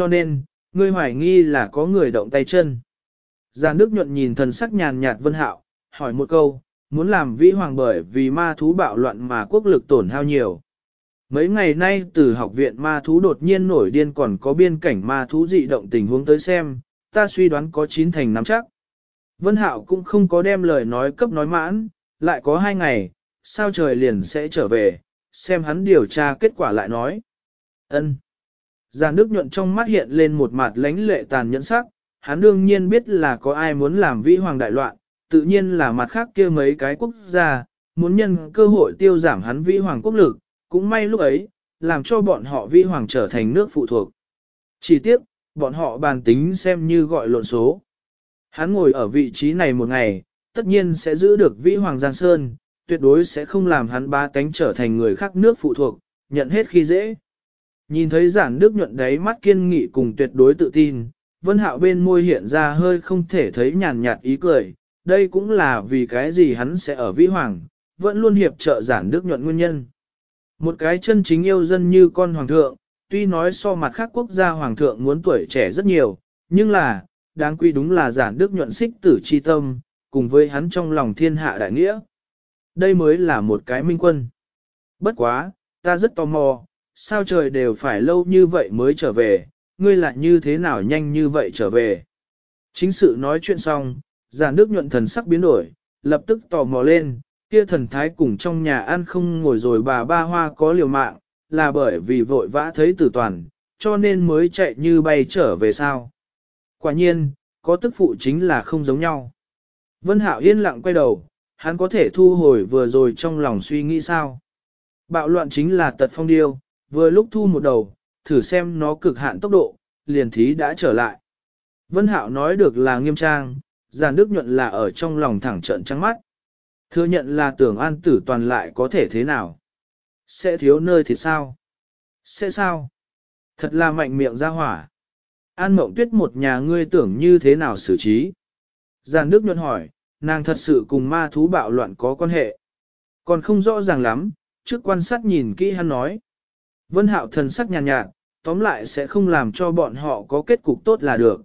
cho nên, ngươi hoài nghi là có người động tay chân. Giàn Đức nhuận nhìn thần sắc nhàn nhạt Vân Hạo, hỏi một câu, muốn làm vĩ hoàng bởi vì ma thú bạo loạn mà quốc lực tổn hao nhiều. Mấy ngày nay từ học viện ma thú đột nhiên nổi điên còn có biên cảnh ma thú dị động tình huống tới xem, ta suy đoán có chín thành nắm chắc. Vân Hạo cũng không có đem lời nói cấp nói mãn, lại có hai ngày, sao trời liền sẽ trở về, xem hắn điều tra kết quả lại nói. Ân. Giàn nước nhuận trong mắt hiện lên một mặt lãnh lệ tàn nhẫn sắc, hắn đương nhiên biết là có ai muốn làm vĩ hoàng đại loạn, tự nhiên là mặt khác kia mấy cái quốc gia, muốn nhân cơ hội tiêu giảm hắn vĩ hoàng quốc lực, cũng may lúc ấy, làm cho bọn họ vĩ hoàng trở thành nước phụ thuộc. Chỉ tiếc, bọn họ bàn tính xem như gọi lộn số. Hắn ngồi ở vị trí này một ngày, tất nhiên sẽ giữ được vĩ hoàng Giang Sơn, tuyệt đối sẽ không làm hắn ba cánh trở thành người khác nước phụ thuộc, nhận hết khi dễ. Nhìn thấy giản đức nhuận đáy mắt kiên nghị cùng tuyệt đối tự tin, vân hạo bên môi hiện ra hơi không thể thấy nhàn nhạt ý cười, đây cũng là vì cái gì hắn sẽ ở vĩ hoàng, vẫn luôn hiệp trợ giản đức nhuận nguyên nhân. Một cái chân chính yêu dân như con hoàng thượng, tuy nói so mặt khác quốc gia hoàng thượng muốn tuổi trẻ rất nhiều, nhưng là, đáng quy đúng là giản đức nhuận xích tử chi tâm, cùng với hắn trong lòng thiên hạ đại nghĩa. Đây mới là một cái minh quân. Bất quá, ta rất tò mò, sao trời đều phải lâu như vậy mới trở về, ngươi lại như thế nào nhanh như vậy trở về. Chính sự nói chuyện xong, giàn đức nhuận thần sắc biến đổi, lập tức tò mò lên, kia thần thái cùng trong nhà ăn không ngồi rồi bà ba hoa có liều mạng, là bởi vì vội vã thấy tử toàn, cho nên mới chạy như bay trở về sao. Quả nhiên, có tức phụ chính là không giống nhau. Vân Hạo yên lặng quay đầu, hắn có thể thu hồi vừa rồi trong lòng suy nghĩ sao. Bạo loạn chính là tật phong điêu, vừa lúc thu một đầu, thử xem nó cực hạn tốc độ, liền thí đã trở lại. Vân Hạo nói được là nghiêm trang, giàn đức nhuận là ở trong lòng thẳng trận trắng mắt. Thừa nhận là tưởng an tử toàn lại có thể thế nào? Sẽ thiếu nơi thì sao? Sẽ sao? Thật là mạnh miệng ra hỏa. An mộng tuyết một nhà ngươi tưởng như thế nào xử trí? Giàn Đức nhuận hỏi, nàng thật sự cùng ma thú bạo loạn có quan hệ. Còn không rõ ràng lắm, trước quan sát nhìn kỹ hắn nói. Vân hạo thần sắc nhàn nhạt, nhạt, tóm lại sẽ không làm cho bọn họ có kết cục tốt là được.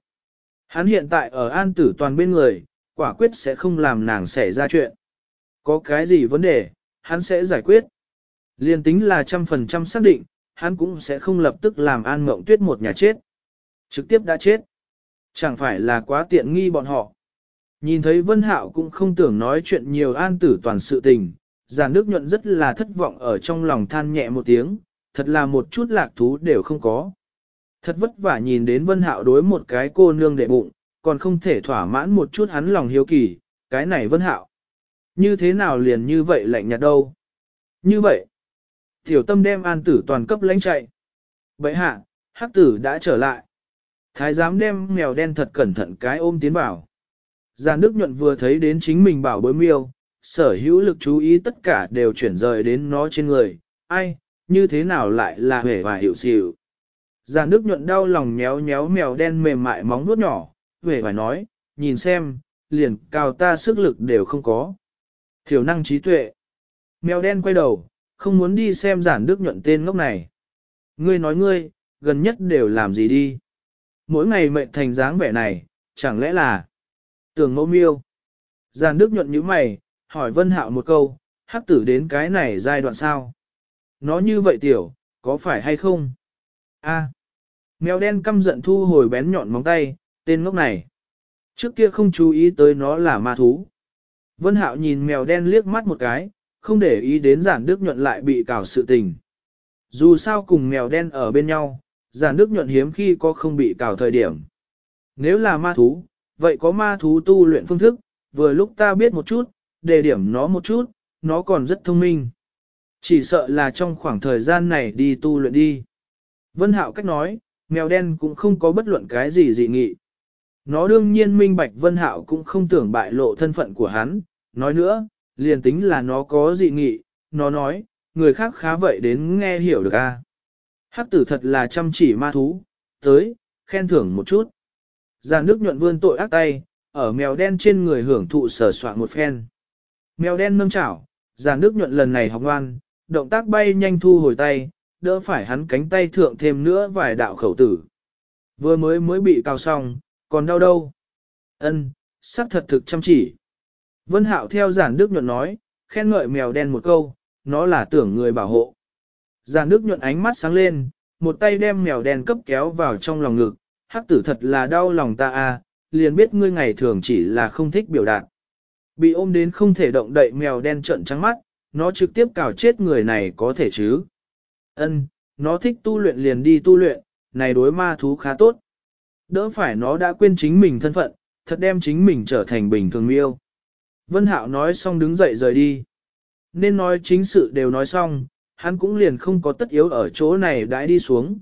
Hắn hiện tại ở an tử toàn bên người, quả quyết sẽ không làm nàng xảy ra chuyện. Có cái gì vấn đề, hắn sẽ giải quyết. Liên tính là trăm phần trăm xác định, hắn cũng sẽ không lập tức làm an mộng tuyết một nhà chết. Trực tiếp đã chết. Chẳng phải là quá tiện nghi bọn họ. Nhìn thấy Vân Hạo cũng không tưởng nói chuyện nhiều an tử toàn sự tình, giàn nước nhuận rất là thất vọng ở trong lòng than nhẹ một tiếng, thật là một chút lạc thú đều không có. Thật vất vả nhìn đến Vân Hạo đối một cái cô nương đệ bụng, còn không thể thỏa mãn một chút hắn lòng hiếu kỳ, cái này Vân Hạo. Như thế nào liền như vậy lạnh nhạt đâu? Như vậy, tiểu tâm đem an tử toàn cấp lãnh chạy. Vậy hạ, hắc tử đã trở lại. Thái giám đem mèo đen thật cẩn thận cái ôm tiến bảo. Giàn Đức Nhuận vừa thấy đến chính mình bảo bối miêu, sở hữu lực chú ý tất cả đều chuyển rời đến nó trên người. Ai, như thế nào lại là hề và hiệu xịu. Giàn Đức Nhuận đau lòng méo méo mèo đen mềm mại móng nuốt nhỏ, hề phải nói, nhìn xem, liền cao ta sức lực đều không có. Thiểu năng trí tuệ. Mèo đen quay đầu, không muốn đi xem giản Đức Nhuận tên ngốc này. Ngươi nói ngươi, gần nhất đều làm gì đi. Mỗi ngày mệnh thành dáng vẻ này, chẳng lẽ là tưởng mẫu miêu. Giàn Đức nhuận như mày, hỏi Vân Hạo một câu, hắc tử đến cái này giai đoạn sao? Nó như vậy tiểu, có phải hay không? A. Mèo đen căm giận thu hồi bén nhọn móng tay, tên ngốc này. Trước kia không chú ý tới nó là ma thú. Vân Hạo nhìn mèo đen liếc mắt một cái, không để ý đến giản đức nhuận lại bị cào sự tình. Dù sao cùng mèo đen ở bên nhau, giản đức nhuận hiếm khi có không bị cào thời điểm. Nếu là ma thú, vậy có ma thú tu luyện phương thức, vừa lúc ta biết một chút, đề điểm nó một chút, nó còn rất thông minh. Chỉ sợ là trong khoảng thời gian này đi tu luyện đi. Vân Hạo cách nói, mèo đen cũng không có bất luận cái gì dị nghị. Nó đương nhiên minh bạch Vân Hạo cũng không tưởng bại lộ thân phận của hắn, nói nữa, liền tính là nó có dị nghị, nó nói, người khác khá vậy đến nghe hiểu được a. Hắc tử thật là chăm chỉ ma thú, tới, khen thưởng một chút. Giàn nước nhuận vươn tội ác tay, ở mèo đen trên người hưởng thụ sở soạn một phen. Mèo đen nâng chảo, giàn nước nhuận lần này học ngoan, động tác bay nhanh thu hồi tay, đỡ phải hắn cánh tay thượng thêm nữa vài đạo khẩu tử. Vừa mới mới bị cào xong, còn đau đâu? Ân, sắc thật thực chăm chỉ. Vân Hạo theo giản đức nhuận nói, khen ngợi mèo đen một câu, nó là tưởng người bảo hộ. Giản đức nhuận ánh mắt sáng lên, một tay đem mèo đen cấp kéo vào trong lòng ngực, hắc tử thật là đau lòng ta a, liền biết ngươi ngày thường chỉ là không thích biểu đạt. Bị ôm đến không thể động đậy mèo đen trợn trắng mắt, nó trực tiếp cào chết người này có thể chứ. Ân, nó thích tu luyện liền đi tu luyện, này đối ma thú khá tốt. Đỡ phải nó đã quên chính mình thân phận, thật đem chính mình trở thành bình thường miêu. Vân Hạo nói xong đứng dậy rời đi. Nên nói chính sự đều nói xong, hắn cũng liền không có tất yếu ở chỗ này đãi đi xuống.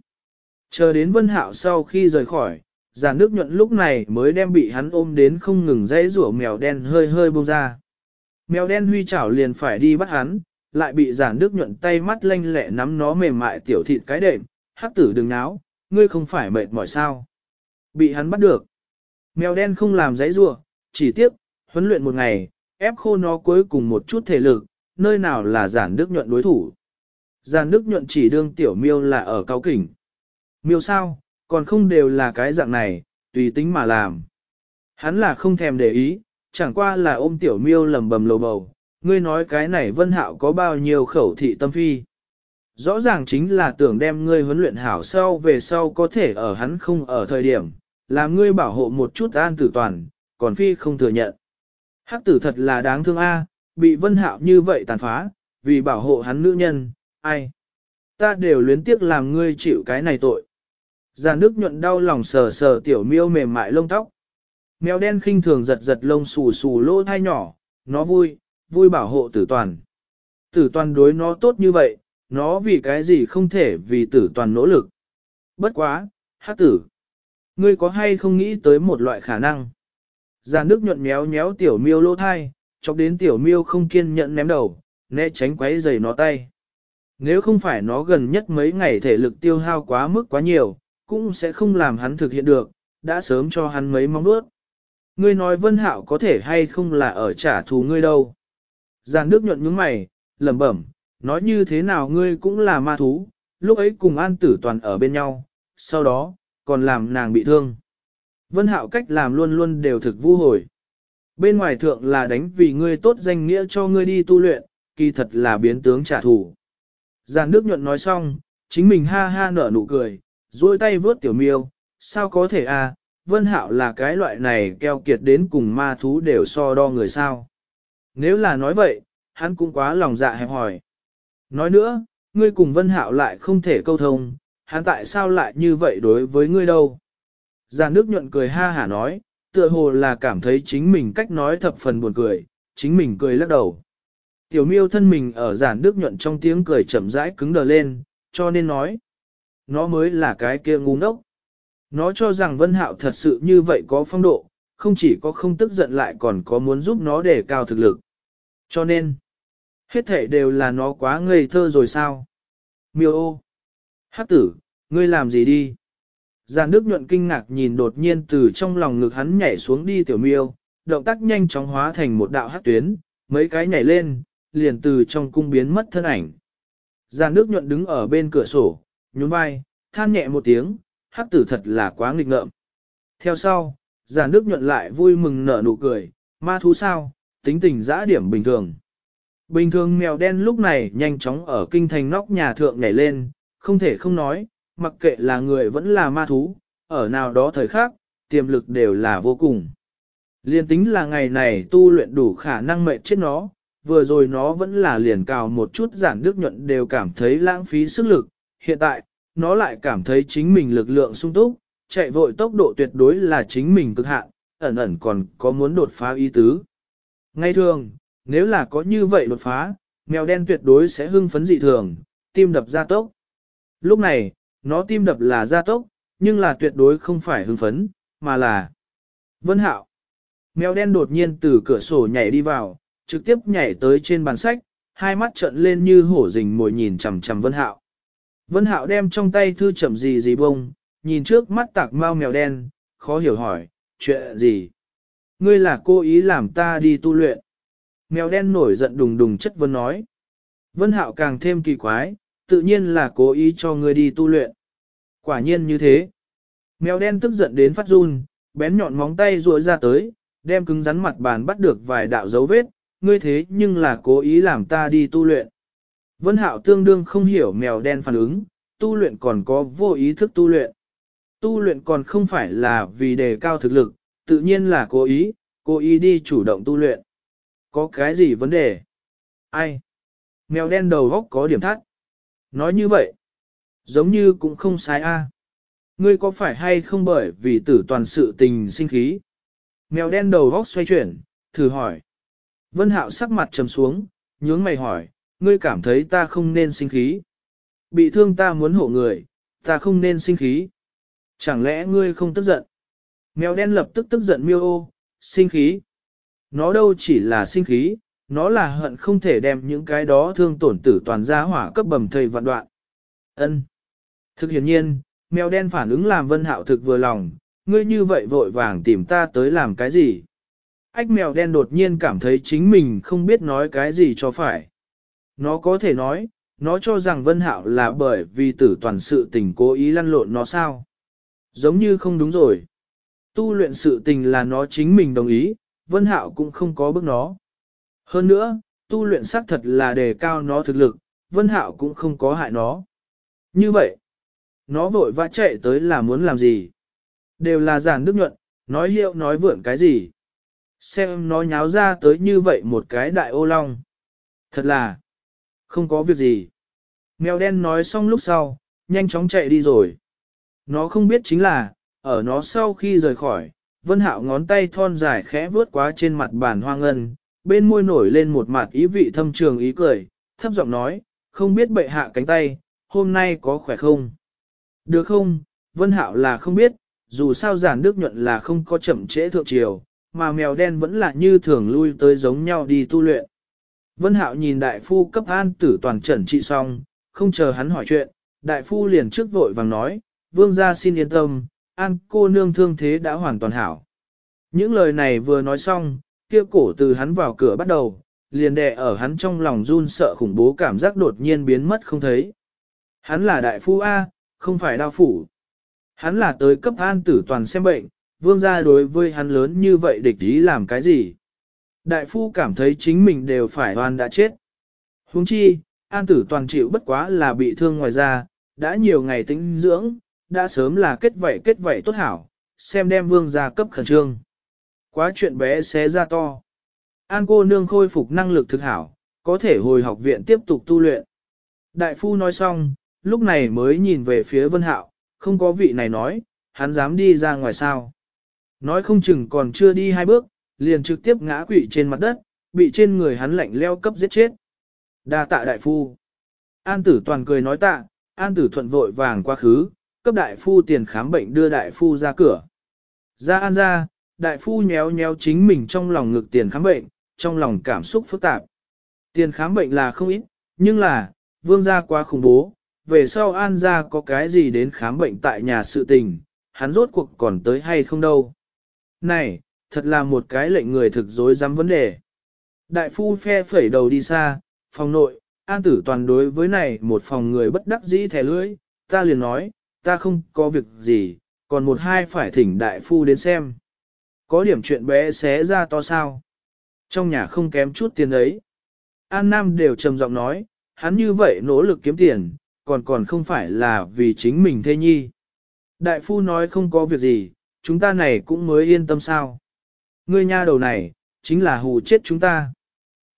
Chờ đến Vân Hạo sau khi rời khỏi, giàn nước nhuận lúc này mới đem bị hắn ôm đến không ngừng dãy rủa mèo đen hơi hơi buông ra. Mèo đen huy chảo liền phải đi bắt hắn, lại bị giản Đức nhuận tay mắt lanh lẹ nắm nó mềm mại tiểu thịt cái đệm, hắc tử đừng náo, ngươi không phải mệt mỏi sao. Bị hắn bắt được. Mèo đen không làm giấy rua, chỉ tiếp, huấn luyện một ngày, ép khô nó cuối cùng một chút thể lực, nơi nào là giản đức nhuận đối thủ. Giản đức nhuận chỉ đương tiểu miêu là ở cao kỉnh. Miêu sao, còn không đều là cái dạng này, tùy tính mà làm. Hắn là không thèm để ý, chẳng qua là ôm tiểu miêu lầm bầm lầu bầu, ngươi nói cái này vân hạo có bao nhiêu khẩu thị tâm phi. Rõ ràng chính là tưởng đem ngươi huấn luyện hảo sau về sau có thể ở hắn không ở thời điểm, làm ngươi bảo hộ một chút an tử toàn, còn phi không thừa nhận. Hắc tử thật là đáng thương a, bị vân hạo như vậy tàn phá, vì bảo hộ hắn nữ nhân, ai. Ta đều luyến tiếc làm ngươi chịu cái này tội. Giàn nước nhuận đau lòng sờ sờ tiểu miêu mềm mại lông tóc. Mèo đen khinh thường giật giật lông xù xù lỗ thai nhỏ, nó vui, vui bảo hộ tử toàn. Tử toàn đối nó tốt như vậy, nó vì cái gì không thể vì tử toàn nỗ lực. Bất quá, hát tử. Ngươi có hay không nghĩ tới một loại khả năng? Giàn nước nhuận méo méo tiểu miêu lỗ thai, chọc đến tiểu miêu không kiên nhẫn ném đầu, né tránh quấy giày nó tay. Nếu không phải nó gần nhất mấy ngày thể lực tiêu hao quá mức quá nhiều, cũng sẽ không làm hắn thực hiện được, đã sớm cho hắn mấy mong đuốt. Ngươi nói vân hạo có thể hay không là ở trả thù ngươi đâu. Giàn Đức nhuận nhướng mày, lẩm bẩm, nói như thế nào ngươi cũng là ma thú, lúc ấy cùng an tử toàn ở bên nhau, sau đó, còn làm nàng bị thương. Vân hạo cách làm luôn luôn đều thực vu hồi. Bên ngoài thượng là đánh vì ngươi tốt danh nghĩa cho ngươi đi tu luyện, kỳ thật là biến tướng trả thù. Giàn Đức nhuận nói xong, chính mình ha ha nở nụ cười, duỗi tay vớt tiểu miêu, sao có thể à, vân hạo là cái loại này keo kiệt đến cùng ma thú đều so đo người sao. Nếu là nói vậy, hắn cũng quá lòng dạ hẹp hỏi. Nói nữa, ngươi cùng vân hạo lại không thể câu thông, hắn tại sao lại như vậy đối với ngươi đâu. Già nước nhuận cười ha hả nói, tựa hồ là cảm thấy chính mình cách nói thập phần buồn cười, chính mình cười lắc đầu. Tiểu miêu thân mình ở giản nước nhuận trong tiếng cười chậm rãi cứng đờ lên, cho nên nói. Nó mới là cái kia ngu ngốc. Nó cho rằng Vân Hạo thật sự như vậy có phong độ, không chỉ có không tức giận lại còn có muốn giúp nó để cao thực lực. Cho nên, hết thể đều là nó quá ngây thơ rồi sao? Miêu ô! Hát tử, ngươi làm gì đi? Giàn Đức nhuận kinh ngạc nhìn đột nhiên từ trong lòng ngực hắn nhảy xuống đi tiểu miêu, động tác nhanh chóng hóa thành một đạo hát tuyến, mấy cái nhảy lên, liền từ trong cung biến mất thân ảnh. Giàn Đức nhuận đứng ở bên cửa sổ, nhún vai, than nhẹ một tiếng, hắc tử thật là quá nghịch ngợm. Theo sau, giàn nước nhuận lại vui mừng nở nụ cười, ma thú sao, tính tình dã điểm bình thường. Bình thường mèo đen lúc này nhanh chóng ở kinh thành nóc nhà thượng nhảy lên, không thể không nói, mặc kệ là người vẫn là ma thú, ở nào đó thời khác, tiềm lực đều là vô cùng. Liên tính là ngày này tu luyện đủ khả năng mệt chết nó, vừa rồi nó vẫn là liền cào một chút giản đức nhuận đều cảm thấy lãng phí sức lực. Hiện tại, nó lại cảm thấy chính mình lực lượng sung túc, chạy vội tốc độ tuyệt đối là chính mình cực hạn, ẩn ẩn còn có muốn đột phá ý tứ. Ngay thường, nếu là có như vậy đột phá, mèo đen tuyệt đối sẽ hưng phấn dị thường, tim đập ra tốc. Lúc này, nó tim đập là gia tốc, nhưng là tuyệt đối không phải hưng phấn, mà là Vân Hạo. Mèo đen đột nhiên từ cửa sổ nhảy đi vào, trực tiếp nhảy tới trên bàn sách, hai mắt trợn lên như hổ rình mồi nhìn chằm chằm Vân Hạo. Vân Hạo đem trong tay thư chậm gì gì bông, nhìn trước mắt tạc mau mèo đen, khó hiểu hỏi, chuyện gì? Ngươi là cố ý làm ta đi tu luyện. Mèo đen nổi giận đùng đùng chất vấn nói. Vân Hạo càng thêm kỳ quái, tự nhiên là cố ý cho ngươi đi tu luyện. Quả nhiên như thế. Mèo đen tức giận đến phát run, bén nhọn móng tay ruội ra tới, đem cứng rắn mặt bàn bắt được vài đạo dấu vết, ngươi thế nhưng là cố ý làm ta đi tu luyện. Vân Hạo tương đương không hiểu mèo đen phản ứng, tu luyện còn có vô ý thức tu luyện. Tu luyện còn không phải là vì đề cao thực lực, tự nhiên là cố ý, cố ý đi chủ động tu luyện. Có cái gì vấn đề? Ai? Mèo đen đầu góc có điểm thắt. Nói như vậy, giống như cũng không sai a. Ngươi có phải hay không bởi vì tử toàn sự tình sinh khí? Mèo đen đầu góc xoay chuyển, thử hỏi. Vân Hạo sắc mặt trầm xuống, nhướng mày hỏi, ngươi cảm thấy ta không nên sinh khí. Bị thương ta muốn hộ người, ta không nên sinh khí. Chẳng lẽ ngươi không tức giận? Mèo đen lập tức tức giận miêu ô, sinh khí. Nó đâu chỉ là sinh khí, nó là hận không thể đem những cái đó thương tổn tử toàn gia hỏa cấp bầm thầy vạn đoạn. Ân. Thực hiển nhiên, mèo đen phản ứng làm vân hạo thực vừa lòng, ngươi như vậy vội vàng tìm ta tới làm cái gì? Ách mèo đen đột nhiên cảm thấy chính mình không biết nói cái gì cho phải. Nó có thể nói, nó cho rằng Vân Hạo là bởi vì tử toàn sự tình cố ý lăn lộn nó sao. Giống như không đúng rồi. Tu luyện sự tình là nó chính mình đồng ý, Vân Hạo cũng không có bước nó. Hơn nữa, tu luyện xác thật là đề cao nó thực lực, Vân Hạo cũng không có hại nó. Như vậy, nó vội vã chạy tới là muốn làm gì? Đều là giản đức nhuận, nói hiệu nói vượn cái gì? Xem nó nháo ra tới như vậy một cái đại ô long. Thật là, không có việc gì. Mèo đen nói xong lúc sau, nhanh chóng chạy đi rồi. Nó không biết chính là, ở nó sau khi rời khỏi, Vân Hạo ngón tay thon dài khẽ vướt qua trên mặt bàn hoang ngân, bên môi nổi lên một mặt ý vị thâm trường ý cười, thấp giọng nói, không biết bệ hạ cánh tay, hôm nay có khỏe không? Được không, Vân Hạo là không biết, dù sao giản đức nhuận là không có chậm trễ thượng triều, mà mèo đen vẫn là như thường lui tới giống nhau đi tu luyện. Vân Hạo nhìn đại phu cấp an tử toàn trần trị xong, không chờ hắn hỏi chuyện, đại phu liền trước vội vàng nói, vương gia xin yên tâm, an cô nương thương thế đã hoàn toàn hảo. Những lời này vừa nói xong, kia cổ từ hắn vào cửa bắt đầu, liền đè ở hắn trong lòng run sợ khủng bố cảm giác đột nhiên biến mất không thấy. Hắn là đại phu A, không phải đao phủ. Hắn là tới cấp an tử toàn xem bệnh, vương gia đối với hắn lớn như vậy địch ý làm cái gì. Đại phu cảm thấy chính mình đều phải hoàn đã chết. Huống chi, an tử toàn chịu bất quá là bị thương ngoài ra, đã nhiều ngày tính dưỡng, đã sớm là kết vảy kết vảy tốt hảo, xem đem vương gia cấp khẩn trương. Quá chuyện bé xé ra to. An cô nương khôi phục năng lực thực hảo, có thể hồi học viện tiếp tục tu luyện. Đại phu nói xong, lúc này mới nhìn về phía vân hạo, không có vị này nói, hắn dám đi ra ngoài sao. Nói không chừng còn chưa đi hai bước, liền trực tiếp ngã quỵ trên mặt đất, bị trên người hắn lạnh leo cấp giết chết. Đa tạ đại phu. An tử toàn cười nói tạ, an tử thuận vội vàng quá khứ, cấp đại phu tiền khám bệnh đưa đại phu ra cửa. Ra an ra, đại phu nhéo nhéo chính mình trong lòng ngực tiền khám bệnh, trong lòng cảm xúc phức tạp. Tiền khám bệnh là không ít, nhưng là, vương gia quá khủng bố, về sau an gia có cái gì đến khám bệnh tại nhà sự tình, hắn rốt cuộc còn tới hay không đâu. Này, thật là một cái lệnh người thực dối dám vấn đề. Đại phu phe phẩy đầu đi xa, phòng nội, an tử toàn đối với này một phòng người bất đắc dĩ thẻ lưỡi, ta liền nói, ta không có việc gì, còn một hai phải thỉnh đại phu đến xem. Có điểm chuyện bé xé ra to sao. Trong nhà không kém chút tiền ấy. An Nam đều trầm giọng nói, hắn như vậy nỗ lực kiếm tiền, còn còn không phải là vì chính mình thê nhi. Đại phu nói không có việc gì, chúng ta này cũng mới yên tâm sao. Ngươi nha đầu này, chính là hù chết chúng ta.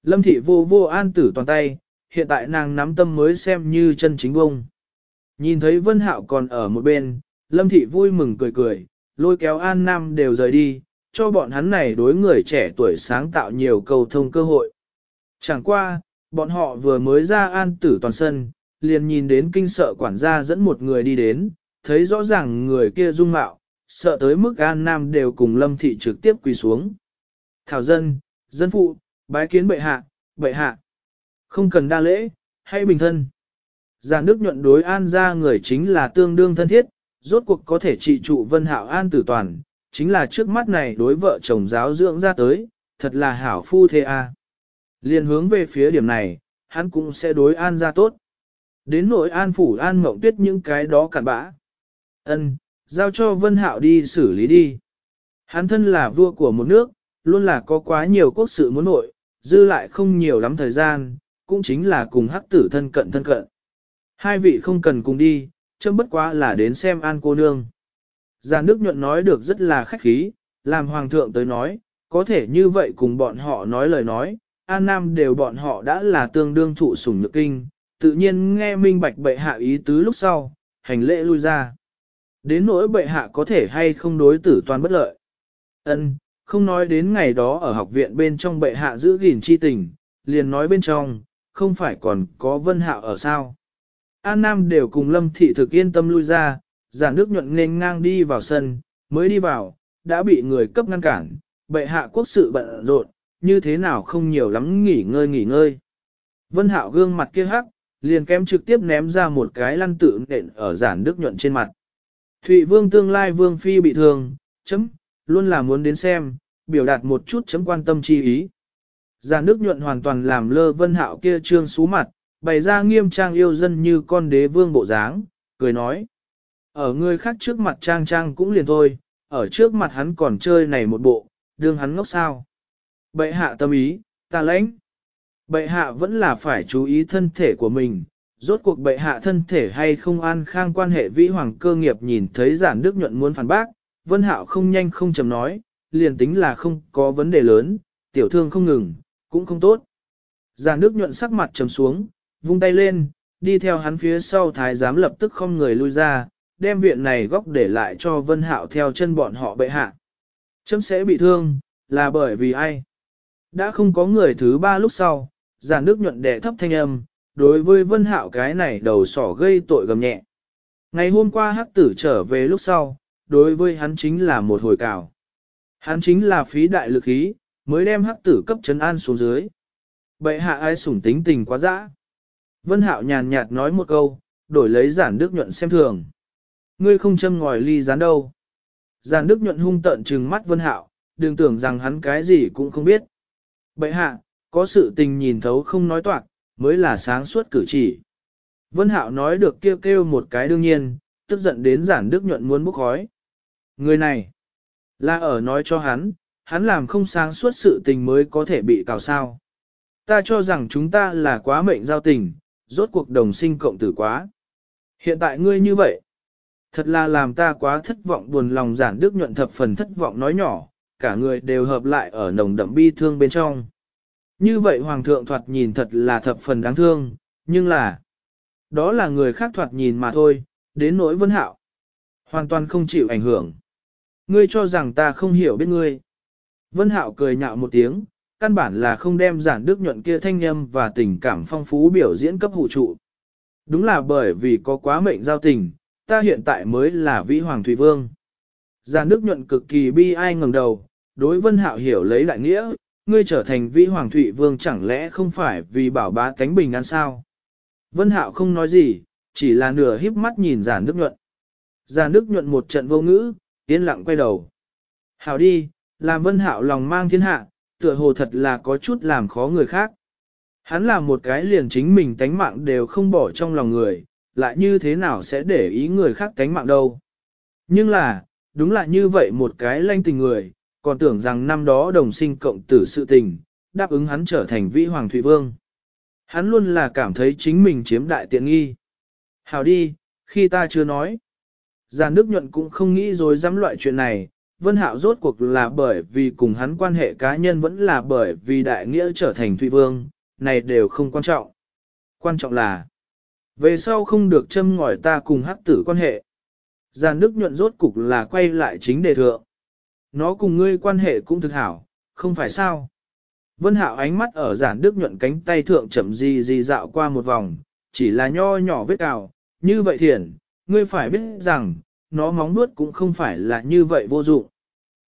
Lâm thị vô vô an tử toàn tay, hiện tại nàng nắm tâm mới xem như chân chính bông. Nhìn thấy Vân Hạo còn ở một bên, Lâm thị vui mừng cười cười, lôi kéo An Nam đều rời đi, cho bọn hắn này đối người trẻ tuổi sáng tạo nhiều cầu thông cơ hội. Chẳng qua, bọn họ vừa mới ra an tử toàn sân, liền nhìn đến kinh sợ quản gia dẫn một người đi đến, thấy rõ ràng người kia dung mạo, sợ tới mức an nam đều cùng lâm thị trực tiếp quỳ xuống. Thảo dân, dân phụ, bái kiến bệ hạ, bệ hạ. Không cần đa lễ, hay bình thân. Già nước nhuận đối an ra người chính là tương đương thân thiết, rốt cuộc có thể trị trụ vân hạo an tử toàn, chính là trước mắt này đối vợ chồng giáo dưỡng ra tới, thật là hảo phu thê a. Liên hướng về phía điểm này, hắn cũng sẽ đối an ra tốt. Đến nỗi an phủ an mộng tuyết những cái đó cặn bã. ân giao cho Vân Hạo đi xử lý đi. Hắn thân là vua của một nước, luôn là có quá nhiều quốc sự muốn nội, dư lại không nhiều lắm thời gian, cũng chính là cùng hắc tử thân cận thân cận. Hai vị không cần cùng đi, châm bất quá là đến xem an cô nương. Già nước nhuận nói được rất là khách khí, làm hoàng thượng tới nói, có thể như vậy cùng bọn họ nói lời nói, an nam đều bọn họ đã là tương đương thụ sủng nhược kinh, tự nhiên nghe minh bạch bệ hạ ý tứ lúc sau, hành lễ lui ra. Đến nỗi bệ hạ có thể hay không đối tử toàn bất lợi. ân không nói đến ngày đó ở học viện bên trong bệ hạ giữ gìn chi tình, liền nói bên trong, không phải còn có vân hạ ở sao. An Nam đều cùng Lâm Thị thực yên tâm lui ra, giả nước nhuận nên ngang đi vào sân, mới đi vào, đã bị người cấp ngăn cản, bệ hạ quốc sự bận rộn, như thế nào không nhiều lắm nghỉ ngơi nghỉ ngơi. Vân Hạo gương mặt kia hắc, liền kém trực tiếp ném ra một cái lăn tự nện ở giản đức nhuận trên mặt. Thụy vương tương lai vương phi bị thương, chấm, luôn là muốn đến xem, biểu đạt một chút chấm quan tâm chi ý. Giản nước nhuận hoàn toàn làm lơ vân hạo kia trương xú mặt, bày ra nghiêm trang yêu dân như con đế vương bộ dáng, cười nói. Ở người khác trước mặt trang trang cũng liền thôi, ở trước mặt hắn còn chơi này một bộ, đương hắn ngốc sao. Bệ hạ tâm ý, ta lãnh. Bệ hạ vẫn là phải chú ý thân thể của mình, rốt cuộc bệ hạ thân thể hay không an khang quan hệ vĩ hoàng cơ nghiệp nhìn thấy giản đức nhuận muốn phản bác, vân hạo không nhanh không chậm nói, liền tính là không có vấn đề lớn, tiểu thương không ngừng, cũng không tốt. Giản đức nhuận sắc mặt trầm xuống, vung tay lên, đi theo hắn phía sau thái giám lập tức không người lui ra, đem viện này góc để lại cho vân hạo theo chân bọn họ bệ hạ. Chấm sẽ bị thương, là bởi vì ai? Đã không có người thứ ba lúc sau, giản nước nhuận đẻ thấp thanh âm, đối với vân hạo cái này đầu sỏ gây tội gầm nhẹ. Ngày hôm qua hắc tử trở về lúc sau, đối với hắn chính là một hồi cào. Hắn chính là phí đại lực khí, mới đem hắc tử cấp trấn an xuống dưới. Bệ hạ ai sủng tính tình quá dã. Vân hạo nhàn nhạt nói một câu, đổi lấy giản đức nhuận xem thường. Ngươi không châm ngòi ly gián đâu. Giản đức nhuận hung tận trừng mắt vân hạo, đừng tưởng rằng hắn cái gì cũng không biết. Bệ hạ, có sự tình nhìn thấu không nói toạc, mới là sáng suốt cử chỉ. Vân Hạo nói được kêu kêu một cái đương nhiên, tức giận đến giản đức nhuận muốn bốc khói. Người này, là ở nói cho hắn, hắn làm không sáng suốt sự tình mới có thể bị cào sao. Ta cho rằng chúng ta là quá mệnh giao tình, rốt cuộc đồng sinh cộng tử quá. Hiện tại ngươi như vậy, thật là làm ta quá thất vọng buồn lòng giản đức nhuận thập phần thất vọng nói nhỏ, cả người đều hợp lại ở nồng đậm bi thương bên trong. Như vậy hoàng thượng thoạt nhìn thật là thập phần đáng thương, nhưng là, đó là người khác thoạt nhìn mà thôi, đến nỗi vân hạo. Hoàn toàn không chịu ảnh hưởng. Ngươi cho rằng ta không hiểu biết ngươi. Vân hạo cười nhạo một tiếng, căn bản là không đem giản đức nhuận kia thanh nhâm và tình cảm phong phú biểu diễn cấp hụ trụ. Đúng là bởi vì có quá mệnh giao tình, ta hiện tại mới là vĩ hoàng thủy vương. Giản đức nhuận cực kỳ bi ai ngẩng đầu, đối vân hạo hiểu lấy đại nghĩa, ngươi trở thành vĩ hoàng thụy vương chẳng lẽ không phải vì bảo bá cánh bình an sao? Vân Hạo không nói gì, chỉ là nửa híp mắt nhìn giản nước nhuận. Giản nước nhuận một trận vô ngữ, yên lặng quay đầu. Hảo đi, làm Vân Hạo lòng mang thiên hạ, tựa hồ thật là có chút làm khó người khác. Hắn là một cái liền chính mình tánh mạng đều không bỏ trong lòng người, lại như thế nào sẽ để ý người khác tánh mạng đâu. Nhưng là, đúng là như vậy một cái lanh tình người, còn tưởng rằng năm đó đồng sinh cộng tử sự tình, đáp ứng hắn trở thành vĩ hoàng thủy vương. Hắn luôn là cảm thấy chính mình chiếm đại tiện nghi. Hào đi, khi ta chưa nói. Giàn nước nhuận cũng không nghĩ rồi dám loại chuyện này, Vân Hạo rốt cuộc là bởi vì cùng hắn quan hệ cá nhân vẫn là bởi vì đại nghĩa trở thành thủy vương, này đều không quan trọng. Quan trọng là, về sau không được châm ngòi ta cùng hắc tử quan hệ. Giàn nước nhuận rốt cục là quay lại chính đề thượng. Nó cùng ngươi quan hệ cũng thực hảo, không phải sao? Vân Hạo ánh mắt ở giản đức nhuận cánh tay thượng chậm gì gì dạo qua một vòng, chỉ là nho nhỏ vết cào, như vậy thiền, ngươi phải biết rằng, nó móng nuốt cũng không phải là như vậy vô dụng.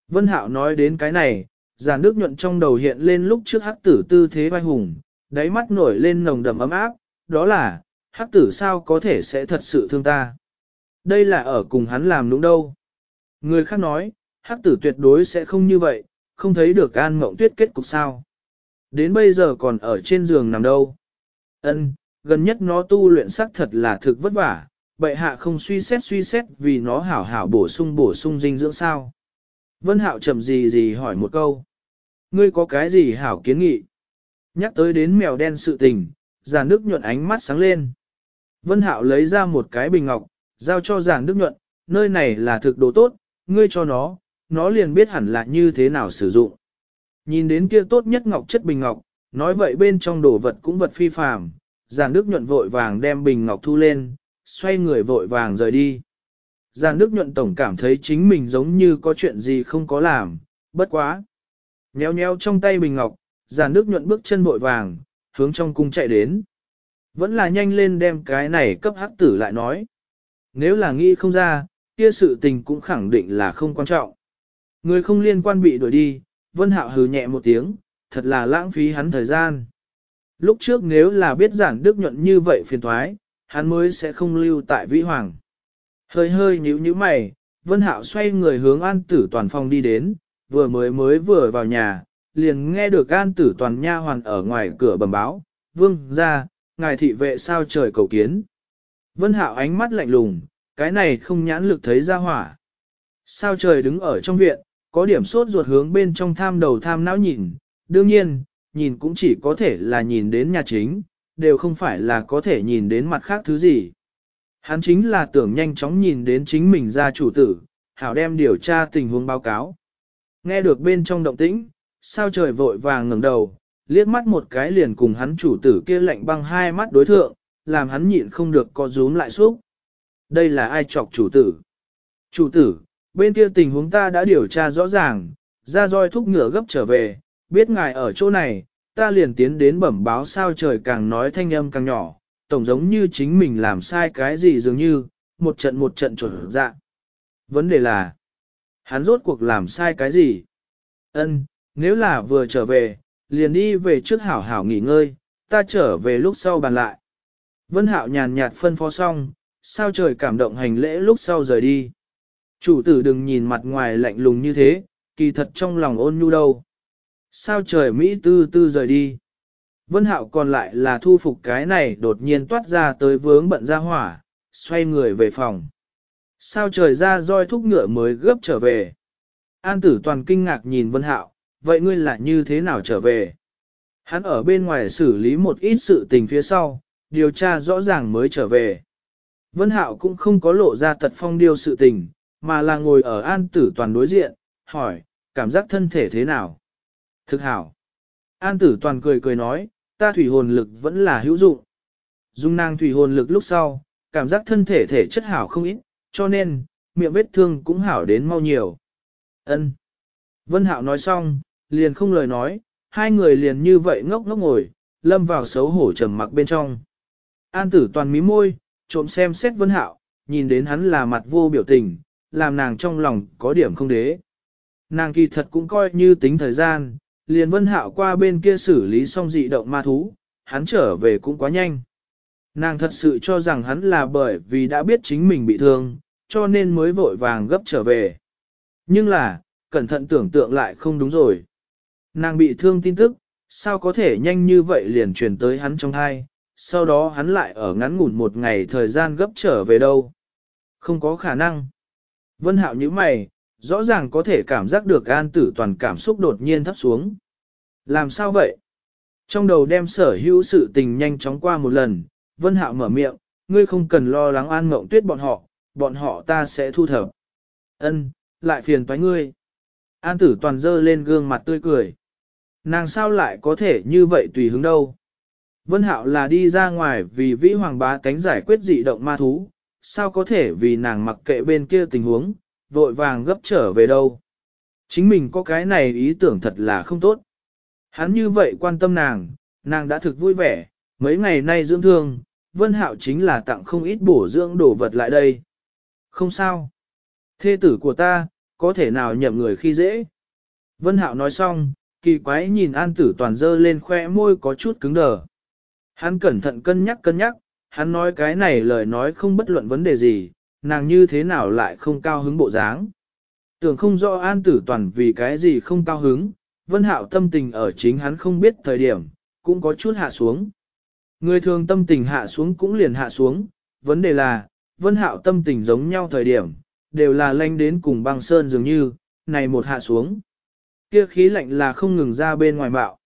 Vân Hạo nói đến cái này, giản đức nhuận trong đầu hiện lên lúc trước hắc tử tư thế vai hùng, đáy mắt nổi lên nồng đậm ấm áp, đó là, hắc tử sao có thể sẽ thật sự thương ta. Đây là ở cùng hắn làm đúng đâu. Người khác nói, hắc tử tuyệt đối sẽ không như vậy, không thấy được an mộng tuyết kết cục sao. Đến bây giờ còn ở trên giường nằm đâu. Ân, gần nhất nó tu luyện sắc thật là thực vất vả, bệ hạ không suy xét suy xét vì nó hảo hảo bổ sung bổ sung dinh dưỡng sao. Vân hạo chậm gì gì hỏi một câu. Ngươi có cái gì hảo kiến nghị? Nhắc tới đến mèo đen sự tình, giàn Đức nhuận ánh mắt sáng lên. Vân hạo lấy ra một cái bình ngọc, giao cho giàn Đức nhuận, nơi này là thực đồ tốt, ngươi cho nó, nó liền biết hẳn là như thế nào sử dụng. Nhìn đến kia tốt nhất ngọc chất bình ngọc, nói vậy bên trong đồ vật cũng vật phi phàm, giàn nước nhuận vội vàng đem bình ngọc thu lên, xoay người vội vàng rời đi. Giàn nước nhuận tổng cảm thấy chính mình giống như có chuyện gì không có làm, bất quá. Nhéo nhéo trong tay bình ngọc, giàn nước nhuận bước chân vội vàng, hướng trong cung chạy đến. Vẫn là nhanh lên đem cái này cấp hắc tử lại nói. Nếu là nghĩ không ra, kia sự tình cũng khẳng định là không quan trọng. Người không liên quan bị đuổi đi, Vân Hạo hừ nhẹ một tiếng, thật là lãng phí hắn thời gian. Lúc trước nếu là biết giản đức nhuận như vậy phiền thoái, hắn mới sẽ không lưu tại Vĩ Hoàng. Hơi hơi nhíu nhíu mày, Vân Hạo xoay người hướng an tử toàn phòng đi đến, vừa mới mới vừa vào nhà, liền nghe được an tử toàn nha hoàn ở ngoài cửa bẩm báo, vương gia, ngài thị vệ sao trời cầu kiến. Vân Hạo ánh mắt lạnh lùng, cái này không nhãn lực thấy ra hỏa. Sao trời đứng ở trong viện, có điểm sốt ruột hướng bên trong tham đầu tham não nhìn, đương nhiên, nhìn cũng chỉ có thể là nhìn đến nhà chính, đều không phải là có thể nhìn đến mặt khác thứ gì. Hắn chính là tưởng nhanh chóng nhìn đến chính mình ra chủ tử, hảo đem điều tra tình huống báo cáo. Nghe được bên trong động tĩnh, sao trời vội vàng ngẩng đầu, liếc mắt một cái liền cùng hắn chủ tử kia lạnh băng hai mắt đối thượng, làm hắn nhịn không được co rúm lại xúc. Đây là ai chọc chủ tử? Chủ tử, bên kia tình huống ta đã điều tra rõ ràng, ra roi thúc ngựa gấp trở về, biết ngài ở chỗ này, ta liền tiến đến bẩm báo sao trời càng nói thanh âm càng nhỏ, tổng giống như chính mình làm sai cái gì dường như, một trận một trận chuẩn dạ. Vấn đề là, hắn rốt cuộc làm sai cái gì? Ân, nếu là vừa trở về, liền đi về trước hảo hảo nghỉ ngơi, ta trở về lúc sau bàn lại. Vân hạo nhàn nhạt phân phó xong, sao trời cảm động hành lễ lúc sau rời đi. Chủ tử đừng nhìn mặt ngoài lạnh lùng như thế, kỳ thật trong lòng ôn nhu đâu. Sao trời Mỹ tư tư rời đi. Vân hạo còn lại là thu phục cái này đột nhiên toát ra tới vướng bận ra hỏa, xoay người về phòng. Sao trời ra roi thúc ngựa mới gấp trở về. An tử toàn kinh ngạc nhìn Vân hạo, vậy ngươi là như thế nào trở về? Hắn ở bên ngoài xử lý một ít sự tình phía sau, điều tra rõ ràng mới trở về. Vân Hạo cũng không có lộ ra tật phong điêu sự tình, mà là ngồi ở an tử toàn đối diện, hỏi, cảm giác thân thể thế nào? Thực hảo. An tử toàn cười cười nói, ta thủy hồn lực vẫn là hữu dụng. Dung nàng thủy hồn lực lúc sau, cảm giác thân thể thể chất hảo không ít, cho nên, miệng vết thương cũng hảo đến mau nhiều. Ân. Vân Hạo nói xong, liền không lời nói, hai người liền như vậy ngốc ngốc ngồi, lâm vào xấu hổ trầm mặc bên trong. An tử toàn mí môi, trộm xem xét Vân Hạo, nhìn đến hắn là mặt vô biểu tình, làm nàng trong lòng có điểm không đế. Nàng kỳ thật cũng coi như tính thời gian, liền Vân Hạo qua bên kia xử lý xong dị động ma thú, hắn trở về cũng quá nhanh. Nàng thật sự cho rằng hắn là bởi vì đã biết chính mình bị thương, cho nên mới vội vàng gấp trở về. Nhưng là, cẩn thận tưởng tượng lại không đúng rồi. Nàng bị thương tin tức, sao có thể nhanh như vậy liền truyền tới hắn trong thai, sau đó hắn lại ở ngắn ngủn một ngày thời gian gấp trở về đâu. Không có khả năng. Vân hạo như mày, rõ ràng có thể cảm giác được an tử toàn cảm xúc đột nhiên thấp xuống. Làm sao vậy? Trong đầu đem sở hữu sự tình nhanh chóng qua một lần, Vân Hạo mở miệng, ngươi không cần lo lắng an mộng tuyết bọn họ, bọn họ ta sẽ thu thập. Ân, lại phiền toái ngươi. An tử toàn dơ lên gương mặt tươi cười. Nàng sao lại có thể như vậy tùy hứng đâu. Vân Hạo là đi ra ngoài vì vĩ hoàng bá cánh giải quyết dị động ma thú, sao có thể vì nàng mặc kệ bên kia tình huống, vội vàng gấp trở về đâu. Chính mình có cái này ý tưởng thật là không tốt. Hắn như vậy quan tâm nàng, nàng đã thực vui vẻ, mấy ngày nay dưỡng thương, Vân Hạo chính là tặng không ít bổ dưỡng đồ vật lại đây. Không sao. Thê tử của ta, có thể nào nhậm người khi dễ. Vân Hạo nói xong, kỳ quái nhìn an tử toàn dơ lên khoe môi có chút cứng đờ. Hắn cẩn thận cân nhắc cân nhắc, hắn nói cái này lời nói không bất luận vấn đề gì, nàng như thế nào lại không cao hứng bộ dáng. Tưởng không rõ an tử toàn vì cái gì không cao hứng, vân hạo tâm tình ở chính hắn không biết thời điểm, cũng có chút hạ xuống. Người thường tâm tình hạ xuống cũng liền hạ xuống, vấn đề là, vân hạo tâm tình giống nhau thời điểm, đều là lanh đến cùng băng sơn dường như, này một hạ xuống. Kia khí lạnh là không ngừng ra bên ngoài bạo.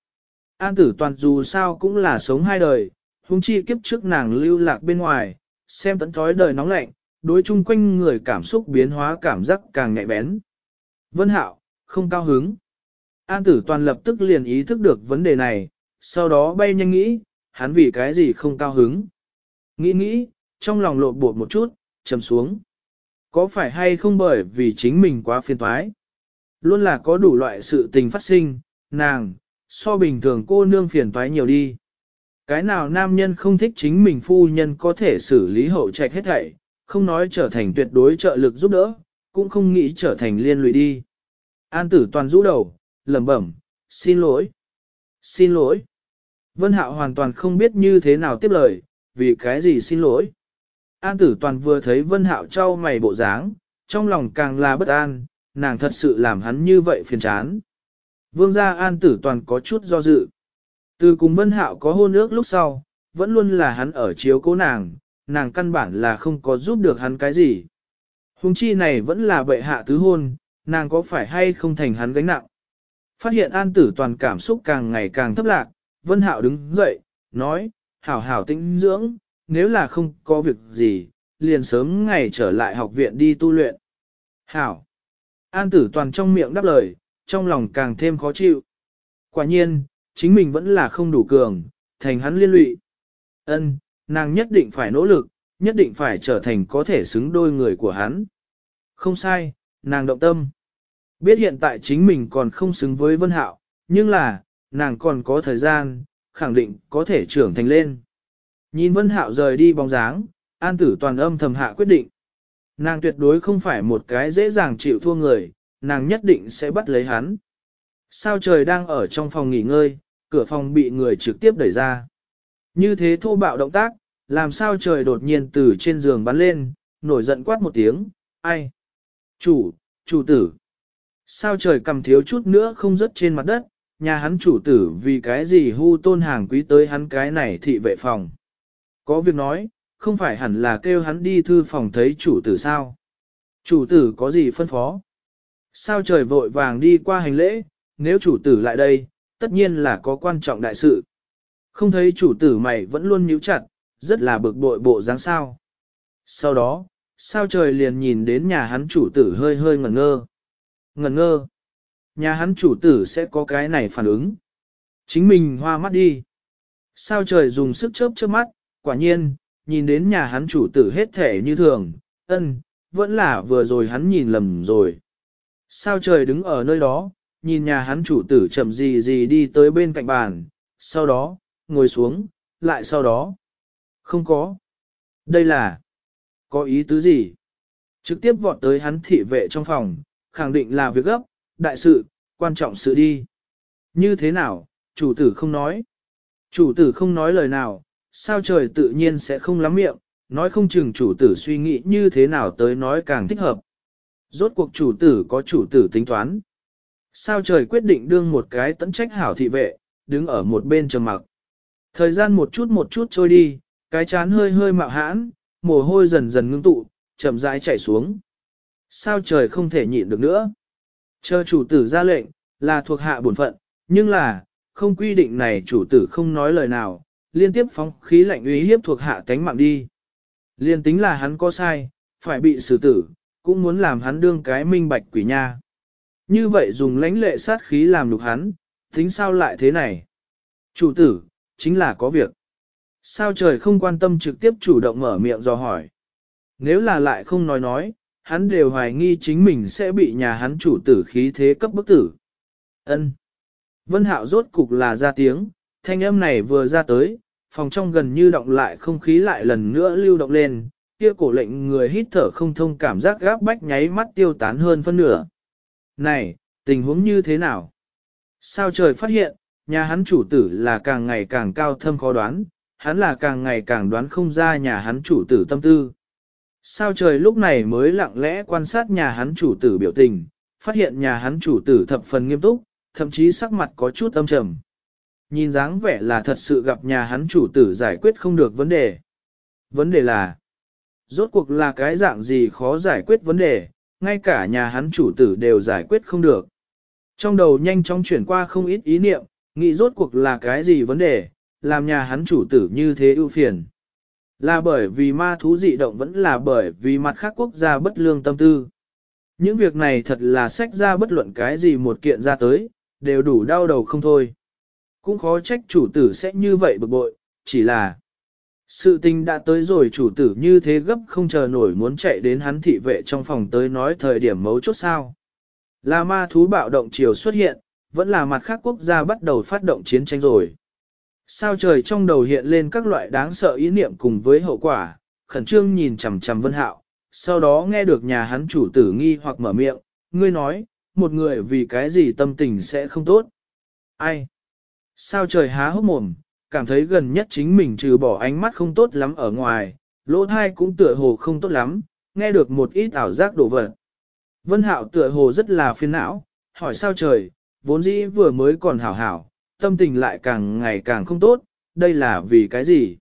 An tử toàn dù sao cũng là sống hai đời, huống chi kiếp trước nàng lưu lạc bên ngoài, xem tận thói đời nóng lạnh, đối chung quanh người cảm xúc biến hóa cảm giác càng nhạy bén. Vân hạo, không cao hứng. An tử toàn lập tức liền ý thức được vấn đề này, sau đó bay nhanh nghĩ, hắn vì cái gì không cao hứng. Nghĩ nghĩ, trong lòng lộn bột một chút, trầm xuống. Có phải hay không bởi vì chính mình quá phiền toái? Luôn là có đủ loại sự tình phát sinh, nàng, so bình thường cô nương phiền toái nhiều đi. Cái nào nam nhân không thích chính mình phu nhân có thể xử lý hậu trạch hết thảy, không nói trở thành tuyệt đối trợ lực giúp đỡ, cũng không nghĩ trở thành liên lụy đi. An tử toàn rũ đầu, lẩm bẩm, xin lỗi, xin lỗi. Vân Hạo hoàn toàn không biết như thế nào tiếp lời, vì cái gì xin lỗi. An tử toàn vừa thấy Vân Hạo trao mày bộ dáng, trong lòng càng là bất an, nàng thật sự làm hắn như vậy phiền chán. Vương gia An tử toàn có chút do dự. Từ cùng Vân Hạo có hôn ước lúc sau, vẫn luôn là hắn ở chiếu cố nàng, nàng căn bản là không có giúp được hắn cái gì. Hùng chi này vẫn là bệ hạ tứ hôn, nàng có phải hay không thành hắn gánh nặng. Phát hiện an tử toàn cảm xúc càng ngày càng thấp lạc, Vân Hạo đứng dậy, nói, hảo hảo tĩnh dưỡng, nếu là không có việc gì, liền sớm ngày trở lại học viện đi tu luyện. Hảo. An tử toàn trong miệng đáp lời, trong lòng càng thêm khó chịu. Quả nhiên, chính mình vẫn là không đủ cường, thành hắn liên lụy. Ân, nàng nhất định phải nỗ lực, nhất định phải trở thành có thể xứng đôi người của hắn. Không sai, nàng động tâm. Biết hiện tại chính mình còn không xứng với Vân Hạo, nhưng là, nàng còn có thời gian, khẳng định có thể trưởng thành lên. Nhìn Vân Hạo rời đi bóng dáng, An Tử toàn âm thầm hạ quyết định. Nàng tuyệt đối không phải một cái dễ dàng chịu thua người, nàng nhất định sẽ bắt lấy hắn. Sao trời đang ở trong phòng nghỉ ngơi, cửa phòng bị người trực tiếp đẩy ra. Như thế thô bạo động tác, làm sao trời đột nhiên từ trên giường bắn lên, nổi giận quát một tiếng, ai? Chủ, chủ tử. Sao trời cầm thiếu chút nữa không rớt trên mặt đất, nhà hắn chủ tử vì cái gì hu tôn hàng quý tới hắn cái này thị vệ phòng. Có việc nói, không phải hẳn là kêu hắn đi thư phòng thấy chủ tử sao. Chủ tử có gì phân phó? Sao trời vội vàng đi qua hành lễ, nếu chủ tử lại đây, tất nhiên là có quan trọng đại sự. Không thấy chủ tử mày vẫn luôn nhíu chặt, rất là bực bội bộ dáng sao. Sau đó, sao trời liền nhìn đến nhà hắn chủ tử hơi hơi ngẩn ngơ. Ngẩn ngơ. Nhà hắn chủ tử sẽ có cái này phản ứng. Chính mình hoa mắt đi. Sao trời dùng sức chớp chớp mắt, quả nhiên, nhìn đến nhà hắn chủ tử hết thể như thường, ân, vẫn là vừa rồi hắn nhìn lầm rồi. Sao trời đứng ở nơi đó, nhìn nhà hắn chủ tử chậm gì gì đi tới bên cạnh bàn, sau đó, ngồi xuống, lại sau đó. Không có. Đây là, có ý tứ gì? Trực tiếp vọt tới hắn thị vệ trong phòng, khẳng định là việc gấp, đại sự, quan trọng sự đi. Như thế nào, chủ tử không nói. Chủ tử không nói lời nào, sao trời tự nhiên sẽ không lắm miệng, nói không chừng chủ tử suy nghĩ như thế nào tới nói càng thích hợp. Rốt cuộc chủ tử có chủ tử tính toán. Sao trời quyết định đương một cái tấn trách hảo thị vệ, đứng ở một bên trầm mặc. Thời gian một chút một chút trôi đi, cái chán hơi hơi mạo hãn, mồ hôi dần dần ngưng tụ, chậm rãi chảy xuống. Sao trời không thể nhịn được nữa? Chờ chủ tử ra lệnh, là thuộc hạ bổn phận, nhưng là, không quy định này chủ tử không nói lời nào, liên tiếp phóng khí lạnh uy hiếp thuộc hạ tánh mạng đi. Liên tính là hắn có sai, phải bị xử tử, cũng muốn làm hắn đương cái minh bạch quỷ nha. Như vậy dùng lãnh lệ sát khí làm lục hắn, tính sao lại thế này? Chủ tử, chính là có việc. Sao trời không quan tâm trực tiếp chủ động mở miệng do hỏi. Nếu là lại không nói nói, hắn đều hoài nghi chính mình sẽ bị nhà hắn chủ tử khí thế cấp bức tử. Ân. Vân Hạo rốt cục là ra tiếng, thanh âm này vừa ra tới, phòng trong gần như động lại không khí lại lần nữa lưu động lên, kia cổ lệnh người hít thở không thông cảm giác gáp bách nháy mắt tiêu tán hơn phân nửa. Này, tình huống như thế nào? Sao trời phát hiện, nhà hắn chủ tử là càng ngày càng cao thâm khó đoán, hắn là càng ngày càng đoán không ra nhà hắn chủ tử tâm tư. Sao trời lúc này mới lặng lẽ quan sát nhà hắn chủ tử biểu tình, phát hiện nhà hắn chủ tử thập phần nghiêm túc, thậm chí sắc mặt có chút âm trầm. Nhìn dáng vẻ là thật sự gặp nhà hắn chủ tử giải quyết không được vấn đề. Vấn đề là, Rốt cuộc là cái dạng gì khó giải quyết vấn đề, ngay cả nhà hắn chủ tử đều giải quyết không được. Trong đầu nhanh chóng chuyển qua không ít ý niệm, nghĩ rốt cuộc là cái gì vấn đề, làm nhà hắn chủ tử như thế ưu phiền. Là bởi vì ma thú dị động vẫn là bởi vì mặt khác quốc gia bất lương tâm tư. Những việc này thật là sách ra bất luận cái gì một kiện ra tới, đều đủ đau đầu không thôi. Cũng khó trách chủ tử sẽ như vậy bực bội, chỉ là sự tình đã tới rồi chủ tử như thế gấp không chờ nổi muốn chạy đến hắn thị vệ trong phòng tới nói thời điểm mấu chốt sao. Là ma thú bạo động chiều xuất hiện, vẫn là mặt khác quốc gia bắt đầu phát động chiến tranh rồi. Sao trời trong đầu hiện lên các loại đáng sợ ý niệm cùng với hậu quả, khẩn trương nhìn chằm chằm vân hạo, sau đó nghe được nhà hắn chủ tử nghi hoặc mở miệng, ngươi nói, một người vì cái gì tâm tình sẽ không tốt. Ai? Sao trời há hốc mồm, cảm thấy gần nhất chính mình trừ bỏ ánh mắt không tốt lắm ở ngoài, lỗ thai cũng tựa hồ không tốt lắm, nghe được một ít ảo giác đổ vật. Vân hạo tựa hồ rất là phiền não, hỏi sao trời, vốn dĩ vừa mới còn hảo hảo, tâm tình lại càng ngày càng không tốt, đây là vì cái gì?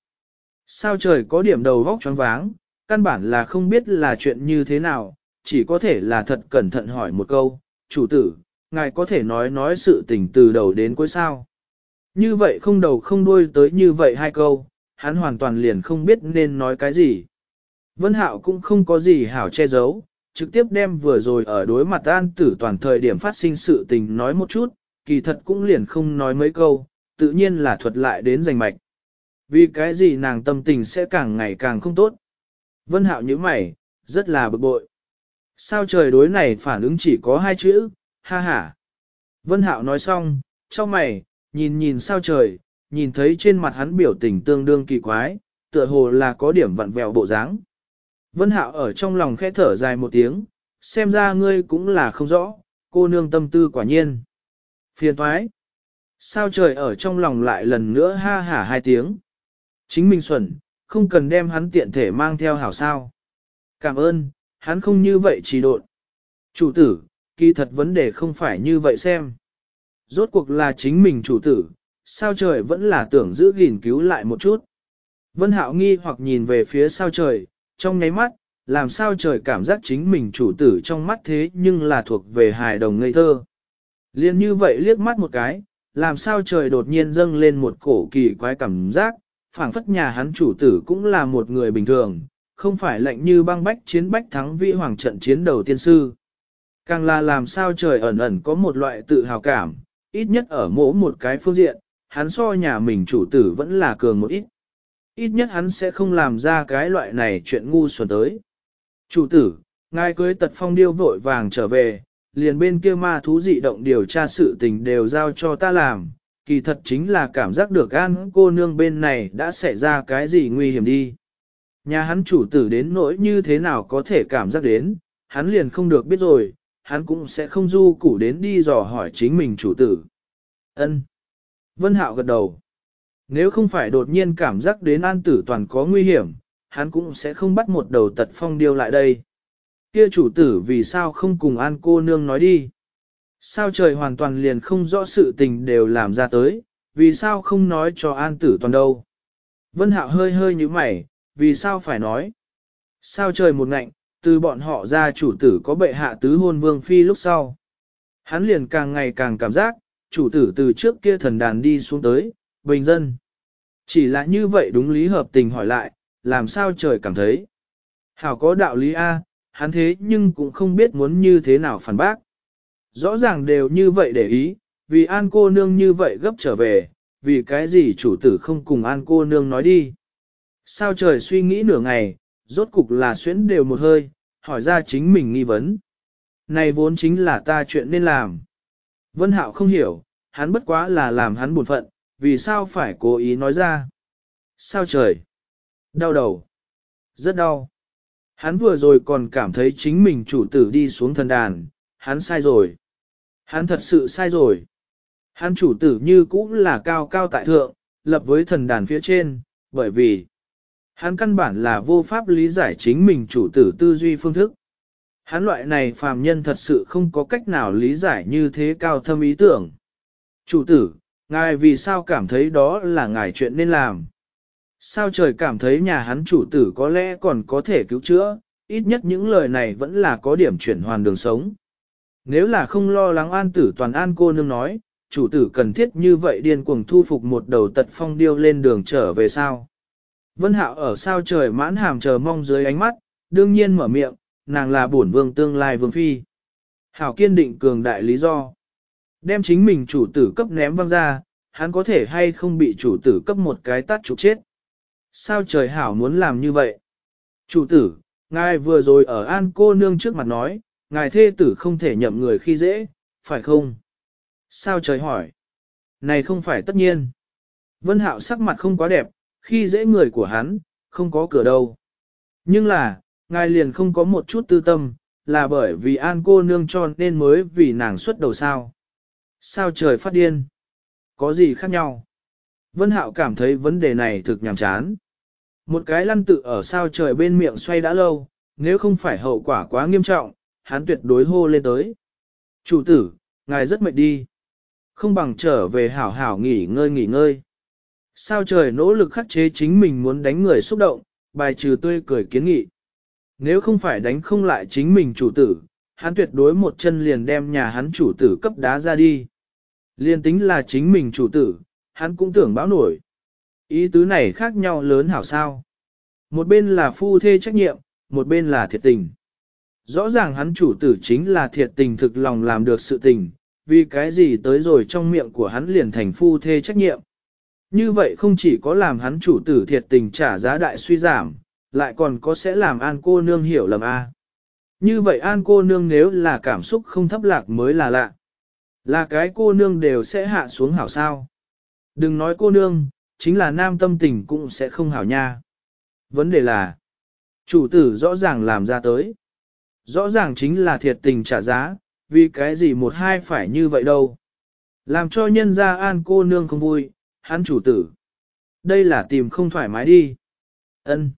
Sao trời có điểm đầu vóc choáng váng, căn bản là không biết là chuyện như thế nào, chỉ có thể là thật cẩn thận hỏi một câu, chủ tử, ngài có thể nói nói sự tình từ đầu đến cuối sao. Như vậy không đầu không đuôi tới như vậy hai câu, hắn hoàn toàn liền không biết nên nói cái gì. Vân Hạo cũng không có gì hảo che giấu, trực tiếp đem vừa rồi ở đối mặt an tử toàn thời điểm phát sinh sự tình nói một chút, kỳ thật cũng liền không nói mấy câu, tự nhiên là thuật lại đến giành mạch. Vì cái gì nàng tâm tình sẽ càng ngày càng không tốt. Vân Hạo như mày, rất là bực bội. Sao trời đối này phản ứng chỉ có hai chữ, ha ha. Vân Hạo nói xong, trong mày, nhìn nhìn sao trời, nhìn thấy trên mặt hắn biểu tình tương đương kỳ quái, tựa hồ là có điểm vặn vẹo bộ dáng. Vân Hạo ở trong lòng khẽ thở dài một tiếng, xem ra ngươi cũng là không rõ, cô nương tâm tư quả nhiên. Phiền thoái. Sao trời ở trong lòng lại lần nữa ha hả hai tiếng. Chính mình xuẩn, không cần đem hắn tiện thể mang theo hảo sao. Cảm ơn, hắn không như vậy chỉ độn. Chủ tử, kỳ thật vấn đề không phải như vậy xem. Rốt cuộc là chính mình chủ tử, sao trời vẫn là tưởng giữ gìn cứu lại một chút. Vân Hạo nghi hoặc nhìn về phía sao trời, trong nháy mắt, làm sao trời cảm giác chính mình chủ tử trong mắt thế nhưng là thuộc về hài đồng ngây thơ. Liên như vậy liếc mắt một cái, làm sao trời đột nhiên dâng lên một cổ kỳ quái cảm giác, phảng phất nhà hắn chủ tử cũng là một người bình thường, không phải lạnh như băng bách chiến bách thắng vĩ hoàng trận chiến đầu tiên sư. Càng là làm sao trời ẩn ẩn có một loại tự hào cảm, ít nhất ở mỗi một cái phương diện, hắn so nhà mình chủ tử vẫn là cường một ít. Ít nhất hắn sẽ không làm ra cái loại này chuyện ngu xuẩn tới. Chủ tử, ngài cưới tật phong điêu vội vàng trở về, liền bên kia ma thú dị động điều tra sự tình đều giao cho ta làm, kỳ thật chính là cảm giác được an cô nương bên này đã xảy ra cái gì nguy hiểm đi. Nhà hắn chủ tử đến nỗi như thế nào có thể cảm giác đến, hắn liền không được biết rồi, hắn cũng sẽ không du củ đến đi dò hỏi chính mình chủ tử. Ân. Vân Hạo gật đầu. Nếu không phải đột nhiên cảm giác đến an tử toàn có nguy hiểm, hắn cũng sẽ không bắt một đầu tật phong điêu lại đây. Kia chủ tử vì sao không cùng an cô nương nói đi. Sao trời hoàn toàn liền không rõ sự tình đều làm ra tới, vì sao không nói cho an tử toàn đâu. Vân Hạo hơi hơi như mày, vì sao phải nói. Sao trời một ngạnh, từ bọn họ ra chủ tử có bệ hạ tứ hôn vương phi lúc sau. Hắn liền càng ngày càng cảm giác, chủ tử từ trước kia thần đàn đi xuống tới, bình dân. Chỉ là như vậy đúng lý hợp tình hỏi lại, làm sao trời cảm thấy. Hảo có đạo lý A, hắn thế nhưng cũng không biết muốn như thế nào phản bác. Rõ ràng đều như vậy để ý, vì an cô nương như vậy gấp trở về, vì cái gì chủ tử không cùng an cô nương nói đi. Sao trời suy nghĩ nửa ngày, rốt cục là xuyến đều một hơi, hỏi ra chính mình nghi vấn. Này vốn chính là ta chuyện nên làm. Vân Hạo không hiểu, hắn bất quá là làm hắn buồn phận, vì sao phải cố ý nói ra. Sao trời? Đau đầu. Rất đau. Hắn vừa rồi còn cảm thấy chính mình chủ tử đi xuống thần đàn, hắn sai rồi. Hắn thật sự sai rồi. Hắn chủ tử như cũng là cao cao tại thượng, lập với thần đàn phía trên, bởi vì hắn căn bản là vô pháp lý giải chính mình chủ tử tư duy phương thức. Hắn loại này phàm nhân thật sự không có cách nào lý giải như thế cao thâm ý tưởng. Chủ tử, ngài vì sao cảm thấy đó là ngài chuyện nên làm? Sao trời cảm thấy nhà hắn chủ tử có lẽ còn có thể cứu chữa, ít nhất những lời này vẫn là có điểm chuyển hoàn đường sống. Nếu là không lo lắng an tử toàn an cô nương nói, chủ tử cần thiết như vậy điên cuồng thu phục một đầu tật phong điêu lên đường trở về sao. Vân hạo ở sao trời mãn hàm chờ mong dưới ánh mắt, đương nhiên mở miệng, nàng là bổn vương tương lai vương phi. Hảo kiên định cường đại lý do. Đem chính mình chủ tử cấp ném văng ra, hắn có thể hay không bị chủ tử cấp một cái tát trục chết. Sao trời hảo muốn làm như vậy? Chủ tử, ngài vừa rồi ở an cô nương trước mặt nói, ngài thê tử không thể nhậm người khi dễ, phải không? Sao trời hỏi? Này không phải tất nhiên. Vân hạo sắc mặt không quá đẹp, khi dễ người của hắn, không có cửa đâu. Nhưng là, ngài liền không có một chút tư tâm, là bởi vì an cô nương tròn nên mới vì nàng xuất đầu sao. Sao trời phát điên? Có gì khác nhau? Vân Hạo cảm thấy vấn đề này thực nhàm chán. Một cái lăn tự ở sao trời bên miệng xoay đã lâu, nếu không phải hậu quả quá nghiêm trọng, hắn tuyệt đối hô lên tới. Chủ tử, ngài rất mệt đi. Không bằng trở về hảo hảo nghỉ ngơi nghỉ ngơi. Sao trời nỗ lực khắc chế chính mình muốn đánh người xúc động, bài trừ tươi cười kiến nghị. Nếu không phải đánh không lại chính mình chủ tử, hắn tuyệt đối một chân liền đem nhà hắn chủ tử cấp đá ra đi. Liên tính là chính mình chủ tử, hắn cũng tưởng báo nổi. Ý tứ này khác nhau lớn hảo sao. Một bên là phu thê trách nhiệm, một bên là thiệt tình. Rõ ràng hắn chủ tử chính là thiệt tình thực lòng làm được sự tình, vì cái gì tới rồi trong miệng của hắn liền thành phu thê trách nhiệm. Như vậy không chỉ có làm hắn chủ tử thiệt tình trả giá đại suy giảm, lại còn có sẽ làm an cô nương hiểu lầm a. Như vậy an cô nương nếu là cảm xúc không thấp lạc mới là lạ. Là cái cô nương đều sẽ hạ xuống hảo sao. Đừng nói cô nương, chính là nam tâm tình cũng sẽ không hảo nha. Vấn đề là, chủ tử rõ ràng làm ra tới. Rõ ràng chính là thiệt tình trả giá, vì cái gì một hai phải như vậy đâu. Làm cho nhân gia an cô nương không vui, hắn chủ tử. Đây là tìm không thoải mái đi. ân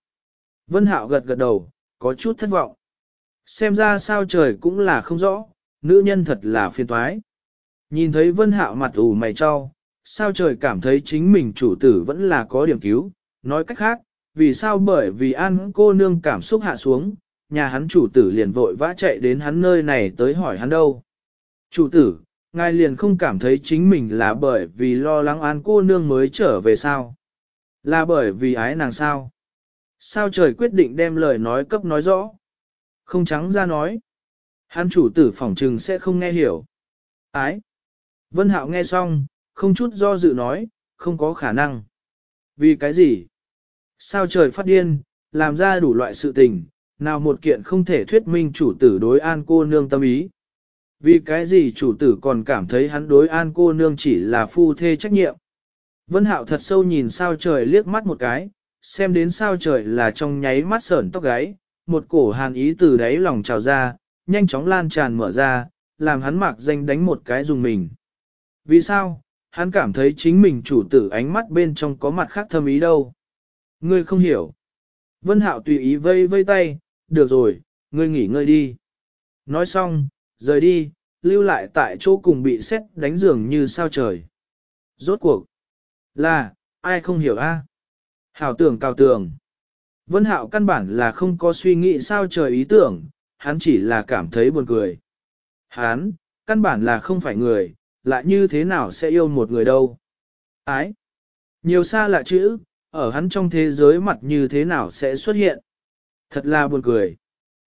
Vân Hạo gật gật đầu, có chút thất vọng. Xem ra sao trời cũng là không rõ, nữ nhân thật là phiền toái. Nhìn thấy Vân Hạo mặt ủ mày cho, sao trời cảm thấy chính mình chủ tử vẫn là có điểm cứu, nói cách khác, vì sao bởi vì an cô nương cảm xúc hạ xuống, nhà hắn chủ tử liền vội vã chạy đến hắn nơi này tới hỏi hắn đâu. Chủ tử, ngài liền không cảm thấy chính mình là bởi vì lo lắng an cô nương mới trở về sao? Là bởi vì ái nàng sao? Sao trời quyết định đem lời nói cấp nói rõ? Không trắng ra nói. Hắn chủ tử phỏng trừng sẽ không nghe hiểu. Ái. Vân Hạo nghe xong, không chút do dự nói, không có khả năng. Vì cái gì? Sao trời phát điên, làm ra đủ loại sự tình, nào một kiện không thể thuyết minh chủ tử đối an cô nương tâm ý. Vì cái gì chủ tử còn cảm thấy hắn đối an cô nương chỉ là phu thê trách nhiệm. Vân Hạo thật sâu nhìn sao trời liếc mắt một cái, xem đến sao trời là trong nháy mắt sởn tóc gáy, một cổ hàn ý từ đáy lòng trào ra, nhanh chóng lan tràn mở ra, làm hắn mặc danh đánh một cái dùng mình. Vì sao, hắn cảm thấy chính mình chủ tử ánh mắt bên trong có mặt khác thâm ý đâu. Ngươi không hiểu. Vân Hạo tùy ý vây vây tay, được rồi, ngươi nghỉ ngơi đi. Nói xong, rời đi, lưu lại tại chỗ cùng bị xét đánh giường như sao trời. Rốt cuộc. Là, ai không hiểu a? À? Hảo tưởng cao tưởng. Vân Hạo căn bản là không có suy nghĩ sao trời ý tưởng, hắn chỉ là cảm thấy buồn cười. Hắn, căn bản là không phải người, lại như thế nào sẽ yêu một người đâu. Ái. Nhiều xa lạ chữ, ở hắn trong thế giới mặt như thế nào sẽ xuất hiện. Thật là buồn cười.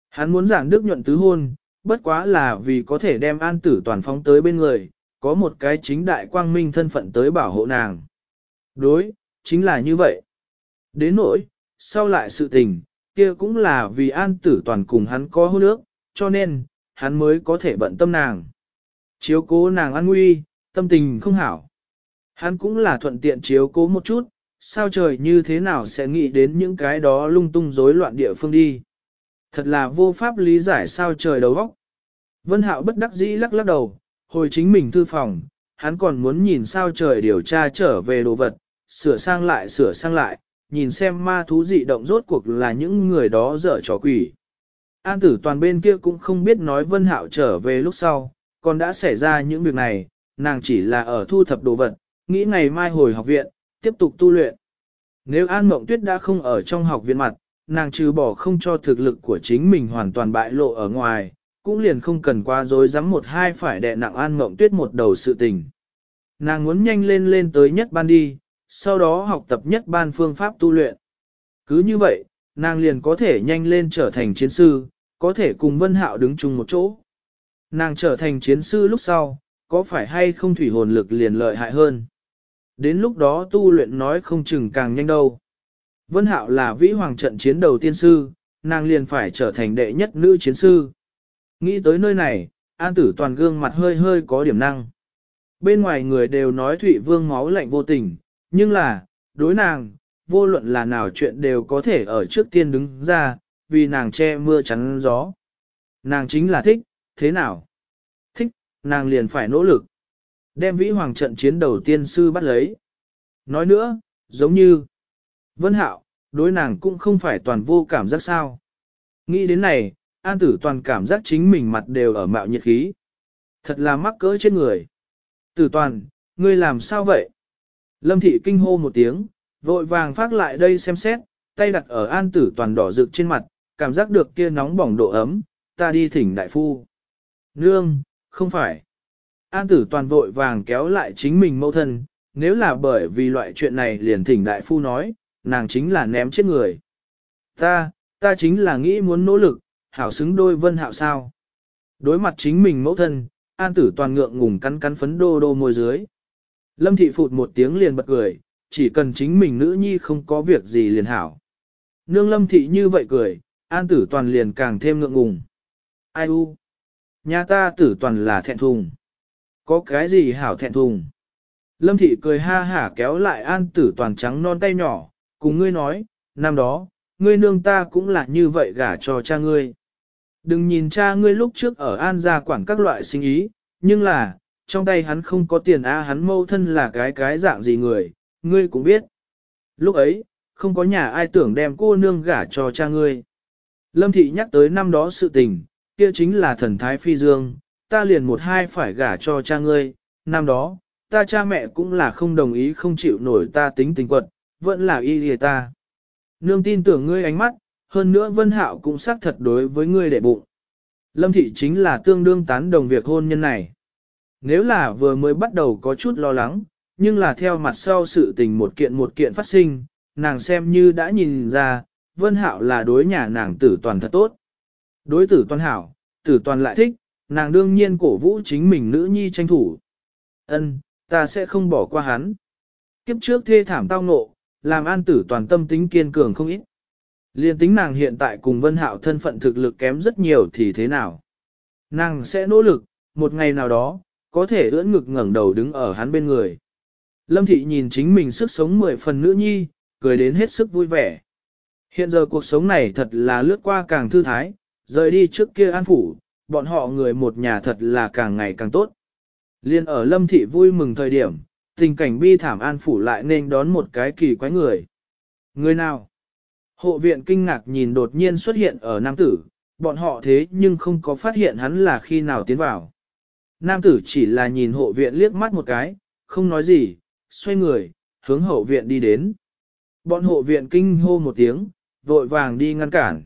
Hắn muốn giảng đức nhuận tứ hôn, bất quá là vì có thể đem an tử toàn phóng tới bên người, có một cái chính đại quang minh thân phận tới bảo hộ nàng. Đối, chính là như vậy. Đến nỗi, sau lại sự tình, kia cũng là vì an tử toàn cùng hắn có hôn ước, cho nên, hắn mới có thể bận tâm nàng. Chiếu cố nàng an nguy, tâm tình không hảo. Hắn cũng là thuận tiện chiếu cố một chút, sao trời như thế nào sẽ nghĩ đến những cái đó lung tung rối loạn địa phương đi. Thật là vô pháp lý giải sao trời đầu óc. Vân Hạo bất đắc dĩ lắc lắc đầu, hồi chính mình thư phòng, hắn còn muốn nhìn sao trời điều tra trở về đồ vật, sửa sang lại sửa sang lại, nhìn xem ma thú dị động rốt cuộc là những người đó dở trò quỷ. An tử toàn bên kia cũng không biết nói Vân Hạo trở về lúc sau, còn đã xảy ra những việc này, nàng chỉ là ở thu thập đồ vật, nghĩ ngày mai hồi học viện, tiếp tục tu luyện. Nếu An Mộng Tuyết đã không ở trong học viện mặt, nàng trừ bỏ không cho thực lực của chính mình hoàn toàn bại lộ ở ngoài, cũng liền không cần qua dối dám một hai phải đè nặng An Mộng Tuyết một đầu sự tình. Nàng muốn nhanh lên lên tới nhất ban đi, sau đó học tập nhất ban phương pháp tu luyện. Cứ như vậy, nàng liền có thể nhanh lên trở thành chiến sư, có thể cùng Vân Hạo đứng chung một chỗ. Nàng trở thành chiến sư lúc sau, có phải hay không thủy hồn lực liền lợi hại hơn. Đến lúc đó tu luyện nói không chừng càng nhanh đâu. Vân Hạo là vĩ hoàng trận chiến đầu tiên sư, nàng liền phải trở thành đệ nhất nữ chiến sư. Nghĩ tới nơi này, an tử toàn gương mặt hơi hơi có điểm năng. Bên ngoài người đều nói Thụy Vương máu lạnh vô tình, nhưng là, đối nàng, vô luận là nào chuyện đều có thể ở trước tiên đứng ra, vì nàng che mưa chắn gió. Nàng chính là thích, thế nào? Thích, nàng liền phải nỗ lực. Đem vĩ hoàng trận chiến đầu tiên sư bắt lấy. Nói nữa, giống như Vân Hạo, đối nàng cũng không phải toàn vô cảm giác sao. Nghĩ đến này, an tử toàn cảm giác chính mình mặt đều ở mạo nhiệt khí. Thật là mắc cỡ trên người. Tử toàn, ngươi làm sao vậy? Lâm thị kinh hô một tiếng, vội vàng phát lại đây xem xét, tay đặt ở an tử toàn đỏ rực trên mặt, cảm giác được kia nóng bỏng độ ấm, ta đi thỉnh đại phu. Nương, không phải. An tử toàn vội vàng kéo lại chính mình mâu thân, nếu là bởi vì loại chuyện này liền thỉnh đại phu nói, nàng chính là ném chết người. Ta, ta chính là nghĩ muốn nỗ lực, hảo xứng đôi vân hạo sao. Đối mặt chính mình mẫu thân, an tử toàn ngượng ngùng cắn cắn phấn đô đô môi dưới. Lâm thị phụt một tiếng liền bật cười, chỉ cần chính mình nữ nhi không có việc gì liền hảo. Nương lâm thị như vậy cười, an tử toàn liền càng thêm ngượng ngùng. Ai u? Nhà ta tử toàn là thẹn thùng. Có cái gì hảo thẹn thùng? Lâm thị cười ha hả kéo lại an tử toàn trắng non tay nhỏ, cùng ngươi nói, năm đó, ngươi nương ta cũng là như vậy gả cho cha ngươi. Đừng nhìn cha ngươi lúc trước ở An gia quản các loại sinh ý, nhưng là, trong tay hắn không có tiền a hắn mâu thân là cái cái dạng gì người, ngươi cũng biết. Lúc ấy, không có nhà ai tưởng đem cô nương gả cho cha ngươi. Lâm thị nhắc tới năm đó sự tình, kia chính là thần thái phi dương, ta liền một hai phải gả cho cha ngươi, năm đó, ta cha mẹ cũng là không đồng ý không chịu nổi ta tính tình quật, vẫn là y lìa ta. Nương tin tưởng ngươi ánh mắt, hơn nữa Vân Hạo cũng xác thật đối với ngươi đệ bụng. Lâm thị chính là tương đương tán đồng việc hôn nhân này. Nếu là vừa mới bắt đầu có chút lo lắng, nhưng là theo mặt sau sự tình một kiện một kiện phát sinh, nàng xem như đã nhìn ra, Vân Hạo là đối nhà nàng tử toàn thật tốt. Đối tử toàn hảo, tử toàn lại thích, nàng đương nhiên cổ vũ chính mình nữ nhi tranh thủ. Ân, ta sẽ không bỏ qua hắn. Kiếp trước thê thảm tao ngộ, làm an tử toàn tâm tính kiên cường không ít. Liên tính nàng hiện tại cùng Vân Hạo thân phận thực lực kém rất nhiều thì thế nào? Nàng sẽ nỗ lực, một ngày nào đó, có thể ưỡn ngực ngẩng đầu đứng ở hắn bên người. Lâm Thị nhìn chính mình sức sống mười phần nữ nhi, cười đến hết sức vui vẻ. Hiện giờ cuộc sống này thật là lướt qua càng thư thái, rời đi trước kia an phủ, bọn họ người một nhà thật là càng ngày càng tốt. Liên ở Lâm Thị vui mừng thời điểm, tình cảnh bi thảm an phủ lại nên đón một cái kỳ quái người. Người nào? Hộ viện kinh ngạc nhìn đột nhiên xuất hiện ở nam tử, bọn họ thế nhưng không có phát hiện hắn là khi nào tiến vào. Nam tử chỉ là nhìn hộ viện liếc mắt một cái, không nói gì, xoay người, hướng hậu viện đi đến. Bọn hộ viện kinh hô một tiếng, vội vàng đi ngăn cản.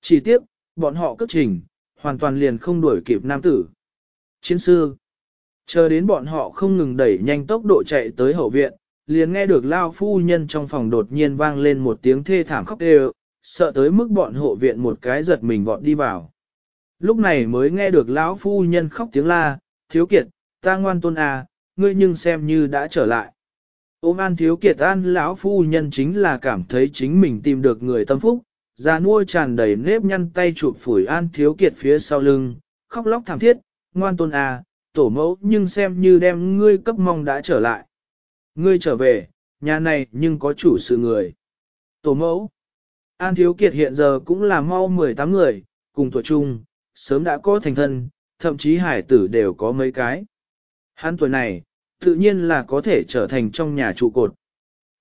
Chỉ tiếp, bọn họ cất trình, hoàn toàn liền không đuổi kịp nam tử. Chiến sư, chờ đến bọn họ không ngừng đẩy nhanh tốc độ chạy tới hậu viện, liền nghe được lao phu nhân trong phòng đột nhiên vang lên một tiếng thê thảm khóc đều, sợ tới mức bọn hộ viện một cái giật mình vọt đi vào. Lúc này mới nghe được lão phu nhân khóc tiếng la, thiếu kiệt, ta ngoan tôn à, ngươi nhưng xem như đã trở lại. Ôm an thiếu kiệt an lão phu nhân chính là cảm thấy chính mình tìm được người tâm phúc, già nuôi tràn đầy nếp nhăn tay chụp phủi an thiếu kiệt phía sau lưng, khóc lóc thảm thiết, ngoan tôn à, tổ mẫu nhưng xem như đem ngươi cấp mong đã trở lại. Ngươi trở về, nhà này nhưng có chủ sự người. Tổ mẫu. An Thiếu Kiệt hiện giờ cũng là mau 18 người, cùng tuổi chung, sớm đã có thành thân, thậm chí hải tử đều có mấy cái. Hắn tuổi này, tự nhiên là có thể trở thành trong nhà trụ cột.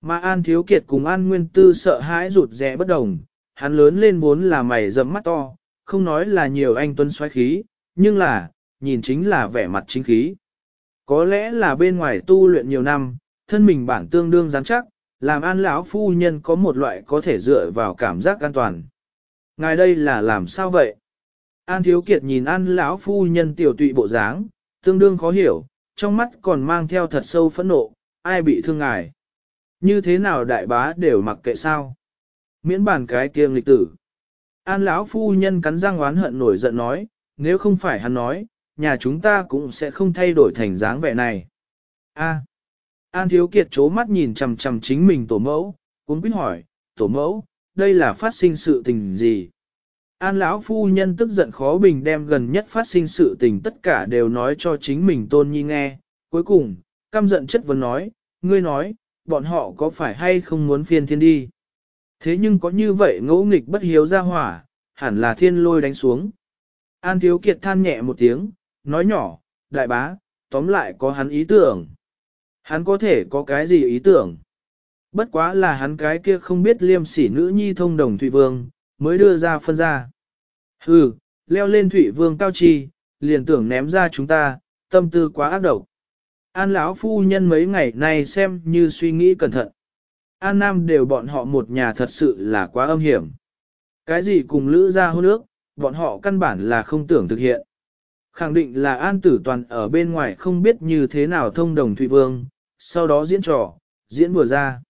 Mà An Thiếu Kiệt cùng An Nguyên Tư sợ hãi rụt rẽ bất đồng, hắn lớn lên vốn là mày rậm mắt to, không nói là nhiều anh tuấn xoáy khí, nhưng là, nhìn chính là vẻ mặt chính khí. Có lẽ là bên ngoài tu luyện nhiều năm, thân mình bản tương đương rắn chắc, làm an lão phu nhân có một loại có thể dựa vào cảm giác an toàn. Ngài đây là làm sao vậy? An Thiếu Kiệt nhìn An lão phu nhân tiểu tụy bộ dáng, tương đương khó hiểu, trong mắt còn mang theo thật sâu phẫn nộ, ai bị thương ngài? Như thế nào đại bá đều mặc kệ sao? Miễn bàn cái kiêng lịch tử. An lão phu nhân cắn răng oán hận nổi giận nói, nếu không phải hắn nói, nhà chúng ta cũng sẽ không thay đổi thành dáng vẻ này. A. An Thiếu Kiệt chố mắt nhìn chằm chằm chính mình tổ mẫu, cũng biết hỏi, tổ mẫu, đây là phát sinh sự tình gì? An lão phu nhân tức giận khó bình đem gần nhất phát sinh sự tình tất cả đều nói cho chính mình tôn nhi nghe. Cuối cùng, căm giận chất vấn nói, ngươi nói, bọn họ có phải hay không muốn phiên thiên đi? Thế nhưng có như vậy ngỗ nghịch bất hiếu ra hỏa, hẳn là thiên lôi đánh xuống. An thiếu kiệt than nhẹ một tiếng, nói nhỏ, đại bá, tóm lại có hắn ý tưởng. Hắn có thể có cái gì ý tưởng? Bất quá là hắn cái kia không biết liêm sỉ nữ nhi thông đồng Thụy Vương, mới đưa ra phân ra. Hừ, leo lên Thụy Vương cao chi, liền tưởng ném ra chúng ta, tâm tư quá ác độc. An lão phu nhân mấy ngày nay xem như suy nghĩ cẩn thận. An Nam đều bọn họ một nhà thật sự là quá âm hiểm. Cái gì cùng lữ ra hôn ước, bọn họ căn bản là không tưởng thực hiện. Khẳng định là An Tử Toàn ở bên ngoài không biết như thế nào thông đồng Thụy Vương, sau đó diễn trò, diễn vừa ra.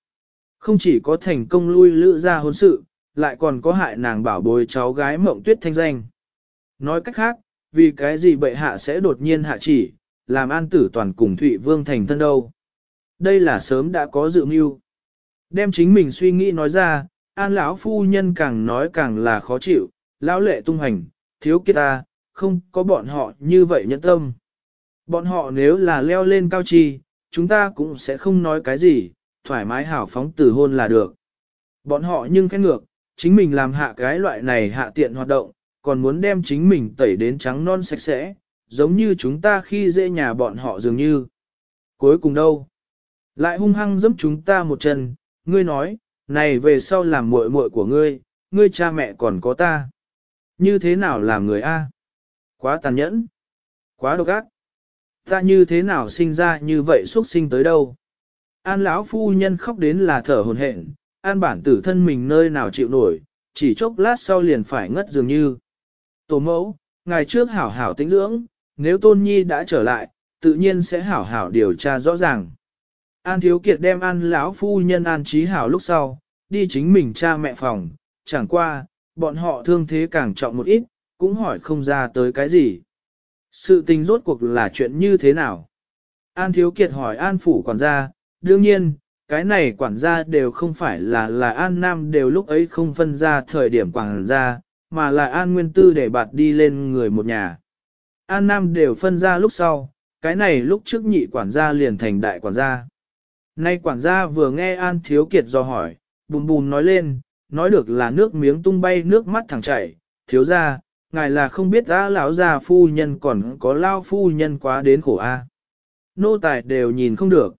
Không chỉ có thành công lui lữ ra hôn sự, lại còn có hại nàng bảo bối cháu gái mộng tuyết thanh danh. Nói cách khác, vì cái gì bệ hạ sẽ đột nhiên hạ chỉ, làm an tử toàn cùng Thụy Vương thành thân đâu. Đây là sớm đã có dự mưu. Đem chính mình suy nghĩ nói ra, an lão phu nhân càng nói càng là khó chịu, lão lệ tung hành, thiếu kia ta, không có bọn họ như vậy nhẫn tâm. Bọn họ nếu là leo lên cao trì, chúng ta cũng sẽ không nói cái gì, thoải mái hảo phóng từ hôn là được. Bọn họ nhưng khét ngược, chính mình làm hạ cái loại này hạ tiện hoạt động, còn muốn đem chính mình tẩy đến trắng non sạch sẽ, giống như chúng ta khi dễ nhà bọn họ dường như. Cuối cùng đâu? Lại hung hăng giẫm chúng ta một chân, ngươi nói, này về sau làm muội muội của ngươi, ngươi cha mẹ còn có ta. Như thế nào làm người A? Quá tàn nhẫn. Quá độc ác. Ta như thế nào sinh ra như vậy xuất sinh tới đâu? An lão phu nhân khóc đến là thở hồn hển, an bản tử thân mình nơi nào chịu nổi, chỉ chốc lát sau liền phải ngất dường như. Tổ mẫu, ngày trước hảo hảo tĩnh dưỡng, nếu tôn nhi đã trở lại, tự nhiên sẽ hảo hảo điều tra rõ ràng. An thiếu kiệt đem an lão phu nhân an trí hảo lúc sau, đi chính mình cha mẹ phòng, chẳng qua, bọn họ thương thế càng trọng một ít, cũng hỏi không ra tới cái gì. Sự tình rốt cuộc là chuyện như thế nào? An thiếu kiệt hỏi an phủ quản gia, đương nhiên, cái này quản gia đều không phải là là An Nam đều lúc ấy không phân ra thời điểm quản gia, mà là An Nguyên Tư để bạt đi lên người một nhà. An Nam đều phân ra lúc sau, cái này lúc trước nhị quản gia liền thành đại quản gia. Nay quản gia vừa nghe An Thiếu Kiệt do hỏi, bùm bùm nói lên, nói được là nước miếng tung bay nước mắt thẳng chảy, thiếu gia, ngài là không biết đã lão già phu nhân còn có lao phu nhân quá đến khổ a. Nô tài đều nhìn không được.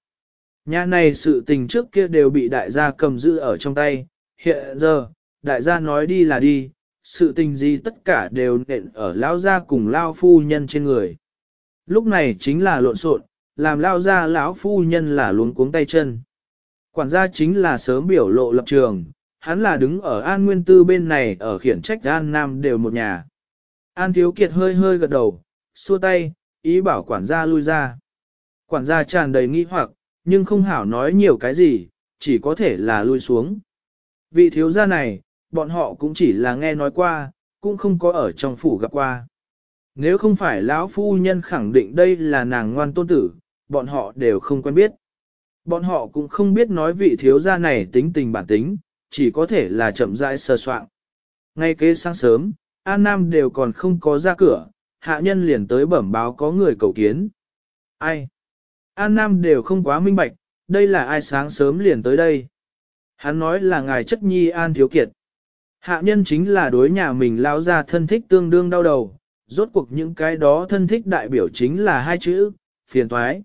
Nhà này sự tình trước kia đều bị đại gia cầm giữ ở trong tay, hiện giờ, đại gia nói đi là đi, sự tình gì tất cả đều nện ở lao gia cùng lao phu nhân trên người. Lúc này chính là lộn xộn, làm lao gia lão phu nhân là luống cuống tay chân. Quản gia chính là sớm biểu lộ lập trường, hắn là đứng ở An Nguyên Tư bên này ở khiển trách An Nam đều một nhà. An Thiếu Kiệt hơi hơi gật đầu, xua tay, ý bảo quản gia lui ra. Quản gia tràn đầy nghi hoặc, nhưng không hảo nói nhiều cái gì, chỉ có thể là lui xuống. Vị thiếu gia này, bọn họ cũng chỉ là nghe nói qua, cũng không có ở trong phủ gặp qua. Nếu không phải lão phu nhân khẳng định đây là nàng ngoan tôn tử, bọn họ đều không quen biết. Bọn họ cũng không biết nói vị thiếu gia này tính tình bản tính, chỉ có thể là chậm rãi sơ soạn. Ngay kế sáng sớm, An Nam đều còn không có ra cửa, hạ nhân liền tới bẩm báo có người cầu kiến. Ai? An Nam đều không quá minh bạch, đây là ai sáng sớm liền tới đây. Hắn nói là ngài chất nhi An Thiếu Kiệt. Hạ nhân chính là đối nhà mình lao ra thân thích tương đương đau đầu, rốt cuộc những cái đó thân thích đại biểu chính là hai chữ, phiền toái.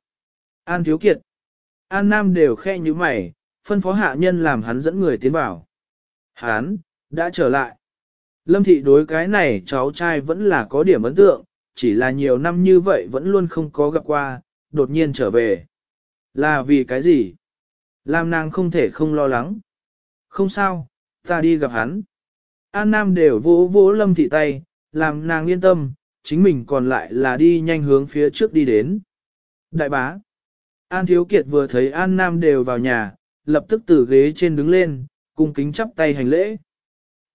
An Thiếu Kiệt. An Nam đều khe như mày, phân phó hạ nhân làm hắn dẫn người tiến vào. Hắn, đã trở lại. Lâm thị đối cái này cháu trai vẫn là có điểm ấn tượng, chỉ là nhiều năm như vậy vẫn luôn không có gặp qua, đột nhiên trở về. Là vì cái gì? Làm nàng không thể không lo lắng. Không sao, ta đi gặp hắn. An Nam đều vỗ vỗ lâm thị tay, làm nàng yên tâm, chính mình còn lại là đi nhanh hướng phía trước đi đến. Đại bá. An Thiếu Kiệt vừa thấy An Nam đều vào nhà, lập tức từ ghế trên đứng lên, cung kính chắp tay hành lễ.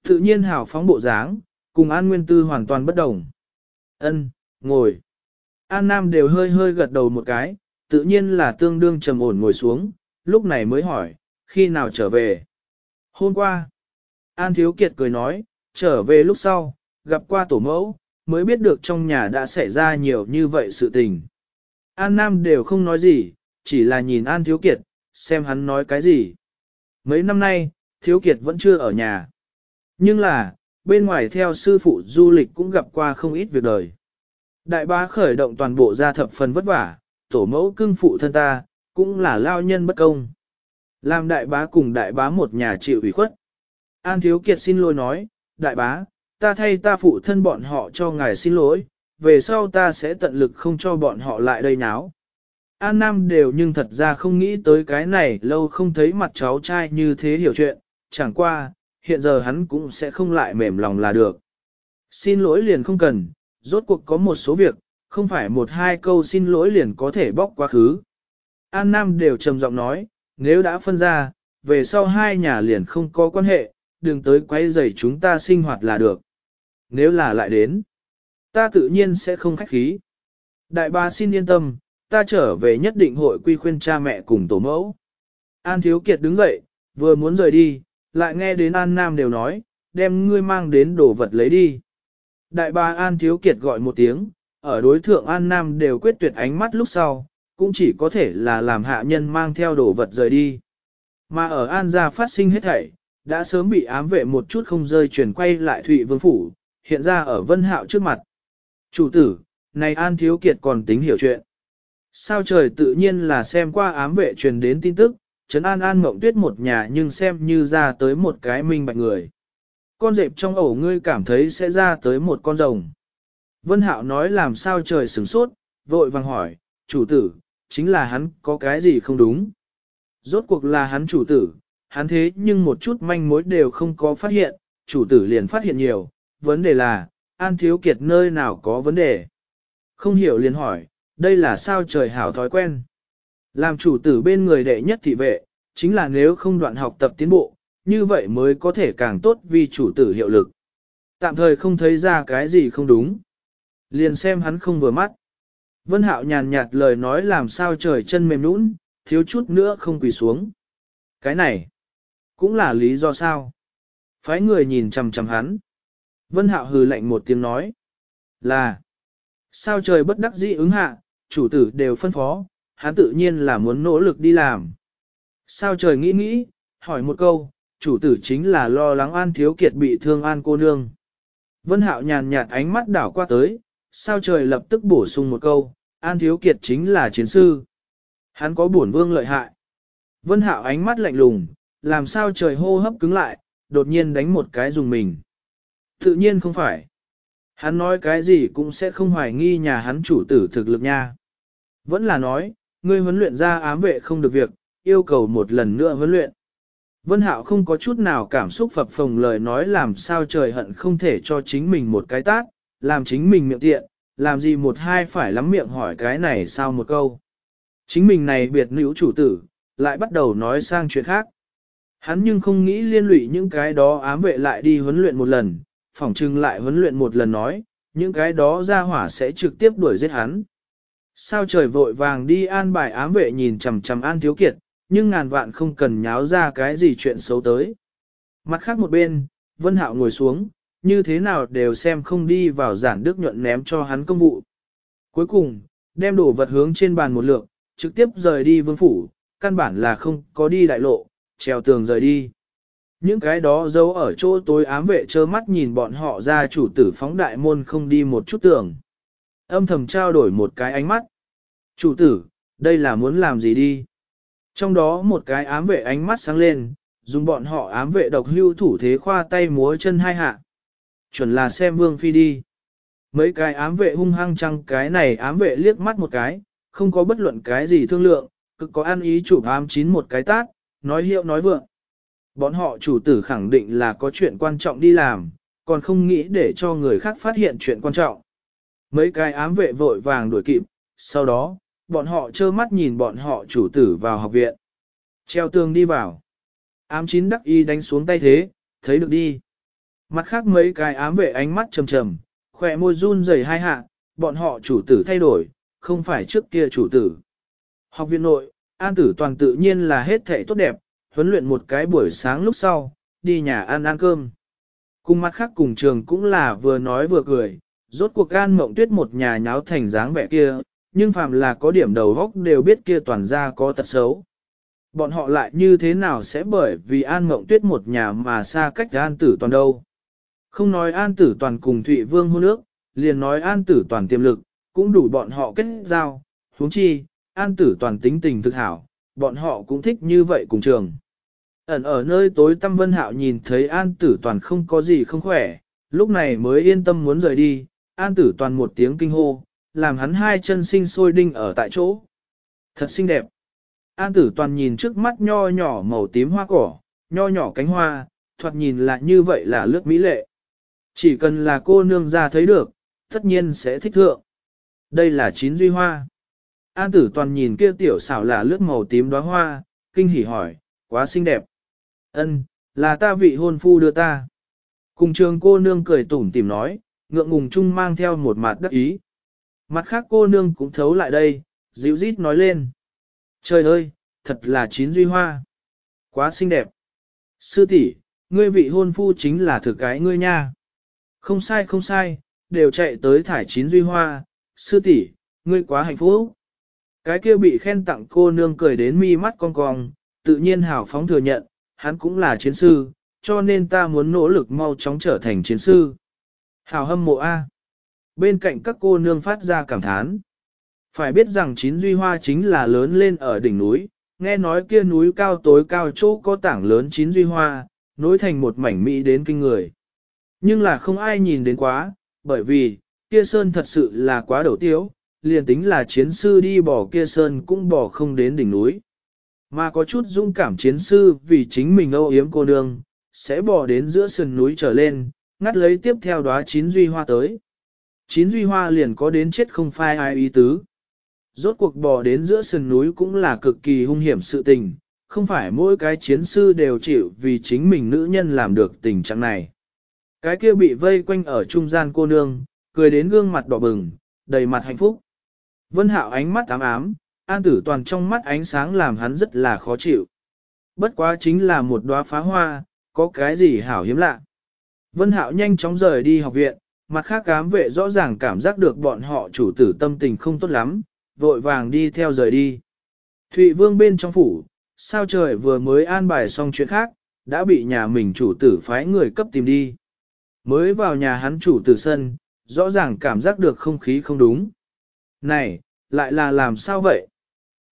Tự nhiên hảo phóng bộ dáng, cùng An Nguyên Tư hoàn toàn bất đồng. Ân, ngồi. An Nam đều hơi hơi gật đầu một cái, tự nhiên là tương đương trầm ổn ngồi xuống, lúc này mới hỏi, khi nào trở về? Hôm qua. An Thiếu Kiệt cười nói, trở về lúc sau, gặp qua tổ mẫu, mới biết được trong nhà đã xảy ra nhiều như vậy sự tình. An Nam đều không nói gì, chỉ là nhìn An Thiếu Kiệt, xem hắn nói cái gì. Mấy năm nay, Thiếu Kiệt vẫn chưa ở nhà. Nhưng là, bên ngoài theo sư phụ du lịch cũng gặp qua không ít việc đời. Đại bá khởi động toàn bộ gia thập phần vất vả, tổ mẫu cưng phụ thân ta, cũng là lao nhân bất công. Làm đại bá cùng đại bá một nhà chịu ủy khuất. An Thiếu Kiệt xin lỗi nói, đại bá, ta thay ta phụ thân bọn họ cho ngài xin lỗi, về sau ta sẽ tận lực không cho bọn họ lại đây náo. An Nam đều nhưng thật ra không nghĩ tới cái này lâu không thấy mặt cháu trai như thế hiểu chuyện, chẳng qua, hiện giờ hắn cũng sẽ không lại mềm lòng là được. Xin lỗi liền không cần, rốt cuộc có một số việc, không phải một hai câu xin lỗi liền có thể bóc quá khứ. An Nam đều trầm giọng nói, nếu đã phân ra, về sau hai nhà liền không có quan hệ, đừng tới quấy rầy chúng ta sinh hoạt là được. Nếu là lại đến, ta tự nhiên sẽ không khách khí. Đại ba xin yên tâm, ta trở về nhất định hội quy khuyên cha mẹ cùng tổ mẫu. An Thiếu Kiệt đứng dậy, vừa muốn rời đi, lại nghe đến An Nam đều nói, đem ngươi mang đến đồ vật lấy đi. Đại ba An Thiếu Kiệt gọi một tiếng, ở đối thượng An Nam đều quyết tuyệt ánh mắt lúc sau, cũng chỉ có thể là làm hạ nhân mang theo đồ vật rời đi. Mà ở An gia phát sinh hết thảy, đã sớm bị ám vệ một chút không rơi chuyển quay lại Thụy Vương Phủ, hiện ra ở Vân Hạo trước mặt. Chủ tử, này An Thiếu Kiệt còn tính hiểu chuyện. Sao trời tự nhiên là xem qua ám vệ truyền đến tin tức, Trấn An An Mộng Tuyết một nhà nhưng xem như ra tới một cái minh bạch người. Con dẹp trong ổ ngươi cảm thấy sẽ ra tới một con rồng. Vân Hạo nói làm sao trời sửng sốt, vội vàng hỏi, chủ tử, chính là hắn có cái gì không đúng. Rốt cuộc là hắn chủ tử, hắn thế nhưng một chút manh mối đều không có phát hiện, chủ tử liền phát hiện nhiều, vấn đề là, An Thiếu Kiệt nơi nào có vấn đề. Không hiểu liền hỏi, đây là sao trời hảo thói quen. Làm chủ tử bên người đệ nhất thị vệ, chính là nếu không đoạn học tập tiến bộ, như vậy mới có thể càng tốt vì chủ tử hiệu lực. Tạm thời không thấy ra cái gì không đúng. Liền xem hắn không vừa mắt. Vân Hạo nhàn nhạt lời nói làm sao trời chân mềm nũng, thiếu chút nữa không quỳ xuống. Cái này, cũng là lý do sao. Phái người nhìn chằm chằm hắn. Vân Hạo hừ lạnh một tiếng nói. Là, sao trời bất đắc dĩ ứng hạ, chủ tử đều phân phó, hắn tự nhiên là muốn nỗ lực đi làm. Sao trời nghĩ nghĩ, hỏi một câu, chủ tử chính là lo lắng an thiếu kiệt bị thương an cô nương. Vân Hạo nhàn nhạt ánh mắt đảo qua tới, sao trời lập tức bổ sung một câu, an thiếu kiệt chính là chiến sư. Hắn có bổn vương lợi hại. Vân Hạo ánh mắt lạnh lùng, làm sao trời hô hấp cứng lại, đột nhiên đánh một cái dùng mình. Tự nhiên không phải. Hắn nói cái gì cũng sẽ không hoài nghi nhà hắn chủ tử thực lực nha. Vẫn là nói, ngươi huấn luyện ra ám vệ không được việc, yêu cầu một lần nữa huấn luyện. Vân Hạo không có chút nào cảm xúc phập phồng lời nói làm sao trời hận không thể cho chính mình một cái tát, làm chính mình miệng tiện, làm gì một hai phải lắm miệng hỏi cái này sao một câu. Chính mình này biệt nữ chủ tử, lại bắt đầu nói sang chuyện khác. Hắn nhưng không nghĩ liên lụy những cái đó ám vệ lại đi huấn luyện một lần, phỏng trưng lại huấn luyện một lần nói, những cái đó ra hỏa sẽ trực tiếp đuổi giết hắn. Sao trời vội vàng đi an bài ám vệ nhìn chằm chằm an thiếu kiệt, nhưng ngàn vạn không cần nháo ra cái gì chuyện xấu tới. Mặt khác một bên, Vân Hạo ngồi xuống, như thế nào đều xem không đi vào giản đức nhuận ném cho hắn công vụ. Cuối cùng, đem đồ vật hướng trên bàn một lượng, trực tiếp rời đi vương phủ, căn bản là không có đi đại lộ, trèo tường rời đi. Những cái đó giấu ở chỗ tối ám vệ trơ mắt nhìn bọn họ ra chủ tử phóng đại môn không đi một chút tường. Âm thầm trao đổi một cái ánh mắt. Chủ tử, đây là muốn làm gì đi? Trong đó một cái ám vệ ánh mắt sáng lên, dùng bọn họ ám vệ độc hưu thủ thế khoa tay múa chân hai hạ. Chuẩn là xem vương phi đi. Mấy cái ám vệ hung hăng chăng cái này ám vệ liếc mắt một cái, không có bất luận cái gì thương lượng, cực có ăn ý chủ ám chín một cái tát, nói hiệu nói vượng. Bọn họ chủ tử khẳng định là có chuyện quan trọng đi làm, còn không nghĩ để cho người khác phát hiện chuyện quan trọng. Mấy cái ám vệ vội vàng đuổi kịp, sau đó, bọn họ trơ mắt nhìn bọn họ chủ tử vào học viện. Treo tường đi vào. Ám chín đắc y đánh xuống tay thế, thấy được đi. Mặt khác mấy cái ám vệ ánh mắt trầm trầm, khỏe môi run rẩy hai hạ, bọn họ chủ tử thay đổi, không phải trước kia chủ tử. Học viện nội, an tử toàn tự nhiên là hết thể tốt đẹp, huấn luyện một cái buổi sáng lúc sau, đi nhà ăn ăn cơm. Cùng mặt khác cùng trường cũng là vừa nói vừa cười, rốt cuộc an mộng tuyết một nhà nháo thành dáng vẻ kia, nhưng phàm là có điểm đầu góc đều biết kia toàn ra có tật xấu. Bọn họ lại như thế nào sẽ bởi vì an mộng tuyết một nhà mà xa cách an tử toàn đâu. Không nói an tử toàn cùng Thụy Vương hôn nước, liền nói an tử toàn tiềm lực, cũng đủ bọn họ kết giao, huống chi, an tử toàn tính tình thực hảo, bọn họ cũng thích như vậy cùng trường. Ẩn ở nơi tối tâm vân hạo nhìn thấy an tử toàn không có gì không khỏe, lúc này mới yên tâm muốn rời đi, an tử toàn một tiếng kinh hô, làm hắn hai chân sinh sôi đinh ở tại chỗ. Thật xinh đẹp. An tử toàn nhìn trước mắt nho nhỏ màu tím hoa cỏ, nho nhỏ cánh hoa, thoạt nhìn là như vậy là lướt mỹ lệ. Chỉ cần là cô nương ra thấy được, tất nhiên sẽ thích thượng. Đây là chín duy hoa. An tử toàn nhìn kia tiểu xảo là lướt màu tím đóa hoa, kinh hỉ hỏi, quá xinh đẹp. Ân, là ta vị hôn phu đưa ta. Cùng trường cô nương cười tủm tìm nói, ngượng ngùng chung mang theo một mặt đắc ý. Mặt khác cô nương cũng thấu lại đây, dịu rít nói lên. Trời ơi, thật là chín duy hoa. Quá xinh đẹp. Sư tỷ, ngươi vị hôn phu chính là thực cái ngươi nha. Không sai không sai, đều chạy tới thải chín duy hoa. Sư tỷ, ngươi quá hạnh phúc. Cái kia bị khen tặng cô nương cười đến mi mắt cong cong, tự nhiên hào phóng thừa nhận, hắn cũng là chiến sư, cho nên ta muốn nỗ lực mau chóng trở thành chiến sư. Hào hâm mộ A. Bên cạnh các cô nương phát ra cảm thán. Phải biết rằng chín duy hoa chính là lớn lên ở đỉnh núi, nghe nói kia núi cao tối cao chỗ có tảng lớn chín duy hoa, nối thành một mảnh mỹ đến kinh người. Nhưng là không ai nhìn đến quá, bởi vì, kia sơn thật sự là quá đầu tiếu, liền tính là chiến sư đi bỏ kia sơn cũng bỏ không đến đỉnh núi. Mà có chút dũng cảm chiến sư vì chính mình âu yếm cô nương, sẽ bỏ đến giữa sườn núi trở lên, ngắt lấy tiếp theo đóa chín duy hoa tới. Chín duy hoa liền có đến chết không phai ai ý tứ. Rốt cuộc bò đến giữa sườn núi cũng là cực kỳ hung hiểm sự tình, không phải mỗi cái chiến sư đều chịu vì chính mình nữ nhân làm được tình trạng này. Cái kia bị vây quanh ở trung gian cô nương, cười đến gương mặt đỏ bừng, đầy mặt hạnh phúc. Vân hạo ánh mắt ám ám, an tử toàn trong mắt ánh sáng làm hắn rất là khó chịu. Bất quá chính là một đóa phá hoa, có cái gì hảo hiếm lạ. Vân hạo nhanh chóng rời đi học viện, mặt khác cám vệ rõ ràng cảm giác được bọn họ chủ tử tâm tình không tốt lắm, vội vàng đi theo rời đi. Thụy vương bên trong phủ, sao trời vừa mới an bài xong chuyện khác, đã bị nhà mình chủ tử phái người cấp tìm đi. Mới vào nhà hắn chủ tử sân, rõ ràng cảm giác được không khí không đúng. Này, lại là làm sao vậy?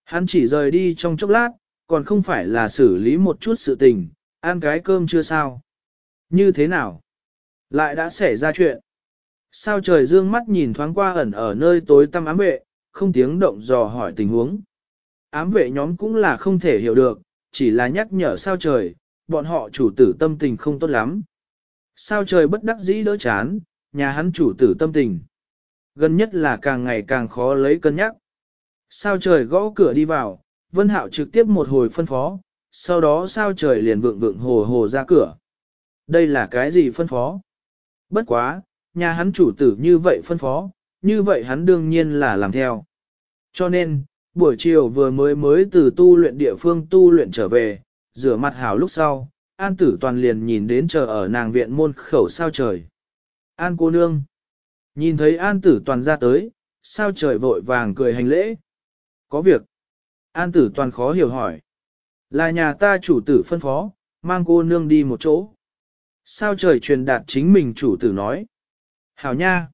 Hắn chỉ rời đi trong chốc lát, còn không phải là xử lý một chút sự tình, ăn cái cơm chưa sao. Như thế nào? Lại đã xảy ra chuyện. Sao trời dương mắt nhìn thoáng qua ẩn ở nơi tối tăm ám vệ, không tiếng động dò hỏi tình huống. Ám vệ nhóm cũng là không thể hiểu được, chỉ là nhắc nhở sao trời, bọn họ chủ tử tâm tình không tốt lắm. Sao trời bất đắc dĩ đỡ chán, nhà hắn chủ tử tâm tình. Gần nhất là càng ngày càng khó lấy cân nhắc. Sao trời gõ cửa đi vào, Vân Hạo trực tiếp một hồi phân phó, sau đó sao trời liền vượng vượng hồ hồ ra cửa. Đây là cái gì phân phó? Bất quá, nhà hắn chủ tử như vậy phân phó, như vậy hắn đương nhiên là làm theo. Cho nên, buổi chiều vừa mới mới từ tu luyện địa phương tu luyện trở về, rửa mặt hảo lúc sau, An tử toàn liền nhìn đến chờ ở nàng viện môn khẩu sao trời. An cô nương. Nhìn thấy An tử toàn ra tới, sao trời vội vàng cười hành lễ. Có việc. An tử toàn khó hiểu hỏi. Là nhà ta chủ tử phân phó, mang cô nương đi một chỗ. Sao trời truyền đạt chính mình chủ tử nói. Hảo nha.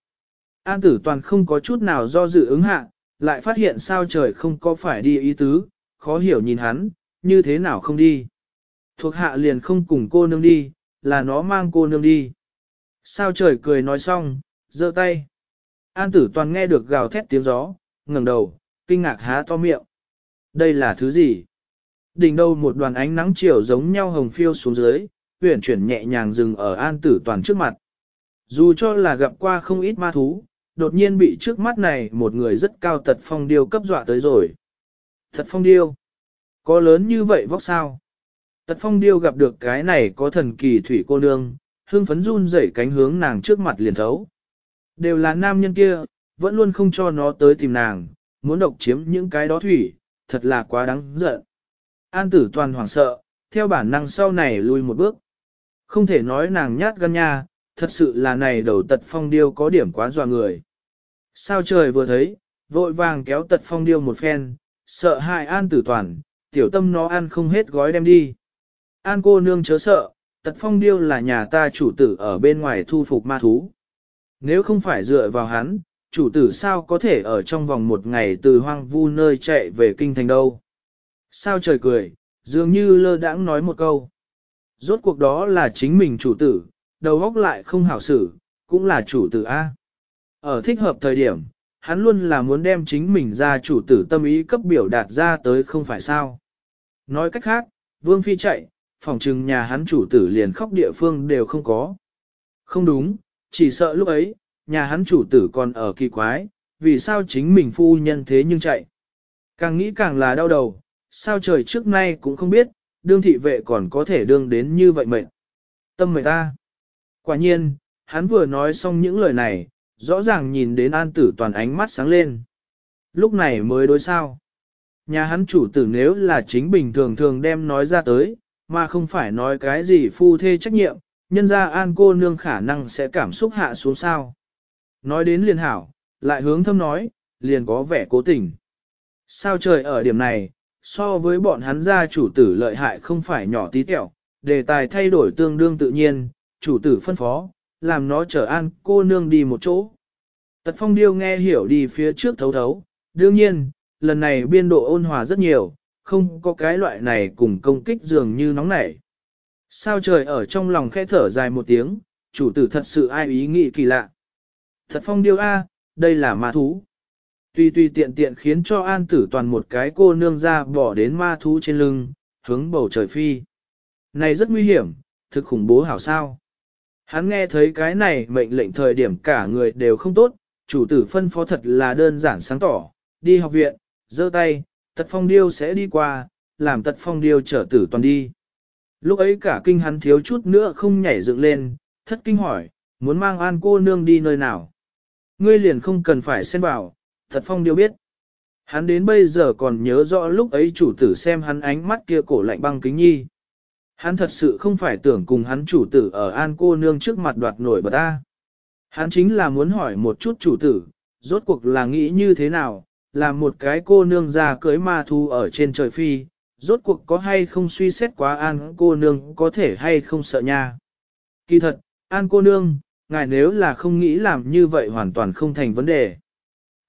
An tử toàn không có chút nào do dự ứng hạ, lại phát hiện sao trời không có phải đi ý tứ, khó hiểu nhìn hắn, như thế nào không đi. Thuộc hạ liền không cùng cô nương đi, là nó mang cô nương đi. Sao trời cười nói xong, giơ tay. An tử toàn nghe được gào thét tiếng gió, ngẩng đầu, kinh ngạc há to miệng. Đây là thứ gì? Đỉnh đầu một đoàn ánh nắng chiều giống nhau hồng phiêu xuống dưới, huyển chuyển nhẹ nhàng dừng ở an tử toàn trước mặt. Dù cho là gặp qua không ít ma thú, đột nhiên bị trước mắt này một người rất cao tật phong điêu cấp dọa tới rồi. Thật phong điêu, có lớn như vậy vóc sao? Tật phong điêu gặp được cái này có thần kỳ thủy cô nương, hương phấn run rẩy cánh hướng nàng trước mặt liền thấu. Đều là nam nhân kia, vẫn luôn không cho nó tới tìm nàng, muốn độc chiếm những cái đó thủy, thật là quá đáng giận. An tử toàn hoảng sợ, theo bản năng sau này lui một bước. Không thể nói nàng nhát gan nha, thật sự là này đầu tật phong điêu có điểm quá dọa người. Sao trời vừa thấy, vội vàng kéo tật phong điêu một phen, sợ hại an tử toàn, tiểu tâm nó ăn không hết gói đem đi. An cô nương chớ sợ, tật phong điêu là nhà ta chủ tử ở bên ngoài thu phục ma thú. Nếu không phải dựa vào hắn, chủ tử sao có thể ở trong vòng một ngày từ hoang vu nơi chạy về kinh thành đâu. Sao trời cười, dường như lơ đãng nói một câu. Rốt cuộc đó là chính mình chủ tử, đầu óc lại không hảo xử, cũng là chủ tử A. Ở thích hợp thời điểm, hắn luôn là muốn đem chính mình ra chủ tử tâm ý cấp biểu đạt ra tới không phải sao. Nói cách khác, Vương Phi chạy, phòng trừng nhà hắn chủ tử liền khóc địa phương đều không có. Không đúng, chỉ sợ lúc ấy, nhà hắn chủ tử còn ở kỳ quái, vì sao chính mình phu nhân thế nhưng chạy. Càng nghĩ càng là đau đầu, sao trời trước nay cũng không biết, đương thị vệ còn có thể đương đến như vậy mệnh. Tâm mệnh ta. Quả nhiên, hắn vừa nói xong những lời này, rõ ràng nhìn đến an tử toàn ánh mắt sáng lên. Lúc này mới đối sao. Nhà hắn chủ tử nếu là chính bình thường thường đem nói ra tới, mà không phải nói cái gì phu thê trách nhiệm, nhân ra an cô nương khả năng sẽ cảm xúc hạ xuống sao. Nói đến liền hảo, lại hướng thâm nói, liền có vẻ cố tình. Sao trời ở điểm này, so với bọn hắn gia chủ tử lợi hại không phải nhỏ tí tẹo, đề tài thay đổi tương đương tự nhiên, chủ tử phân phó, làm nó trở an cô nương đi một chỗ. Tật phong điêu nghe hiểu đi phía trước thấu thấu, đương nhiên, lần này biên độ ôn hòa rất nhiều, không có cái loại này cùng công kích dường như nóng nảy. Sao trời ở trong lòng khẽ thở dài một tiếng, chủ tử thật sự ai ý nghĩ kỳ lạ. Thật phong điêu A, đây là ma thú. Tuy tuy tiện tiện khiến cho an tử toàn một cái cô nương ra bỏ đến ma thú trên lưng, hướng bầu trời phi. Này rất nguy hiểm, thực khủng bố hảo sao. Hắn nghe thấy cái này mệnh lệnh thời điểm cả người đều không tốt, chủ tử phân phó thật là đơn giản sáng tỏ, đi học viện, giơ tay, tật phong điêu sẽ đi qua, làm tật phong điêu trở tử toàn đi. Lúc ấy cả kinh hắn thiếu chút nữa không nhảy dựng lên, thất kinh hỏi, muốn mang an cô nương đi nơi nào. Ngươi liền không cần phải xen vào, thật phong điêu biết. Hắn đến bây giờ còn nhớ rõ lúc ấy chủ tử xem hắn ánh mắt kia cổ lạnh băng kính nhi. Hắn thật sự không phải tưởng cùng hắn chủ tử ở an cô nương trước mặt đoạt nổi bật ta. Hắn chính là muốn hỏi một chút chủ tử, rốt cuộc là nghĩ như thế nào, là một cái cô nương già cưới ma thu ở trên trời phi, rốt cuộc có hay không suy xét quá an cô nương có thể hay không sợ nha. Kỳ thật, an cô nương, ngài nếu là không nghĩ làm như vậy hoàn toàn không thành vấn đề.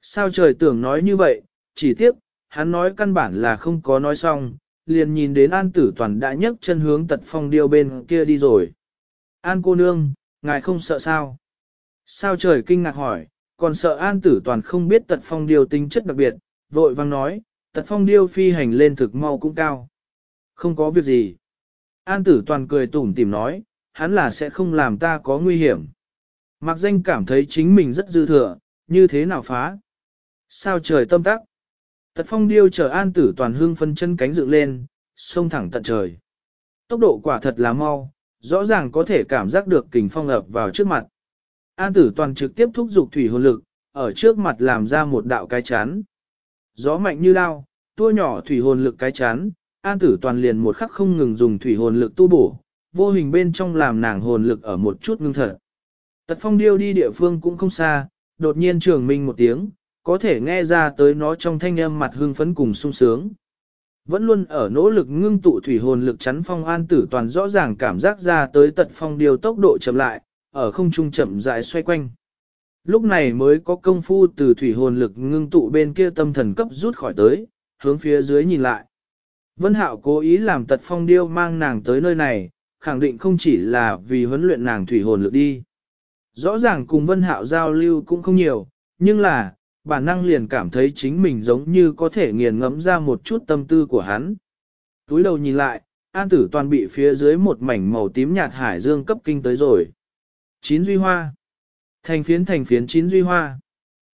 Sao trời tưởng nói như vậy, chỉ tiếc, hắn nói căn bản là không có nói xong, liền nhìn đến An Tử Toàn đã nhấc chân hướng tật phong điêu bên kia đi rồi. An cô nương, ngài không sợ sao? Sao trời kinh ngạc hỏi, còn sợ An Tử Toàn không biết tật phong điêu tính chất đặc biệt, vội vang nói, tật phong điêu phi hành lên thực mau cũng cao. Không có việc gì. An Tử Toàn cười tủm tỉm nói, hắn là sẽ không làm ta có nguy hiểm. Mạc danh cảm thấy chính mình rất dư thừa, như thế nào phá? Sao trời tâm tắc? Tật phong điêu chờ an tử toàn hương phân chân cánh dựng lên, xông thẳng tận trời. Tốc độ quả thật là mau, rõ ràng có thể cảm giác được kình phong ập vào trước mặt. An tử toàn trực tiếp thúc giục thủy hồn lực, ở trước mặt làm ra một đạo cái chán. Gió mạnh như lao, tua nhỏ thủy hồn lực cái chán, an tử toàn liền một khắc không ngừng dùng thủy hồn lực tu bổ, vô hình bên trong làm nàng hồn lực ở một chút ngưng thật. Tật phong điêu đi địa phương cũng không xa, đột nhiên trường minh một tiếng, có thể nghe ra tới nó trong thanh âm mặt hưng phấn cùng sung sướng. Vẫn luôn ở nỗ lực ngưng tụ thủy hồn lực chắn phong an tử toàn rõ ràng cảm giác ra tới tật phong điều tốc độ chậm lại, ở không trung chậm rãi xoay quanh. Lúc này mới có công phu từ thủy hồn lực ngưng tụ bên kia tâm thần cấp rút khỏi tới, hướng phía dưới nhìn lại. Vân Hạo cố ý làm tật phong điêu mang nàng tới nơi này, khẳng định không chỉ là vì huấn luyện nàng thủy hồn lực đi. Rõ ràng cùng Vân Hạo giao lưu cũng không nhiều, nhưng là, bản năng liền cảm thấy chính mình giống như có thể nghiền ngẫm ra một chút tâm tư của hắn. Túi đầu nhìn lại, an tử toàn bị phía dưới một mảnh màu tím nhạt hải dương cấp kinh tới rồi. Chín duy hoa. Thành phiến thành phiến chín duy hoa.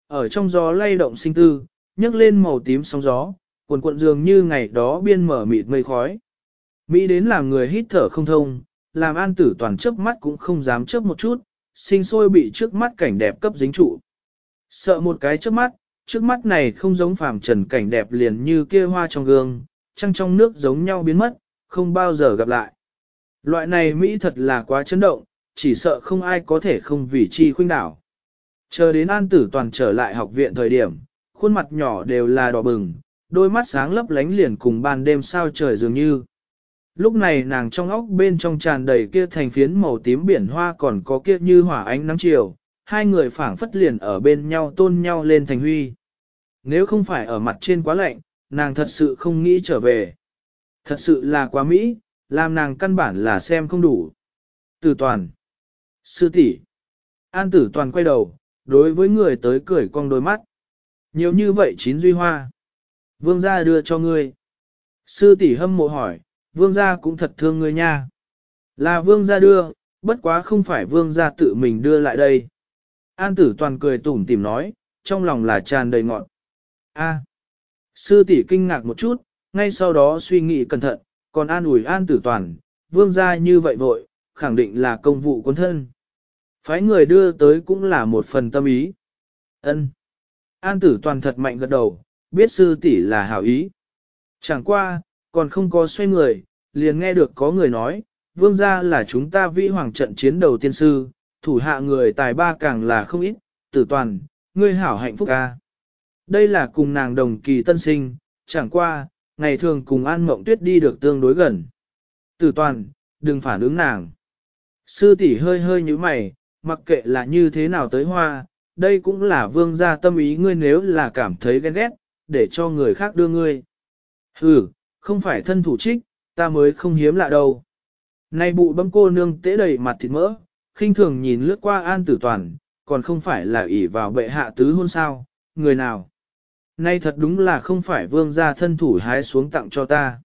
Ở trong gió lay động sinh tư, nhấc lên màu tím sóng gió, cuộn cuộn dường như ngày đó biên mở mịt mây khói. Mỹ đến làm người hít thở không thông, làm an tử toàn chớp mắt cũng không dám chớp một chút, sinh sôi bị trước mắt cảnh đẹp cấp dính trụ. Sợ một cái trước mắt, trước mắt này không giống phàm trần cảnh đẹp liền như kia hoa trong gương, trăng trong nước giống nhau biến mất, không bao giờ gặp lại. Loại này Mỹ thật là quá chấn động, chỉ sợ không ai có thể không vì chi khuynh đảo. Chờ đến an tử toàn trở lại học viện thời điểm, khuôn mặt nhỏ đều là đỏ bừng, đôi mắt sáng lấp lánh liền cùng ban đêm sao trời dường như. Lúc này nàng trong óc bên trong tràn đầy kia thành phiến màu tím biển hoa còn có kia như hỏa ánh nắng chiều, hai người phảng phất liền ở bên nhau tôn nhau lên thành huy. Nếu không phải ở mặt trên quá lạnh, nàng thật sự không nghĩ trở về. Thật sự là quá mỹ, làm nàng căn bản là xem không đủ. Từ toàn. Sư tỷ. An tử toàn quay đầu, đối với người tới cười cong đôi mắt. Nhiều như vậy chín duy hoa. Vương gia đưa cho ngươi. Sư tỷ hâm mộ hỏi, vương gia cũng thật thương ngươi nha. Là vương gia đưa, bất quá không phải vương gia tự mình đưa lại đây. An tử toàn cười tủm tìm nói, trong lòng là tràn đầy ngọn. A. Sư tỷ kinh ngạc một chút, ngay sau đó suy nghĩ cẩn thận, còn an ủi an tử toàn, vương gia như vậy vội, khẳng định là công vụ quân thân. Phái người đưa tới cũng là một phần tâm ý. Ân. An tử toàn thật mạnh gật đầu, biết sư tỷ là hảo ý. Chẳng qua, còn không có xoay người, liền nghe được có người nói, vương gia là chúng ta vĩ hoàng trận chiến đầu tiên sư, thủ hạ người tài ba càng là không ít, tử toàn, ngươi hảo hạnh phúc ca. Đây là cùng nàng đồng kỳ tân sinh, chẳng qua, ngày thường cùng An Mộng Tuyết đi được tương đối gần. Tử toàn, đừng phản ứng nàng. Sư tỷ hơi hơi như mày, mặc kệ là như thế nào tới hoa, đây cũng là vương gia tâm ý ngươi nếu là cảm thấy ghen ghét, để cho người khác đưa ngươi. Ừ, không phải thân thủ trích, ta mới không hiếm lạ đâu. Nay bụ bấm cô nương tế đầy mặt thịt mỡ, khinh thường nhìn lướt qua an tử toàn, còn không phải là ỷ vào bệ hạ tứ hôn sao, người nào. Nay thật đúng là không phải vương gia thân thủ hái xuống tặng cho ta.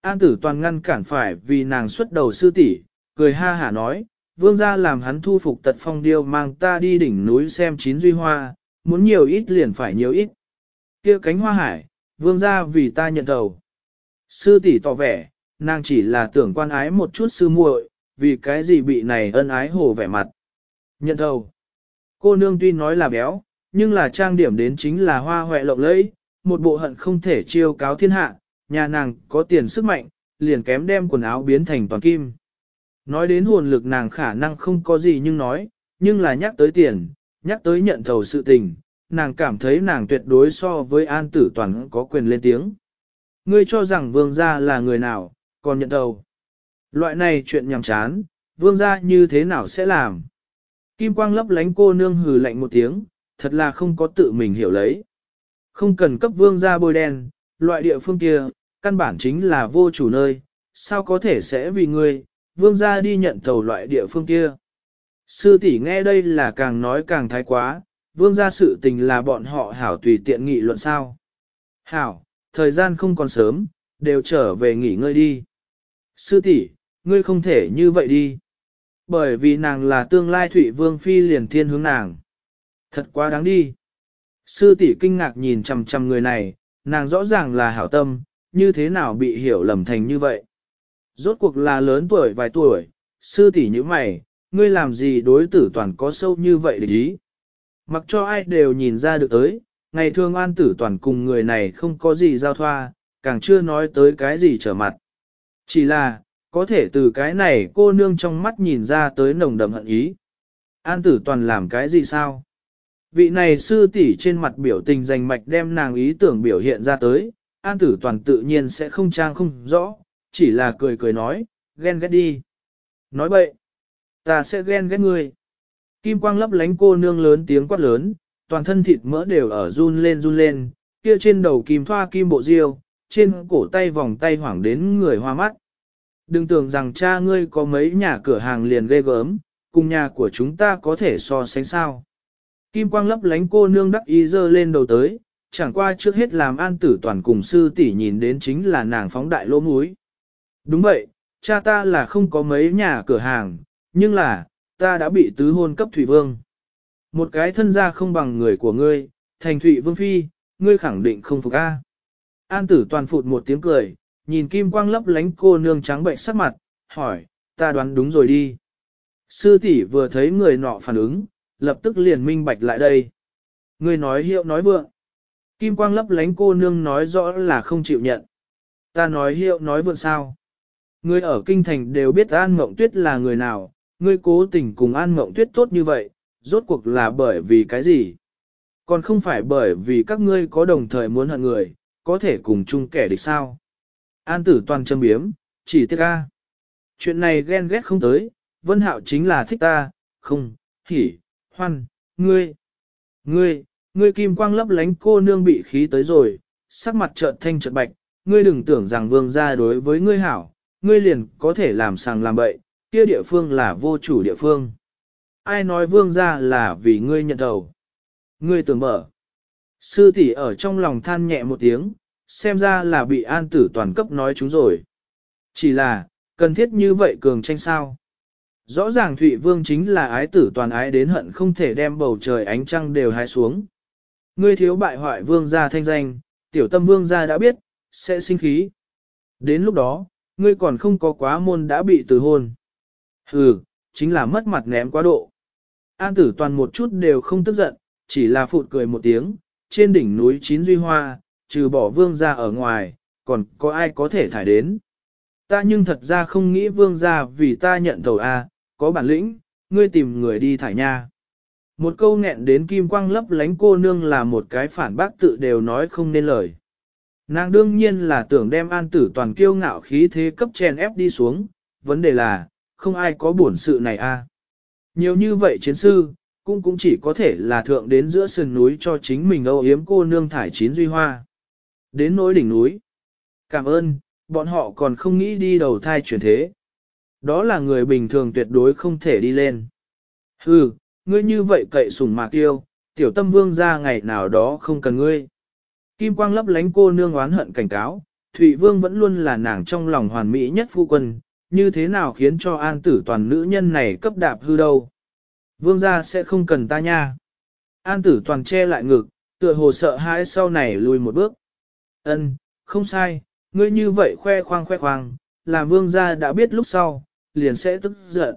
An tử toàn ngăn cản phải vì nàng xuất đầu sư tỷ, cười ha hả nói, vương gia làm hắn thu phục tật phong điêu mang ta đi đỉnh núi xem chín duy hoa, muốn nhiều ít liền phải nhiều ít. kia cánh hoa hải, vương gia vì ta nhận đầu. Sư tỷ tỏ vẻ, nàng chỉ là tưởng quan ái một chút sư muội, vì cái gì bị này ân ái hồ vẻ mặt. Nhận thầu Cô nương tuy nói là béo, nhưng là trang điểm đến chính là hoa hoẹ lộng lẫy, một bộ hận không thể chiêu cáo thiên hạ, nhà nàng có tiền sức mạnh, liền kém đem quần áo biến thành toàn kim. Nói đến hồn lực nàng khả năng không có gì nhưng nói, nhưng là nhắc tới tiền, nhắc tới nhận thầu sự tình, nàng cảm thấy nàng tuyệt đối so với an tử toàn có quyền lên tiếng. Ngươi cho rằng vương gia là người nào, còn nhận thầu. Loại này chuyện nhằm chán, vương gia như thế nào sẽ làm? Kim quang lấp lánh cô nương hừ lạnh một tiếng, thật là không có tự mình hiểu lấy. Không cần cấp vương gia bôi đen, loại địa phương kia, căn bản chính là vô chủ nơi, sao có thể sẽ vì ngươi, vương gia đi nhận thầu loại địa phương kia. Sư tỷ nghe đây là càng nói càng thái quá, vương gia sự tình là bọn họ hảo tùy tiện nghị luận sao. Hảo, thời gian không còn sớm, đều trở về nghỉ ngơi đi. Sư tỷ, ngươi không thể như vậy đi. Bởi vì nàng là tương lai thụy vương phi liền thiên hướng nàng. Thật quá đáng đi. Sư tỷ kinh ngạc nhìn chằm chằm người này, nàng rõ ràng là hảo tâm, như thế nào bị hiểu lầm thành như vậy. Rốt cuộc là lớn tuổi vài tuổi, sư tỷ như mày, ngươi làm gì đối tử toàn có sâu như vậy để ý. Mặc cho ai đều nhìn ra được tới, ngày thường an tử toàn cùng người này không có gì giao thoa, càng chưa nói tới cái gì trở mặt. Chỉ là, có thể từ cái này cô nương trong mắt nhìn ra tới nồng đậm hận ý. An tử toàn làm cái gì sao? Vị này sư tỷ trên mặt biểu tình dành mạch đem nàng ý tưởng biểu hiện ra tới, an tử toàn tự nhiên sẽ không trang không rõ, chỉ là cười cười nói, ghen ghét đi. Nói bậy, ta sẽ ghen ghét ngươi. Kim quang lấp lánh cô nương lớn tiếng quát lớn, toàn thân thịt mỡ đều ở run lên run lên, kia trên đầu kim thoa kim bộ diêu, trên cổ tay vòng tay hoảng đến người hoa mắt. Đừng tưởng rằng cha ngươi có mấy nhà cửa hàng liền ghê gớm, cùng nhà của chúng ta có thể so sánh sao. Kim quang lấp lánh cô nương đắc ý dơ lên đầu tới, chẳng qua trước hết làm an tử toàn cùng sư tỷ nhìn đến chính là nàng phóng đại lỗ múi. Đúng vậy, cha ta là không có mấy nhà cửa hàng, nhưng là, ta đã bị tứ hôn cấp Thủy Vương. Một cái thân gia không bằng người của ngươi, thành Thụy Vương Phi, ngươi khẳng định không phục A. An tử toàn phụt một tiếng cười, nhìn kim quang lấp lánh cô nương trắng bệnh sắc mặt, hỏi, ta đoán đúng rồi đi. Sư tỷ vừa thấy người nọ phản ứng, lập tức liền minh bạch lại đây. Ngươi nói hiệu nói vượng. Kim quang lấp lánh cô nương nói rõ là không chịu nhận. Ta nói hiệu nói vượng sao. Ngươi ở kinh thành đều biết An Mộng Tuyết là người nào, ngươi cố tình cùng An Mộng Tuyết tốt như vậy, rốt cuộc là bởi vì cái gì? Còn không phải bởi vì các ngươi có đồng thời muốn hận người, có thể cùng chung kẻ địch sao? An tử toàn châm biếm, chỉ tiếc ca. Chuyện này ghen ghét không tới, Vân Hạo chính là thích ta, không, hỉ, hoan, ngươi, ngươi, ngươi kim quang lấp lánh cô nương bị khí tới rồi, sắc mặt trợn thanh trợn bạch, ngươi đừng tưởng rằng vương gia đối với ngươi hảo, ngươi liền có thể làm sàng làm bậy, kia địa phương là vô chủ địa phương. Ai nói vương gia là vì ngươi nhận đầu. Ngươi tưởng mở. Sư tỷ ở trong lòng than nhẹ một tiếng, xem ra là bị an tử toàn cấp nói chúng rồi. Chỉ là, cần thiết như vậy cường tranh sao. Rõ ràng Thụy Vương chính là ái tử toàn ái đến hận không thể đem bầu trời ánh trăng đều hái xuống. Ngươi thiếu bại hoại vương gia thanh danh, tiểu tâm vương gia đã biết, sẽ sinh khí. Đến lúc đó, ngươi còn không có quá môn đã bị từ hôn. Hừ, chính là mất mặt ném quá độ. An tử toàn một chút đều không tức giận, chỉ là phụt cười một tiếng, trên đỉnh núi chín duy hoa, trừ bỏ vương gia ở ngoài, còn có ai có thể thải đến. Ta nhưng thật ra không nghĩ vương gia vì ta nhận thầu A, có bản lĩnh, ngươi tìm người đi thải nha. Một câu nghẹn đến kim quang lấp lánh cô nương là một cái phản bác tự đều nói không nên lời. Nàng đương nhiên là tưởng đem an tử toàn kiêu ngạo khí thế cấp chèn ép đi xuống, vấn đề là, không ai có buồn sự này a. Nhiều như vậy chiến sư, cũng cũng chỉ có thể là thượng đến giữa sườn núi cho chính mình âu yếm cô nương thải chín duy hoa. Đến nỗi đỉnh núi. Cảm ơn, bọn họ còn không nghĩ đi đầu thai chuyển thế. Đó là người bình thường tuyệt đối không thể đi lên. Hừ, ngươi như vậy cậy sủng mạc tiêu, tiểu tâm vương ra ngày nào đó không cần ngươi. Kim quang lấp lánh cô nương oán hận cảnh cáo, Thụy Vương vẫn luôn là nàng trong lòng hoàn mỹ nhất phu quân, như thế nào khiến cho an tử toàn nữ nhân này cấp đạp hư đâu. Vương gia sẽ không cần ta nha. An tử toàn che lại ngực, tựa hồ sợ hãi sau này lùi một bước. Ân, không sai, ngươi như vậy khoe khoang khoe khoang, làm vương gia đã biết lúc sau, liền sẽ tức giận.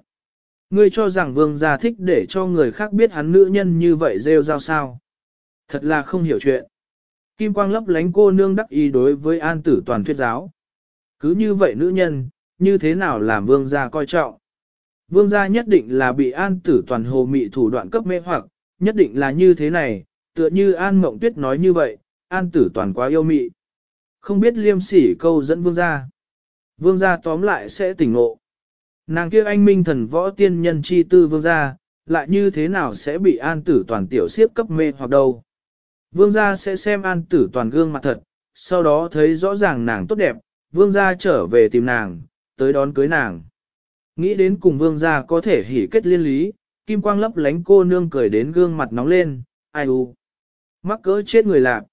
Ngươi cho rằng vương gia thích để cho người khác biết hắn nữ nhân như vậy rêu rao sao. Thật là không hiểu chuyện. Kim quang lấp lánh cô nương đắc ý đối với an tử toàn thuyết giáo. Cứ như vậy nữ nhân, như thế nào làm vương gia coi trọng. Vương gia nhất định là bị an tử toàn hồ mị thủ đoạn cấp mê hoặc, nhất định là như thế này, tựa như an mộng tuyết nói như vậy, an tử toàn quá yêu mị. Không biết liêm sỉ câu dẫn vương gia. Vương gia tóm lại sẽ tỉnh ngộ. Nàng kia anh minh thần võ tiên nhân chi tư vương gia, lại như thế nào sẽ bị an tử toàn tiểu siếp cấp mê hoặc đâu. Vương gia sẽ xem an tử toàn gương mặt thật, sau đó thấy rõ ràng nàng tốt đẹp, vương gia trở về tìm nàng, tới đón cưới nàng. Nghĩ đến cùng vương gia có thể hỉ kết liên lý, kim quang lấp lánh cô nương cười đến gương mặt nóng lên, ai u. Mắc cỡ chết người lạc.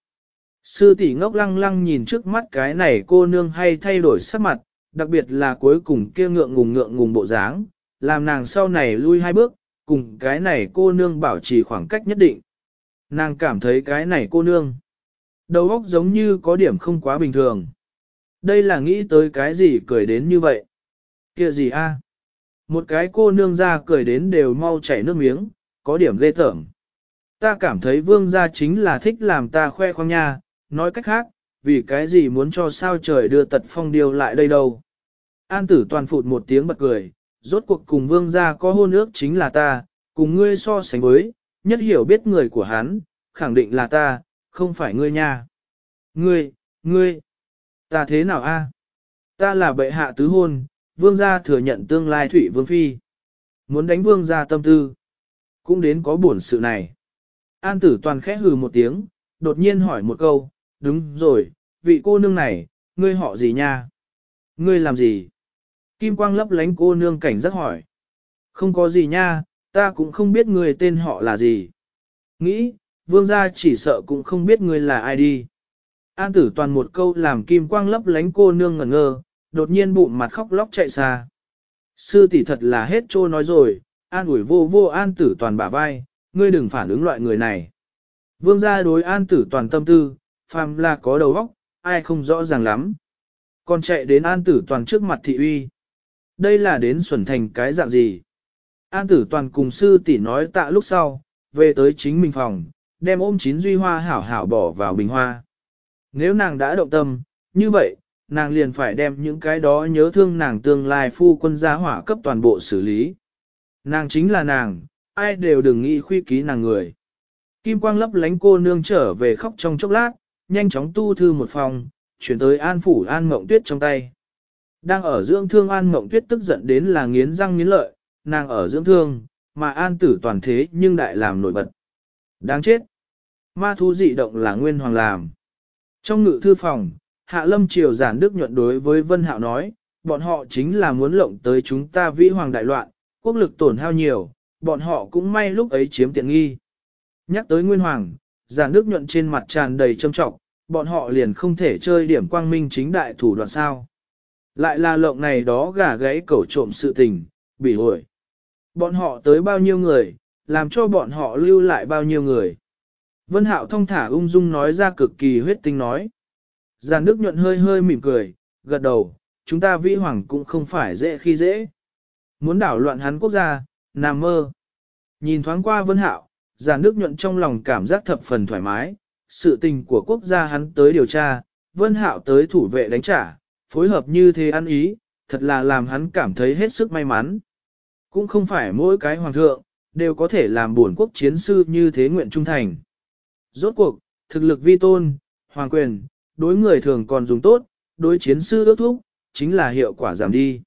Sư tỷ ngốc lăng lăng nhìn trước mắt cái này cô nương hay thay đổi sắc mặt, đặc biệt là cuối cùng kia ngượng ngùng ngượng ngùng bộ dáng, làm nàng sau này lui hai bước, cùng cái này cô nương bảo trì khoảng cách nhất định. Nàng cảm thấy cái này cô nương. Đầu óc giống như có điểm không quá bình thường. Đây là nghĩ tới cái gì cười đến như vậy? kia gì a? Một cái cô nương ra cười đến đều mau chảy nước miếng, có điểm ghê tởm. Ta cảm thấy vương gia chính là thích làm ta khoe khoang nha, nói cách khác, vì cái gì muốn cho sao trời đưa tật phong điều lại đây đâu. An tử toàn phụt một tiếng bật cười, rốt cuộc cùng vương gia có hôn ước chính là ta, cùng ngươi so sánh với, nhất hiểu biết người của hắn, khẳng định là ta, không phải ngươi nha. Ngươi, ngươi, ta thế nào a? Ta là bệ hạ tứ hôn, vương gia thừa nhận tương lai thủy vương phi. Muốn đánh vương gia tâm tư, cũng đến có buồn sự này. An tử toàn khẽ hừ một tiếng, đột nhiên hỏi một câu, đúng rồi, vị cô nương này, ngươi họ gì nha? Ngươi làm gì? Kim quang lấp lánh cô nương cảnh giác hỏi. Không có gì nha, ta cũng không biết người tên họ là gì. Nghĩ, vương gia chỉ sợ cũng không biết người là ai đi. An tử toàn một câu làm kim quang lấp lánh cô nương ngẩn ngơ, đột nhiên bụng mặt khóc lóc chạy xa. Sư tỷ thật là hết trô nói rồi, an ủi vô vô an tử toàn bả vai, ngươi đừng phản ứng loại người này. Vương gia đối an tử toàn tâm tư, phàm là có đầu óc, ai không rõ ràng lắm. Còn chạy đến an tử toàn trước mặt thị uy. Đây là đến xuẩn thành cái dạng gì? An tử toàn cùng sư tỷ nói tạ lúc sau, về tới chính mình phòng, đem ôm chín duy hoa hảo hảo bỏ vào bình hoa. Nếu nàng đã động tâm, như vậy, nàng liền phải đem những cái đó nhớ thương nàng tương lai phu quân gia hỏa cấp toàn bộ xử lý. Nàng chính là nàng, ai đều đừng nghĩ khuy ký nàng người. Kim quang lấp lánh cô nương trở về khóc trong chốc lát, nhanh chóng tu thư một phòng, chuyển tới an phủ an mộng tuyết trong tay. Đang ở dưỡng thương an mộng tuyết tức giận đến là nghiến răng nghiến lợi, nàng ở dưỡng thương, mà an tử toàn thế nhưng đại làm nổi bật. Đáng chết! Ma thú dị động là nguyên hoàng làm. Trong ngự thư phòng, Hạ Lâm Triều giản đức nhuận đối với Vân Hạo nói, bọn họ chính là muốn lộng tới chúng ta vĩ hoàng đại loạn, quốc lực tổn hao nhiều, bọn họ cũng may lúc ấy chiếm tiện nghi. Nhắc tới Nguyên Hoàng, giản đức nhuận trên mặt tràn đầy trâm trọng, bọn họ liền không thể chơi điểm quang minh chính đại thủ đoạn sao. Lại là lộng này đó gà gáy cẩu trộm sự tình, bị hội. Bọn họ tới bao nhiêu người, làm cho bọn họ lưu lại bao nhiêu người. Vân Hạo thông thả ung dung nói ra cực kỳ huyết tinh nói. Giàn Đức nhuận hơi hơi mỉm cười, gật đầu, chúng ta vĩ hoàng cũng không phải dễ khi dễ. Muốn đảo loạn hắn quốc gia, nằm mơ. Nhìn thoáng qua Vân Hạo, Giàn nước nhuận trong lòng cảm giác thập phần thoải mái, sự tình của quốc gia hắn tới điều tra, Vân Hạo tới thủ vệ đánh trả, phối hợp như thế ăn ý, thật là làm hắn cảm thấy hết sức may mắn. Cũng không phải mỗi cái hoàng thượng, đều có thể làm buồn quốc chiến sư như thế nguyện trung thành. Rốt cuộc, thực lực vi tôn, hoàng quyền, đối người thường còn dùng tốt, đối chiến sư ước thúc, chính là hiệu quả giảm đi.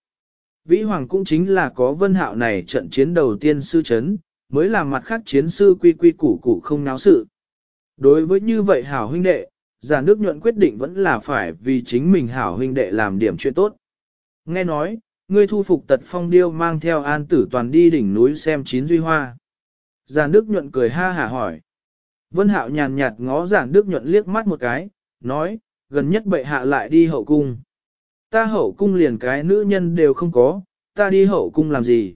Vĩ Hoàng cũng chính là có vân hạo này trận chiến đầu tiên sư chấn, mới làm mặt khác chiến sư quy quy củ củ không náo sự. Đối với như vậy hảo huynh đệ, giả nước nhuận quyết định vẫn là phải vì chính mình hảo huynh đệ làm điểm chuyện tốt. Nghe nói, ngươi thu phục tật phong điêu mang theo an tử toàn đi đỉnh núi xem chín duy hoa. Giả nước nhuận cười ha hả hỏi. Vân Hạo nhàn nhạt ngó giả nước nhuận liếc mắt một cái, nói, gần nhất bệ hạ lại đi hậu cung. Ta hậu cung liền cái nữ nhân đều không có, ta đi hậu cung làm gì?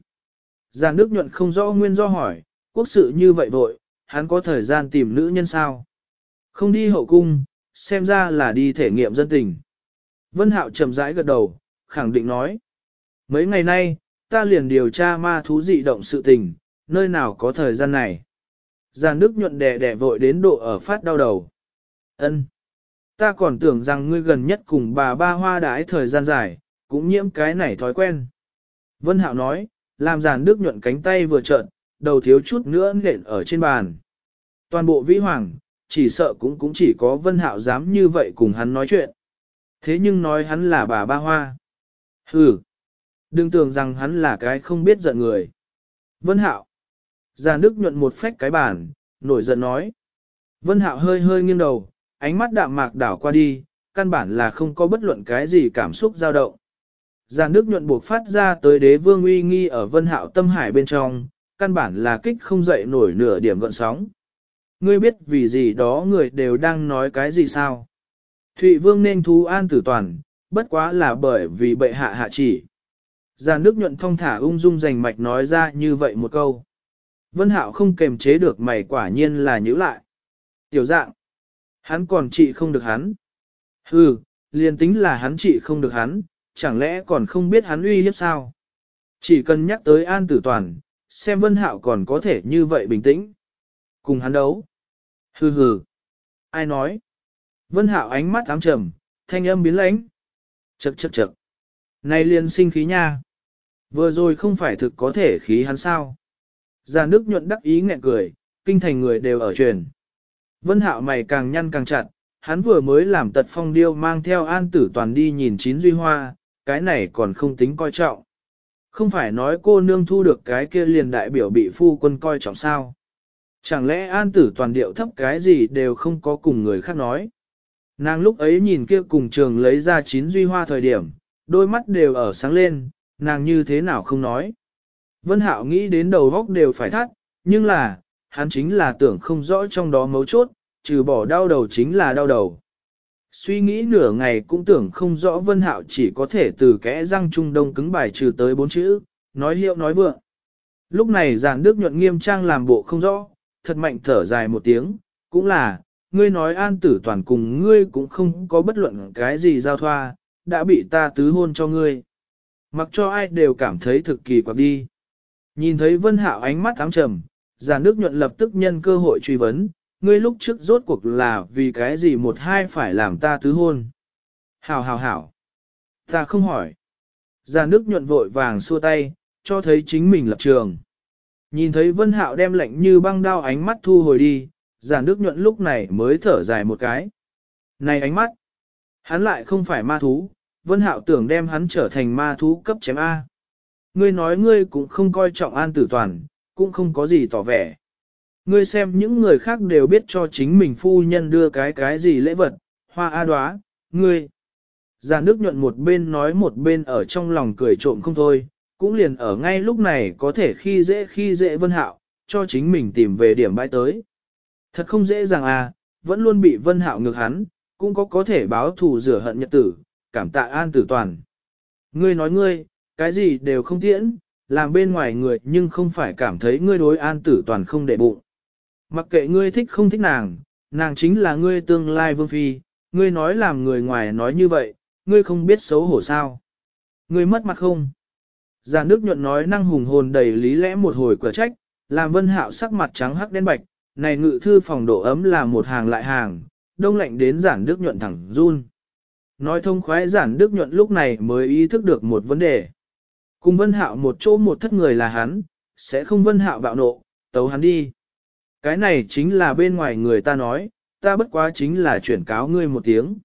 Giản Đức nhuận không rõ nguyên do hỏi, quốc sự như vậy vội, hắn có thời gian tìm nữ nhân sao? Không đi hậu cung, xem ra là đi thể nghiệm dân tình. Vân Hạo chậm rãi gật đầu, khẳng định nói. Mấy ngày nay, ta liền điều tra ma thú dị động sự tình, nơi nào có thời gian này. Giàn Đức nhuận đẻ đẻ vội đến độ ở phát đau đầu. Ân, Ta còn tưởng rằng ngươi gần nhất cùng bà ba hoa đái thời gian dài, cũng nhiễm cái này thói quen. Vân Hạo nói, làm giàn Đức nhuận cánh tay vừa trợn, đầu thiếu chút nữa nện ở trên bàn. Toàn bộ vĩ hoàng, chỉ sợ cũng cũng chỉ có Vân Hạo dám như vậy cùng hắn nói chuyện. Thế nhưng nói hắn là bà ba hoa. Hừ, đừng tưởng rằng hắn là cái không biết giận người. Vân Hạo. Giàn Đức nhuận một phách cái bàn, nổi giận nói. Vân Hạo hơi hơi nghiêng đầu, ánh mắt đạm mạc đảo qua đi, căn bản là không có bất luận cái gì cảm xúc dao động. Giàn nước nhuận buộc phát ra tới đế vương uy nghi ở Vân Hạo tâm hải bên trong, căn bản là kích không dậy nổi nửa điểm gợn sóng. Ngươi biết vì gì đó người đều đang nói cái gì sao? Thụy vương nên thú an tử toàn, bất quá là bởi vì bệ hạ hạ chỉ. Giàn nước nhuận thông thả ung dung rành mạch nói ra như vậy một câu. Vân Hạo không kềm chế được mày quả nhiên là nhữ lại. Tiểu dạng, hắn còn trị không được hắn. Hừ, liền tính là hắn trị không được hắn, chẳng lẽ còn không biết hắn uy hiếp sao? Chỉ cần nhắc tới an tử toàn, xem Vân Hạo còn có thể như vậy bình tĩnh. Cùng hắn đấu. Hừ hừ. Ai nói? Vân Hạo ánh mắt ám trầm, thanh âm biến lãnh. Chậc chậc chậc. Này liền sinh khí nha. Vừa rồi không phải thực có thể khí hắn sao? Già nước nhuận đắc ý nghẹn cười, kinh thành người đều ở truyền. Vân hạo mày càng nhăn càng chặt, hắn vừa mới làm tật phong điêu mang theo an tử toàn đi nhìn chín duy hoa, cái này còn không tính coi trọng. Không phải nói cô nương thu được cái kia liền đại biểu bị phu quân coi trọng sao. Chẳng lẽ an tử toàn điệu thấp cái gì đều không có cùng người khác nói. Nàng lúc ấy nhìn kia cùng trường lấy ra chín duy hoa thời điểm, đôi mắt đều ở sáng lên, nàng như thế nào không nói. Vân Hạo nghĩ đến đầu góc đều phải thắt, nhưng là, hắn chính là tưởng không rõ trong đó mấu chốt, trừ bỏ đau đầu chính là đau đầu. Suy nghĩ nửa ngày cũng tưởng không rõ Vân Hạo chỉ có thể từ kẽ răng trung đông cứng bài trừ tới bốn chữ, nói hiệu nói vượng. Lúc này giản đức nhuận nghiêm trang làm bộ không rõ, thật mạnh thở dài một tiếng, cũng là, ngươi nói an tử toàn cùng ngươi cũng không có bất luận cái gì giao thoa, đã bị ta tứ hôn cho ngươi. Mặc cho ai đều cảm thấy thực kỳ quặc đi. Nhìn thấy Vân Hạo ánh mắt ám trầm, giản đức nhuận lập tức nhân cơ hội truy vấn, ngươi lúc trước rốt cuộc là vì cái gì một hai phải làm ta tứ hôn. Hảo hảo hảo. Ta không hỏi. Già nước nhuận vội vàng xua tay, cho thấy chính mình lập trường. Nhìn thấy Vân Hạo đem lệnh như băng đao ánh mắt thu hồi đi, giàn nước nhuận lúc này mới thở dài một cái. Này ánh mắt, hắn lại không phải ma thú, Vân Hạo tưởng đem hắn trở thành ma thú cấp chém A. Ngươi nói ngươi cũng không coi trọng an tử toàn, cũng không có gì tỏ vẻ. Ngươi xem những người khác đều biết cho chính mình phu nhân đưa cái cái gì lễ vật, hoa a đoá, ngươi. Già nước nhuận một bên nói một bên ở trong lòng cười trộm không thôi, cũng liền ở ngay lúc này có thể khi dễ khi dễ vân hạo, cho chính mình tìm về điểm bãi tới. Thật không dễ dàng à, vẫn luôn bị vân hạo ngược hắn, cũng có có thể báo thù rửa hận nhật tử, cảm tạ an tử toàn. Ngươi nói ngươi, cái gì đều không tiễn, làm bên ngoài người nhưng không phải cảm thấy ngươi đối an tử toàn không để bụng. Mặc kệ ngươi thích không thích nàng, nàng chính là ngươi tương lai vương phi, ngươi nói làm người ngoài nói như vậy, ngươi không biết xấu hổ sao. Ngươi mất mặt không? Già nước nhuận nói năng hùng hồn đầy lý lẽ một hồi quả trách, làm vân hạo sắc mặt trắng hắc đen bạch, này ngự thư phòng độ ấm là một hàng lại hàng, đông lạnh đến giản đức nhuận thẳng run. Nói thông khoái giản đức nhuận lúc này mới ý thức được một vấn đề. Cùng vân hạo một chỗ một thất người là hắn, sẽ không vân hạo bạo nộ, tấu hắn đi. Cái này chính là bên ngoài người ta nói, ta bất quá chính là chuyển cáo ngươi một tiếng.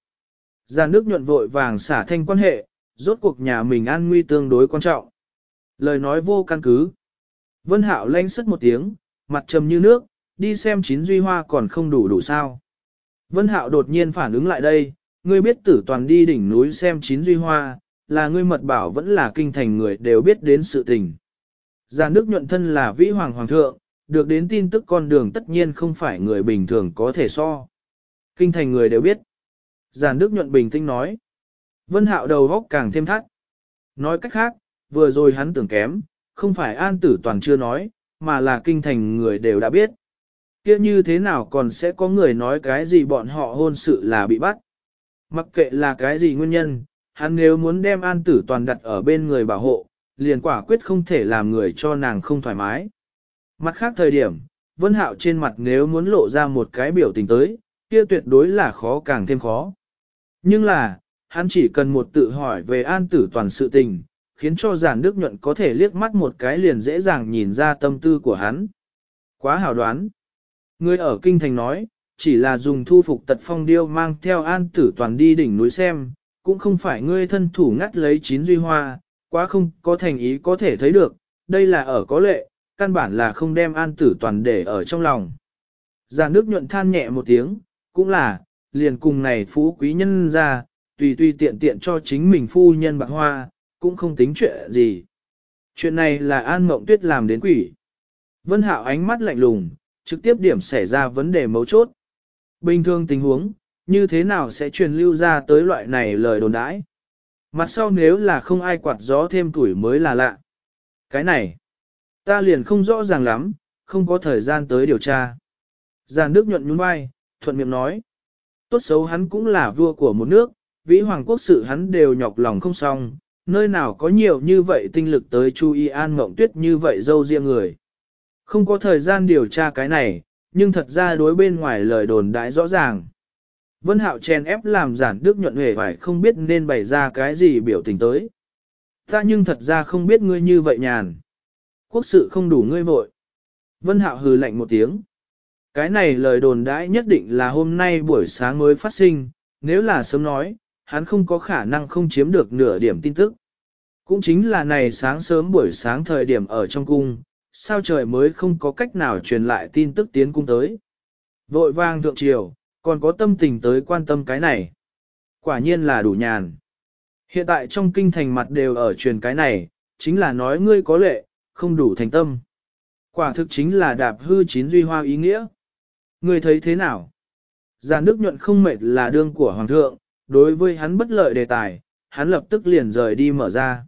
Giàn nước nhuận vội vàng xả thanh quan hệ, rốt cuộc nhà mình an nguy tương đối quan trọng. Lời nói vô căn cứ. Vân Hạo lanh sất một tiếng, mặt trầm như nước, đi xem chín duy hoa còn không đủ đủ sao. Vân Hạo đột nhiên phản ứng lại đây, ngươi biết tử toàn đi đỉnh núi xem chín duy hoa, là ngươi mật bảo vẫn là kinh thành người đều biết đến sự tình. Giàn nước nhuận thân là vĩ hoàng hoàng thượng, được đến tin tức con đường tất nhiên không phải người bình thường có thể so. Kinh thành người đều biết. Giản Đức nhuận bình tĩnh nói. Vân hạo đầu góc càng thêm thắt. Nói cách khác, vừa rồi hắn tưởng kém, không phải an tử toàn chưa nói, mà là kinh thành người đều đã biết. kia như thế nào còn sẽ có người nói cái gì bọn họ hôn sự là bị bắt. Mặc kệ là cái gì nguyên nhân, hắn nếu muốn đem an tử toàn đặt ở bên người bảo hộ, liền quả quyết không thể làm người cho nàng không thoải mái. Mặt khác thời điểm, Vân Hạo trên mặt nếu muốn lộ ra một cái biểu tình tới, kia tuyệt đối là khó càng thêm khó. Nhưng là, hắn chỉ cần một tự hỏi về an tử toàn sự tình, khiến cho giản đức nhuận có thể liếc mắt một cái liền dễ dàng nhìn ra tâm tư của hắn. Quá hào đoán. Người ở kinh thành nói, chỉ là dùng thu phục tật phong điêu mang theo an tử toàn đi đỉnh núi xem, cũng không phải ngươi thân thủ ngắt lấy chín duy hoa, quá không có thành ý có thể thấy được, đây là ở có lệ, căn bản là không đem an tử toàn để ở trong lòng. Già nước nhuận than nhẹ một tiếng, cũng là, liền cùng này phú quý nhân ra, tùy tùy tiện tiện cho chính mình phu nhân bạc hoa, cũng không tính chuyện gì. Chuyện này là an mộng tuyết làm đến quỷ. Vân hạo ánh mắt lạnh lùng, trực tiếp điểm xảy ra vấn đề mấu chốt. Bình thường tình huống, như thế nào sẽ truyền lưu ra tới loại này lời đồn đãi. Mặt sau nếu là không ai quạt gió thêm tuổi mới là lạ. Cái này, Ta liền không rõ ràng lắm, không có thời gian tới điều tra. Giàn Đức nhuận nhún vai, thuận miệng nói. Tốt xấu hắn cũng là vua của một nước, vĩ hoàng quốc sự hắn đều nhọc lòng không xong, nơi nào có nhiều như vậy tinh lực tới chú ý an mộng tuyết như vậy dâu riêng người. Không có thời gian điều tra cái này, nhưng thật ra đối bên ngoài lời đồn đãi rõ ràng. Vân Hạo chen ép làm giản đức nhuận hề phải không biết nên bày ra cái gì biểu tình tới. Ta nhưng thật ra không biết ngươi như vậy nhàn. Quốc sự không đủ ngươi vội. Vân Hạo hừ lạnh một tiếng. Cái này lời đồn đãi nhất định là hôm nay buổi sáng mới phát sinh, nếu là sớm nói, hắn không có khả năng không chiếm được nửa điểm tin tức. Cũng chính là này sáng sớm buổi sáng thời điểm ở trong cung, sao trời mới không có cách nào truyền lại tin tức tiến cung tới. Vội vang thượng triều, còn có tâm tình tới quan tâm cái này. Quả nhiên là đủ nhàn. Hiện tại trong kinh thành mặt đều ở truyền cái này, chính là nói ngươi có lệ, không đủ thành tâm. Quả thực chính là đạp hư chín duy hoa ý nghĩa. Người thấy thế nào? Giàn Đức nhuận không mệt là đương của Hoàng thượng, đối với hắn bất lợi đề tài, hắn lập tức liền rời đi mở ra.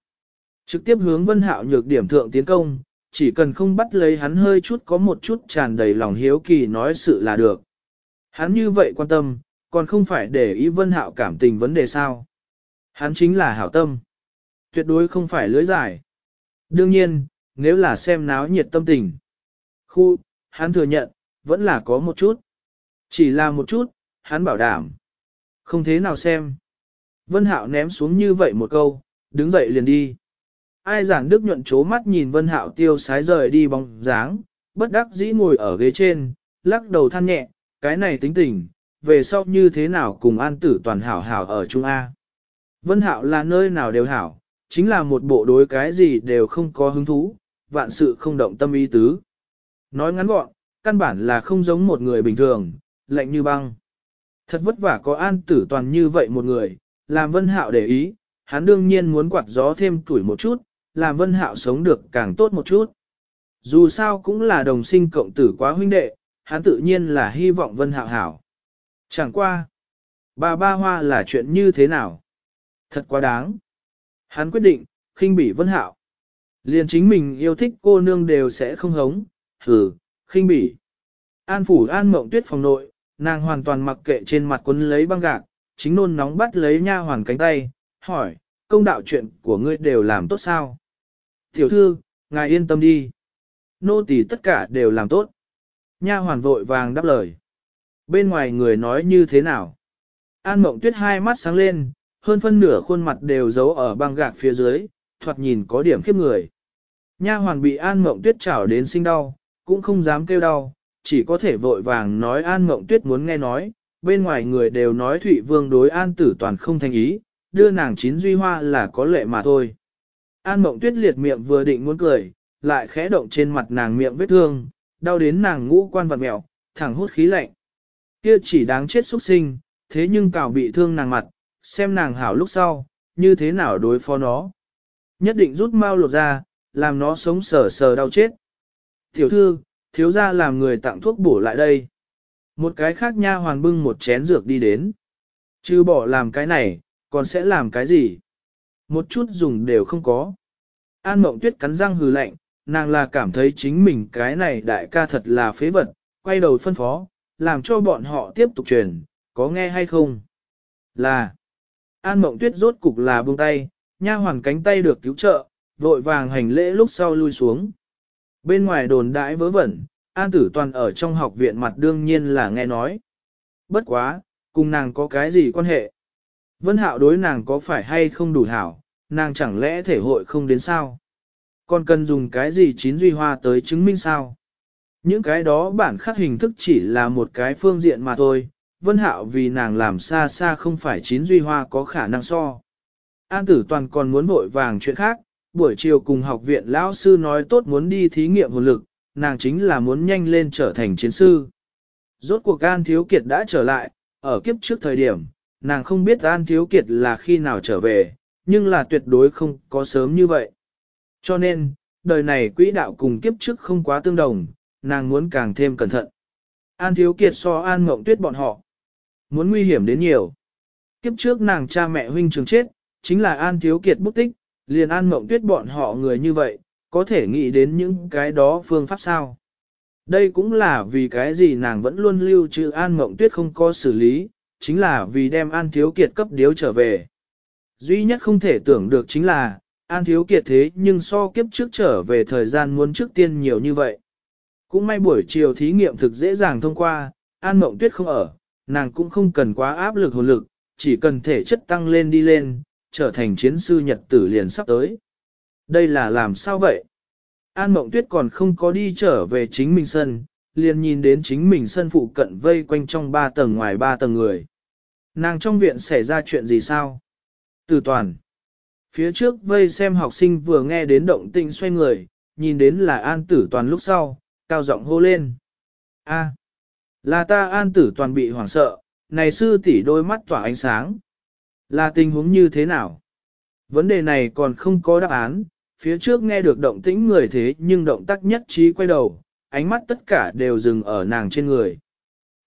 Trực tiếp hướng vân hạo nhược điểm thượng tiến công, chỉ cần không bắt lấy hắn hơi chút có một chút tràn đầy lòng hiếu kỳ nói sự là được. Hắn như vậy quan tâm, còn không phải để ý vân hạo cảm tình vấn đề sao. Hắn chính là hảo tâm. Tuyệt đối không phải lưới giải. Đương nhiên, nếu là xem náo nhiệt tâm tình. Khu, hắn thừa nhận, vẫn là có một chút. Chỉ là một chút, hắn bảo đảm. Không thế nào xem. Vân Hạo ném xuống như vậy một câu, đứng dậy liền đi. Ai giản đức nhuận chố mắt nhìn Vân Hạo tiêu sái rời đi bóng dáng, bất đắc dĩ ngồi ở ghế trên, lắc đầu than nhẹ, cái này tính tình, về sau như thế nào cùng an tử toàn hảo hảo ở Trung A. Vân Hạo là nơi nào đều hảo, chính là một bộ đối cái gì đều không có hứng thú, vạn sự không động tâm ý tứ. Nói ngắn gọn, căn bản là không giống một người bình thường, lạnh như băng. Thật vất vả có an tử toàn như vậy một người, làm vân hạo để ý, hắn đương nhiên muốn quạt gió thêm tuổi một chút, làm vân hạo sống được càng tốt một chút. Dù sao cũng là đồng sinh cộng tử quá huynh đệ, hắn tự nhiên là hy vọng vân hạo hảo. Chẳng qua. Bà ba hoa là chuyện như thế nào? Thật quá đáng. Hắn quyết định, khinh bỉ vân hạo. Liền chính mình yêu thích cô nương đều sẽ không hống, hừ, khinh bỉ. An phủ an mộng tuyết phòng nội, nàng hoàn toàn mặc kệ trên mặt quấn lấy băng gạc, chính nôn nóng bắt lấy nha hoàn cánh tay, hỏi, công đạo chuyện của ngươi đều làm tốt sao? Tiểu thư, ngài yên tâm đi. Nô tỳ tất cả đều làm tốt. Nha hoàn vội vàng đáp lời. Bên ngoài người nói như thế nào? An mộng tuyết hai mắt sáng lên, hơn phân nửa khuôn mặt đều giấu ở băng gạc phía dưới, thoạt nhìn có điểm khiếp người. Nha hoàn bị an mộng tuyết chảo đến sinh đau, cũng không dám kêu đau, chỉ có thể vội vàng nói an mộng tuyết muốn nghe nói, bên ngoài người đều nói Thụy Vương đối an tử toàn không thành ý, đưa nàng chín duy hoa là có lệ mà thôi. An mộng tuyết liệt miệng vừa định muốn cười, lại khẽ động trên mặt nàng miệng vết thương, đau đến nàng ngũ quan vật mẹo, thẳng hút khí lạnh. Kia chỉ đáng chết xuất sinh, thế nhưng cào bị thương nàng mặt, xem nàng hảo lúc sau, như thế nào đối phó nó. Nhất định rút mau lột ra, làm nó sống sờ sờ đau chết. Tiểu thư, thiếu gia làm người tặng thuốc bổ lại đây. Một cái khác nha hoàn bưng một chén dược đi đến. Chứ bỏ làm cái này, còn sẽ làm cái gì? Một chút dùng đều không có. An mộng tuyết cắn răng hừ lạnh, nàng là cảm thấy chính mình cái này đại ca thật là phế vật, quay đầu phân phó, làm cho bọn họ tiếp tục truyền, có nghe hay không? Là, An mộng tuyết rốt cục là buông tay, nha hoàn cánh tay được cứu trợ, vội vàng hành lễ lúc sau lui xuống. Bên ngoài đồn đãi vớ vẩn, An tử toàn ở trong học viện mặt đương nhiên là nghe nói. Bất quá, cùng nàng có cái gì quan hệ? Vân hạo đối nàng có phải hay không đủ hảo, nàng chẳng lẽ thể hội không đến sao? Còn cần dùng cái gì chín duy hoa tới chứng minh sao? Những cái đó bản khắc hình thức chỉ là một cái phương diện mà thôi, Vân Hạo vì nàng làm xa xa không phải chín duy hoa có khả năng so. An tử toàn còn muốn vội vàng chuyện khác, buổi chiều cùng học viện lão sư nói tốt muốn đi thí nghiệm hồn lực, nàng chính là muốn nhanh lên trở thành chiến sư. Rốt cuộc An Thiếu Kiệt đã trở lại, ở kiếp trước thời điểm, nàng không biết An Thiếu Kiệt là khi nào trở về, nhưng là tuyệt đối không có sớm như vậy. Cho nên, đời này quỹ đạo cùng kiếp trước không quá tương đồng, nàng muốn càng thêm cẩn thận. An Thiếu Kiệt so An Mộng Tuyết bọn họ. Muốn nguy hiểm đến nhiều. Kiếp trước nàng cha mẹ huynh trường chết, chính là An Thiếu Kiệt bút tích, liền An Mộng Tuyết bọn họ người như vậy, có thể nghĩ đến những cái đó phương pháp sao. Đây cũng là vì cái gì nàng vẫn luôn lưu trữ An Mộng Tuyết không có xử lý, chính là vì đem An Thiếu Kiệt cấp điếu trở về. Duy nhất không thể tưởng được chính là, An Thiếu Kiệt thế nhưng so kiếp trước trở về thời gian muốn trước tiên nhiều như vậy. Cũng may buổi chiều thí nghiệm thực dễ dàng thông qua, An Mộng Tuyết không ở, nàng cũng không cần quá áp lực hồn lực, chỉ cần thể chất tăng lên đi lên, trở thành chiến sư nhật tử liền sắp tới. Đây là làm sao vậy? An Mộng Tuyết còn không có đi trở về chính mình sân, liền nhìn đến chính mình sân phụ cận vây quanh trong ba tầng ngoài ba tầng người. Nàng trong viện xảy ra chuyện gì sao? Từ toàn. Phía trước vây xem học sinh vừa nghe đến động tĩnh xoay người, nhìn đến là An Tử Toàn lúc sau, cao giọng hô lên. A. Là ta an tử toàn bị hoảng sợ, này sư tỷ đôi mắt tỏa ánh sáng. Là tình huống như thế nào? Vấn đề này còn không có đáp án, Phía trước nghe được động tĩnh người thế nhưng động tác nhất trí quay đầu, ánh mắt tất cả đều dừng ở nàng trên người.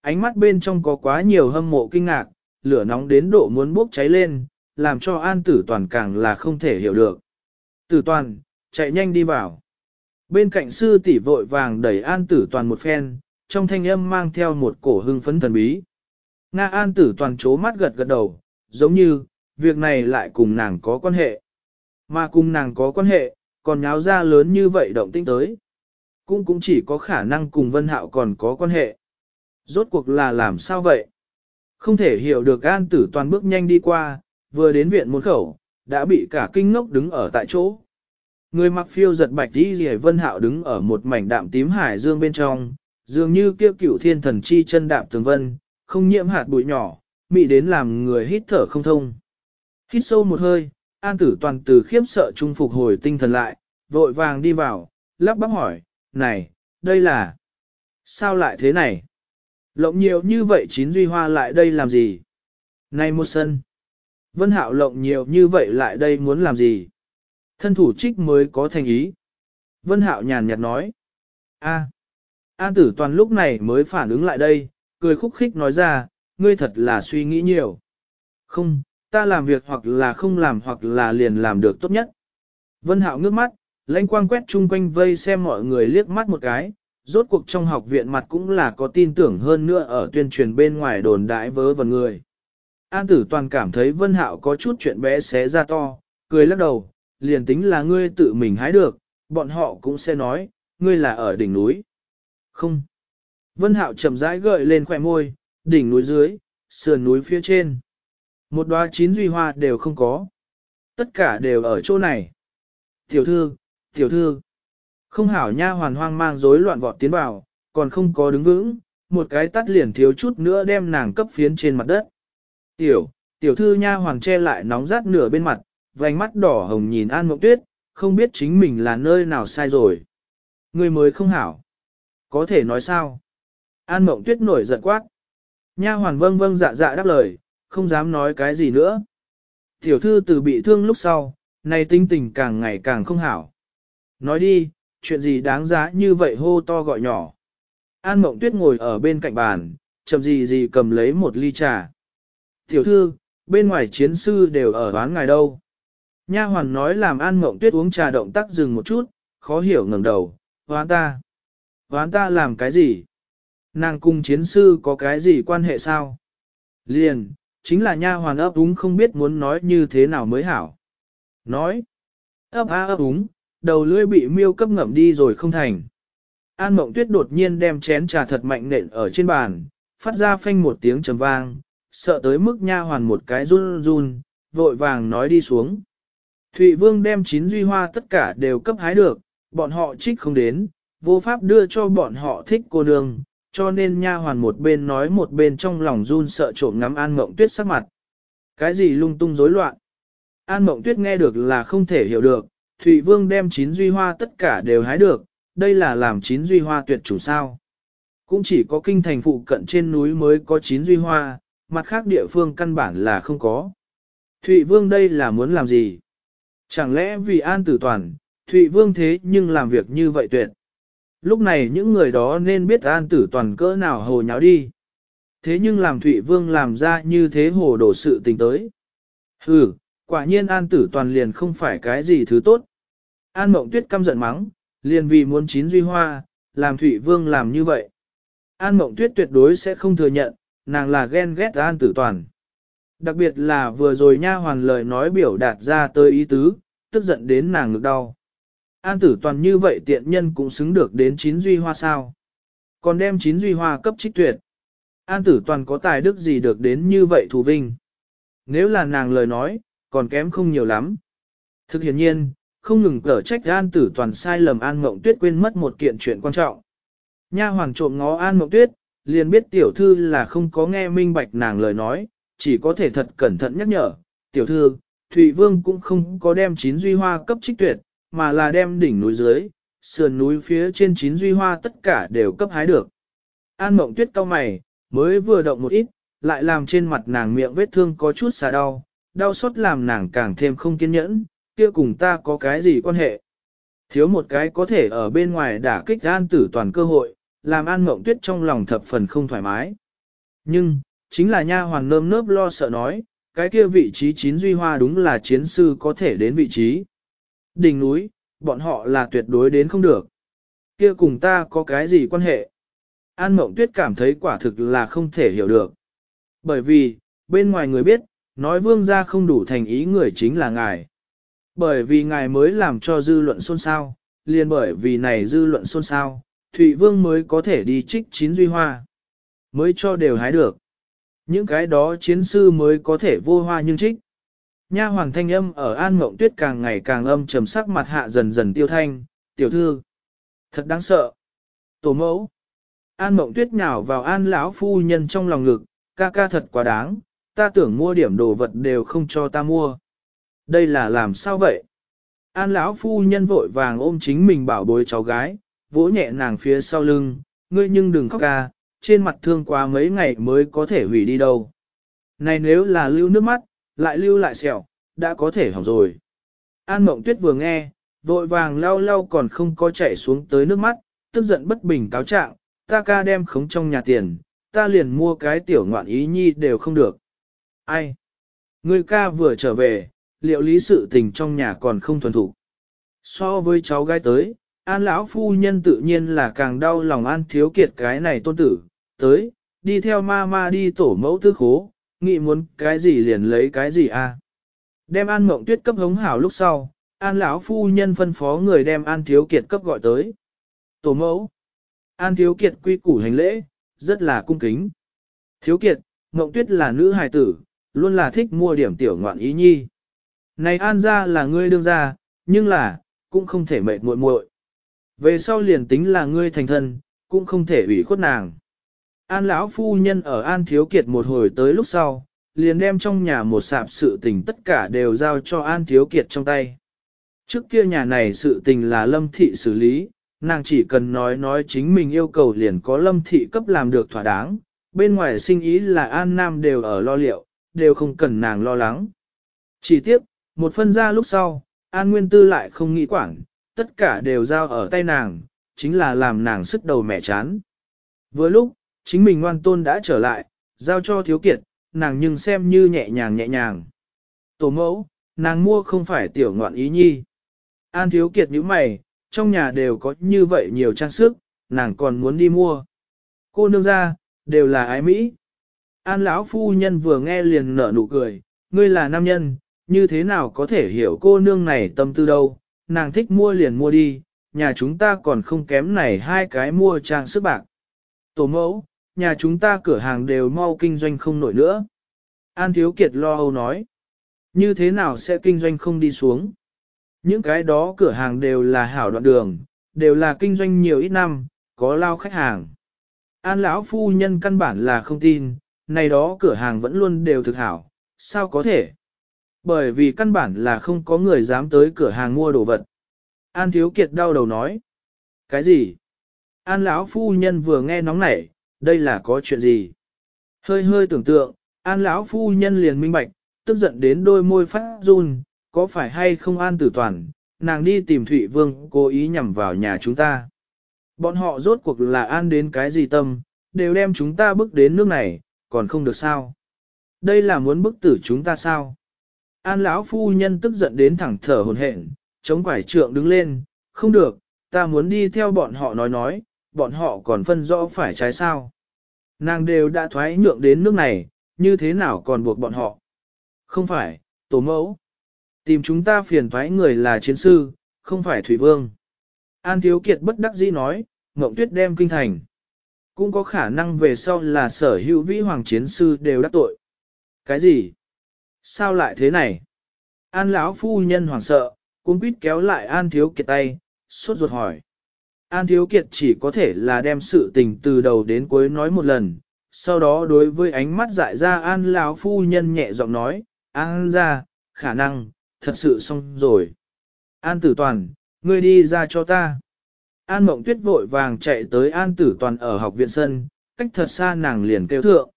Ánh mắt bên trong có quá nhiều hâm mộ kinh ngạc, lửa nóng đến độ muốn bốc cháy lên, làm cho an tử toàn càng là không thể hiểu được. Tử toàn, chạy nhanh đi vào. Bên cạnh sư tỷ vội vàng đẩy an tử toàn một phen, trong thanh âm mang theo một cổ hưng phấn thần bí. Nga an tử toàn chố mắt gật gật đầu, giống như, việc này lại cùng nàng có quan hệ. Mà cùng nàng có quan hệ, còn nháo ra lớn như vậy động tinh tới. Cũng cũng chỉ có khả năng cùng Vân Hạo còn có quan hệ. Rốt cuộc là làm sao vậy? Không thể hiểu được an tử toàn bước nhanh đi qua, vừa đến viện môn khẩu, đã bị cả kinh ngốc đứng ở tại chỗ. Người mặc phiêu giật bạch đi rìa Vân Hạo đứng ở một mảnh đạm tím hải dương bên trong, dường như kia cửu thiên thần chi chân đạm tường vân, không nhiễm hạt bụi nhỏ, mị đến làm người hít thở không thông. Hít sâu một hơi, an tử toàn từ khiếp sợ trung phục hồi tinh thần lại, vội vàng đi vào, lắp bắp hỏi, này, đây là... Sao lại thế này? Lộng nhiều như vậy chín duy hoa lại đây làm gì? Này một sân. Vân hạo lộng nhiều như vậy lại đây muốn làm gì? Thân thủ trích mới có thành ý. Vân hạo nhàn nhạt nói. a An tử toàn lúc này mới phản ứng lại đây, cười khúc khích nói ra, ngươi thật là suy nghĩ nhiều. Không, ta làm việc hoặc là không làm hoặc là liền làm được tốt nhất. Vân hạo ngước mắt, lãnh quang quét chung quanh vây xem mọi người liếc mắt một cái, rốt cuộc trong học viện mặt cũng là có tin tưởng hơn nữa ở tuyên truyền bên ngoài đồn đãi vớ vẩn người. An tử toàn cảm thấy vân hạo có chút chuyện bé xé ra to, cười lắc đầu, liền tính là ngươi tự mình hái được, bọn họ cũng sẽ nói, ngươi là ở đỉnh núi. Không. Vân hạo chậm rãi gợi lên khóe môi, đỉnh núi dưới, sườn núi phía trên. Một đóa chín duy hoa đều không có. Tất cả đều ở chỗ này. Tiểu thư, tiểu thư. Không hảo nha hoàn hoang mang rối loạn vọt tiến vào, còn không có đứng vững, một cái tắt liền thiếu chút nữa đem nàng cấp phiến trên mặt đất. Tiểu, tiểu thư nha hoàng che lại nóng rát nửa bên mặt, vành mắt đỏ hồng nhìn An Mộng Tuyết, không biết chính mình là nơi nào sai rồi. Người mới không hảo. Có thể nói sao? An Mộng Tuyết nổi giận quát. Nha hoàn vâng vâng dạ dạ đáp lời, không dám nói cái gì nữa. Tiểu thư từ bị thương lúc sau, nay tinh tình càng ngày càng không hảo. Nói đi, chuyện gì đáng giá như vậy hô to gọi nhỏ. An Mộng Tuyết ngồi ở bên cạnh bàn, chậm gì gì cầm lấy một ly trà. Tiểu thư, bên ngoài chiến sư đều ở đoán ngài đâu. Nha hoàn nói làm An Mộng Tuyết uống trà động tác dừng một chút, khó hiểu ngẩng đầu, hoán ta. Hoán ta làm cái gì? Nàng cung chiến sư có cái gì quan hệ sao? Liền, chính là nha hoàn ấp úng không biết muốn nói như thế nào mới hảo. Nói, ấp a ấp úng, đầu lưỡi bị miêu cấp ngậm đi rồi không thành. An Mộng Tuyết đột nhiên đem chén trà thật mạnh nện ở trên bàn, phát ra phanh một tiếng trầm vang, sợ tới mức nha hoàn một cái run run, vội vàng nói đi xuống. Thụy Vương đem chín duy hoa tất cả đều cấp hái được, bọn họ trích không đến, vô pháp đưa cho bọn họ thích cô nương, cho nên nha hoàn một bên nói một bên trong lòng run sợ trộm ngắm An Mộng Tuyết sắc mặt. Cái gì lung tung rối loạn? An Mộng Tuyết nghe được là không thể hiểu được, Thụy Vương đem chín duy hoa tất cả đều hái được, đây là làm chín duy hoa tuyệt chủ sao. Cũng chỉ có kinh thành phụ cận trên núi mới có chín duy hoa, mặt khác địa phương căn bản là không có. Thụy Vương đây là muốn làm gì? Chẳng lẽ vì an tử toàn, Thụy Vương thế nhưng làm việc như vậy tuyệt. Lúc này những người đó nên biết an tử toàn cỡ nào hồ nháo đi. Thế nhưng làm Thụy Vương làm ra như thế hồ đổ sự tình tới. Hừ, quả nhiên an tử toàn liền không phải cái gì thứ tốt. An mộng tuyết căm giận mắng, liền vì muốn chín duy hoa, làm Thụy Vương làm như vậy. An mộng tuyết tuyệt đối sẽ không thừa nhận, nàng là ghen ghét an tử toàn. Đặc biệt là vừa rồi nha hoàn lời nói biểu đạt ra tới ý tứ, tức giận đến nàng ngực đau. An tử toàn như vậy tiện nhân cũng xứng được đến chín duy hoa sao. Còn đem chín duy hoa cấp trích tuyệt. An tử toàn có tài đức gì được đến như vậy thù vinh. Nếu là nàng lời nói, còn kém không nhiều lắm. Thực hiện nhiên, không ngừng cở trách An tử toàn sai lầm An Mộng Tuyết quên mất một kiện chuyện quan trọng. Nha hoàng trộm ngó An Mộng Tuyết, liền biết tiểu thư là không có nghe minh bạch nàng lời nói, chỉ có thể thật cẩn thận nhắc nhở, tiểu thư, Thụy Vương cũng không có đem chín duy hoa cấp trích tuyệt, mà là đem đỉnh núi dưới, sườn núi phía trên chín duy hoa tất cả đều cấp hái được. An mộng tuyết cau mày, mới vừa động một ít, lại làm trên mặt nàng miệng vết thương có chút xà đau, đau xót làm nàng càng thêm không kiên nhẫn, kia cùng ta có cái gì quan hệ. Thiếu một cái có thể ở bên ngoài đả kích an tử toàn cơ hội, làm an mộng tuyết trong lòng thập phần không thoải mái. Nhưng, chính là nha hoàn nơm nớp lo sợ nói, cái kia vị trí chín duy hoa đúng là chiến sư có thể đến vị trí. Đỉnh núi, bọn họ là tuyệt đối đến không được. Kia cùng ta có cái gì quan hệ? An Mộng Tuyết cảm thấy quả thực là không thể hiểu được. Bởi vì, bên ngoài người biết, nói vương gia không đủ thành ý người chính là ngài. Bởi vì ngài mới làm cho dư luận xôn xao, liền bởi vì này dư luận xôn xao, Thụy Vương mới có thể đi trích chín duy hoa. Mới cho đều hái được. Những cái đó chiến sư mới có thể vô hoa nhưng trích. Nha hoàng thanh âm ở An Mộng Tuyết càng ngày càng âm trầm sắc mặt hạ dần dần tiêu thanh, tiểu thư. Thật đáng sợ. Tổ mẫu. An Mộng Tuyết nhào vào An lão phu nhân trong lòng ngực, ca ca thật quá đáng, ta tưởng mua điểm đồ vật đều không cho ta mua. Đây là làm sao vậy? An lão phu nhân vội vàng ôm chính mình bảo bối cháu gái, vỗ nhẹ nàng phía sau lưng, ngươi nhưng đừng khóc ca, trên mặt thương quá mấy ngày mới có thể hủy đi đâu. Này nếu là lưu nước mắt, lại lưu lại sẹo, đã có thể hỏng rồi. An Mộng Tuyết vừa nghe, vội vàng lau lau còn không có chảy xuống tới nước mắt, tức giận bất bình cáo trạng, ta ca đem khống trong nhà tiền, ta liền mua cái tiểu ngoạn ý nhi đều không được. Ai? Người ca vừa trở về, liệu lý sự tình trong nhà còn không thuần thủ. So với cháu gái tới, an lão phu nhân tự nhiên là càng đau lòng an thiếu kiệt cái này tôn tử, tới, đi theo ma ma đi tổ mẫu tư khố, nghĩ muốn cái gì liền lấy cái gì a. À? Đem an mộng tuyết cấp hống hảo lúc sau, an lão phu nhân phân phó người đem an thiếu kiệt cấp gọi tới. Tổ mẫu, an thiếu kiệt quy củ hành lễ, rất là cung kính. Thiếu kiệt, mộng tuyết là nữ hài tử, luôn là thích mua điểm tiểu ngoạn ý nhi. Này an gia là ngươi đương gia, nhưng là, cũng không thể mệt muội muội. Về sau liền tính là ngươi thành thân, cũng không thể ủy khuất nàng. An lão phu nhân ở An Thiếu Kiệt một hồi tới lúc sau, liền đem trong nhà một sạp sự tình tất cả đều giao cho An Thiếu Kiệt trong tay. Trước kia nhà này sự tình là Lâm Thị xử lý, nàng chỉ cần nói nói chính mình yêu cầu liền có Lâm Thị cấp làm được thỏa đáng, bên ngoài sinh ý là An Nam đều ở lo liệu, đều không cần nàng lo lắng. Chỉ tiếp, một phân ra lúc sau, An Nguyên Tư lại không nghĩ quản, tất cả đều giao ở tay nàng, chính là làm nàng sức đầu mẹ chán. Vừa lúc, chính mình ngoan tôn đã trở lại, giao cho thiếu kiệt, nàng nhưng xem như nhẹ nhàng nhẹ nhàng. Tổ mẫu, nàng mua không phải tiểu ngoạn ý nhi. An thiếu kiệt như mày, trong nhà đều có như vậy nhiều trang sức, nàng còn muốn đi mua. Cô nương ra, đều là ái Mỹ. An lão phu nhân vừa nghe liền nở nụ cười, ngươi là nam nhân, như thế nào có thể hiểu cô nương này tâm tư đâu, nàng thích mua liền mua đi, nhà chúng ta còn không kém này hai cái mua trang sức bạc. Tổ mẫu, nhà chúng ta cửa hàng đều mau kinh doanh không nổi nữa. An Thiếu Kiệt lo âu nói, như thế nào sẽ kinh doanh không đi xuống? Những cái đó cửa hàng đều là hảo đoạn đường, đều là kinh doanh nhiều ít năm, có lao khách hàng. An lão phu nhân căn bản là không tin, này đó cửa hàng vẫn luôn đều thực hảo, sao có thể? Bởi vì căn bản là không có người dám tới cửa hàng mua đồ vật. An Thiếu Kiệt đau đầu nói. Cái gì? An lão phu nhân vừa nghe nóng nảy, đây là có chuyện gì? Hơi hơi tưởng tượng, An lão phu nhân liền minh bạch, tức giận đến đôi môi phát run, có phải hay không An tử toàn, nàng đi tìm Thụy Vương cố ý nhằm vào nhà chúng ta. Bọn họ rốt cuộc là An đến cái gì tâm, đều đem chúng ta bước đến nước này, còn không được sao? Đây là muốn bức tử chúng ta sao? An lão phu nhân tức giận đến thẳng thở hồn hển, chống quải trượng đứng lên, không được, ta muốn đi theo bọn họ nói nói, bọn họ còn phân rõ phải trái sao. Nàng đều đã thoái nhượng đến nước này, như thế nào còn buộc bọn họ? Không phải, tổ mẫu. Tìm chúng ta phiền thoái người là chiến sư, không phải thủy vương. An Thiếu Kiệt bất đắc dĩ nói, Ngộng Tuyết đem kinh thành. Cũng có khả năng về sau là sở hữu vĩ hoàng chiến sư đều đắc tội. Cái gì? Sao lại thế này? An lão phu nhân hoảng sợ, cuống quýt kéo lại An Thiếu Kiệt tay, suốt ruột hỏi. An Thiếu Kiệt chỉ có thể là đem sự tình từ đầu đến cuối nói một lần, sau đó đối với ánh mắt dại ra An lão phu nhân nhẹ giọng nói, An ra, khả năng, thật sự xong rồi. An tử toàn, ngươi đi ra cho ta. An mộng tuyết vội vàng chạy tới An tử toàn ở học viện sân, cách thật xa nàng liền kêu thượng.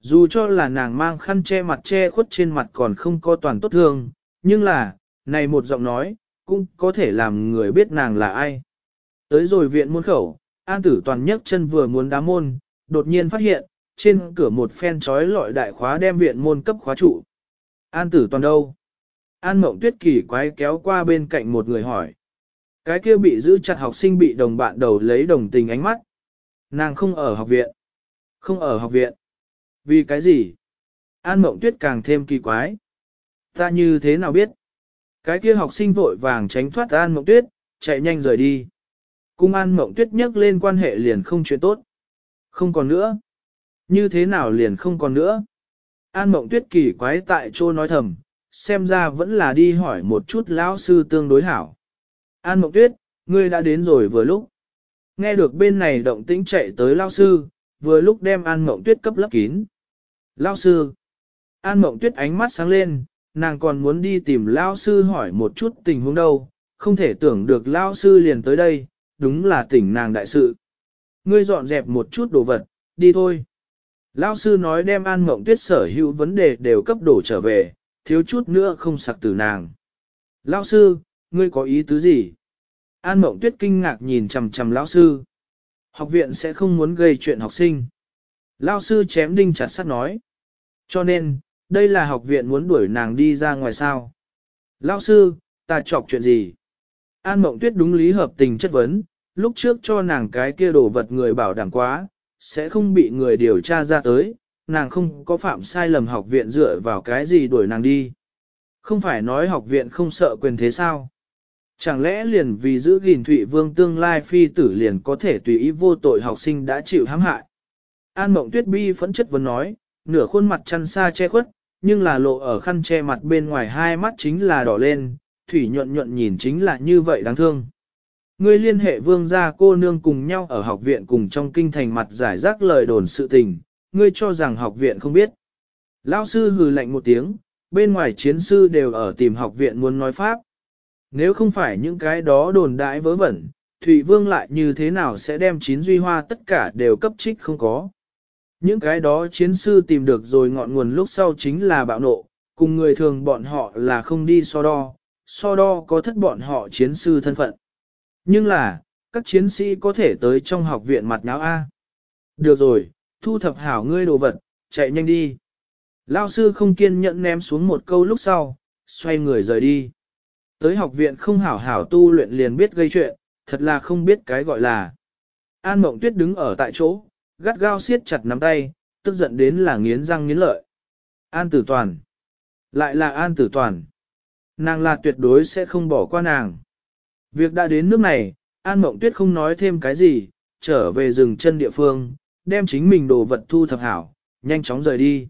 Dù cho là nàng mang khăn che mặt che khuất trên mặt còn không có toàn tốt thương, nhưng là, này một giọng nói, cũng có thể làm người biết nàng là ai. Tới rồi viện môn khẩu, An Tử Toàn nhấc chân vừa muốn đá môn, đột nhiên phát hiện, trên cửa một phen trói lọi đại khóa đem viện môn cấp khóa trụ. An Tử Toàn đâu? An Mộng Tuyết kỳ quái kéo qua bên cạnh một người hỏi. Cái kia bị giữ chặt học sinh bị đồng bạn đầu lấy đồng tình ánh mắt. Nàng không ở học viện. Không ở học viện. Vì cái gì? An Mộng Tuyết càng thêm kỳ quái. Ta như thế nào biết? Cái kia học sinh vội vàng tránh thoát An Mộng Tuyết, chạy nhanh rời đi. Cung An Mộng Tuyết nhắc lên quan hệ liền không chuyện tốt. Không còn nữa. Như thế nào liền không còn nữa? An Mộng Tuyết kỳ quái tại chỗ nói thầm, xem ra vẫn là đi hỏi một chút lão sư tương đối hảo. An Mộng Tuyết, ngươi đã đến rồi vừa lúc. Nghe được bên này động tĩnh chạy tới lão sư, vừa lúc đem An Mộng Tuyết cấp lấp kín. Lão sư. An Mộng Tuyết ánh mắt sáng lên, nàng còn muốn đi tìm lão sư hỏi một chút tình huống đâu, không thể tưởng được lão sư liền tới đây, đúng là tỉnh nàng đại sự. Ngươi dọn dẹp một chút đồ vật, đi thôi. Lão sư nói đem An Mộng Tuyết sở hữu vấn đề đều cấp đổ trở về, thiếu chút nữa không sặc từ nàng. Lão sư, ngươi có ý tứ gì? An Mộng Tuyết kinh ngạc nhìn chằm chằm lão sư. Học viện sẽ không muốn gây chuyện học sinh. Lão sư chém đinh chặt sắt nói. Cho nên, đây là học viện muốn đuổi nàng đi ra ngoài sao. Lão sư, ta chọc chuyện gì? An Mộng Tuyết đúng lý hợp tình chất vấn, lúc trước cho nàng cái kia đồ vật người bảo đảm quá, sẽ không bị người điều tra ra tới, nàng không có phạm sai lầm học viện dựa vào cái gì đuổi nàng đi. Không phải nói học viện không sợ quyền thế sao? Chẳng lẽ liền vì giữ gìn Thụy Vương tương lai phi tử liền có thể tùy ý vô tội học sinh đã chịu hãm hại? An Mộng Tuyết Bi phẫn chất vấn nói, nửa khuôn mặt chăn xa che khuất, nhưng là lộ ở khăn che mặt bên ngoài hai mắt chính là đỏ lên, Thủy nhuận nhuận nhìn chính là như vậy đáng thương. Ngươi liên hệ vương gia cô nương cùng nhau ở học viện cùng trong kinh thành mặt giải rác lời đồn sự tình, ngươi cho rằng học viện không biết. Lão sư hừ lạnh một tiếng, bên ngoài chiến sư đều ở tìm học viện muốn nói pháp. Nếu không phải những cái đó đồn đại vớ vẩn, Thủy Vương lại như thế nào sẽ đem chín duy hoa tất cả đều cấp trích không có. Những cái đó chiến sư tìm được rồi ngọn nguồn lúc sau chính là bạo nộ, cùng người thường bọn họ là không đi so đo, so đo có thất bọn họ chiến sư thân phận. Nhưng là, các chiến sĩ có thể tới trong học viện mặt nháo A. Được rồi, thu thập hảo ngươi đồ vật, chạy nhanh đi. Lao sư không kiên nhẫn ném xuống một câu lúc sau, xoay người rời đi. Tới học viện không hảo hảo tu luyện liền biết gây chuyện, thật là không biết cái gọi là. An Mộng Tuyết đứng ở tại chỗ, gắt gao siết chặt nắm tay, tức giận đến là nghiến răng nghiến lợi. An Tử Toàn. Lại là An Tử Toàn. Nàng là tuyệt đối sẽ không bỏ qua nàng. Việc đã đến nước này, An Mộng Tuyết không nói thêm cái gì, trở về rừng chân địa phương, đem chính mình đồ vật thu thập hảo, nhanh chóng rời đi.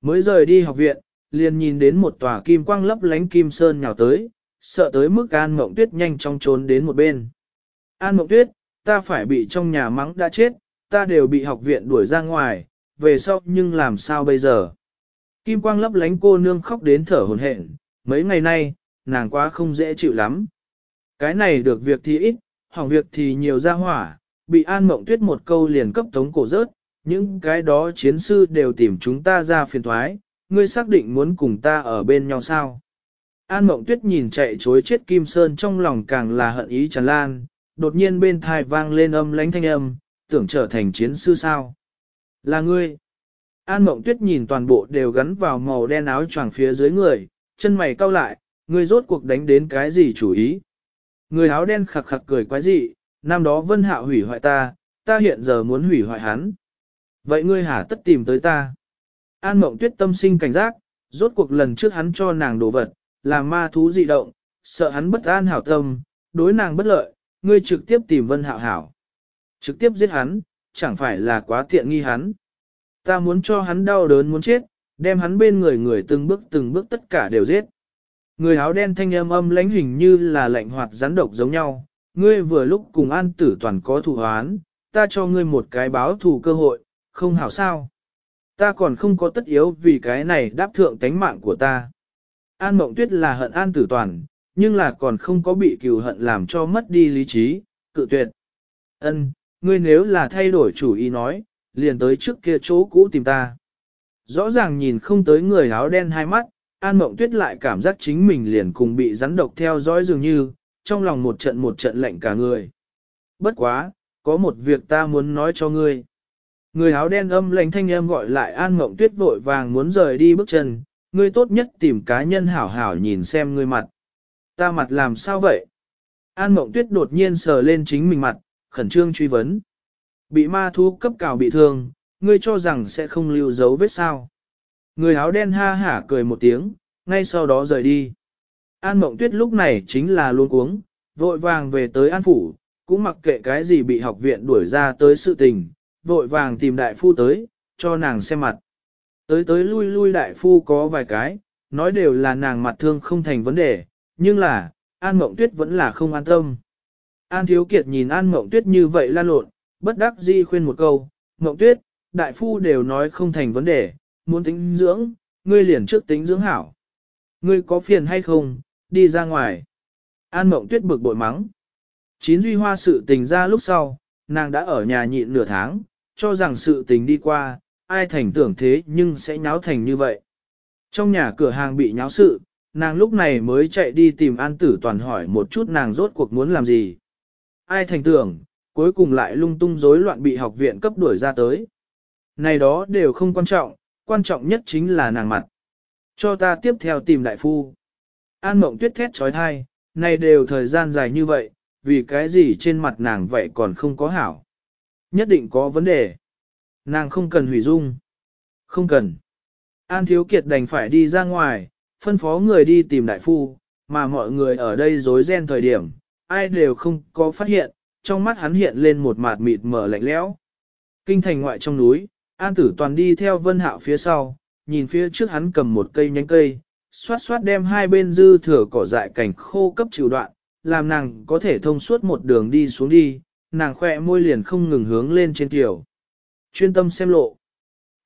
Mới rời đi học viện, liền nhìn đến một tòa kim quang lấp lánh kim sơn nhào tới, sợ tới mức An Mộng Tuyết nhanh chóng trốn đến một bên. An Mộng Tuyết, ta phải bị trong nhà mắng đã chết, ta đều bị học viện đuổi ra ngoài, về sau nhưng làm sao bây giờ? Kim quang lấp lánh cô nương khóc đến thở hồn hển, mấy ngày nay, nàng quá không dễ chịu lắm. Cái này được việc thì ít, hỏng việc thì nhiều ra hỏa, bị An Mộng Tuyết một câu liền cấp tống cổ rớt, những cái đó chiến sư đều tìm chúng ta ra phiền thoái, ngươi xác định muốn cùng ta ở bên nhau sao? An Mộng Tuyết nhìn chạy chối chết Kim Sơn trong lòng càng là hận ý tràn lan, đột nhiên bên thai vang lên âm lánh thanh âm, tưởng trở thành chiến sư sao? Là ngươi. An Mộng Tuyết nhìn toàn bộ đều gắn vào màu đen áo choàng phía dưới người, chân mày cau lại, ngươi rốt cuộc đánh đến cái gì chủ ý? Người áo đen khặc khặc cười quái dị, năm đó Vân hạ hủy hoại ta, ta hiện giờ muốn hủy hoại hắn. Vậy ngươi hả tất tìm tới ta? An Mộng Tuyết tâm sinh cảnh giác, rốt cuộc lần trước hắn cho nàng đồ vật, là ma thú dị động, sợ hắn bất an hảo tâm, đối nàng bất lợi, ngươi trực tiếp tìm Vân Hạo hảo. Trực tiếp giết hắn, chẳng phải là quá tiện nghi hắn. Ta muốn cho hắn đau đớn muốn chết, đem hắn bên người người từng bước từng bước tất cả đều giết. Người áo đen thanh âm âm lãnh hình như là lạnh hoạt rắn độc giống nhau, ngươi vừa lúc cùng an tử toàn có thù hoán, ta cho ngươi một cái báo thù cơ hội, không hảo sao. Ta còn không có tất yếu vì cái này đáp thượng tánh mạng của ta. An mộng tuyết là hận an tử toàn, nhưng là còn không có bị cừu hận làm cho mất đi lý trí, cự tuyệt. Ân, ngươi nếu là thay đổi chủ ý nói, liền tới trước kia chỗ cũ tìm ta. Rõ ràng nhìn không tới người áo đen hai mắt, An Mộng Tuyết lại cảm giác chính mình liền cùng bị rắn độc theo dõi dường như, trong lòng một trận một trận lạnh cả người. Bất quá, có một việc ta muốn nói cho ngươi. Người áo đen âm lạnh thanh âm gọi lại An Mộng Tuyết vội vàng muốn rời đi bước chân, ngươi tốt nhất tìm cá nhân hảo hảo nhìn xem ngươi mặt. Ta mặt làm sao vậy? An Mộng Tuyết đột nhiên sờ lên chính mình mặt, khẩn trương truy vấn. Bị ma thú cấp cào bị thương, ngươi cho rằng sẽ không lưu dấu vết sao. Người áo đen ha hả cười một tiếng, ngay sau đó rời đi. An Mộng Tuyết lúc này chính là luôn cuống, vội vàng về tới An Phủ, cũng mặc kệ cái gì bị học viện đuổi ra tới sự tình, vội vàng tìm đại phu tới, cho nàng xem mặt. Tới tới lui lui đại phu có vài cái, nói đều là nàng mặt thương không thành vấn đề, nhưng là, An Mộng Tuyết vẫn là không an tâm. An Thiếu Kiệt nhìn An Mộng Tuyết như vậy lan lộn, bất đắc dĩ khuyên một câu, Mộng Tuyết, đại phu đều nói không thành vấn đề, muốn tính dưỡng, ngươi liền trước tính dưỡng hảo. Ngươi có phiền hay không, đi ra ngoài. An Mộng Tuyết bực bội mắng. Chín duy hoa sự tình ra lúc sau, nàng đã ở nhà nhịn nửa tháng, cho rằng sự tình đi qua, ai thành tưởng thế nhưng sẽ nháo thành như vậy. Trong nhà cửa hàng bị nháo sự, nàng lúc này mới chạy đi tìm An Tử Toàn hỏi một chút nàng rốt cuộc muốn làm gì. Ai thành tưởng, cuối cùng lại lung tung rối loạn bị học viện cấp đuổi ra tới. Này đó đều không quan trọng, quan trọng nhất chính là nàng mặt. Cho ta tiếp theo tìm đại phu. An mộng tuyết thét trói thai, này đều thời gian dài như vậy, vì cái gì trên mặt nàng vậy còn không có hảo. Nhất định có vấn đề. Nàng không cần hủy dung. Không cần. An thiếu kiệt đành phải đi ra ngoài, phân phó người đi tìm đại phu, mà mọi người ở đây rối ren thời điểm, ai đều không có phát hiện, trong mắt hắn hiện lên một mạt mịt mờ lạnh lẽo. Kinh thành ngoại trong núi, An tử toàn đi theo vân hạo phía sau, nhìn phía trước hắn cầm một cây nhánh cây, xoát xoát đem hai bên dư thừa cỏ dại cảnh khô cấp chịu đoạn, làm nàng có thể thông suốt một đường đi xuống đi, nàng khỏe môi liền không ngừng hướng lên trên tiểu. Chuyên tâm xem lộ.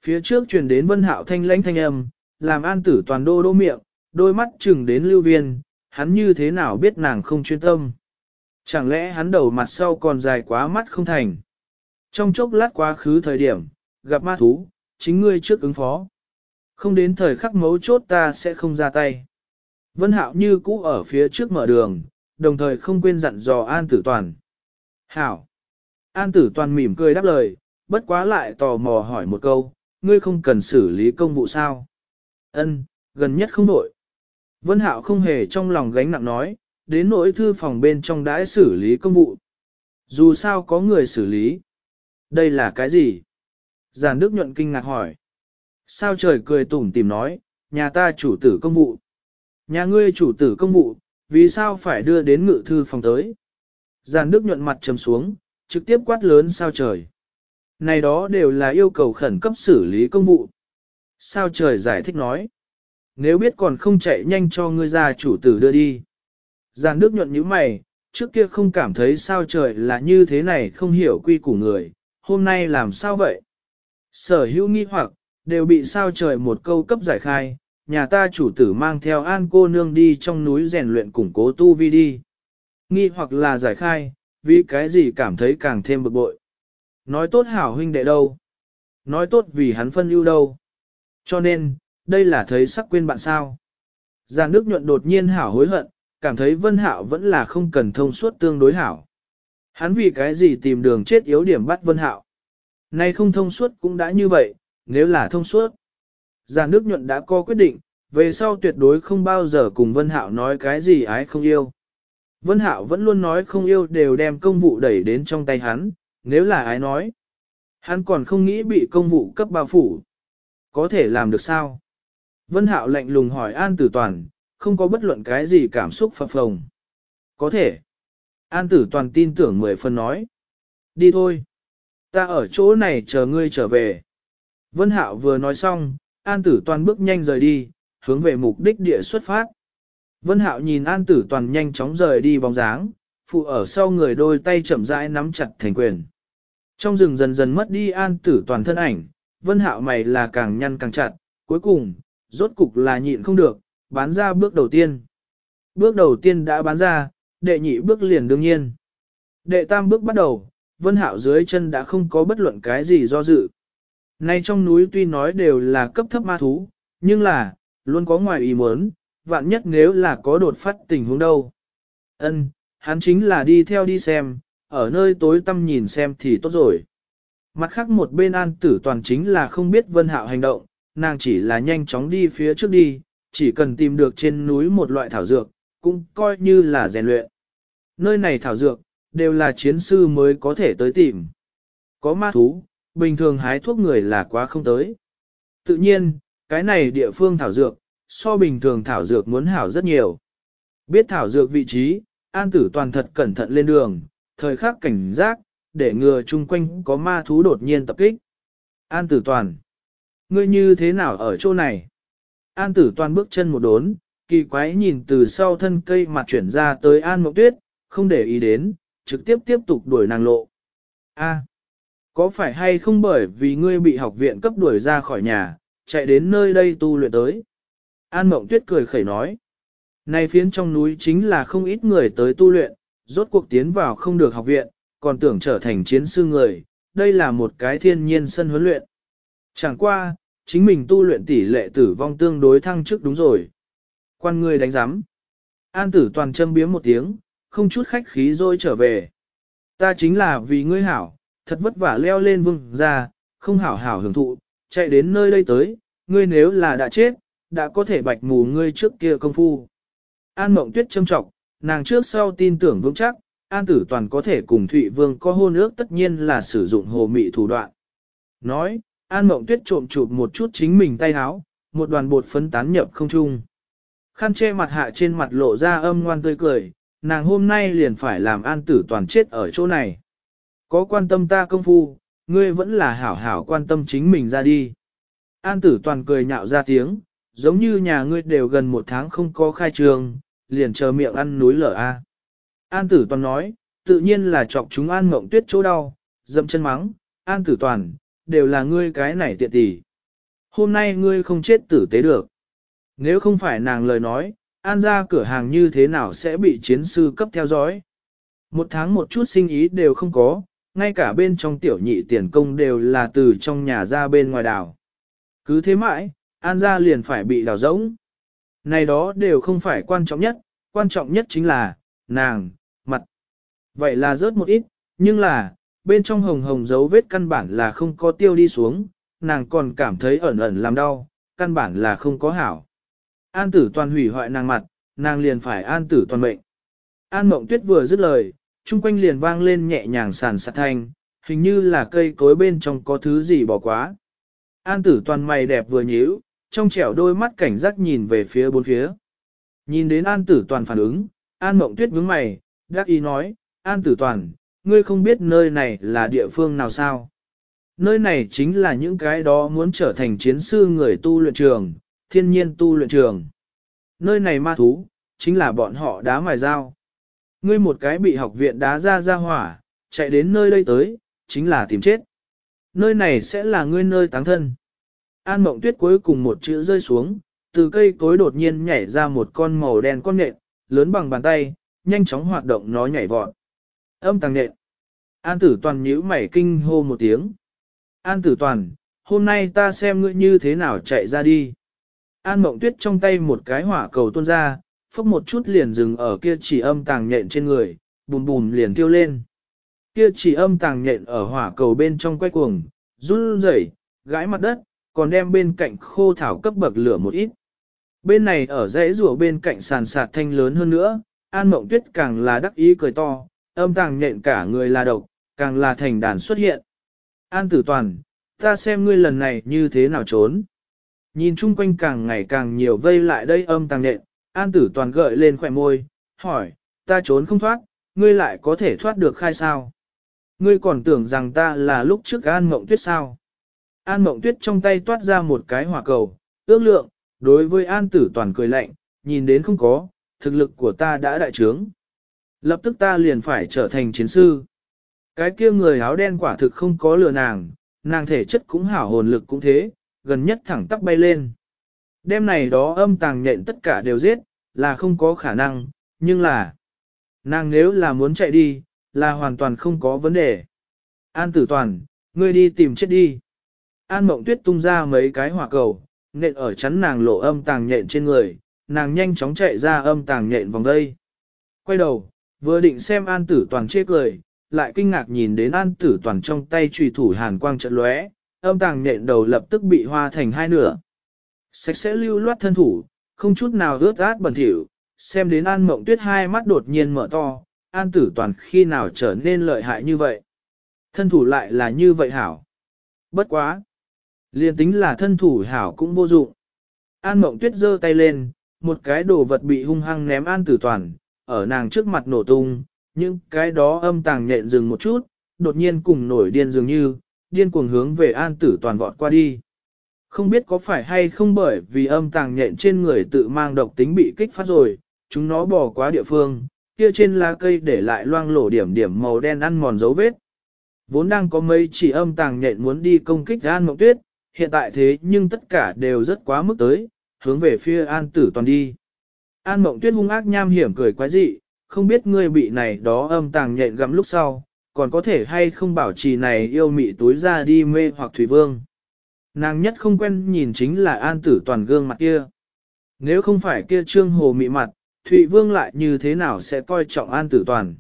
Phía trước truyền đến vân hạo thanh lãnh thanh âm, làm an tử toàn đô đô miệng, đôi mắt chừng đến lưu viên, hắn như thế nào biết nàng không chuyên tâm. Chẳng lẽ hắn đầu mặt sau còn dài quá mắt không thành. Trong chốc lát quá khứ thời điểm, gặp ma thú, chính ngươi trước ứng phó. Không đến thời khắc mấu chốt ta sẽ không ra tay. Vân Hạo như cũ ở phía trước mở đường, đồng thời không quên dặn dò An Tử Toàn. Hảo! An Tử Toàn mỉm cười đáp lời, bất quá lại tò mò hỏi một câu, ngươi không cần xử lý công vụ sao? Ân, gần nhất không đổi. Vân Hạo không hề trong lòng gánh nặng nói, đến nỗi thư phòng bên trong đãi xử lý công vụ. Dù sao có người xử lý. Đây là cái gì? Giàn Đức nhuận kinh ngạc hỏi. Sao trời cười tủm tìm nói, nhà ta chủ tử công vụ. Nhà ngươi chủ tử công vụ, vì sao phải đưa đến ngự thư phòng tới? Giàn Đức nhuận mặt trầm xuống, trực tiếp quát lớn sao trời. Này đó đều là yêu cầu khẩn cấp xử lý công vụ. Sao trời giải thích nói. Nếu biết còn không chạy nhanh cho ngươi ra chủ tử đưa đi. Giàn Đức nhuận như mày, trước kia không cảm thấy sao trời là như thế này không hiểu quy củ người, hôm nay làm sao vậy? Sở hữu nghi hoặc, đều bị sao trời một câu cấp giải khai, nhà ta chủ tử mang theo an cô nương đi trong núi rèn luyện củng cố tu vi đi. Nghi hoặc là giải khai, vì cái gì cảm thấy càng thêm bực bội. Nói tốt hảo huynh đệ đâu? Nói tốt vì hắn phân ưu đâu? Cho nên, đây là thấy sắc quên bạn sao? Giàn Đức nhuận đột nhiên hảo hối hận, cảm thấy Vân Hạo vẫn là không cần thông suốt tương đối hảo. Hắn vì cái gì tìm đường chết yếu điểm bắt Vân Hạo? Nay không thông suốt cũng đã như vậy, nếu là thông suốt. Giang Đức Nhuận đã có quyết định, về sau tuyệt đối không bao giờ cùng Vân Hạo nói cái gì ái không yêu. Vân Hạo vẫn luôn nói không yêu đều đem công vụ đẩy đến trong tay hắn, nếu là ái nói. Hắn còn không nghĩ bị công vụ cấp bao phủ. Có thể làm được sao? Vân Hạo lạnh lùng hỏi An Tử Toàn, không có bất luận cái gì cảm xúc phập phồng. Có thể. An Tử Toàn tin tưởng mười phần nói. Đi thôi. Ta ở chỗ này chờ ngươi trở về. Vân Hạo vừa nói xong, An Tử Toàn bước nhanh rời đi, hướng về mục đích địa xuất phát. Vân Hạo nhìn An Tử Toàn nhanh chóng rời đi bóng dáng, phụ ở sau người đôi tay chậm rãi nắm chặt thành quyền. Trong rừng dần dần mất đi An Tử Toàn thân ảnh, Vân Hạo mày là càng nhăn càng chặt, cuối cùng, rốt cục là nhịn không được, bán ra bước đầu tiên. Bước đầu tiên đã bán ra, đệ nhị bước liền đương nhiên. Đệ tam bước bắt đầu, Vân Hạo dưới chân đã không có bất luận cái gì do dự. Nay trong núi tuy nói đều là cấp thấp ma thú, nhưng là, luôn có ngoài ý muốn, vạn nhất nếu là có đột phát tình huống đâu. Ân, hắn chính là đi theo đi xem, ở nơi tối tăm nhìn xem thì tốt rồi. Mặt khác một bên an tử toàn chính là không biết vân hạo hành động, nàng chỉ là nhanh chóng đi phía trước đi, chỉ cần tìm được trên núi một loại thảo dược, cũng coi như là rèn luyện. Nơi này thảo dược, đều là chiến sư mới có thể tới tìm. Có ma thú, bình thường hái thuốc người là quá không tới. Tự nhiên, cái này địa phương thảo dược, so bình thường thảo dược muốn hảo rất nhiều. Biết thảo dược vị trí, an tử toàn thật cẩn thận lên đường, thời khắc cảnh giác, để ngừa chung quanh có ma thú đột nhiên tập kích. An tử toàn, ngươi như thế nào ở chỗ này? An tử toàn bước chân một đốn, kỳ quái nhìn từ sau thân cây mặt chuyển ra tới An Mộng Tuyết, không để ý đến, trực tiếp tiếp tục đuổi nàng lộ. A, có phải hay không bởi vì ngươi bị học viện cấp đuổi ra khỏi nhà, chạy đến nơi đây tu luyện tới? An Mộng Tuyết cười khẩy nói. Này phiến trong núi chính là không ít người tới tu luyện, rốt cuộc tiến vào không được học viện, còn tưởng trở thành chiến sư người, đây là một cái thiên nhiên sân huấn luyện. Chẳng qua, chính mình tu luyện tỷ lệ tử vong tương đối thăng chức đúng rồi. Quan người đánh giám. An tử toàn châm biếm một tiếng, không chút khách khí rồi trở về. Ta chính là vì ngươi hảo, thật vất vả leo lên vương ra, không hảo hảo hưởng thụ, chạy đến nơi đây tới, ngươi nếu là đã chết, đã có thể bạch mù ngươi trước kia công phu. An mộng tuyết châm trọng, nàng trước sau tin tưởng vững chắc, An tử toàn có thể cùng Thụy Vương có hôn ước tất nhiên là sử dụng hồ mị thủ đoạn. Nói, An mộng tuyết trộm chụp một chút chính mình tay háo, một đoàn bột phấn tán nhập không trung. Khăn che mặt hạ trên mặt lộ ra âm ngoan tươi cười, nàng hôm nay liền phải làm an tử toàn chết ở chỗ này. Có quan tâm ta công phu, ngươi vẫn là hảo hảo quan tâm chính mình ra đi. An tử toàn cười nhạo ra tiếng, giống như nhà ngươi đều gần một tháng không có khai trường, liền chờ miệng ăn núi lở a. An tử toàn nói, tự nhiên là chọc chúng an mộng tuyết chỗ đau, dậm chân mắng, an tử toàn, đều là ngươi cái này tiện tỷ. Hôm nay ngươi không chết tử tế được. Nếu không phải nàng lời nói, an ra cửa hàng như thế nào sẽ bị chiến sư cấp theo dõi. Một tháng một chút sinh ý đều không có, ngay cả bên trong tiểu nhị tiền công đều là từ trong nhà ra bên ngoài đảo. Cứ thế mãi, an ra liền phải bị đào rỗng. Này đó đều không phải quan trọng nhất, quan trọng nhất chính là, nàng, mặt. Vậy là rớt một ít, nhưng là, bên trong hồng hồng dấu vết căn bản là không có tiêu đi xuống, nàng còn cảm thấy ẩn ẩn làm đau, căn bản là không có hảo. An tử toàn hủy hoại nàng mặt, nàng liền phải an tử toàn mệnh. An mộng tuyết vừa dứt lời, chung quanh liền vang lên nhẹ nhàng sàn sạt thanh, hình như là cây cối bên trong có thứ gì bỏ quá. An tử toàn mày đẹp vừa nhíu, trong trẻo đôi mắt cảnh giác nhìn về phía bốn phía. Nhìn đến an tử toàn phản ứng, an mộng tuyết vướng mày, đắc ý nói, an tử toàn, ngươi không biết nơi này là địa phương nào sao. Nơi này chính là những cái đó muốn trở thành chiến sư người tu luyện trường, thiên nhiên tu luyện trường. Nơi này ma thú, chính là bọn họ đá mài dao. Ngươi một cái bị học viện đá ra ra hỏa, chạy đến nơi đây tới, chính là tìm chết. Nơi này sẽ là ngươi nơi táng thân. An mộng tuyết cuối cùng một chữ rơi xuống, từ cây cối đột nhiên nhảy ra một con màu đen con nện, lớn bằng bàn tay, nhanh chóng hoạt động nó nhảy vọt. Âm tàng nện. An tử toàn nhíu mày kinh hô một tiếng. An tử toàn, hôm nay ta xem ngươi như thế nào chạy ra đi. An mộng tuyết trong tay một cái hỏa cầu tuôn ra, phốc một chút liền dừng ở kia chỉ âm tàng nhện trên người, bùm bùm liền tiêu lên. Kia chỉ âm tàng nhện ở hỏa cầu bên trong quay cuồng, run rẩy, gãi mặt đất, còn đem bên cạnh khô thảo cấp bậc lửa một ít. Bên này ở dãy rùa bên cạnh sàn sạt thanh lớn hơn nữa, An Mộng Tuyết càng là đắc ý cười to, âm tàng nhện cả người là độc, càng là thành đàn xuất hiện. An Tử Toàn, ta xem ngươi lần này như thế nào trốn. Nhìn chung quanh càng ngày càng nhiều vây lại đây âm tàng nện, An Tử Toàn gợi lên khỏe môi, hỏi, ta trốn không thoát, ngươi lại có thể thoát được khai sao? Ngươi còn tưởng rằng ta là lúc trước An Mộng Tuyết sao? An Mộng Tuyết trong tay toát ra một cái hỏa cầu, ước lượng, đối với An Tử Toàn cười lạnh, nhìn đến không có, thực lực của ta đã đại trướng. Lập tức ta liền phải trở thành chiến sư. Cái kia người áo đen quả thực không có lừa nàng, nàng thể chất cũng hảo hồn lực cũng thế, gần nhất thẳng tắp bay lên. Đêm này đó âm tàng nhện tất cả đều giết, là không có khả năng, nhưng là... Nàng nếu là muốn chạy đi, là hoàn toàn không có vấn đề. An tử toàn, ngươi đi tìm chết đi. An mộng tuyết tung ra mấy cái hỏa cầu, nện ở chắn nàng lộ âm tàng nhện trên người, nàng nhanh chóng chạy ra âm tàng nhện vòng đây. Quay đầu, vừa định xem an tử toàn chê cười, lại kinh ngạc nhìn đến an tử toàn trong tay trùy thủ hàn quang trận lóe, âm tàng nện đầu lập tức bị hoa thành hai nửa. Sạch sẽ lưu loát thân thủ, không chút nào ướt át bẩn thỉu, xem đến an mộng tuyết hai mắt đột nhiên mở to, an tử toàn khi nào trở nên lợi hại như vậy. Thân thủ lại là như vậy hảo. Bất quá. Liên tính là thân thủ hảo cũng vô dụng. An mộng tuyết giơ tay lên, một cái đồ vật bị hung hăng ném an tử toàn, ở nàng trước mặt nổ tung, nhưng cái đó âm tàng nhện dừng một chút, đột nhiên cùng nổi điên dường như, điên cuồng hướng về an tử toàn vọt qua đi. Không biết có phải hay không bởi vì âm tàng nhện trên người tự mang độc tính bị kích phát rồi, chúng nó bỏ qua địa phương, kia trên lá cây để lại loang lổ điểm điểm màu đen ăn mòn dấu vết. Vốn đang có mấy chỉ âm tàng nhện muốn đi công kích An Mộng Tuyết, hiện tại thế nhưng tất cả đều rất quá mức tới, hướng về phía An Tử Toàn đi. An Mộng Tuyết hung ác nham hiểm cười quái dị, không biết ngươi bị này đó âm tàng nhện gặm lúc sau, còn có thể hay không bảo trì này yêu mị túi ra đi mê hoặc Thủy Vương. Nàng nhất không quen nhìn chính là An Tử Toàn gương mặt kia. Nếu không phải kia trương hồ mị mặt, Thụy Vương lại như thế nào sẽ coi trọng An Tử Toàn.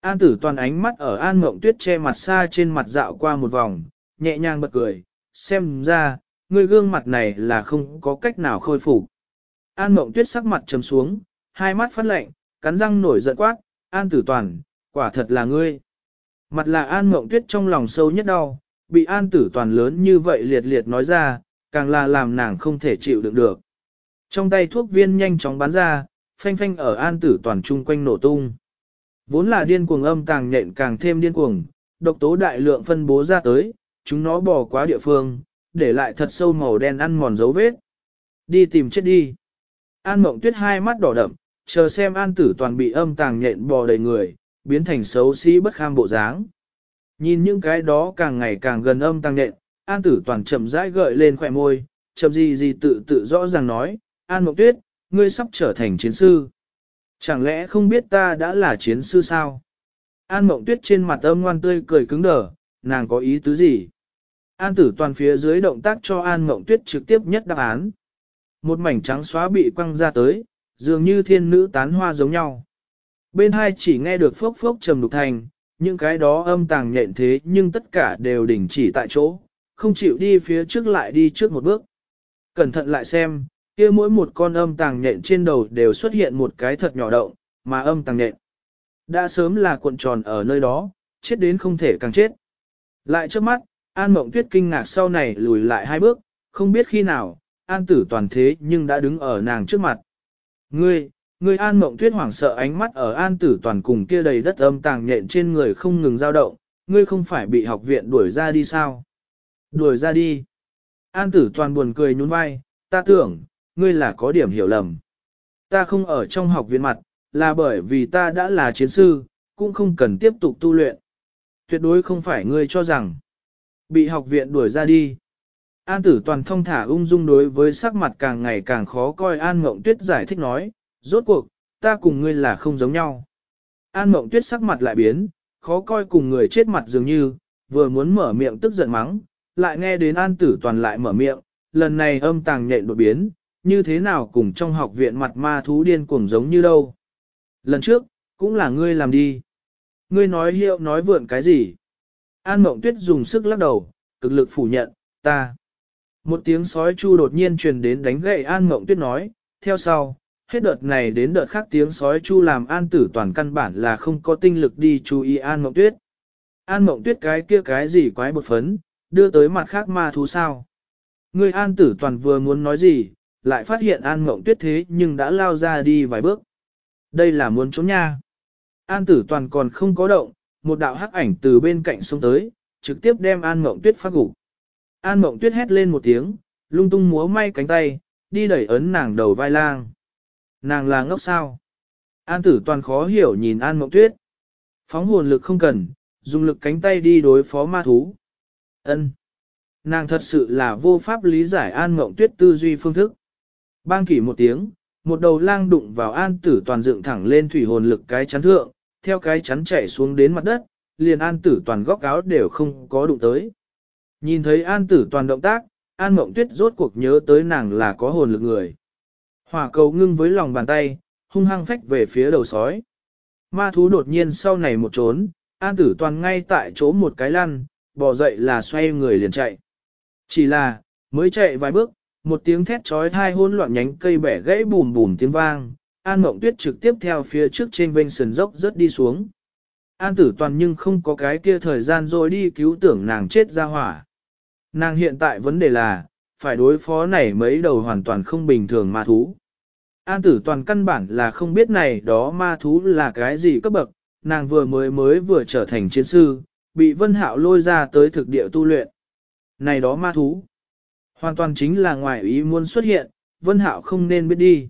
An Tử Toàn ánh mắt ở An Mộng Tuyết che mặt xa trên mặt dạo qua một vòng, nhẹ nhàng bật cười, xem ra, người gương mặt này là không có cách nào khôi phục. An Mộng Tuyết sắc mặt trầm xuống, hai mắt phát lạnh, cắn răng nổi giận quát, An Tử Toàn, quả thật là ngươi. Mặt là An Mộng Tuyết trong lòng sâu nhất đau, bị An Tử Toàn lớn như vậy liệt liệt nói ra, càng là làm nàng không thể chịu đựng được. Trong tay thuốc viên nhanh chóng bắn ra, phanh phanh ở An Tử Toàn chung quanh nổ tung. Vốn là điên cuồng âm tàng nhện càng thêm điên cuồng, độc tố đại lượng phân bố ra tới, chúng nó bỏ quá địa phương, để lại thật sâu màu đen ăn mòn dấu vết. Đi tìm chết đi. An mộng tuyết hai mắt đỏ đậm, chờ xem an tử toàn bị âm tàng nhện bò đầy người, biến thành xấu xí bất kham bộ dáng. Nhìn những cái đó càng ngày càng gần âm tăng nện an tử toàn chậm rãi gợi lên khỏe môi, chậm gì gì tự tự rõ ràng nói, an mộng tuyết, ngươi sắp trở thành chiến sư. Chẳng lẽ không biết ta đã là chiến sư sao? An mộng tuyết trên mặt âm ngoan tươi cười cứng đờ, nàng có ý tứ gì? An tử toàn phía dưới động tác cho An mộng tuyết trực tiếp nhất đáp án. Một mảnh trắng xóa bị quăng ra tới, dường như thiên nữ tán hoa giống nhau. Bên hai chỉ nghe được phốc phốc trầm đục thành, những cái đó âm tàng nhện thế nhưng tất cả đều đình chỉ tại chỗ, không chịu đi phía trước lại đi trước một bước. Cẩn thận lại xem, kia mỗi một con âm tàng nhện trên đầu đều xuất hiện một cái thật nhỏ động, mà âm tàng nhện đã sớm là cuộn tròn ở nơi đó, chết đến không thể càng chết. Lại trước mắt, An Mộng Tuyết kinh ngạc sau này lùi lại hai bước, không biết khi nào, An Tử toàn thế nhưng đã đứng ở nàng trước mặt. Ngươi, ngươi An Mộng Tuyết hoảng sợ ánh mắt ở An Tử toàn cùng kia đầy đất âm tàng nhện trên người không ngừng dao động, ngươi không phải bị học viện đuổi ra đi sao? Đuổi ra đi. An Tử toàn buồn cười nhún vai, ta tưởng, ngươi là có điểm hiểu lầm. Ta không ở trong học viện mặt, là bởi vì ta đã là chiến sư, cũng không cần tiếp tục tu luyện. Tuyệt đối không phải ngươi cho rằng bị học viện đuổi ra đi. An tử toàn thông thả ung dung đối với sắc mặt càng ngày càng khó coi An Mộng Tuyết giải thích nói, rốt cuộc, ta cùng ngươi là không giống nhau. An Mộng Tuyết sắc mặt lại biến, khó coi cùng người chết mặt dường như, vừa muốn mở miệng tức giận mắng, lại nghe đến An tử toàn lại mở miệng, lần này âm tàng nhện đột biến, như thế nào cùng trong học viện mặt ma thú điên cuồng giống như đâu. Lần trước, cũng là ngươi làm đi. Ngươi nói hiệu nói vượn cái gì? An Mộng Tuyết dùng sức lắc đầu, cực lực phủ nhận, ta. Một tiếng sói chu đột nhiên truyền đến đánh gậy An Mộng Tuyết nói, theo sau, hết đợt này đến đợt khác tiếng sói chu làm An Tử toàn căn bản là không có tinh lực đi chú ý An Mộng Tuyết. An Mộng Tuyết cái kia cái gì quái bột phấn, đưa tới mặt khác ma thú sao? Người An Tử toàn vừa muốn nói gì, lại phát hiện An Mộng Tuyết thế nhưng đã lao ra đi vài bước. Đây là muốn trốn nha. An Tử Toàn còn không có động, một đạo hắc ảnh từ bên cạnh xông tới, trực tiếp đem An Mộng Tuyết phát gục. An Mộng Tuyết hét lên một tiếng, lung tung múa may cánh tay, đi đẩy ấn nàng đầu vai lang. Nàng là ngốc sao? An Tử Toàn khó hiểu nhìn An Mộng Tuyết. Phóng hồn lực không cần, dùng lực cánh tay đi đối phó ma thú. Ân. Nàng thật sự là vô pháp lý giải An Mộng Tuyết tư duy phương thức. Bang kỷ một tiếng, một đầu lang đụng vào an tử toàn dựng thẳng lên thủy hồn lực cái chắn thượng, theo cái chắn chạy xuống đến mặt đất, liền an tử toàn góc áo đều không có đụng tới. Nhìn thấy an tử toàn động tác, An Mộng Tuyết rốt cuộc nhớ tới nàng là có hồn lực người. Hỏa cầu ngưng với lòng bàn tay, hung hăng phách về phía đầu sói. Ma thú đột nhiên sau này một trốn, An Tử Toàn ngay tại chỗ một cái lăn, bò dậy là xoay người liền chạy. Chỉ là, mới chạy vài bước, một tiếng thét trói thai hôn loạn nhánh cây bẻ gãy bùm bùm tiếng vang, An Mộng Tuyết trực tiếp theo phía trước trên vênh sườn dốc rất đi xuống. An Tử Toàn nhưng không có cái kia thời gian rồi đi cứu tưởng nàng chết ra hỏa. Nàng hiện tại vấn đề là, phải đối phó này mấy đầu hoàn toàn không bình thường ma thú. An tử toàn căn bản là không biết này đó ma thú là cái gì cấp bậc, nàng vừa mới mới vừa trở thành chiến sư, bị vân hạo lôi ra tới thực địa tu luyện. Này đó ma thú, hoàn toàn chính là ngoài ý muốn xuất hiện, vân hạo không nên biết đi.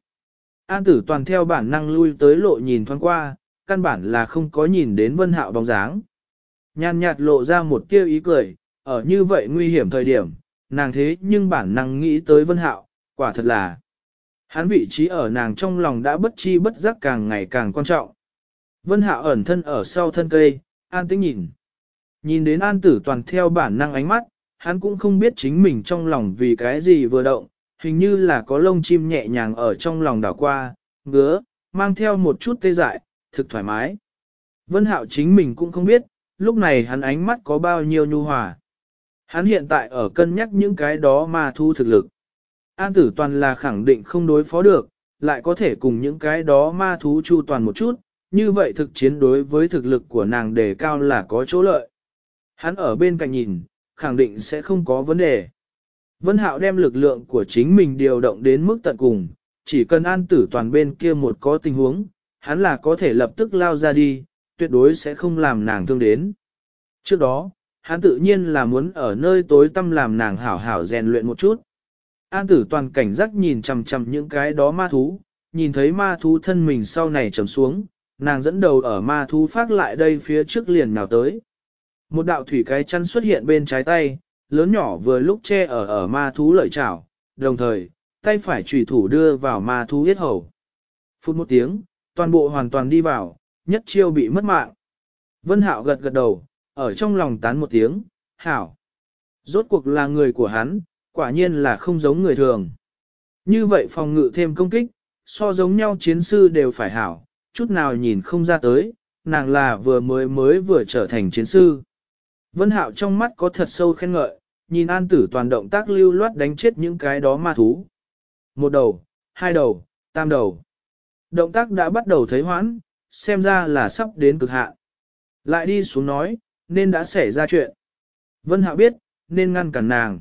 An tử toàn theo bản năng lui tới lộ nhìn thoáng qua, căn bản là không có nhìn đến vân hạo bóng dáng. Nhàn nhạt lộ ra một tia ý cười, ở như vậy nguy hiểm thời điểm, nàng thế nhưng bản năng nghĩ tới Vân Hạo, quả thật là. Hắn vị trí ở nàng trong lòng đã bất chi bất giác càng ngày càng quan trọng. Vân Hạo ẩn thân ở sau thân cây, an tĩnh nhìn. Nhìn đến an tử toàn theo bản năng ánh mắt, hắn cũng không biết chính mình trong lòng vì cái gì vừa động, hình như là có lông chim nhẹ nhàng ở trong lòng đảo qua, ngứa, mang theo một chút tê dại, thực thoải mái. Vân Hạo chính mình cũng không biết, lúc này hắn ánh mắt có bao nhiêu nhu hòa. Hắn hiện tại ở cân nhắc những cái đó mà thu thực lực. An tử toàn là khẳng định không đối phó được, lại có thể cùng những cái đó ma thú chu toàn một chút, như vậy thực chiến đối với thực lực của nàng đề cao là có chỗ lợi. Hắn ở bên cạnh nhìn, khẳng định sẽ không có vấn đề. Vân Hạo đem lực lượng của chính mình điều động đến mức tận cùng, chỉ cần an tử toàn bên kia một có tình huống, hắn là có thể lập tức lao ra đi, tuyệt đối sẽ không làm nàng thương đến. Trước đó, hắn tự nhiên là muốn ở nơi tối tâm làm nàng hảo hảo rèn luyện một chút. An tử toàn cảnh giác nhìn chằm chằm những cái đó ma thú, nhìn thấy ma thú thân mình sau này trầm xuống, nàng dẫn đầu ở ma thú phát lại đây phía trước liền nào tới. Một đạo thủy cái chăn xuất hiện bên trái tay, lớn nhỏ vừa lúc che ở ở ma thú lợi chảo, đồng thời, tay phải trùy thủ đưa vào ma thú yết hầu. Phút một tiếng, toàn bộ hoàn toàn đi vào, nhất chiêu bị mất mạng. Vân Hạo gật gật đầu, ở trong lòng tán một tiếng, hảo. Rốt cuộc là người của hắn, quả nhiên là không giống người thường. Như vậy phòng ngự thêm công kích, so giống nhau chiến sư đều phải hảo, chút nào nhìn không ra tới, nàng là vừa mới mới vừa trở thành chiến sư. Vân Hạo trong mắt có thật sâu khen ngợi, nhìn an tử toàn động tác lưu loát đánh chết những cái đó ma thú. Một đầu, hai đầu, tam đầu. Động tác đã bắt đầu thấy hoãn, xem ra là sắp đến cực hạn. Lại đi xuống nói, nên đã xảy ra chuyện. Vân Hạo biết, nên ngăn cản nàng.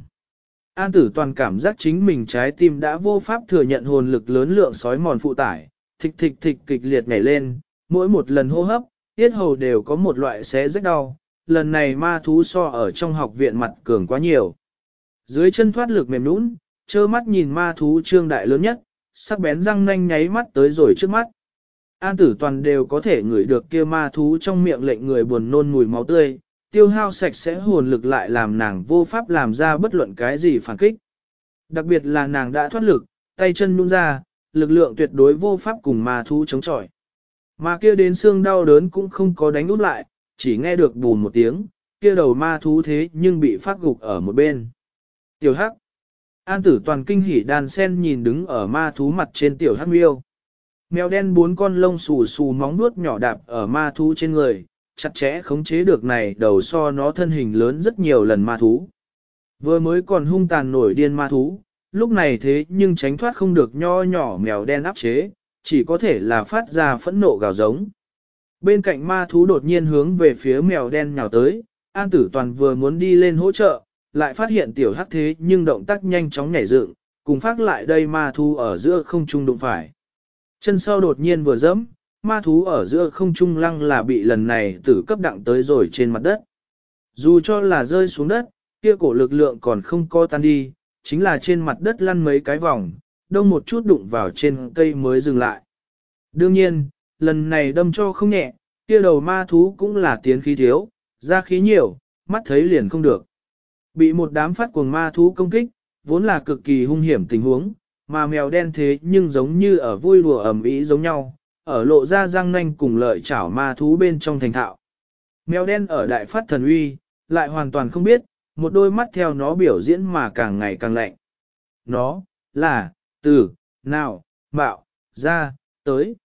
An tử toàn cảm giác chính mình trái tim đã vô pháp thừa nhận hồn lực lớn lượng sói mòn phụ tải, thịch thịch thịch kịch liệt nhảy lên, mỗi một lần hô hấp, tiết hầu đều có một loại xé rách đau, lần này ma thú so ở trong học viện mặt cường quá nhiều. Dưới chân thoát lực mềm nũng, trơ mắt nhìn ma thú trương đại lớn nhất, sắc bén răng nanh nháy mắt tới rồi trước mắt. An tử toàn đều có thể ngửi được kia ma thú trong miệng lệnh người buồn nôn mùi máu tươi, tiêu hao sạch sẽ hồn lực lại làm nàng vô pháp làm ra bất luận cái gì phản kích. Đặc biệt là nàng đã thoát lực, tay chân nhung ra, lực lượng tuyệt đối vô pháp cùng ma thú chống chọi. Mà kia đến xương đau đớn cũng không có đánh út lại, chỉ nghe được bùn một tiếng, kia đầu ma thú thế nhưng bị phát gục ở một bên. Tiểu Hắc An tử toàn kinh hỉ đàn sen nhìn đứng ở ma thú mặt trên tiểu Hắc miêu. Mèo đen bốn con lông xù xù móng nuốt nhỏ đạp ở ma thú trên người, chặt chẽ khống chế được này đầu so nó thân hình lớn rất nhiều lần ma thú. Vừa mới còn hung tàn nổi điên ma thú, lúc này thế nhưng tránh thoát không được nho nhỏ mèo đen áp chế, chỉ có thể là phát ra phẫn nộ gào giống. Bên cạnh ma thú đột nhiên hướng về phía mèo đen nhào tới, An Tử Toàn vừa muốn đi lên hỗ trợ, lại phát hiện tiểu hắc thế nhưng động tác nhanh chóng nhảy dựng, cùng phát lại đây ma thú ở giữa không trung đụng phải. Chân sau đột nhiên vừa dẫm, ma thú ở giữa không trung lăng là bị lần này tử cấp đặng tới rồi trên mặt đất. Dù cho là rơi xuống đất, kia cổ lực lượng còn không co tan đi, chính là trên mặt đất lăn mấy cái vòng, đông một chút đụng vào trên cây mới dừng lại. Đương nhiên, lần này đâm cho không nhẹ, kia đầu ma thú cũng là tiến khí thiếu, ra khí nhiều, mắt thấy liền không được. Bị một đám phát cuồng ma thú công kích, vốn là cực kỳ hung hiểm tình huống, mà mèo đen thế nhưng giống như ở vui đùa ẩm ý giống nhau, ở lộ ra răng nanh cùng lợi chảo ma thú bên trong thành thạo. Mèo đen ở đại phát thần uy, lại hoàn toàn không biết, một đôi mắt theo nó biểu diễn mà càng ngày càng lạnh. Nó, là, từ, nào, mạo, ra, tới.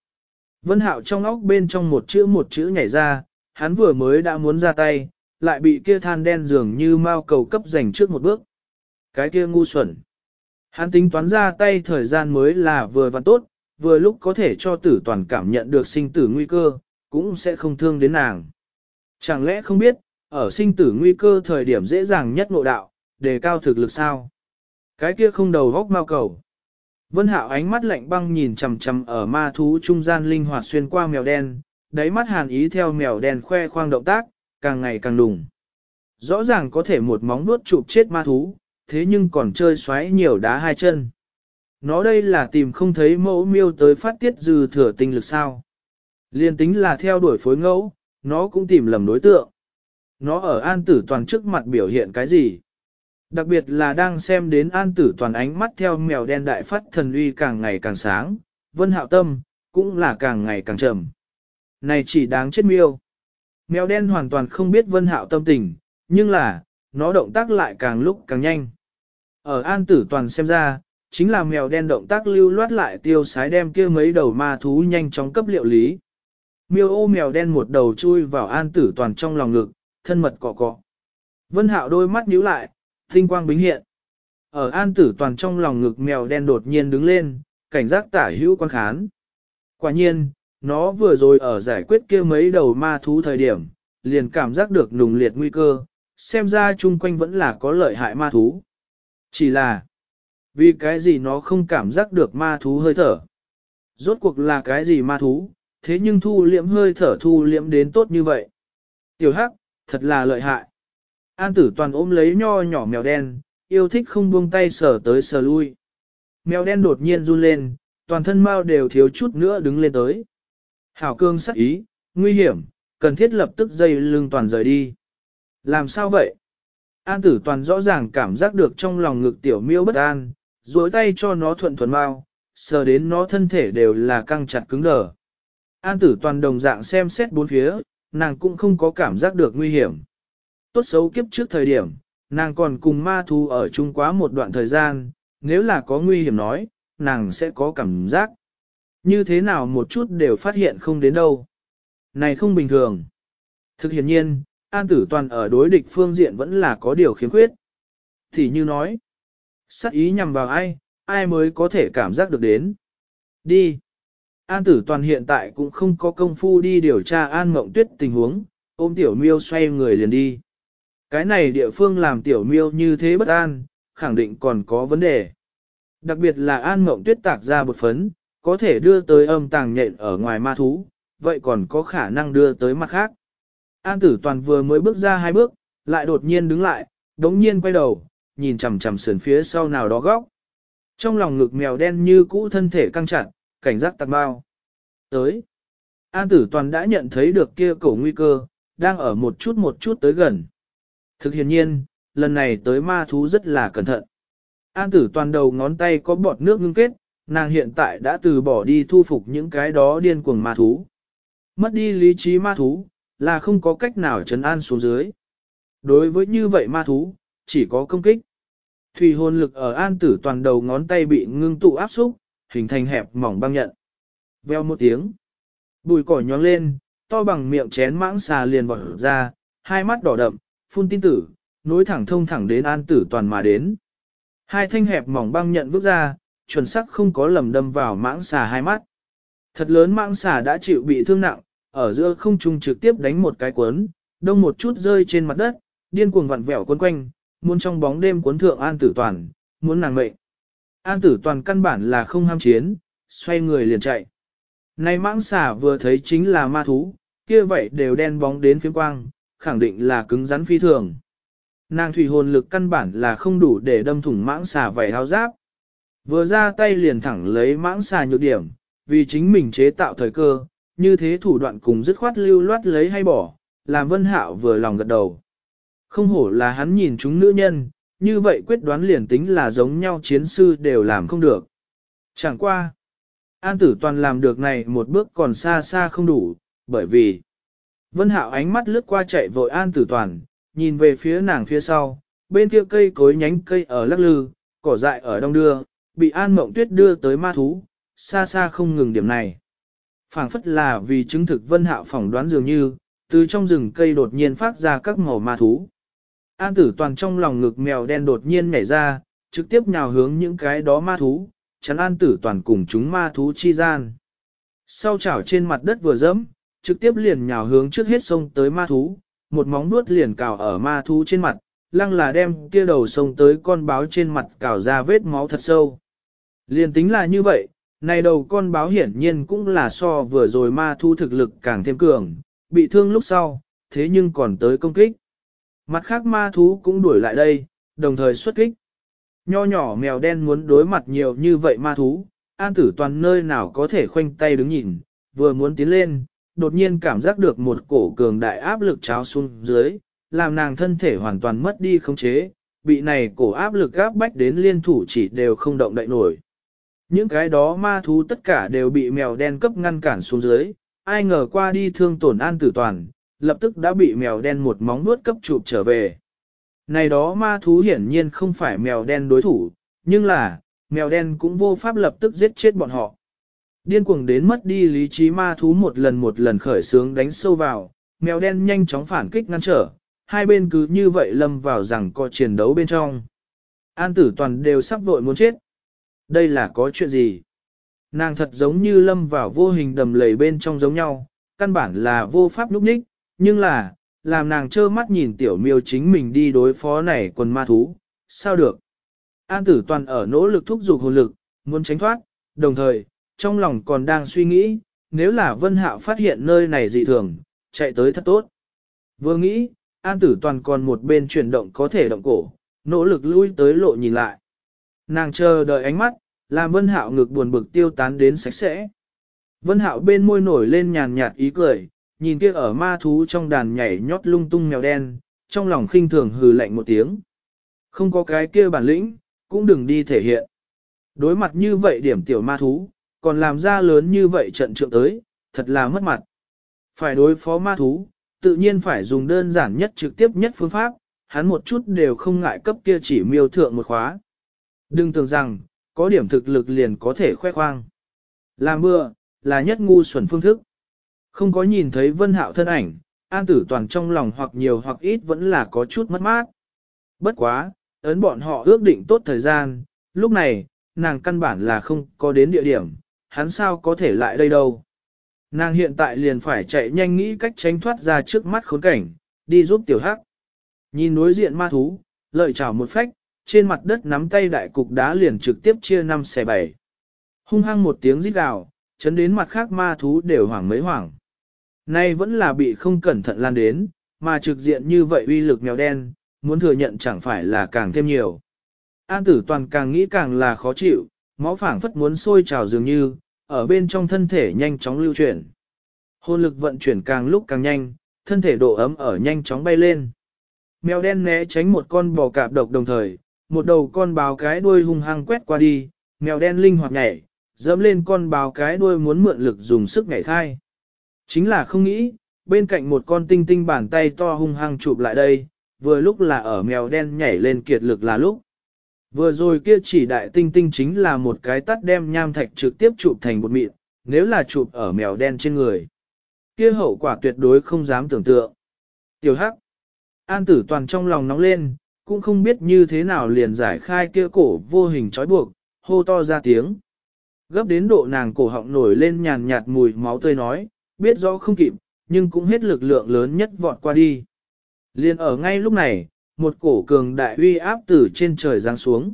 Vân Hạo trong óc bên trong một chữ một chữ nhảy ra, hắn vừa mới đã muốn ra tay, lại bị kia than đen dường như mau cầu cấp giành trước một bước. Cái kia ngu xuẩn. Hắn tính toán ra tay thời gian mới là vừa và tốt, vừa lúc có thể cho tử toàn cảm nhận được sinh tử nguy cơ, cũng sẽ không thương đến nàng. Chẳng lẽ không biết, ở sinh tử nguy cơ thời điểm dễ dàng nhất ngộ đạo, đề cao thực lực sao? Cái kia không đầu góc mau cầu. Vân Hạo ánh mắt lạnh băng nhìn chằm chằm ở ma thú trung gian linh hoạt xuyên qua mèo đen, đáy mắt hàn ý theo mèo đen khoe khoang động tác, càng ngày càng đùng. Rõ ràng có thể một móng vuốt chụp chết ma thú, thế nhưng còn chơi xoáy nhiều đá hai chân. Nó đây là tìm không thấy mẫu miêu tới phát tiết dư thừa tinh lực sao. Liên tính là theo đuổi phối ngẫu, nó cũng tìm lầm đối tượng. Nó ở an tử toàn trước mặt biểu hiện cái gì? Đặc biệt là đang xem đến an tử toàn ánh mắt theo mèo đen đại phát thần uy càng ngày càng sáng, vân hạo tâm, cũng là càng ngày càng trầm. Này chỉ đáng chết miêu. Mèo đen hoàn toàn không biết vân hạo tâm tình, nhưng là, nó động tác lại càng lúc càng nhanh. Ở an tử toàn xem ra, chính là mèo đen động tác lưu loát lại tiêu sái đem kia mấy đầu ma thú nhanh chóng cấp liệu lý. Miêu ô mèo đen một đầu chui vào an tử toàn trong lòng ngực, thân mật cọ cọ. Vân hạo đôi mắt nhíu lại, tinh quang bính hiện. Ở an tử toàn trong lòng ngực mèo đen đột nhiên đứng lên, cảnh giác tả hữu quan khán. Quả nhiên, nó vừa rồi ở giải quyết kia mấy đầu ma thú thời điểm, liền cảm giác được nùng liệt nguy cơ, xem ra chung quanh vẫn là có lợi hại ma thú. Chỉ là, vì cái gì nó không cảm giác được ma thú hơi thở? Rốt cuộc là cái gì ma thú, thế nhưng thu liễm hơi thở thu liễm đến tốt như vậy? Tiểu Hắc, thật là lợi hại. An tử toàn ôm lấy nho nhỏ mèo đen, yêu thích không buông tay sờ tới sờ lui. Mèo đen đột nhiên run lên, toàn thân mau đều thiếu chút nữa đứng lên tới. Hảo cương sắc ý, nguy hiểm, cần thiết lập tức dây lưng toàn rời đi. Làm sao vậy? An tử toàn rõ ràng cảm giác được trong lòng ngực tiểu miêu bất an, duỗi tay cho nó thuận thuần mau, sờ đến nó thân thể đều là căng chặt cứng đờ. An tử toàn đồng dạng xem xét bốn phía, nàng cũng không có cảm giác được nguy hiểm. Tốt xấu kiếp trước thời điểm, nàng còn cùng ma thú ở chung quá một đoạn thời gian, nếu là có nguy hiểm nói, nàng sẽ có cảm giác. Như thế nào một chút đều phát hiện không đến đâu. Này không bình thường. Thực hiện nhiên, An Tử Toàn ở đối địch phương diện vẫn là có điều khiếm khuyết. Thì như nói, sắc ý nhằm vào ai, ai mới có thể cảm giác được đến. Đi. An Tử Toàn hiện tại cũng không có công phu đi điều tra An Mộng Tuyết tình huống, ôm Tiểu Miêu xoay người liền đi. Cái này địa phương làm Tiểu Miêu như thế bất an, khẳng định còn có vấn đề. Đặc biệt là An Mộng Tuyết tạc ra bột phấn, có thể đưa tới âm tàng nhện ở ngoài ma thú, vậy còn có khả năng đưa tới mặt khác. An tử toàn vừa mới bước ra hai bước, lại đột nhiên đứng lại, đống nhiên quay đầu, nhìn chằm chằm sườn phía sau nào đó góc. Trong lòng ngực mèo đen như cũ thân thể căng chặt, cảnh giác tạc bao. Tới. An tử toàn đã nhận thấy được kia cổ nguy cơ, đang ở một chút một chút tới gần. Thực hiện nhiên, lần này tới ma thú rất là cẩn thận. An tử toàn đầu ngón tay có bọt nước ngưng kết, nàng hiện tại đã từ bỏ đi thu phục những cái đó điên cuồng ma thú. Mất đi lý trí ma thú, là không có cách nào trấn an xuống dưới. Đối với như vậy ma thú, chỉ có công kích. Thủy hồn lực ở an tử toàn đầu ngón tay bị ngưng tụ áp xúc, hình thành hẹp mỏng băng nhận. Veo một tiếng. Bùi cỏ nhóng lên, to bằng miệng chén mãng xà liền vọt ra, hai mắt đỏ đậm, phun tin tử, nối thẳng thông thẳng đến an tử toàn mà đến. Hai thanh hẹp mỏng băng nhận vứt ra, chuẩn xác không có lầm đâm vào mãng xà hai mắt. Thật lớn mãng xà đã chịu bị thương nặng, ở giữa không trung trực tiếp đánh một cái cuốn, đông một chút rơi trên mặt đất, điên cuồng vặn vẹo cuốn quanh, muốn trong bóng đêm cuốn thượng An Tử Toàn, muốn nàng mệnh. An Tử Toàn căn bản là không ham chiến, xoay người liền chạy. Này mãng xà vừa thấy chính là ma thú, kia vậy đều đen bóng đến phía quang, khẳng định là cứng rắn phi thường. Nàng thủy hồn lực căn bản là không đủ để đâm thủng mãng xà vảy hao giáp. Vừa ra tay liền thẳng lấy mãng xà nhược điểm, vì chính mình chế tạo thời cơ, như thế thủ đoạn cùng dứt khoát lưu loát lấy hay bỏ, làm vân hạo vừa lòng gật đầu. Không hổ là hắn nhìn chúng nữ nhân, như vậy quyết đoán liền tính là giống nhau chiến sư đều làm không được. Chẳng qua, an tử toàn làm được này một bước còn xa xa không đủ, bởi vì Vân hạo ánh mắt lướt qua chạy vội an tử toàn, nhìn về phía nàng phía sau, bên kia cây cối nhánh cây ở lắc lư, cỏ dại ở đông đưa, bị An Mộng Tuyết đưa tới ma thú, xa xa không ngừng điểm này phảng phất là vì chứng thực Vân Hạo phỏng đoán dường như, từ trong rừng cây đột nhiên phát ra các màu ma thú. An tử toàn trong lòng ngực mèo đen đột nhiên nhảy ra, trực tiếp nhào hướng những cái đó ma thú, chắn an tử toàn cùng chúng ma thú chi gian. Sau chảo trên mặt đất vừa dẫm, trực tiếp liền nhào hướng trước hết sông tới ma thú, một móng nuốt liền cào ở ma thú trên mặt, lăng là đem kia đầu sông tới con báo trên mặt cào ra vết máu thật sâu. Liền tính là như vậy, này đầu con báo hiển nhiên cũng là so vừa rồi ma thú thực lực càng thêm cường, bị thương lúc sau, thế nhưng còn tới công kích. Mặt khác ma thú cũng đuổi lại đây, đồng thời xuất kích. Nho nhỏ mèo đen muốn đối mặt nhiều như vậy ma thú, an tử toàn nơi nào có thể khoanh tay đứng nhìn, vừa muốn tiến lên, đột nhiên cảm giác được một cổ cường đại áp lực cháo xuống dưới, làm nàng thân thể hoàn toàn mất đi khống chế, bị này cổ áp lực áp bách đến liên thủ chỉ đều không động đậy nổi. Những cái đó ma thú tất cả đều bị mèo đen cấp ngăn cản xuống dưới, ai ngờ qua đi thương tổn an tử toàn, lập tức đã bị mèo đen một móng nuốt cấp chụp trở về. Này đó ma thú hiển nhiên không phải mèo đen đối thủ, nhưng là, mèo đen cũng vô pháp lập tức giết chết bọn họ. Điên cuồng đến mất đi lý trí ma thú một lần một lần khởi sướng đánh sâu vào, mèo đen nhanh chóng phản kích ngăn trở, hai bên cứ như vậy lâm vào rằng có chiến đấu bên trong. An tử toàn đều sắp vội muốn chết. Đây là có chuyện gì? Nàng thật giống như lâm vào vô hình đầm lầy bên trong giống nhau, căn bản là vô pháp núp ních, nhưng là, làm nàng trơ mắt nhìn tiểu miêu chính mình đi đối phó này quần ma thú, sao được? An tử toàn ở nỗ lực thúc giục hồn lực, muốn tránh thoát, đồng thời, trong lòng còn đang suy nghĩ, nếu là Vân Hạo phát hiện nơi này dị thường, chạy tới thật tốt. Vừa nghĩ, An tử toàn còn một bên chuyển động có thể động cổ, nỗ lực lui tới lộ nhìn lại. Nàng chờ đợi ánh mắt, làm Vân Hạo ngực buồn bực tiêu tán đến sạch sẽ. Vân Hạo bên môi nổi lên nhàn nhạt ý cười, nhìn kia ở ma thú trong đàn nhảy nhót lung tung mèo đen, trong lòng khinh thường hừ lạnh một tiếng. Không có cái kia bản lĩnh, cũng đừng đi thể hiện. Đối mặt như vậy điểm tiểu ma thú, còn làm ra lớn như vậy trận trượng tới, thật là mất mặt. Phải đối phó ma thú, tự nhiên phải dùng đơn giản nhất trực tiếp nhất phương pháp, hắn một chút đều không ngại cấp kia chỉ miêu thượng một khóa. Đừng tưởng rằng, có điểm thực lực liền có thể khoe khoang. Làm mưa, là nhất ngu xuẩn phương thức. Không có nhìn thấy vân hạo thân ảnh, an tử toàn trong lòng hoặc nhiều hoặc ít vẫn là có chút mất mát. Bất quá, ấn bọn họ ước định tốt thời gian, lúc này, nàng căn bản là không có đến địa điểm, hắn sao có thể lại đây đâu. Nàng hiện tại liền phải chạy nhanh nghĩ cách tránh thoát ra trước mắt khốn cảnh, đi giúp tiểu hắc. Nhìn đối diện ma thú, lợi chảo một phách, trên mặt đất nắm tay đại cục đá liền trực tiếp chia năm xẻ bảy. Hung hăng một tiếng rít gào, chấn đến mặt khác ma thú đều hoảng mấy hoảng. Nay vẫn là bị không cẩn thận lan đến, mà trực diện như vậy uy lực mèo đen, muốn thừa nhận chẳng phải là càng thêm nhiều. An tử toàn càng nghĩ càng là khó chịu, máu phảng phất muốn sôi trào dường như, ở bên trong thân thể nhanh chóng lưu chuyển. Hồn lực vận chuyển càng lúc càng nhanh, thân thể độ ấm ở nhanh chóng bay lên. Mèo đen né tránh một con bò cạp độc đồng thời, một đầu con báo cái đuôi hung hăng quét qua đi, mèo đen linh hoạt nhảy, dẫm lên con báo cái đuôi muốn mượn lực dùng sức nhảy khai. Chính là không nghĩ, bên cạnh một con tinh tinh bàn tay to hung hăng chụp lại đây, vừa lúc là ở mèo đen nhảy lên kiệt lực là lúc. Vừa rồi kia chỉ đại tinh tinh chính là một cái tắt đem nham thạch trực tiếp chụp thành một mịn, nếu là chụp ở mèo đen trên người. Kia hậu quả tuyệt đối không dám tưởng tượng. Tiểu Hắc. An tử toàn trong lòng nóng lên, cũng không biết như thế nào liền giải khai kia cổ vô hình trói buộc, hô to ra tiếng. Gấp đến độ nàng cổ họng nổi lên nhàn nhạt mùi máu tươi nói, biết rõ không kịp, nhưng cũng hết lực lượng lớn nhất vọt qua đi. liền ở ngay lúc này, một cổ cường đại uy áp từ trên trời giáng xuống.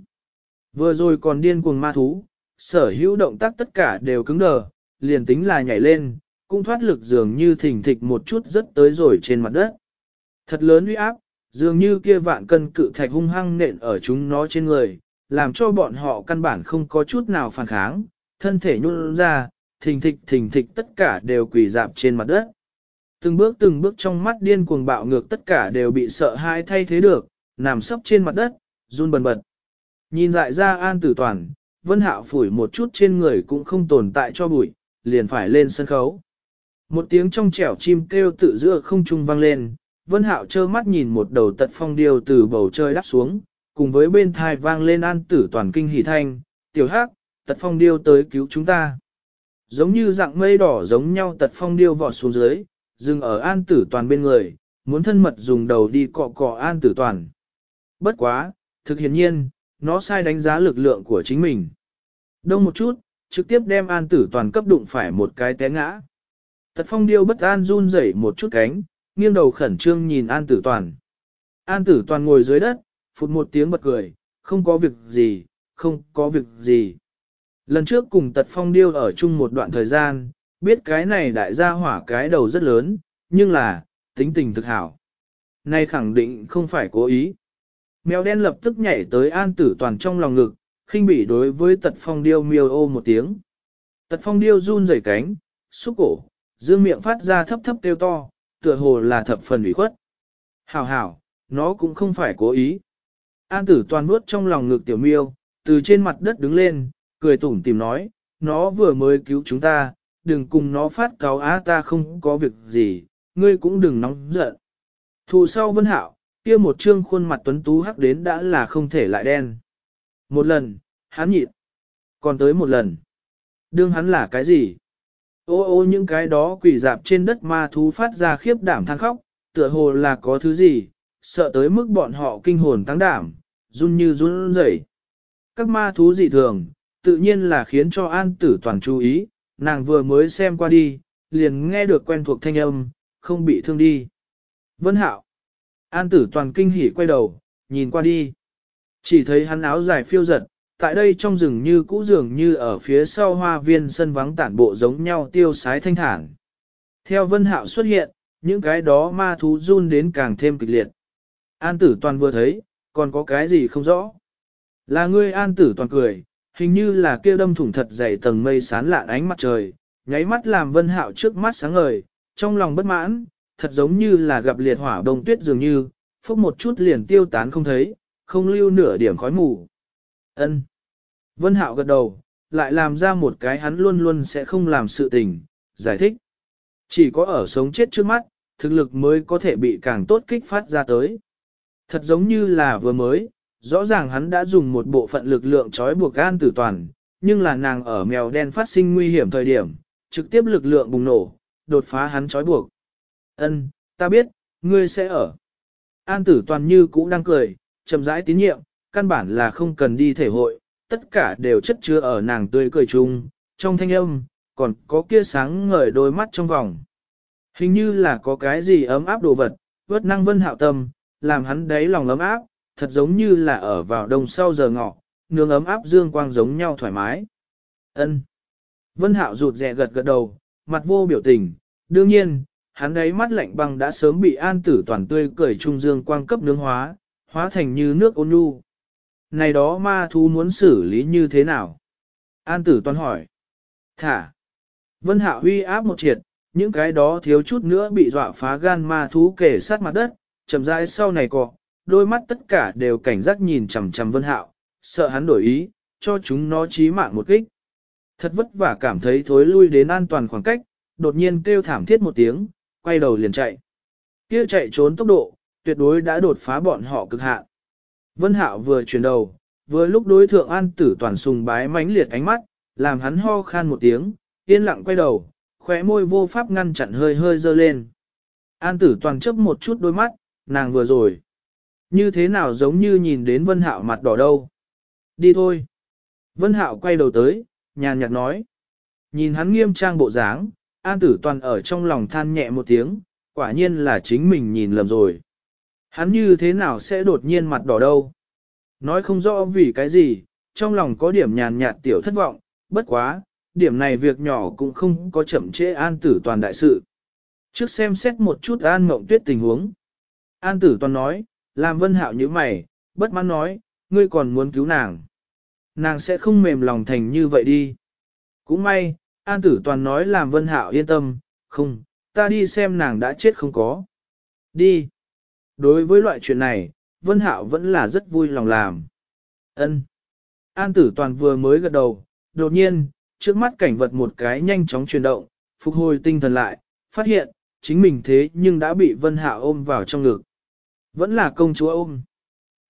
Vừa rồi còn điên cuồng ma thú, sở hữu động tác tất cả đều cứng đờ, liền tính là nhảy lên, cũng thoát lực dường như thỉnh thịch một chút rất tới rồi trên mặt đất. Thật lớn uy áp, dường như kia vạn cân cự thạch hung hăng nện ở chúng nó trên người, làm cho bọn họ căn bản không có chút nào phản kháng, thân thể nhún ra, thình thịch thình thịch tất cả đều quỳ dạp trên mặt đất. Từng bước từng bước trong mắt điên cuồng bạo ngược tất cả đều bị sợ hãi thay thế được, nằm sấp trên mặt đất, run bần bật. Nhìn dại ra an tử toàn, vân hạo phủi một chút trên người cũng không tồn tại cho bụi, liền phải lên sân khấu. Một tiếng trong trẻo chim kêu tự giữa không trung vang lên, Vân Hạo trơ mắt nhìn một đầu tật phong điêu từ bầu trời đáp xuống, cùng với bên thai vang lên an tử toàn kinh hỉ thanh, tiểu hắc, tật phong điêu tới cứu chúng ta. Giống như dạng mây đỏ giống nhau tật phong điêu vọt xuống dưới, dừng ở an tử toàn bên người, muốn thân mật dùng đầu đi cọ cọ an tử toàn. Bất quá, thực hiện nhiên, nó sai đánh giá lực lượng của chính mình. Đông một chút, trực tiếp đem an tử toàn cấp đụng phải một cái té ngã. Tật phong điêu bất an run rẩy một chút cánh, nghiêng đầu khẩn trương nhìn an tử toàn. An tử toàn ngồi dưới đất, phụt một tiếng bật cười, không có việc gì, không có việc gì. Lần trước cùng tật phong điêu ở chung một đoạn thời gian, biết cái này đại gia hỏa cái đầu rất lớn, nhưng là, tính tình thực hảo. Nay khẳng định không phải cố ý. Mèo đen lập tức nhảy tới an tử toàn trong lòng ngực, khinh bỉ đối với tật phong điêu miêu ô một tiếng. Tật phong điêu run rẩy cánh, xúc cổ, dương miệng phát ra thấp thấp kêu to, tựa hồ là thập phần ủy khuất. Hảo hảo, nó cũng không phải cố ý. An tử toàn nuốt trong lòng ngực tiểu miêu, từ trên mặt đất đứng lên, cười tủm tìm nói, nó vừa mới cứu chúng ta, đừng cùng nó phát cáo á ta không có việc gì, ngươi cũng đừng nóng giận. Thù sau vân hạo, kia một trương khuôn mặt tuấn tú hắc đến đã là không thể lại đen. Một lần, hắn nhịn. Còn tới một lần. Đương hắn là cái gì? Ô ô những cái đó quỷ dạp trên đất ma thú phát ra khiếp đảm than khóc, tựa hồ là có thứ gì, sợ tới mức bọn họ kinh hồn tăng đảm, run như run rẩy. Các ma thú dị thường, tự nhiên là khiến cho an tử toàn chú ý, nàng vừa mới xem qua đi, liền nghe được quen thuộc thanh âm, không bị thương đi. Vân hạo. An tử toàn kinh hỉ quay đầu, nhìn qua đi. Chỉ thấy hắn áo dài phiêu giật, tại đây trong rừng như cũ dường như ở phía sau hoa viên sân vắng tản bộ giống nhau tiêu sái thanh thản. Theo vân hạo xuất hiện, những cái đó ma thú run đến càng thêm kịch liệt. An tử toàn vừa thấy, còn có cái gì không rõ. Là ngươi an tử toàn cười, hình như là kia đâm thủng thật dày tầng mây sán lạn ánh mặt trời, nháy mắt làm vân hạo trước mắt sáng ngời, trong lòng bất mãn, thật giống như là gặp liệt hỏa đông tuyết dường như, phốc một chút liền tiêu tán không thấy, không lưu nửa điểm khói mù. Ân. Vân Hạo gật đầu, lại làm ra một cái hắn luôn luôn sẽ không làm sự tình, giải thích. Chỉ có ở sống chết trước mắt, thực lực mới có thể bị càng tốt kích phát ra tới. Thật giống như là vừa mới, rõ ràng hắn đã dùng một bộ phận lực lượng trói buộc an tử toàn, nhưng là nàng ở mèo đen phát sinh nguy hiểm thời điểm, trực tiếp lực lượng bùng nổ, đột phá hắn trói buộc. Ân, ta biết, ngươi sẽ ở. An tử toàn như cũ đang cười, chậm rãi tín nhiệm, căn bản là không cần đi thể hội, tất cả đều chất chứa ở nàng tươi cười chung, trong thanh âm, còn có kia sáng ngời đôi mắt trong vòng. Hình như là có cái gì ấm áp đồ vật, vớt năng vân hạo tâm, làm hắn đáy lòng ấm áp, thật giống như là ở vào đông sau giờ ngọ, nương ấm áp dương quang giống nhau thoải mái. Ân. Vân hạo rụt rè gật gật đầu, mặt vô biểu tình, đương nhiên, hắn đáy mắt lạnh băng đã sớm bị an tử toàn tươi cười trung dương quang cấp nướng hóa, hóa thành như nước ôn nhu. Này đó ma thú muốn xử lý như thế nào? An tử toàn hỏi. Thả. Vân hạ huy áp một triệt, những cái đó thiếu chút nữa bị dọa phá gan ma thú kể sát mặt đất, chậm rãi sau này cọ, đôi mắt tất cả đều cảnh giác nhìn chằm chằm vân hạo, sợ hắn đổi ý, cho chúng nó chí mạng một kích. Thật vất vả cảm thấy thối lui đến an toàn khoảng cách, đột nhiên kêu thảm thiết một tiếng, quay đầu liền chạy. Kia chạy trốn tốc độ, tuyệt đối đã đột phá bọn họ cực hạn. Vân Hạo vừa chuyển đầu, vừa lúc đối thượng an tử toàn sùng bái mãnh liệt ánh mắt, làm hắn ho khan một tiếng, yên lặng quay đầu, khóe môi vô pháp ngăn chặn hơi hơi dơ lên. An tử toàn chớp một chút đôi mắt, nàng vừa rồi. Như thế nào giống như nhìn đến Vân Hạo mặt đỏ đâu. Đi thôi. Vân Hạo quay đầu tới, nhàn nhạt nói. Nhìn hắn nghiêm trang bộ dáng, An tử toàn ở trong lòng than nhẹ một tiếng, quả nhiên là chính mình nhìn lầm rồi. Hắn như thế nào sẽ đột nhiên mặt đỏ đâu? Nói không rõ vì cái gì, trong lòng có điểm nhàn nhạt tiểu thất vọng, bất quá, điểm này việc nhỏ cũng không có chậm trễ an tử toàn đại sự. Trước xem xét một chút an mộng tuyết tình huống. An tử toàn nói, làm vân hạo như mày, bất mãn nói, ngươi còn muốn cứu nàng. Nàng sẽ không mềm lòng thành như vậy đi. Cũng may, An tử toàn nói làm vân hạo yên tâm, không, ta đi xem nàng đã chết không có. Đi. Đối với loại chuyện này, vân hạo vẫn là rất vui lòng làm. Ân. An tử toàn vừa mới gật đầu, đột nhiên, trước mắt cảnh vật một cái nhanh chóng chuyển động, phục hồi tinh thần lại, phát hiện, chính mình thế nhưng đã bị Vân Hạo ôm vào trong ngực. Vẫn là công chúa ôm.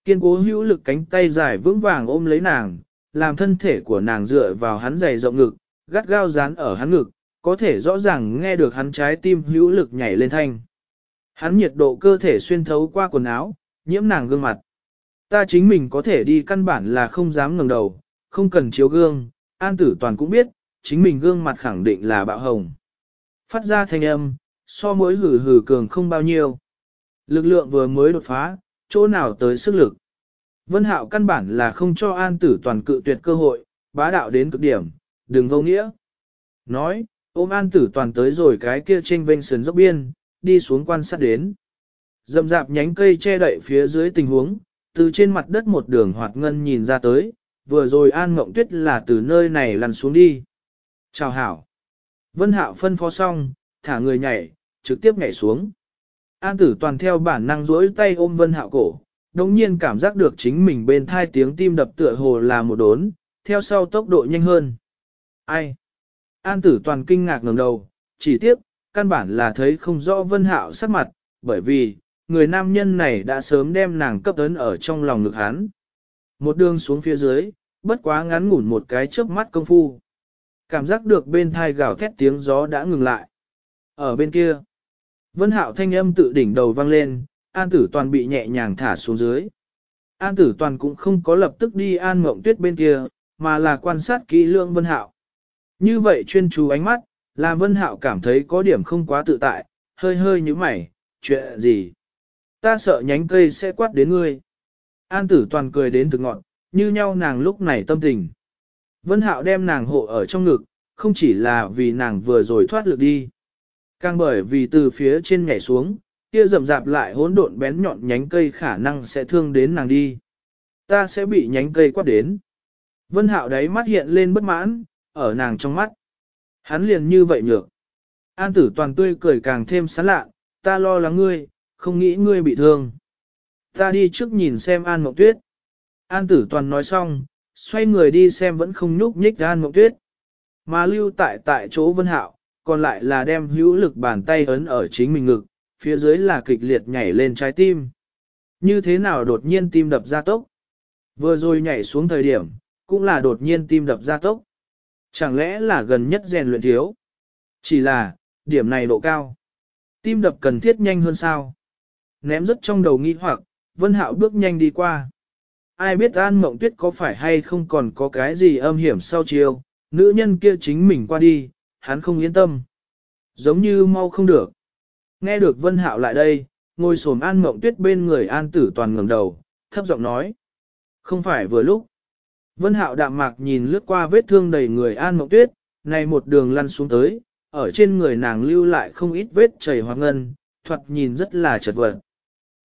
Kiên cố hữu lực cánh tay dài vững vàng ôm lấy nàng, làm thân thể của nàng dựa vào hắn dày rộng ngực, gắt gao dán ở hắn ngực, có thể rõ ràng nghe được hắn trái tim hữu lực nhảy lên thanh. Hắn nhiệt độ cơ thể xuyên thấu qua quần áo, nhiễm nàng gương mặt. Ta chính mình có thể đi căn bản là không dám ngẩng đầu, không cần chiếu gương, an tử toàn cũng biết, chính mình gương mặt khẳng định là bạo hồng. Phát ra thanh âm, so mỗi hử hử cường không bao nhiêu. Lực lượng vừa mới đột phá, chỗ nào tới sức lực. Vân Hạo căn bản là không cho an tử toàn cự tuyệt cơ hội, bá đạo đến cực điểm, đừng vô nghĩa. Nói, ôm an tử toàn tới rồi cái kia trên vênh sườn dốc biên, đi xuống quan sát đến. Dậm dạp nhánh cây che đậy phía dưới tình huống, từ trên mặt đất một đường hoạt ngân nhìn ra tới, vừa rồi an Ngộng tuyết là từ nơi này lăn xuống đi. Chào hảo. Vân Hạo phân phó xong, thả người nhảy, trực tiếp nhảy xuống. An tử toàn theo bản năng duỗi tay ôm Vân Hạo cổ, đồng nhiên cảm giác được chính mình bên thai tiếng tim đập tựa hồ là một đốn, theo sau tốc độ nhanh hơn. Ai? An tử toàn kinh ngạc ngẩng đầu, chỉ tiếc, căn bản là thấy không rõ Vân Hạo sắc mặt, bởi vì, người nam nhân này đã sớm đem nàng cấp ấn ở trong lòng ngực hắn. Một đường xuống phía dưới, bất quá ngắn ngủn một cái chớp mắt công phu. Cảm giác được bên thai gào thét tiếng gió đã ngừng lại. Ở bên kia, Vân Hạo thanh âm tự đỉnh đầu vang lên, An Tử Toàn bị nhẹ nhàng thả xuống dưới. An Tử Toàn cũng không có lập tức đi An Mộng Tuyết bên kia, mà là quan sát kỹ lưỡng Vân Hạo. Như vậy chuyên chú ánh mắt, làm Vân Hạo cảm thấy có điểm không quá tự tại, hơi hơi như mày, chuyện gì? Ta sợ nhánh cây sẽ quát đến ngươi. An Tử Toàn cười đến thực ngọn, như nhau nàng lúc này tâm tình. Vân Hạo đem nàng hộ ở trong ngực, không chỉ là vì nàng vừa rồi thoát lực đi. Càng bởi vì từ phía trên nhảy xuống, kia rậm rạp lại hỗn độn bén nhọn nhánh cây khả năng sẽ thương đến nàng đi. Ta sẽ bị nhánh cây quát đến. Vân Hạo đấy mắt hiện lên bất mãn, ở nàng trong mắt. Hắn liền như vậy nhược. An tử toàn tươi cười càng thêm sán lạ, ta lo lắng ngươi, không nghĩ ngươi bị thương. Ta đi trước nhìn xem An Mộng Tuyết. An tử toàn nói xong, xoay người đi xem vẫn không nhúc nhích An Mộng Tuyết. Mà lưu tại tại chỗ Vân Hạo, còn lại là đem hữu lực bàn tay ấn ở chính mình ngực, phía dưới là kịch liệt nhảy lên trái tim. Như thế nào đột nhiên tim đập ra tốc? Vừa rồi nhảy xuống thời điểm, cũng là đột nhiên tim đập ra tốc. Chẳng lẽ là gần nhất rèn luyện thiếu? Chỉ là, điểm này độ cao. Tim đập cần thiết nhanh hơn sao? Ném rất trong đầu nghi hoặc, Vân Hạo bước nhanh đi qua. Ai biết An Mộng Tuyết có phải hay không còn có cái gì âm hiểm sau chiều, nữ nhân kia chính mình qua đi, hắn không yên tâm. Giống như mau không được. Nghe được Vân Hạo lại đây, ngồi xổm An Mộng Tuyết bên người An Tử Toàn ngẩng đầu, thấp giọng nói. Không phải vừa lúc. Vân Hạo đạm mạc nhìn lướt qua vết thương đầy người An Mộng Tuyết, này một đường lăn xuống tới, ở trên người nàng lưu lại không ít vết chảy hoặc ngân, thoạt nhìn rất là chật vật.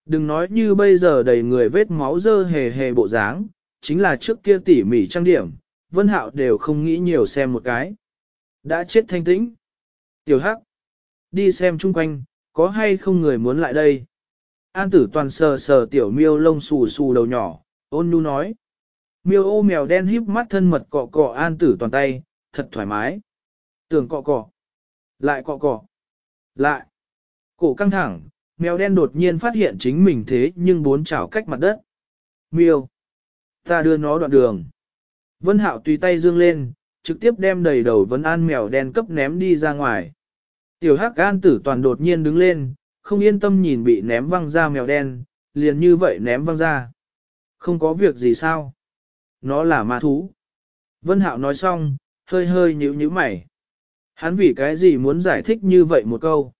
Đừng nói như bây giờ đầy người vết máu dơ hề hề bộ dáng, chính là trước kia tỉ mỉ trang điểm, Vân Hạo đều không nghĩ nhiều xem một cái. Đã chết thanh tĩnh. Tiểu Hắc, đi xem chung quanh, có hay không người muốn lại đây. An tử toàn sờ sờ tiểu miêu lông xù xù đầu nhỏ, ôn nhu nói. Miêu ô mèo đen híp mắt thân mật cọ cọ an tử toàn tay, thật thoải mái. Tưởng cọ cọ. Lại cọ cọ. Lại. Cổ căng thẳng, mèo đen đột nhiên phát hiện chính mình thế nhưng bốn chảo cách mặt đất. Miêu. Ta đưa nó đoạn đường. Vân hạo tùy tay dương lên, trực tiếp đem đầy đầu vấn an mèo đen cấp ném đi ra ngoài. Tiểu hắc an tử toàn đột nhiên đứng lên, không yên tâm nhìn bị ném văng ra mèo đen, liền như vậy ném văng ra. Không có việc gì sao? Nó là ma thú. Vân Hạo nói xong, hơi hơi nhíu nhíu mày. Hắn vì cái gì muốn giải thích như vậy một câu?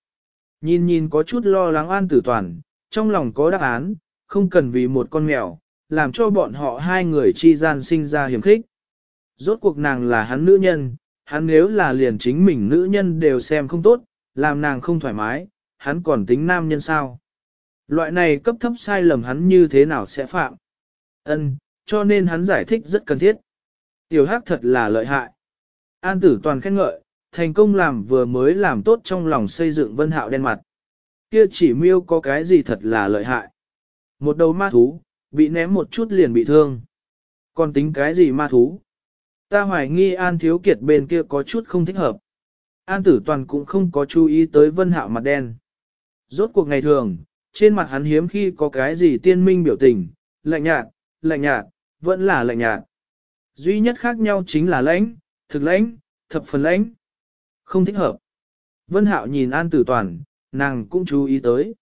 Nhìn nhìn có chút lo lắng an tử toàn, trong lòng có đáp án, không cần vì một con mèo, làm cho bọn họ hai người chi gian sinh ra hiểm khích. Rốt cuộc nàng là hắn nữ nhân, hắn nếu là liền chính mình nữ nhân đều xem không tốt, làm nàng không thoải mái, hắn còn tính nam nhân sao. Loại này cấp thấp sai lầm hắn như thế nào sẽ phạm. Ân, cho nên hắn giải thích rất cần thiết. Tiểu hắc thật là lợi hại. An tử toàn khen ngợi, thành công làm vừa mới làm tốt trong lòng xây dựng vân hạo đen mặt. Kia chỉ miêu có cái gì thật là lợi hại. Một đầu ma thú, bị ném một chút liền bị thương. Còn tính cái gì ma thú? Ta hoài nghi An Thiếu Kiệt bên kia có chút không thích hợp. An tử toàn cũng không có chú ý tới vân hạo mặt đen. Rốt cuộc ngày thường, trên mặt hắn hiếm khi có cái gì tiên minh biểu tình, lạnh nhạt, lạnh nhạt, vẫn là lạnh nhạt. Duy nhất khác nhau chính là lãnh, thực lãnh, thập phần lãnh. Không thích hợp. Vân Hạo nhìn An Tử Toàn, nàng cũng chú ý tới.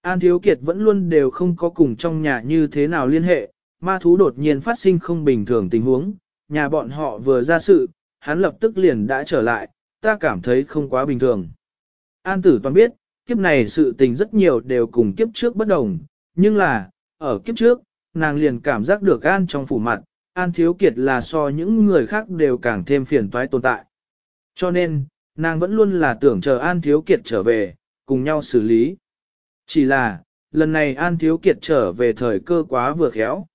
An Thiếu Kiệt vẫn luôn đều không có cùng trong nhà như thế nào liên hệ, ma thú đột nhiên phát sinh không bình thường tình huống, nhà bọn họ vừa ra sự, hắn lập tức liền đã trở lại, ta cảm thấy không quá bình thường. An Tử Toàn biết, kiếp này sự tình rất nhiều đều cùng kiếp trước bất đồng, nhưng là, ở kiếp trước, nàng liền cảm giác được An trong phủ mặt, An Thiếu Kiệt là so những người khác đều càng thêm phiền toái tồn tại. Cho nên, nàng vẫn luôn là tưởng chờ An Thiếu Kiệt trở về, cùng nhau xử lý. Chỉ là, lần này An Thiếu Kiệt trở về thời cơ quá vừa khéo.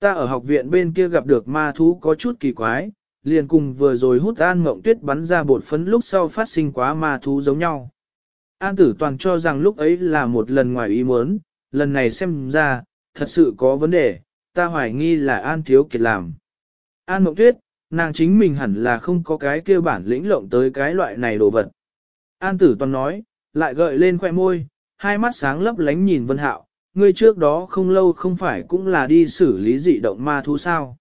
Ta ở học viện bên kia gặp được ma thú có chút kỳ quái, liền cùng vừa rồi hút An Mộng Tuyết bắn ra bột phấn lúc sau phát sinh quá ma thú giống nhau. An Tử Toàn cho rằng lúc ấy là một lần ngoài ý muốn, lần này xem ra, thật sự có vấn đề, ta hoài nghi là An Thiếu Kiệt làm. An Mộng Tuyết, nàng chính mình hẳn là không có cái kêu bản lĩnh lộng tới cái loại này đồ vật. An Tử Toàn nói, lại gợi lên khoẻ môi, hai mắt sáng lấp lánh nhìn Vân Hạo, ngươi trước đó không lâu không phải cũng là đi xử lý dị động ma thú sao.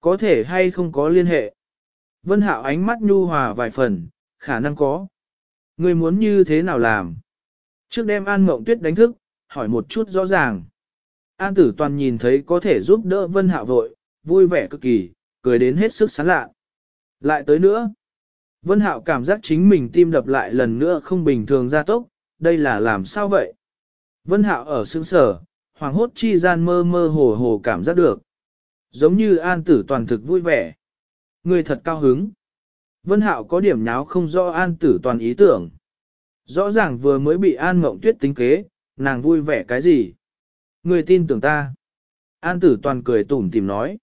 Có thể hay không có liên hệ. Vân Hạo ánh mắt nhu hòa vài phần, khả năng có. Ngươi muốn như thế nào làm? Trước đêm An Mộng Tuyết đánh thức, hỏi một chút rõ ràng. An tử toàn nhìn thấy có thể giúp đỡ Vân Hạo vội, vui vẻ cực kỳ, cười đến hết sức sán lạ. Lại tới nữa. Vân Hạo cảm giác chính mình tim đập lại lần nữa không bình thường ra tốc, đây là làm sao vậy? Vân Hạo ở sững sở, hoàng hốt chi gian mơ mơ hồ hồ cảm giác được. Giống như an tử toàn thực vui vẻ. Người thật cao hứng. Vân Hạo có điểm nháo không rõ an tử toàn ý tưởng. Rõ ràng vừa mới bị an mộng tuyết tính kế, nàng vui vẻ cái gì? Người tin tưởng ta. An tử toàn cười tủm tìm nói.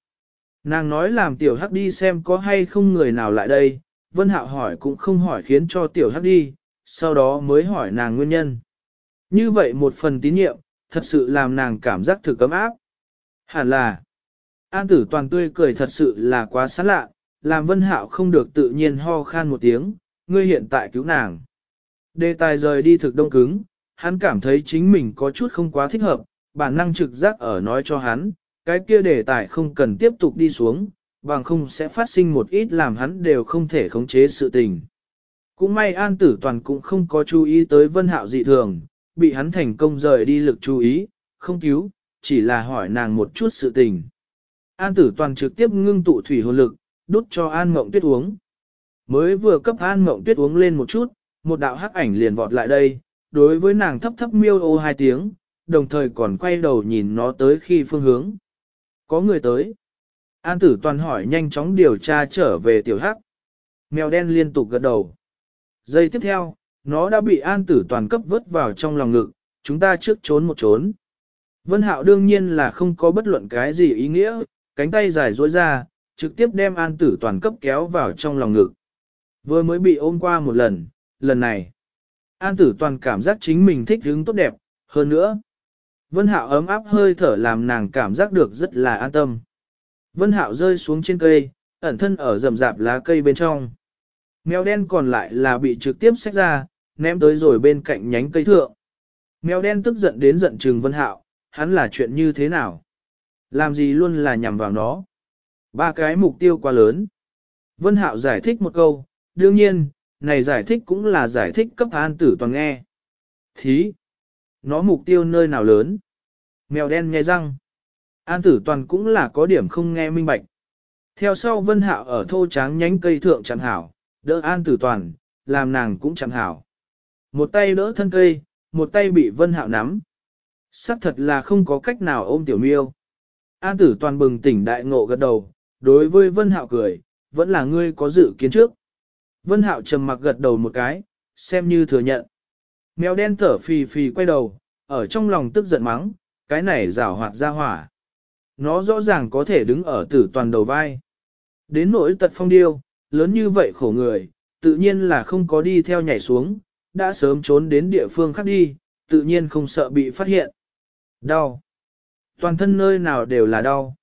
Nàng nói làm tiểu hắc đi xem có hay không người nào lại đây, Vân Hạo hỏi cũng không hỏi khiến cho tiểu hắc đi, sau đó mới hỏi nàng nguyên nhân. Như vậy một phần tín nhiệm, thật sự làm nàng cảm giác thực cấm áp. Hẳn là, An tử toàn tươi cười thật sự là quá sán lạ, làm Vân Hạo không được tự nhiên ho khan một tiếng, ngươi hiện tại cứu nàng. Đề tài rời đi thực đông cứng, hắn cảm thấy chính mình có chút không quá thích hợp, bản năng trực giác ở nói cho hắn, cái kia đề tài không cần tiếp tục đi xuống, bằng không sẽ phát sinh một ít làm hắn đều không thể khống chế sự tình. Cũng may An Tử Toàn cũng không có chú ý tới Vân Hạo dị thường, bị hắn thành công rời đi lực chú ý, không cứu, chỉ là hỏi nàng một chút sự tình. An Tử Toàn trực tiếp ngưng tụ thủy hồn lực, đút cho An Mộng Tuyết uống. Mới vừa cấp An Mộng Tuyết uống lên một chút, một đạo hắc ảnh liền vọt lại đây, đối với nàng thấp thấp miêu ô hai tiếng, đồng thời còn quay đầu nhìn nó tới khi phương hướng. Có người tới. An tử toàn hỏi nhanh chóng điều tra trở về tiểu hắc. Mèo đen liên tục gật đầu. Giây tiếp theo, nó đã bị an tử toàn cấp vớt vào trong lòng ngực, chúng ta trước trốn một trốn. Vân hạo đương nhiên là không có bất luận cái gì ý nghĩa, cánh tay dài duỗi ra, trực tiếp đem an tử toàn cấp kéo vào trong lòng ngực. Vừa mới bị ôm qua một lần, lần này. An tử toàn cảm giác chính mình thích hứng tốt đẹp, hơn nữa. Vân Hạo ấm áp hơi thở làm nàng cảm giác được rất là an tâm. Vân Hạo rơi xuống trên cây, ẩn thân ở rậm rạp lá cây bên trong. Mèo đen còn lại là bị trực tiếp xách ra, ném tới rồi bên cạnh nhánh cây thượng. Mèo đen tức giận đến giận trừng Vân Hạo, hắn là chuyện như thế nào? Làm gì luôn là nhằm vào nó? Ba cái mục tiêu quá lớn. Vân Hạo giải thích một câu, đương nhiên, này giải thích cũng là giải thích cấp an tử toàn nghe. Thí! Nó mục tiêu nơi nào lớn? Mèo đen nghe răng. An tử toàn cũng là có điểm không nghe minh bạch. Theo sau vân hạo ở thô tráng nhánh cây thượng chẳng hảo, đỡ an tử toàn, làm nàng cũng chẳng hảo. Một tay đỡ thân cây, một tay bị vân hạo nắm. Sắc thật là không có cách nào ôm tiểu miêu. An tử toàn bừng tỉnh đại ngộ gật đầu, đối với vân hạo cười, vẫn là ngươi có dự kiến trước. Vân hạo trầm mặc gật đầu một cái, xem như thừa nhận. Mèo đen thở phì phì quay đầu, ở trong lòng tức giận mắng, cái này rào hoạt ra hỏa. Nó rõ ràng có thể đứng ở tử toàn đầu vai. Đến nỗi tật phong điêu, lớn như vậy khổ người, tự nhiên là không có đi theo nhảy xuống, đã sớm trốn đến địa phương khác đi, tự nhiên không sợ bị phát hiện. Đau. Toàn thân nơi nào đều là đau.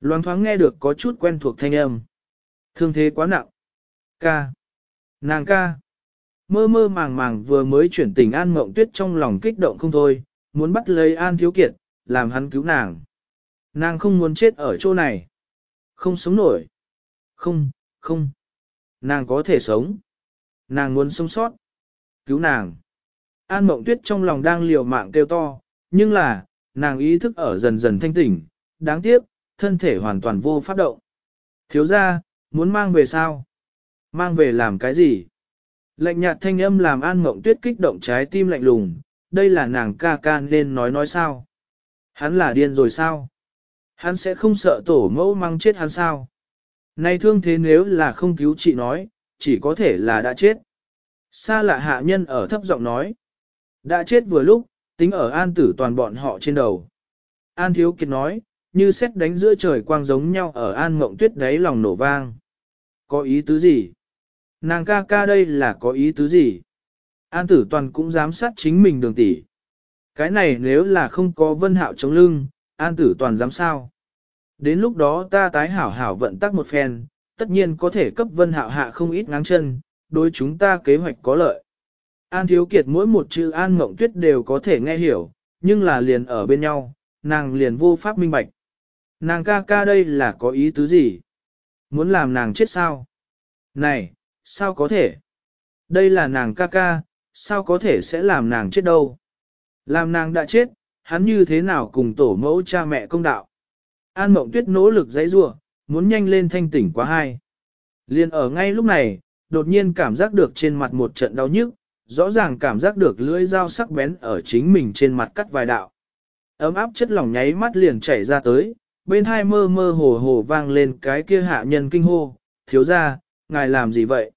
Loan thoáng nghe được có chút quen thuộc thanh âm. Thương thế quá nặng. Ca. Nàng ca. Mơ mơ màng màng vừa mới chuyển tình An Mộng Tuyết trong lòng kích động không thôi, muốn bắt lấy An Thiếu Kiệt, làm hắn cứu nàng. Nàng không muốn chết ở chỗ này. Không sống nổi. Không, không. Nàng có thể sống. Nàng muốn sống sót. Cứu nàng. An Mộng Tuyết trong lòng đang liều mạng kêu to, nhưng là, nàng ý thức ở dần dần thanh tỉnh, đáng tiếc, thân thể hoàn toàn vô pháp động. Thiếu ra, muốn mang về sao? Mang về làm cái gì? Lạnh nhạt thanh âm làm An Mộng Tuyết kích động trái tim lạnh lùng, đây là nàng ca ca nên nói nói sao? Hắn là điên rồi sao? Hắn sẽ không sợ tổ mẫu mang chết hắn sao? Này thương thế nếu là không cứu chị nói, chỉ có thể là đã chết. Xa lạ hạ nhân ở thấp giọng nói. Đã chết vừa lúc, tính ở an tử toàn bọn họ trên đầu. An thiếu kiệt nói, như xét đánh giữa trời quang giống nhau ở an mộng tuyết đáy lòng nổ vang. Có ý tứ gì? Nàng ca ca đây là có ý tứ gì? An tử toàn cũng giám sát chính mình đường tỷ. Cái này nếu là không có vân hạo chống lưng, an tử toàn dám sao? Đến lúc đó ta tái hảo hảo vận tắc một phen, tất nhiên có thể cấp vân hạo hạ không ít ngáng chân, đối chúng ta kế hoạch có lợi. An thiếu kiệt mỗi một chữ an mộng tuyết đều có thể nghe hiểu, nhưng là liền ở bên nhau, nàng liền vô pháp minh bạch. Nàng ca ca đây là có ý tứ gì? Muốn làm nàng chết sao? Này, sao có thể? Đây là nàng ca ca, sao có thể sẽ làm nàng chết đâu? Làm nàng đã chết, hắn như thế nào cùng tổ mẫu cha mẹ công đạo? An mộng tuyết nỗ lực dãy rua, muốn nhanh lên thanh tỉnh quá hai. Liên ở ngay lúc này, đột nhiên cảm giác được trên mặt một trận đau nhức, rõ ràng cảm giác được lưỡi dao sắc bén ở chính mình trên mặt cắt vài đạo. Ấm áp chất lỏng nháy mắt liền chảy ra tới, bên hai mơ mơ hồ hồ vang lên cái kia hạ nhân kinh hô, thiếu ra, ngài làm gì vậy?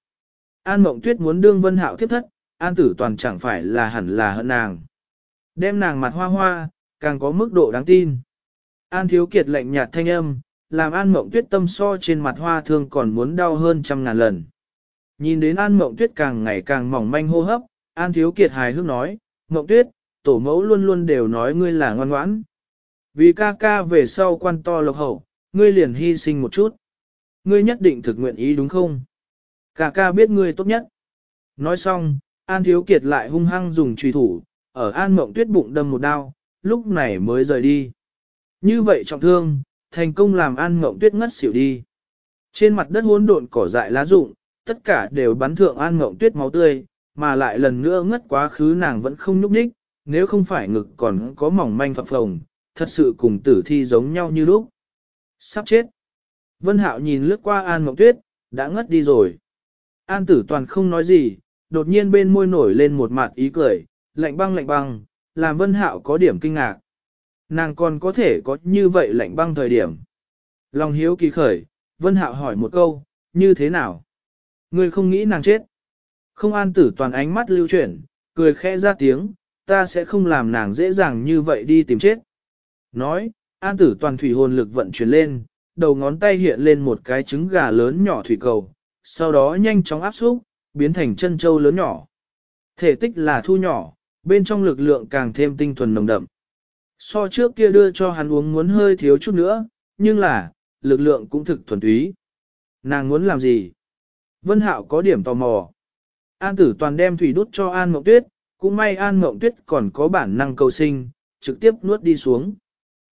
An mộng tuyết muốn đương vân hạo thiếp thất, an tử toàn chẳng phải là hẳn là hận nàng. Đem nàng mặt hoa hoa, càng có mức độ đáng tin. An thiếu kiệt lạnh nhạt thanh âm, làm an mộng tuyết tâm so trên mặt hoa thương còn muốn đau hơn trăm ngàn lần. Nhìn đến an mộng tuyết càng ngày càng mỏng manh hô hấp, an thiếu kiệt hài hước nói, mộng tuyết, tổ mẫu luôn luôn đều nói ngươi là ngoan ngoãn. Vì ca ca về sau quan to lộc hậu, ngươi liền hy sinh một chút. Ngươi nhất định thực nguyện ý đúng không? Ca ca biết ngươi tốt nhất. Nói xong, An Thiếu Kiệt lại hung hăng dùng trùy thủ, ở An Mộng Tuyết bụng đâm một đao, lúc này mới rời đi. Như vậy trọng thương, thành công làm An Mộng Tuyết ngất xỉu đi. Trên mặt đất hỗn độn cỏ dại lá rụng, tất cả đều bắn thượng An Mộng Tuyết máu tươi, mà lại lần nữa ngất quá khứ nàng vẫn không nhúc nhích, nếu không phải ngực còn có mỏng manh phập phồng, thật sự cùng tử thi giống nhau như lúc. Sắp chết. Vân Hạo nhìn lướt qua An Mộng Tuyết, đã ngất đi rồi. An tử toàn không nói gì, đột nhiên bên môi nổi lên một mặt ý cười, lạnh băng lạnh băng, làm Vân Hạo có điểm kinh ngạc. Nàng còn có thể có như vậy lạnh băng thời điểm. Lòng hiếu kỳ khởi, Vân Hạo hỏi một câu, như thế nào? Ngươi không nghĩ nàng chết. Không an tử toàn ánh mắt lưu chuyển, cười khẽ ra tiếng, ta sẽ không làm nàng dễ dàng như vậy đi tìm chết. Nói, an tử toàn thủy hồn lực vận chuyển lên, đầu ngón tay hiện lên một cái trứng gà lớn nhỏ thủy cầu, sau đó nhanh chóng áp xúc, biến thành chân châu lớn nhỏ. Thể tích là thu nhỏ, bên trong lực lượng càng thêm tinh thuần nồng đậm. So trước kia đưa cho hắn uống muốn hơi thiếu chút nữa, nhưng là, lực lượng cũng thực thuần túy. Nàng muốn làm gì? Vân Hạo có điểm tò mò. An tử toàn đem thủy đút cho An Mộng Tuyết, cũng may An Mộng Tuyết còn có bản năng cầu sinh, trực tiếp nuốt đi xuống.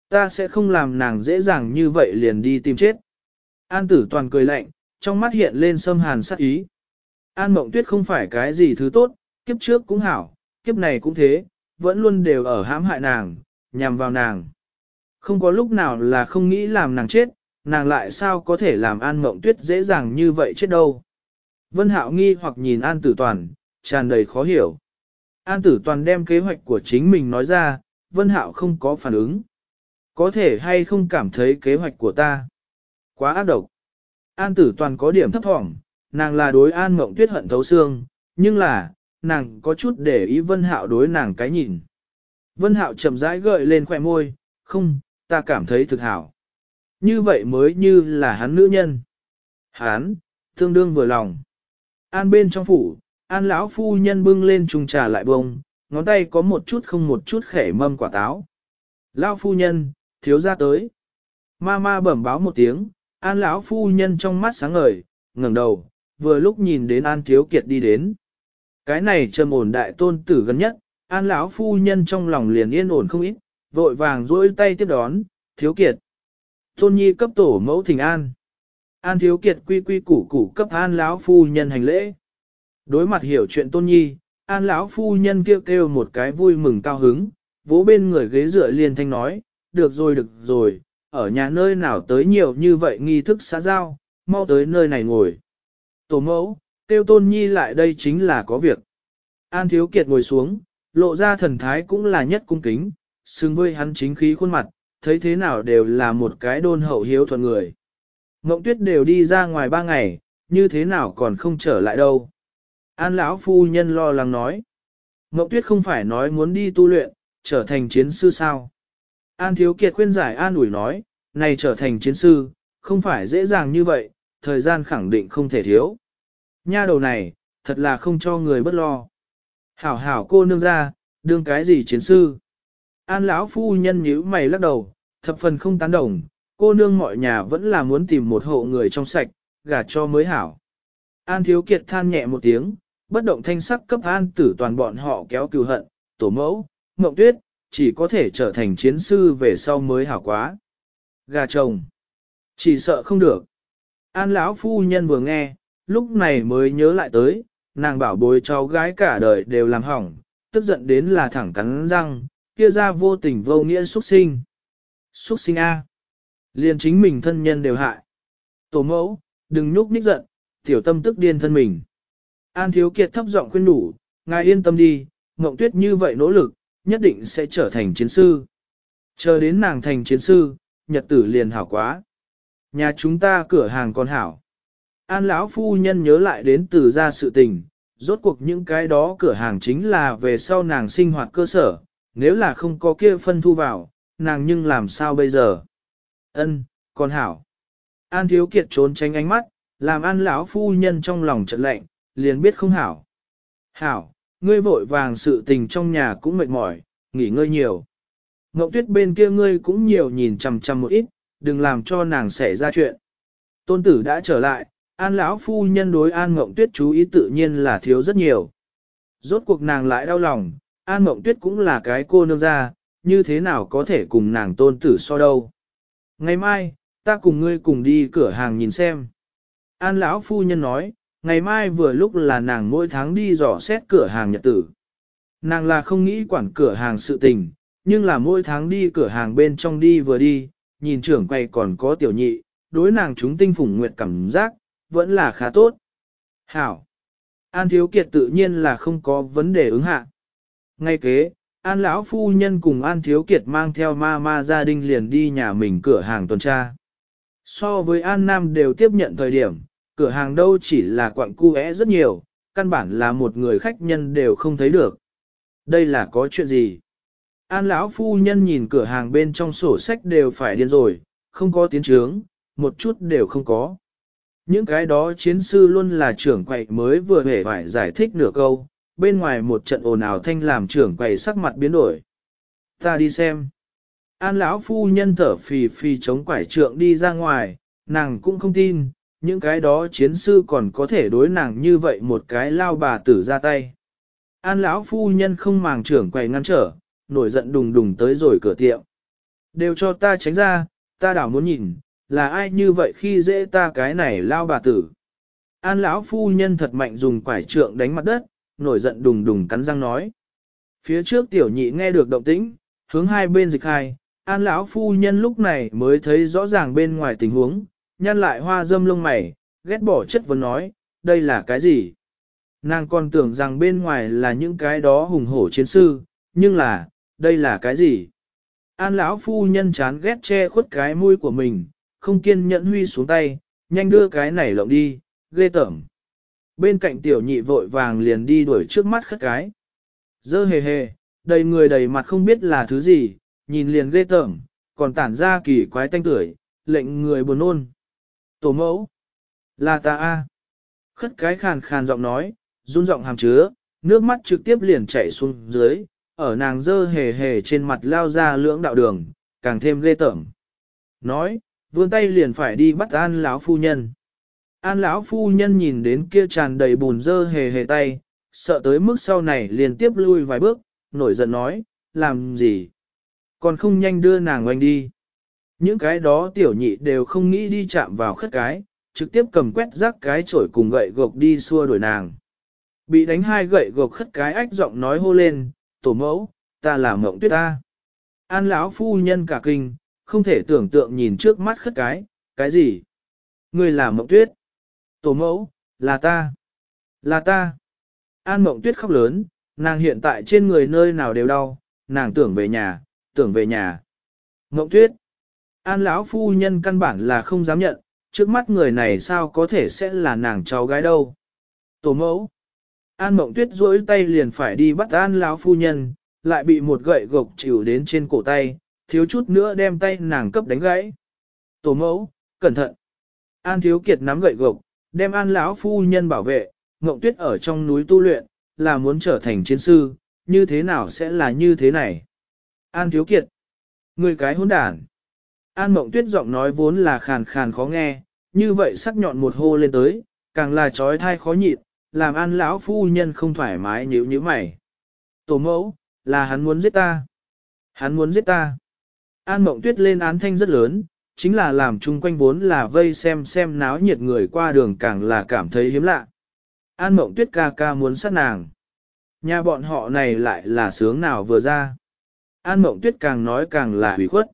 Ta sẽ không làm nàng dễ dàng như vậy liền đi tìm chết. An tử toàn cười lạnh, trong mắt hiện lên sâm hàn sát ý. An Mộng Tuyết không phải cái gì thứ tốt, kiếp trước cũng hảo, kiếp này cũng thế, vẫn luôn đều ở hãm hại nàng, nhằm vào nàng. Không có lúc nào là không nghĩ làm nàng chết, nàng lại sao có thể làm An Mộng Tuyết dễ dàng như vậy chết đâu. Vân Hạo nghi hoặc nhìn An Tử Toàn, tràn đầy khó hiểu. An Tử Toàn đem kế hoạch của chính mình nói ra, Vân Hạo không có phản ứng. Có thể hay không cảm thấy kế hoạch của ta? Quá ác độc. An Tử Toàn có điểm thấp thỏm, nàng là đối An Mộng Tuyết hận thấu xương, nhưng là, nàng có chút để ý Vân Hạo đối nàng cái nhìn. Vân Hạo chậm rãi gợi lên khỏe môi, không, ta cảm thấy thực hảo. Như vậy mới như là hắn nữ nhân. Hắn, tương đương vừa lòng. An bên trong phủ, an lão phu nhân bưng lên trùng trà lại bông, ngón tay có một chút không một chút khẻ mâm quả táo. Lão phu nhân, thiếu gia tới. Ma ma bẩm báo một tiếng, an lão phu nhân trong mắt sáng ngời, ngẩng đầu, vừa lúc nhìn đến an thiếu kiệt đi đến. Cái này trầm ổn đại tôn tử gần nhất, an lão phu nhân trong lòng liền yên ổn không ít, vội vàng duỗi tay tiếp đón, thiếu kiệt. Tôn nhi cấp tổ mẫu thỉnh an. An thiếu kiệt quy quy củ củ cấp an lão phu nhân hành lễ. Đối mặt hiểu chuyện tôn nhi, an lão phu nhân kêu kêu một cái vui mừng cao hứng, vỗ bên người ghế dựa liền thanh nói, được rồi được rồi, ở nhà nơi nào tới nhiều như vậy nghi thức xã giao, mau tới nơi này ngồi. Tổ mẫu, tiêu tôn nhi lại đây chính là có việc. An thiếu kiệt ngồi xuống, lộ ra thần thái cũng là nhất cung kính, xứng với hắn chính khí khuôn mặt, thấy thế nào đều là một cái đôn hậu hiếu thuận người. Ngộng tuyết đều đi ra ngoài ba ngày, như thế nào còn không trở lại đâu. An lão phu nhân lo lắng nói. Ngộng tuyết không phải nói muốn đi tu luyện, trở thành chiến sư sao. An thiếu kiệt khuyên giải an ủi nói, này trở thành chiến sư, không phải dễ dàng như vậy, thời gian khẳng định không thể thiếu. Nha đầu này, thật là không cho người bất lo. Hảo hảo cô nương ra, đương cái gì chiến sư. An lão phu nhân nhíu mày lắc đầu, thập phần không tán đồng, cô nương mọi nhà vẫn là muốn tìm một hộ người trong sạch, gả cho mới hảo. An thiếu kiệt than nhẹ một tiếng, bất động thanh sắc cấp an tử toàn bọn họ kéo cừu hận, tổ mẫu, mộng tuyết, chỉ có thể trở thành chiến sư về sau mới hảo quá. Gà chồng, chỉ sợ không được. An lão phu nhân vừa nghe, lúc này mới nhớ lại tới, nàng bảo bối cháu gái cả đời đều làm hỏng, tức giận đến là thẳng cắn răng, kia ra vô tình vô nghĩa xuất sinh. Xuất sinh A. Liền chính mình thân nhân đều hại. Tổ mẫu, đừng nhúc nhích giận, tiểu tâm tức điên thân mình. An thiếu kiệt thấp giọng khuyên đủ, ngài yên tâm đi, mộng tuyết như vậy nỗ lực, nhất định sẽ trở thành chiến sư. Chờ đến nàng thành chiến sư, nhật tử liền hảo quá. Nhà chúng ta cửa hàng còn hảo. An lão phu nhân nhớ lại đến từ ra sự tình, rốt cuộc những cái đó cửa hàng chính là về sau nàng sinh hoạt cơ sở, nếu là không có kia phân thu vào, nàng nhưng làm sao bây giờ? Ân, con hảo. An thiếu kiệt trốn tránh ánh mắt, làm an lão phu nhân trong lòng trận lạnh, liền biết không hảo. Hảo, ngươi vội vàng sự tình trong nhà cũng mệt mỏi, nghỉ ngơi nhiều. Ngọc tuyết bên kia ngươi cũng nhiều nhìn chằm chằm một ít, đừng làm cho nàng xảy ra chuyện. Tôn tử đã trở lại, an lão phu nhân đối an ngộng tuyết chú ý tự nhiên là thiếu rất nhiều. Rốt cuộc nàng lại đau lòng, an ngộng tuyết cũng là cái cô nương ra, như thế nào có thể cùng nàng tôn tử so đâu. Ngày mai, ta cùng ngươi cùng đi cửa hàng nhìn xem. An lão phu nhân nói, ngày mai vừa lúc là nàng mỗi tháng đi dò xét cửa hàng nhật tử. Nàng là không nghĩ quản cửa hàng sự tình, nhưng là mỗi tháng đi cửa hàng bên trong đi vừa đi, nhìn trưởng quầy còn có tiểu nhị, đối nàng chúng tinh phủng nguyện cảm giác, vẫn là khá tốt. Hảo! An Thiếu Kiệt tự nhiên là không có vấn đề ứng hạ. Ngay kế, An lão phu nhân cùng An Thiếu Kiệt mang theo ma ma gia đình liền đi nhà mình cửa hàng tuần tra. So với An Nam đều tiếp nhận thời điểm, cửa hàng đâu chỉ là quặng cu é rất nhiều, căn bản là một người khách nhân đều không thấy được. Đây là có chuyện gì? An lão phu nhân nhìn cửa hàng bên trong sổ sách đều phải điên rồi, không có tiến trướng, một chút đều không có. Những cái đó chiến sư luôn là trưởng quậy mới vừa hề phải giải thích nửa câu, bên ngoài một trận ồn ào thanh làm trưởng quậy sắc mặt biến đổi. Ta đi xem. An lão phu nhân thở phì phì chống quải trượng đi ra ngoài, nàng cũng không tin, những cái đó chiến sư còn có thể đối nàng như vậy một cái lao bà tử ra tay. An lão phu nhân không màng trưởng quầy ngăn trở, nổi giận đùng đùng tới rồi cửa tiệm. Đều cho ta tránh ra, ta đảo muốn nhìn, là ai như vậy khi dễ ta cái này lao bà tử. An lão phu nhân thật mạnh dùng quải trượng đánh mặt đất, nổi giận đùng đùng cắn răng nói. Phía trước tiểu nhị nghe được động tĩnh, hướng hai bên dịch hai, an lão phu nhân lúc này mới thấy rõ ràng bên ngoài tình huống, nhăn lại hoa dâm lông mày, ghét bỏ chất vấn nói, đây là cái gì? Nàng còn tưởng rằng bên ngoài là những cái đó hùng hổ chiến sư, nhưng là, đây là cái gì? An lão phu nhân chán ghét che khuất cái mũi của mình, không kiên nhẫn huy xuống tay, nhanh đưa cái này lộng đi, ghê tởm. Bên cạnh tiểu nhị vội vàng liền đi đuổi trước mắt khất cái. Dơ hề hề, đầy người đầy mặt không biết là thứ gì, nhìn liền ghê tởm, còn tản ra kỳ quái tanh tưởi, lệnh người buồn nôn. Tổ mẫu, là ta a. Khất cái khàn khàn giọng nói, run giọng hàm chứa, nước mắt trực tiếp liền chảy xuống dưới, ở nàng dơ hề hề trên mặt lao ra lưỡng đạo đường, càng thêm ghê tởm. Nói, vươn tay liền phải đi bắt an lão phu nhân. An lão phu nhân nhìn đến kia tràn đầy bùn dơ hề hề tay, sợ tới mức sau này liền tiếp lui vài bước, nổi giận nói, làm gì? Còn không nhanh đưa nàng oanh đi. Những cái đó tiểu nhị đều không nghĩ đi chạm vào khất cái, trực tiếp cầm quét rác cái chổi cùng gậy gộc đi xua đuổi nàng. Bị đánh hai gậy gộc khất cái ách giọng nói hô lên, tổ mẫu, ta là mộng tuyết ta. An lão phu nhân cả kinh, không thể tưởng tượng nhìn trước mắt khất cái, cái gì? Người là mộng tuyết. Tổ mẫu, là ta. Là ta. An mộng tuyết khóc lớn, nàng hiện tại trên người nơi nào đều đau, nàng tưởng về nhà, tưởng về nhà. Mộng tuyết. An lão phu nhân căn bản là không dám nhận, trước mắt người này sao có thể sẽ là nàng cháu gái đâu. Tổ mẫu. An mộng tuyết duỗi tay liền phải đi bắt an lão phu nhân, lại bị một gậy gộc chịu đến trên cổ tay, thiếu chút nữa đem tay nàng cấp đánh gãy. Tổ mẫu, cẩn thận. An thiếu kiệt nắm gậy gộc, đem an lão phu nhân bảo vệ, mộng tuyết ở trong núi tu luyện, là muốn trở thành chiến sư, như thế nào sẽ là như thế này. An thiếu kiệt. Người cái hỗn đản. An mộng tuyết giọng nói vốn là khàn khàn khó nghe, như vậy sắc nhọn một hô lên tới, càng là trói thai khó nhịn, làm an lão phu nhân không thoải mái nhíu như mày. Tổ mẫu, là hắn muốn giết ta. Hắn muốn giết ta. An mộng tuyết lên án thanh rất lớn, chính là làm chung quanh vốn là vây xem xem náo nhiệt người qua đường càng là cảm thấy hiếm lạ. An mộng tuyết ca ca muốn sát nàng. Nhà bọn họ này lại là sướng nào vừa ra. An mộng tuyết càng nói càng là hủy khuất.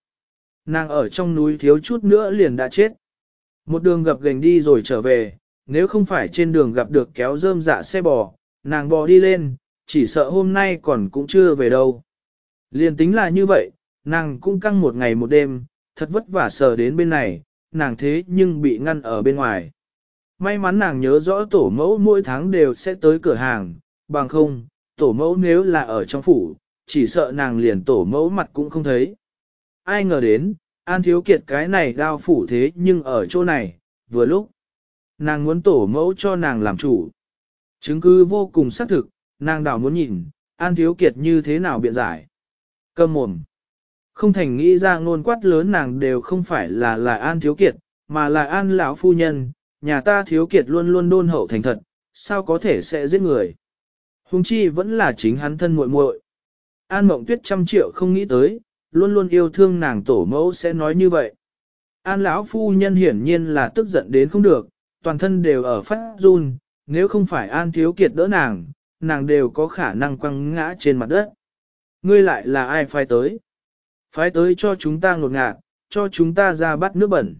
Nàng ở trong núi thiếu chút nữa liền đã chết. Một đường gặp gành đi rồi trở về, nếu không phải trên đường gặp được kéo rơm dạ xe bò, nàng bò đi lên, chỉ sợ hôm nay còn cũng chưa về đâu. Liền tính là như vậy, nàng cũng căng một ngày một đêm, thật vất vả sờ đến bên này, nàng thế nhưng bị ngăn ở bên ngoài. May mắn nàng nhớ rõ tổ mẫu mỗi tháng đều sẽ tới cửa hàng, bằng không, tổ mẫu nếu là ở trong phủ, chỉ sợ nàng liền tổ mẫu mặt cũng không thấy. Ai ngờ đến, An Thiếu Kiệt cái này đao phủ thế nhưng ở chỗ này, vừa lúc. Nàng muốn tổ mẫu cho nàng làm chủ. Chứng cứ vô cùng xác thực, nàng đảo muốn nhìn, An Thiếu Kiệt như thế nào biện giải. Cầm mồm. Không thành nghĩ ra ngôn quát lớn nàng đều không phải là là An Thiếu Kiệt, mà là An lão phu nhân, nhà ta Thiếu Kiệt luôn luôn đôn hậu thành thật, sao có thể sẽ giết người. Hùng chi vẫn là chính hắn thân muội muội. An Mộng Tuyết trăm triệu không nghĩ tới, luôn luôn yêu thương nàng tổ mẫu sẽ nói như vậy. An lão phu nhân hiển nhiên là tức giận đến không được, toàn thân đều ở phát run, nếu không phải An Thiếu Kiệt đỡ nàng, nàng đều có khả năng quăng ngã trên mặt đất. Ngươi lại là ai phái tới? Phái tới cho chúng ta ngột ngạt, cho chúng ta ra bắt nước bẩn.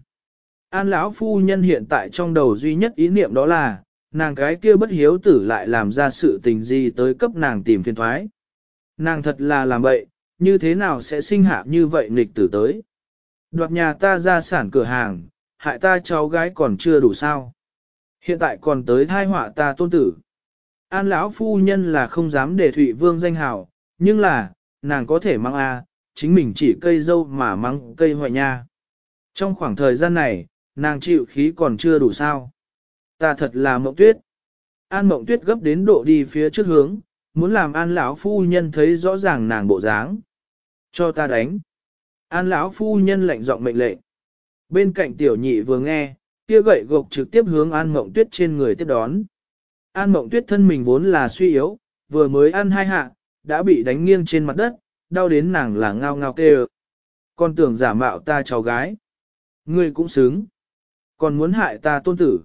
An lão phu nhân hiện tại trong đầu duy nhất ý niệm đó là, nàng cái kia bất hiếu tử lại làm ra sự tình gì tới cấp nàng tìm phiền thoái. Nàng thật là làm bậy, như thế nào sẽ sinh hạ như vậy nghịch tử tới. Đoạt nhà ta ra sản cửa hàng, hại ta cháu gái còn chưa đủ sao. Hiện tại còn tới thai họa ta tôn tử. An lão phu nhân là không dám để Thụy Vương danh hào, nhưng là, nàng có thể mang a, chính mình chỉ cây dâu mà mang cây hoại nha. Trong khoảng thời gian này, nàng chịu khí còn chưa đủ sao. Ta thật là mộng tuyết. An mộng tuyết gấp đến độ đi phía trước hướng, muốn làm an lão phu nhân thấy rõ ràng nàng bộ dáng. Cho ta đánh. An lão phu nhân lệnh giọng mệnh lệnh. Bên cạnh tiểu nhị vừa nghe, kia gậy gộc trực tiếp hướng an mộng tuyết trên người tiếp đón. An mộng tuyết thân mình vốn là suy yếu, vừa mới ăn hai hạ, đã bị đánh nghiêng trên mặt đất, đau đến nàng là ngao ngao kêu. Con tưởng giả mạo ta cháu gái. Ngươi cũng xứng. Còn muốn hại ta tôn tử.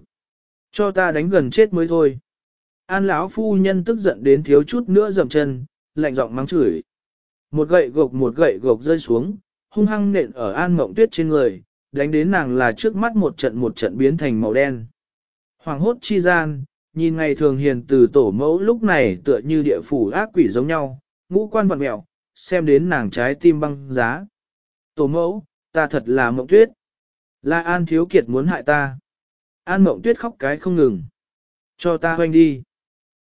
Cho ta đánh gần chết mới thôi. An lão phu nhân tức giận đến thiếu chút nữa dầm chân, lạnh giọng mắng chửi. Một gậy gộc một gậy gộc rơi xuống, hung hăng nện ở an mộng tuyết trên người, đánh đến nàng là trước mắt một trận một trận biến thành màu đen. Hoàng hốt chi gian, nhìn ngày thường hiền từ tổ mẫu lúc này tựa như địa phủ ác quỷ giống nhau, ngũ quan vặn mẹo, xem đến nàng trái tim băng giá. Tổ mẫu, ta thật là mộng tuyết. Là An Thiếu Kiệt muốn hại ta. An mộng tuyết khóc cái không ngừng. Cho ta hoanh đi.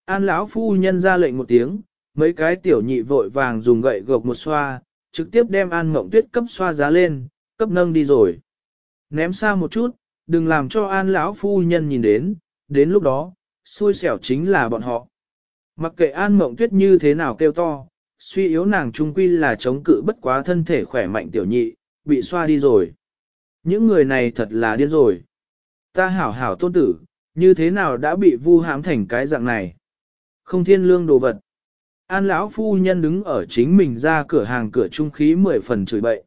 An lão phu nhân ra lệnh một tiếng, mấy cái tiểu nhị vội vàng dùng gậy gộc một xoa, trực tiếp đem An Ngộng tuyết cấp xoa giá lên, cấp nâng đi rồi. Ném xa một chút, đừng làm cho An lão phu nhân nhìn đến, đến lúc đó, xui xẻo chính là bọn họ. Mặc kệ An Ngộng Tuyết như thế nào kêu to, suy yếu nàng trung quy là chống cự bất quá thân thể khỏe mạnh tiểu nhị, bị xoa đi rồi. Những người này thật là điên rồi. Ta hảo hảo tôn tử, như thế nào đã bị vu hãm thành cái dạng này. Không thiên lương đồ vật. An lão phu nhân đứng ở chính mình ra cửa hàng cửa trung khí mười phần chửi bậy.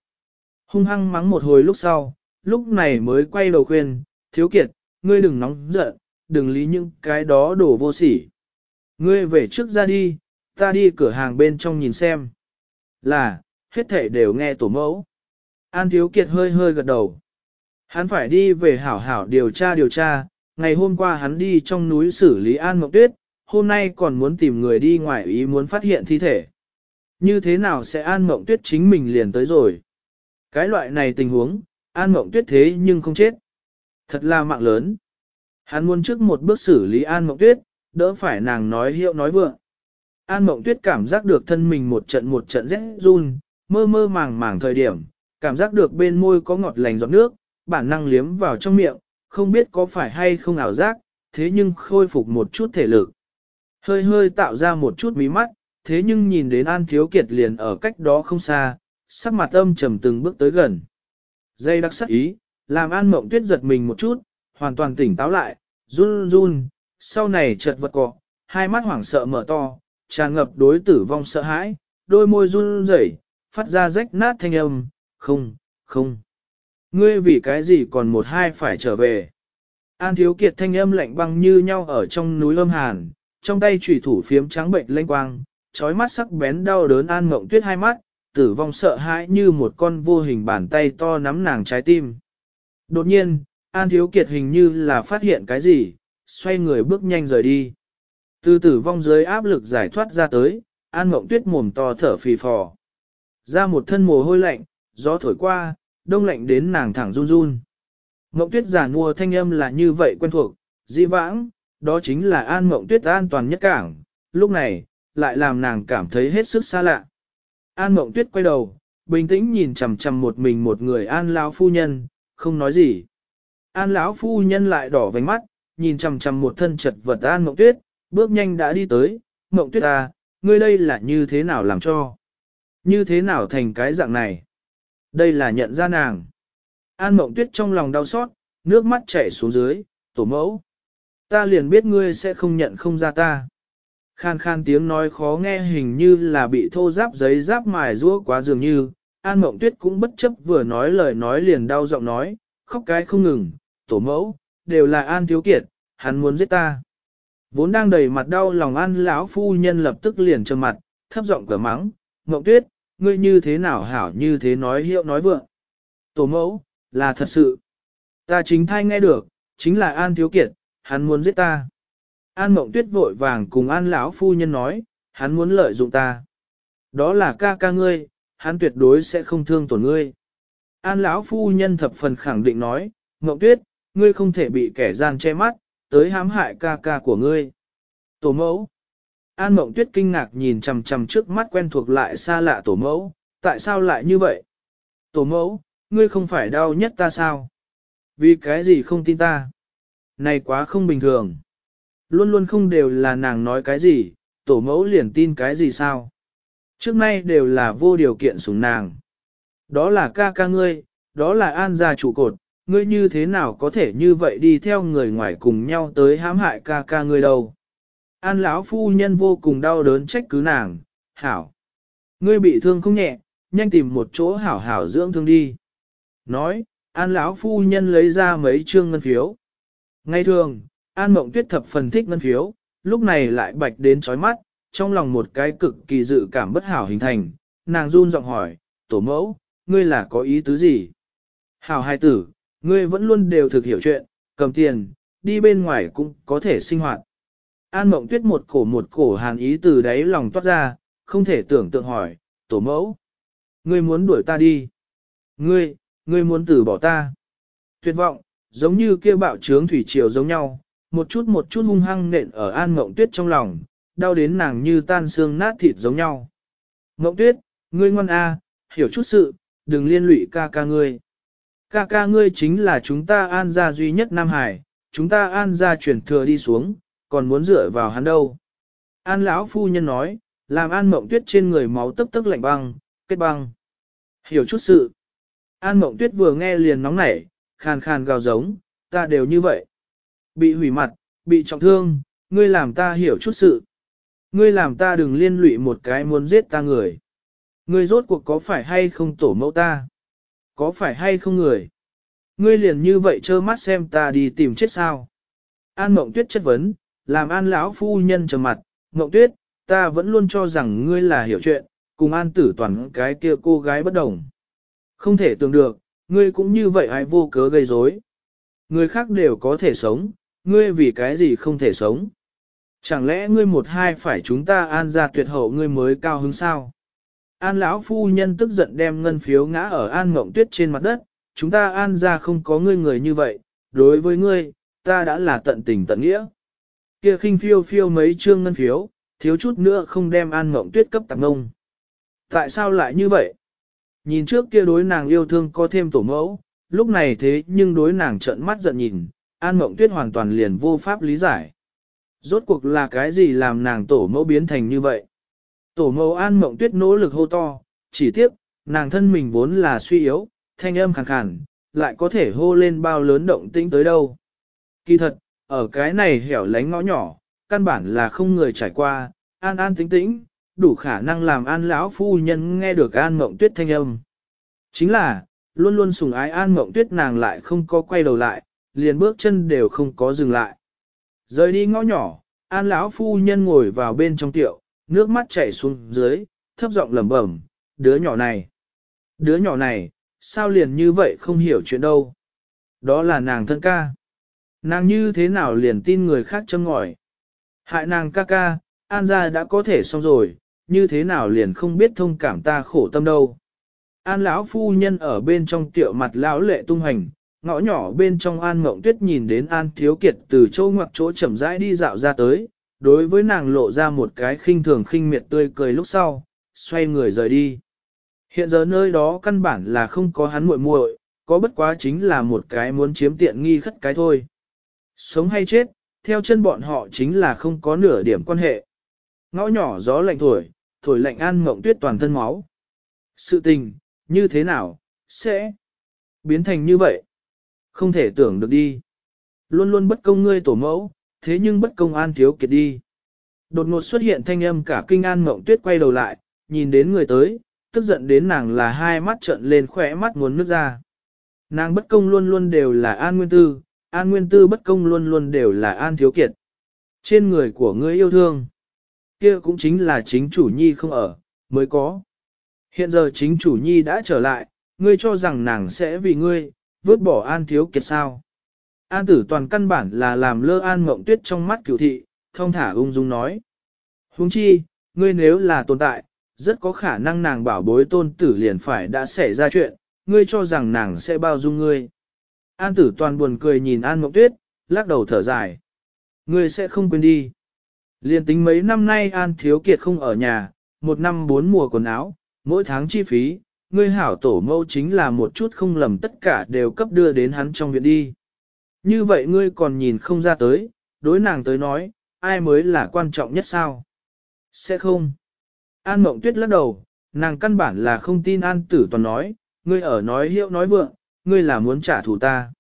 Hung hăng mắng một hồi lúc sau, lúc này mới quay đầu khuyên, thiếu kiệt, ngươi đừng nóng giận, đừng lý những cái đó đổ vô sỉ. Ngươi về trước ra đi, ta đi cửa hàng bên trong nhìn xem. Là, hết thể đều nghe tổ mẫu. An thiếu kiệt hơi hơi gật đầu. Hắn phải đi về hảo hảo điều tra điều tra, ngày hôm qua hắn đi trong núi xử lý An Mộng Tuyết, hôm nay còn muốn tìm người đi ngoài ý muốn phát hiện thi thể. Như thế nào sẽ An Mộng Tuyết chính mình liền tới rồi? Cái loại này tình huống, An Mộng Tuyết thế nhưng không chết. Thật là mạng lớn. Hắn muốn trước một bước xử lý An Mộng Tuyết, đỡ phải nàng nói hiệu nói vượng. An Mộng Tuyết cảm giác được thân mình một trận một trận rét run, mơ mơ màng màng thời điểm, cảm giác được bên môi có ngọt lành giọt nước, bản năng liếm vào trong miệng, không biết có phải hay không ảo giác, thế nhưng khôi phục một chút thể lực. Hơi hơi tạo ra một chút mí mắt, thế nhưng nhìn đến An Thiếu Kiệt liền ở cách đó không xa, sắc mặt âm trầm từng bước tới gần. Dây đặc sắc ý, làm An Mộng Tuyết giật mình một chút, hoàn toàn tỉnh táo lại, run run, sau này chợt vật cọ, hai mắt hoảng sợ mở to, tràn ngập đối tử vong sợ hãi, đôi môi run rẩy, phát ra rách nát thanh âm, không, không. Ngươi vì cái gì còn một hai phải trở về. An thiếu kiệt thanh âm lạnh băng như nhau ở trong núi âm hàn, trong tay chủy thủ phiếm trắng bệnh lênh quang, trói mắt sắc bén đau đớn an mộng tuyết hai mắt, tử vong sợ hãi như một con vô hình bàn tay to nắm nàng trái tim. Đột nhiên, An thiếu kiệt hình như là phát hiện cái gì, xoay người bước nhanh rời đi. Từ tử vong dưới áp lực giải thoát ra tới, An mộng tuyết mồm to thở phì phò. Ra một thân mồ hôi lạnh, gió thổi qua, đông lạnh đến nàng thẳng run run. Mộng tuyết giả mua thanh âm là như vậy quen thuộc, dĩ vãng, đó chính là an mộng tuyết an toàn nhất cảng, lúc này, lại làm nàng cảm thấy hết sức xa lạ. An mộng tuyết quay đầu, bình tĩnh nhìn chằm chằm một mình một người an lão phu nhân, không nói gì. An lão phu nhân lại đỏ vành mắt, nhìn chằm chằm một thân chật vật an mộng tuyết, bước nhanh đã đi tới, mộng tuyết à, ngươi đây là như thế nào làm cho? Như thế nào thành cái dạng này? Đây là nhận ra nàng. An mộng tuyết trong lòng đau xót, nước mắt chảy xuống dưới, tổ mẫu. Ta liền biết ngươi sẽ không nhận không ra ta. Khan khan tiếng nói khó nghe hình như là bị thô giáp giấy giáp mài rũa quá dường như, An Mộng Tuyết cũng bất chấp vừa nói lời nói liền đau giọng nói, khóc cái không ngừng, tổ mẫu, đều là An Thiếu Kiệt, hắn muốn giết ta. Vốn đang đầy mặt đau lòng An lão phu nhân lập tức liền trầm mặt, thấp giọng cửa mắng, Mộng Tuyết, ngươi như thế nào hảo như thế nói hiệu nói vượng. Tổ mẫu, là thật sự. Ta chính thai nghe được, chính là An Thiếu Kiệt, hắn muốn giết ta. An Mộng Tuyết vội vàng cùng An lão phu nhân nói, hắn muốn lợi dụng ta. Đó là ca ca ngươi, hắn tuyệt đối sẽ không thương tổn ngươi. An lão phu nhân thập phần khẳng định nói, Mộng Tuyết, ngươi không thể bị kẻ gian che mắt, tới hãm hại ca ca của ngươi. Tổ mẫu. An Mộng Tuyết kinh ngạc nhìn chằm chằm trước mắt quen thuộc lại xa lạ tổ mẫu, tại sao lại như vậy? Tổ mẫu, ngươi không phải đau nhất ta sao? Vì cái gì không tin ta? Này quá không bình thường. Luôn luôn không đều là nàng nói cái gì, tổ mẫu liền tin cái gì sao? Trước nay đều là vô điều kiện sủng nàng. Đó là ca ca ngươi, đó là an gia trụ cột, ngươi như thế nào có thể như vậy đi theo người ngoài cùng nhau tới hãm hại ca ca ngươi đâu? An lão phu nhân vô cùng đau đớn trách cứ nàng, hảo. Ngươi bị thương không nhẹ, nhanh tìm một chỗ hảo hảo dưỡng thương đi. Nói, an lão phu nhân lấy ra mấy trương ngân phiếu. Ngay thường, an mộng tuyết thập phần thích ngân phiếu, lúc này lại bạch đến chói mắt, trong lòng một cái cực kỳ dự cảm bất hảo hình thành, nàng run giọng hỏi, tổ mẫu, ngươi là có ý tứ gì? Hảo hai tử, ngươi vẫn luôn đều thực hiểu chuyện, cầm tiền, đi bên ngoài cũng có thể sinh hoạt. An mộng tuyết một cổ một cổ hàn ý từ đáy lòng toát ra, không thể tưởng tượng hỏi, tổ mẫu. Ngươi muốn đuổi ta đi. Ngươi, ngươi muốn từ bỏ ta. Tuyệt vọng, giống như kia bạo trướng thủy triều giống nhau, một chút một chút hung hăng nện ở an mộng tuyết trong lòng, đau đến nàng như tan xương nát thịt giống nhau. Mộng tuyết, ngươi ngoan a, hiểu chút sự, đừng liên lụy ca ca ngươi. Ca ca ngươi chính là chúng ta an gia duy nhất Nam Hải, chúng ta an gia chuyển thừa đi xuống, còn muốn dựa vào hắn đâu. An lão phu nhân nói, làm an mộng tuyết trên người máu tức tức lạnh băng, kết băng. Hiểu chút sự. An mộng tuyết vừa nghe liền nóng nảy, khàn khàn gào giống, ta đều như vậy. Bị hủy mặt, bị trọng thương, ngươi làm ta hiểu chút sự. Ngươi làm ta đừng liên lụy một cái muốn giết ta người. Ngươi rốt cuộc có phải hay không tổ mẫu ta? Có phải hay không người? Ngươi liền như vậy trơ mắt xem ta đi tìm chết sao? An Mộng Tuyết chất vấn, làm An lão phu nhân trầm mặt, Mộng Tuyết, ta vẫn luôn cho rằng ngươi là hiểu chuyện, cùng An tử toàn cái kia cô gái bất đồng. Không thể tưởng được, ngươi cũng như vậy ai vô cớ gây rối. Người khác đều có thể sống, ngươi vì cái gì không thể sống? Chẳng lẽ ngươi một hai phải chúng ta an ra tuyệt hậu ngươi mới cao hứng sao? An lão phu nhân tức giận đem ngân phiếu ngã ở an ngộng tuyết trên mặt đất, chúng ta an ra không có ngươi người như vậy, đối với ngươi, ta đã là tận tình tận nghĩa. Kia khinh phiêu phiêu mấy trương ngân phiếu, thiếu chút nữa không đem an ngộng tuyết cấp tặng ngông. Tại sao lại như vậy? Nhìn trước kia đối nàng yêu thương có thêm tổ mẫu, lúc này thế nhưng đối nàng trợn mắt giận nhìn, an mộng tuyết hoàn toàn liền vô pháp lý giải. Rốt cuộc là cái gì làm nàng tổ mẫu biến thành như vậy? Tổ mẫu an mộng tuyết nỗ lực hô to, chỉ tiếc, nàng thân mình vốn là suy yếu, thanh âm khàn khàn, lại có thể hô lên bao lớn động tĩnh tới đâu. Kỳ thật, ở cái này hẻo lánh ngõ nhỏ, căn bản là không người trải qua, an an tĩnh tĩnh, đủ khả năng làm an lão phu nhân nghe được an mộng tuyết thanh âm. Chính là, luôn luôn sùng ái an mộng tuyết nàng lại không có quay đầu lại, liền bước chân đều không có dừng lại. Rời đi ngõ nhỏ, an lão phu nhân ngồi vào bên trong tiệu, nước mắt chảy xuống dưới, thấp giọng lẩm bẩm, đứa nhỏ này. Đứa nhỏ này, sao liền như vậy không hiểu chuyện đâu. Đó là nàng thân ca. Nàng như thế nào liền tin người khác châm ngòi. Hại nàng ca ca, an gia đã có thể xong rồi, như thế nào liền không biết thông cảm ta khổ tâm đâu. An lão phu nhân ở bên trong tiệu mặt lão lệ tung hành, ngõ nhỏ bên trong An Mộng Tuyết nhìn đến An Thiếu Kiệt từ chỗ ngoặc chỗ chậm rãi đi dạo ra tới, đối với nàng lộ ra một cái khinh thường khinh miệt tươi cười lúc sau, xoay người rời đi. Hiện giờ nơi đó căn bản là không có hắn muội muội, có bất quá chính là một cái muốn chiếm tiện nghi khất cái thôi. Sống hay chết, theo chân bọn họ chính là không có nửa điểm quan hệ. Ngõ nhỏ gió lạnh thổi, thổi lạnh An Mộng Tuyết toàn thân máu. Sự tình, như thế nào, sẽ biến thành như vậy? Không thể tưởng được đi. Luôn luôn bất công ngươi tổ mẫu, thế nhưng bất công an thiếu kiệt đi. Đột ngột xuất hiện thanh âm cả kinh an mộng tuyết quay đầu lại, nhìn đến người tới, tức giận đến nàng là hai mắt trợn lên khỏe mắt muốn nước ra. Nàng bất công luôn luôn đều là an nguyên tư, an nguyên tư bất công luôn luôn đều là an thiếu kiệt. Trên người của ngươi yêu thương, kia cũng chính là chính chủ nhi không ở, mới có. Hiện giờ chính chủ nhi đã trở lại, ngươi cho rằng nàng sẽ vì ngươi, vứt bỏ an thiếu kiệt sao. An tử toàn căn bản là làm lơ an mộng tuyết trong mắt cửu thị, thông thả ung dung nói. Huống chi, ngươi nếu là tồn tại, rất có khả năng nàng bảo bối tôn tử liền phải đã xảy ra chuyện, ngươi cho rằng nàng sẽ bao dung ngươi. An tử toàn buồn cười nhìn an mộng tuyết, lắc đầu thở dài. Ngươi sẽ không quên đi. Liên tính mấy năm nay an thiếu kiệt không ở nhà, một năm bốn mùa quần áo, mỗi tháng chi phí, ngươi hảo tổ mâu chính là một chút không lầm tất cả đều cấp đưa đến hắn trong viện đi. Như vậy ngươi còn nhìn không ra tới, đối nàng tới nói, ai mới là quan trọng nhất sao? Sẽ không. An mộng tuyết lắc đầu, nàng căn bản là không tin an tử toàn nói, ngươi ở nói hiệu nói vượng, ngươi là muốn trả thù ta.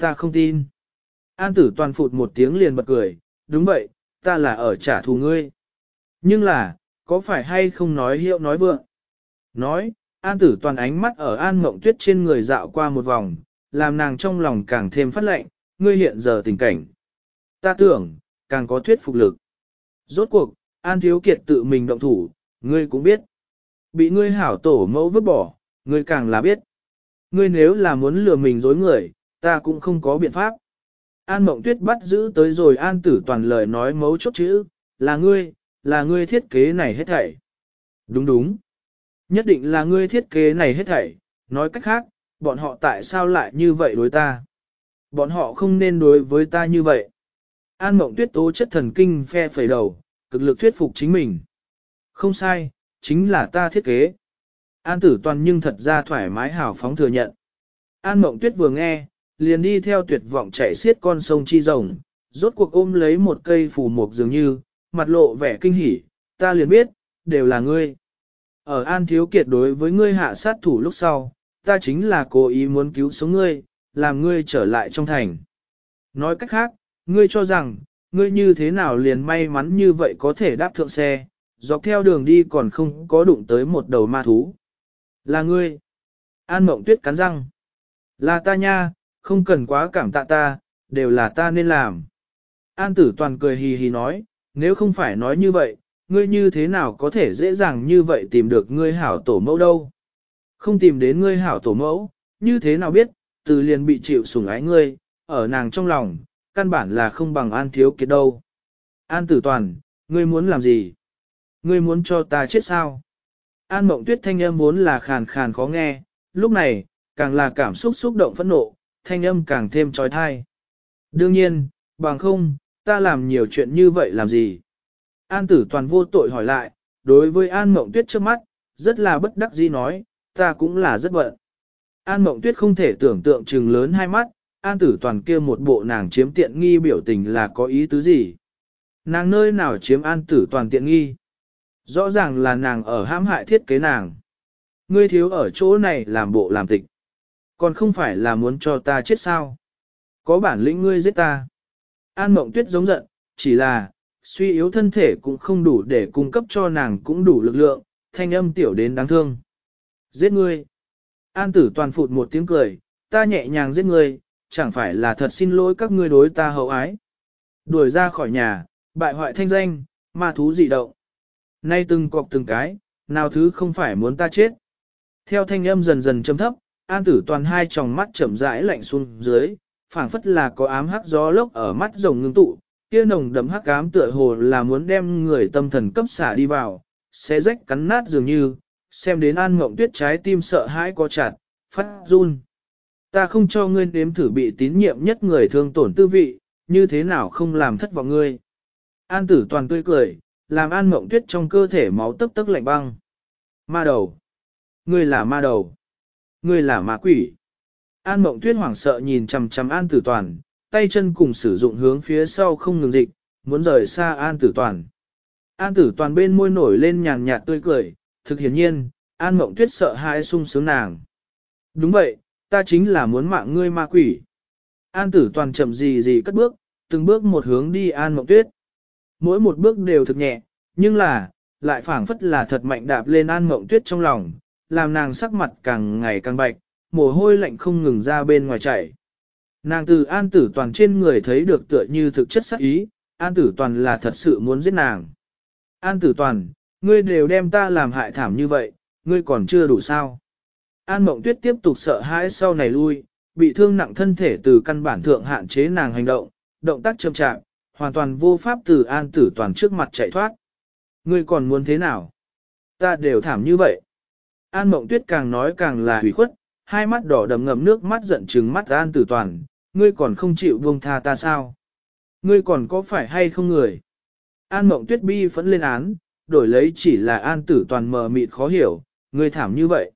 Ta không tin. An tử toàn phụt một tiếng liền bật cười, đúng vậy, ta là ở trả thù ngươi. Nhưng là, có phải hay không nói hiệu nói vượng? Nói, An tử toàn ánh mắt ở An Mộng Tuyết trên người dạo qua một vòng, làm nàng trong lòng càng thêm phát lệnh, ngươi hiện giờ tình cảnh. Ta tưởng, càng có thuyết phục lực. Rốt cuộc, An Thiếu Kiệt tự mình động thủ, ngươi cũng biết. Bị ngươi hảo tổ mẫu vứt bỏ, ngươi càng là biết. Ngươi nếu là muốn lừa mình dối người, ta cũng không có biện pháp. An Mộng Tuyết bắt giữ tới rồi An Tử Toàn lời nói mấu chốt chữ, là ngươi, là ngươi thiết kế này hết thảy. Đúng đúng. Nhất định là ngươi thiết kế này hết thảy, nói cách khác, bọn họ tại sao lại như vậy đối ta? Bọn họ không nên đối với ta như vậy. An mộng tuyết tố chất thần kinh phe phẩy đầu, cực lực thuyết phục chính mình. Không sai, chính là ta thiết kế. An tử toàn nhưng thật ra thoải mái hào phóng thừa nhận. An mộng tuyết vừa nghe, liền đi theo tuyệt vọng chạy xiết con sông Chi Rồng, rốt cuộc ôm lấy một cây phù mục dường như, mặt lộ vẻ kinh hỉ, ta liền biết, đều là ngươi. Ở An Thiếu Kiệt đối với ngươi hạ sát thủ lúc sau, ta chính là cố ý muốn cứu sống ngươi, làm ngươi trở lại trong thành. Nói cách khác, ngươi cho rằng, ngươi như thế nào liền may mắn như vậy có thể đáp thượng xe, dọc theo đường đi còn không có đụng tới một đầu ma thú. Là ngươi. An mộng tuyết cắn răng. Là ta nha, không cần quá cảm tạ ta, đều là ta nên làm. An tử toàn cười hì hì nói, nếu không phải nói như vậy, ngươi như thế nào có thể dễ dàng như vậy tìm được ngươi hảo tổ mẫu đâu. Không tìm đến ngươi hảo tổ mẫu, như thế nào biết, từ liền bị chịu sủng ái ngươi, ở nàng trong lòng, căn bản là không bằng an thiếu kiệt đâu. An tử toàn, ngươi muốn làm gì? Ngươi muốn cho ta chết sao? An mộng tuyết thanh âm vốn là khàn khàn khó nghe, lúc này, càng là cảm xúc xúc động phẫn nộ, thanh âm càng thêm trói thai. Đương nhiên, bằng không, ta làm nhiều chuyện như vậy làm gì? An tử toàn vô tội hỏi lại, đối với An mộng tuyết trước mắt, rất là bất đắc dĩ nói, ta cũng là rất bận. An mộng tuyết không thể tưởng tượng trừng lớn hai mắt, An tử toàn kia một bộ nàng chiếm tiện nghi biểu tình là có ý tứ gì? Nàng nơi nào chiếm an tử toàn tiện nghi? Rõ ràng là nàng ở hãm hại thiết kế nàng. Ngươi thiếu ở chỗ này làm bộ làm tịch. Còn không phải là muốn cho ta chết sao? Có bản lĩnh ngươi giết ta. An mộng tuyết giống giận, chỉ là, suy yếu thân thể cũng không đủ để cung cấp cho nàng cũng đủ lực lượng, thanh âm tiểu đến đáng thương. Giết ngươi. An tử toàn phụt một tiếng cười, ta nhẹ nhàng giết ngươi, chẳng phải là thật xin lỗi các ngươi đối ta hậu ái. Đuổi ra khỏi nhà, bại hoại thanh danh, ma thú dị động. Nay từng cọc từng cái, nào thứ không phải muốn ta chết. Theo thanh âm dần dần chấm thấp, an tử toàn hai tròng mắt chậm rãi lạnh xuống dưới, phảng phất là có ám hắc gió lốc ở mắt rồng ngưng tụ, kia nồng đậm hắc ám tựa hồ là muốn đem người tâm thần cấp xả đi vào, xé rách cắn nát dường như, xem đến an mộng tuyết trái tim sợ hãi co chặt, phát run. Ta không cho ngươi nếm thử bị tín nhiệm nhất người thương tổn tư vị, như thế nào không làm thất vọng ngươi. An tử toàn tươi cười, làm an mộng tuyết trong cơ thể máu tức tức lạnh băng. Ma đầu. Ngươi là ma đầu. Ngươi là ma quỷ. An mộng tuyết hoảng sợ nhìn chằm chằm an tử toàn, tay chân cùng sử dụng hướng phía sau không ngừng dịch, muốn rời xa an tử toàn. An tử toàn bên môi nổi lên nhàn nhạt tươi cười, thực hiển nhiên, an mộng tuyết sợ hãi sung sướng nàng. Đúng vậy, ta chính là muốn mạng ngươi ma quỷ. An tử toàn chậm gì gì cất bước, từng bước một hướng đi an mộng tuyết. Mỗi một bước đều thực nhẹ, nhưng là, lại phảng phất là thật mạnh đạp lên an mộng tuyết trong lòng, làm nàng sắc mặt càng ngày càng bạch, mồ hôi lạnh không ngừng ra bên ngoài chảy. Nàng từ an tử toàn trên người thấy được tựa như thực chất sắc ý, an tử toàn là thật sự muốn giết nàng. An tử toàn, ngươi đều đem ta làm hại thảm như vậy, ngươi còn chưa đủ sao. An mộng tuyết tiếp tục sợ hãi sau này lui, bị thương nặng thân thể từ căn bản thượng hạn chế nàng hành động, động tác chậm chạp, hoàn toàn vô pháp từ an tử toàn trước mặt chạy thoát. Ngươi còn muốn thế nào? Ta đều thảm như vậy. An mộng tuyết càng nói càng là hủy khuất, hai mắt đỏ đầm ngầm nước mắt giận trừng mắt an tử toàn, ngươi còn không chịu buông tha ta sao? Ngươi còn có phải hay không người? An mộng tuyết bi phẫn lên án, đổi lấy chỉ là an tử toàn mờ mịt khó hiểu, ngươi thảm như vậy.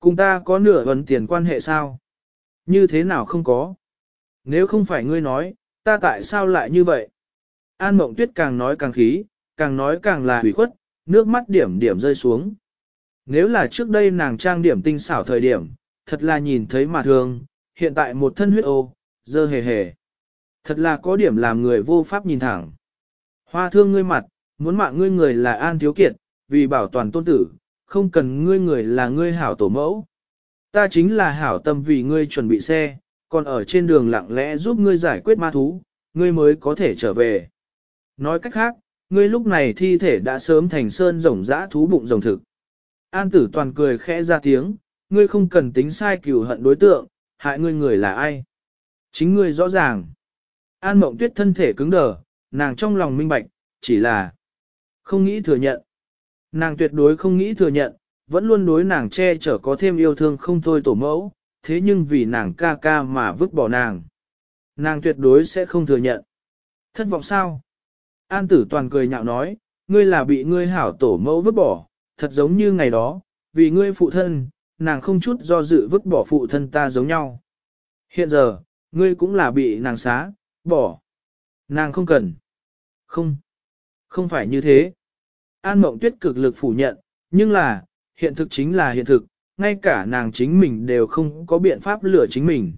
Cùng ta có nửa vấn tiền quan hệ sao? Như thế nào không có? Nếu không phải ngươi nói, ta tại sao lại như vậy? An mộng tuyết càng nói càng khí, càng nói càng là hủy khuất, nước mắt điểm điểm rơi xuống. Nếu là trước đây nàng trang điểm tinh xảo thời điểm, thật là nhìn thấy mà thương, hiện tại một thân huyết ô, dơ hề hề. Thật là có điểm làm người vô pháp nhìn thẳng. Hoa thương ngươi mặt, muốn mạng ngươi người là An Thiếu Kiệt, vì bảo toàn tôn tử, không cần ngươi người là ngươi hảo tổ mẫu. Ta chính là hảo tâm vì ngươi chuẩn bị xe, còn ở trên đường lặng lẽ giúp ngươi giải quyết ma thú, ngươi mới có thể trở về. Nói cách khác, ngươi lúc này thi thể đã sớm thành sơn rồng dã thú bụng rồng thực. An tử toàn cười khẽ ra tiếng, ngươi không cần tính sai cửu hận đối tượng, hại ngươi người là ai. Chính ngươi rõ ràng. An mộng tuyết thân thể cứng đờ, nàng trong lòng minh bạch, chỉ là không nghĩ thừa nhận. Nàng tuyệt đối không nghĩ thừa nhận, vẫn luôn đối nàng che chở có thêm yêu thương không thôi tổ mẫu, thế nhưng vì nàng ca ca mà vứt bỏ nàng. Nàng tuyệt đối sẽ không thừa nhận. Thất vọng sao? An tử toàn cười nhạo nói, ngươi là bị ngươi hảo tổ mẫu vứt bỏ, thật giống như ngày đó, vì ngươi phụ thân, nàng không chút do dự vứt bỏ phụ thân ta giống nhau. Hiện giờ, ngươi cũng là bị nàng xá, bỏ. Nàng không cần. Không. Không phải như thế. An mộng tuyết cực lực phủ nhận, nhưng là, hiện thực chính là hiện thực, ngay cả nàng chính mình đều không có biện pháp lừa chính mình.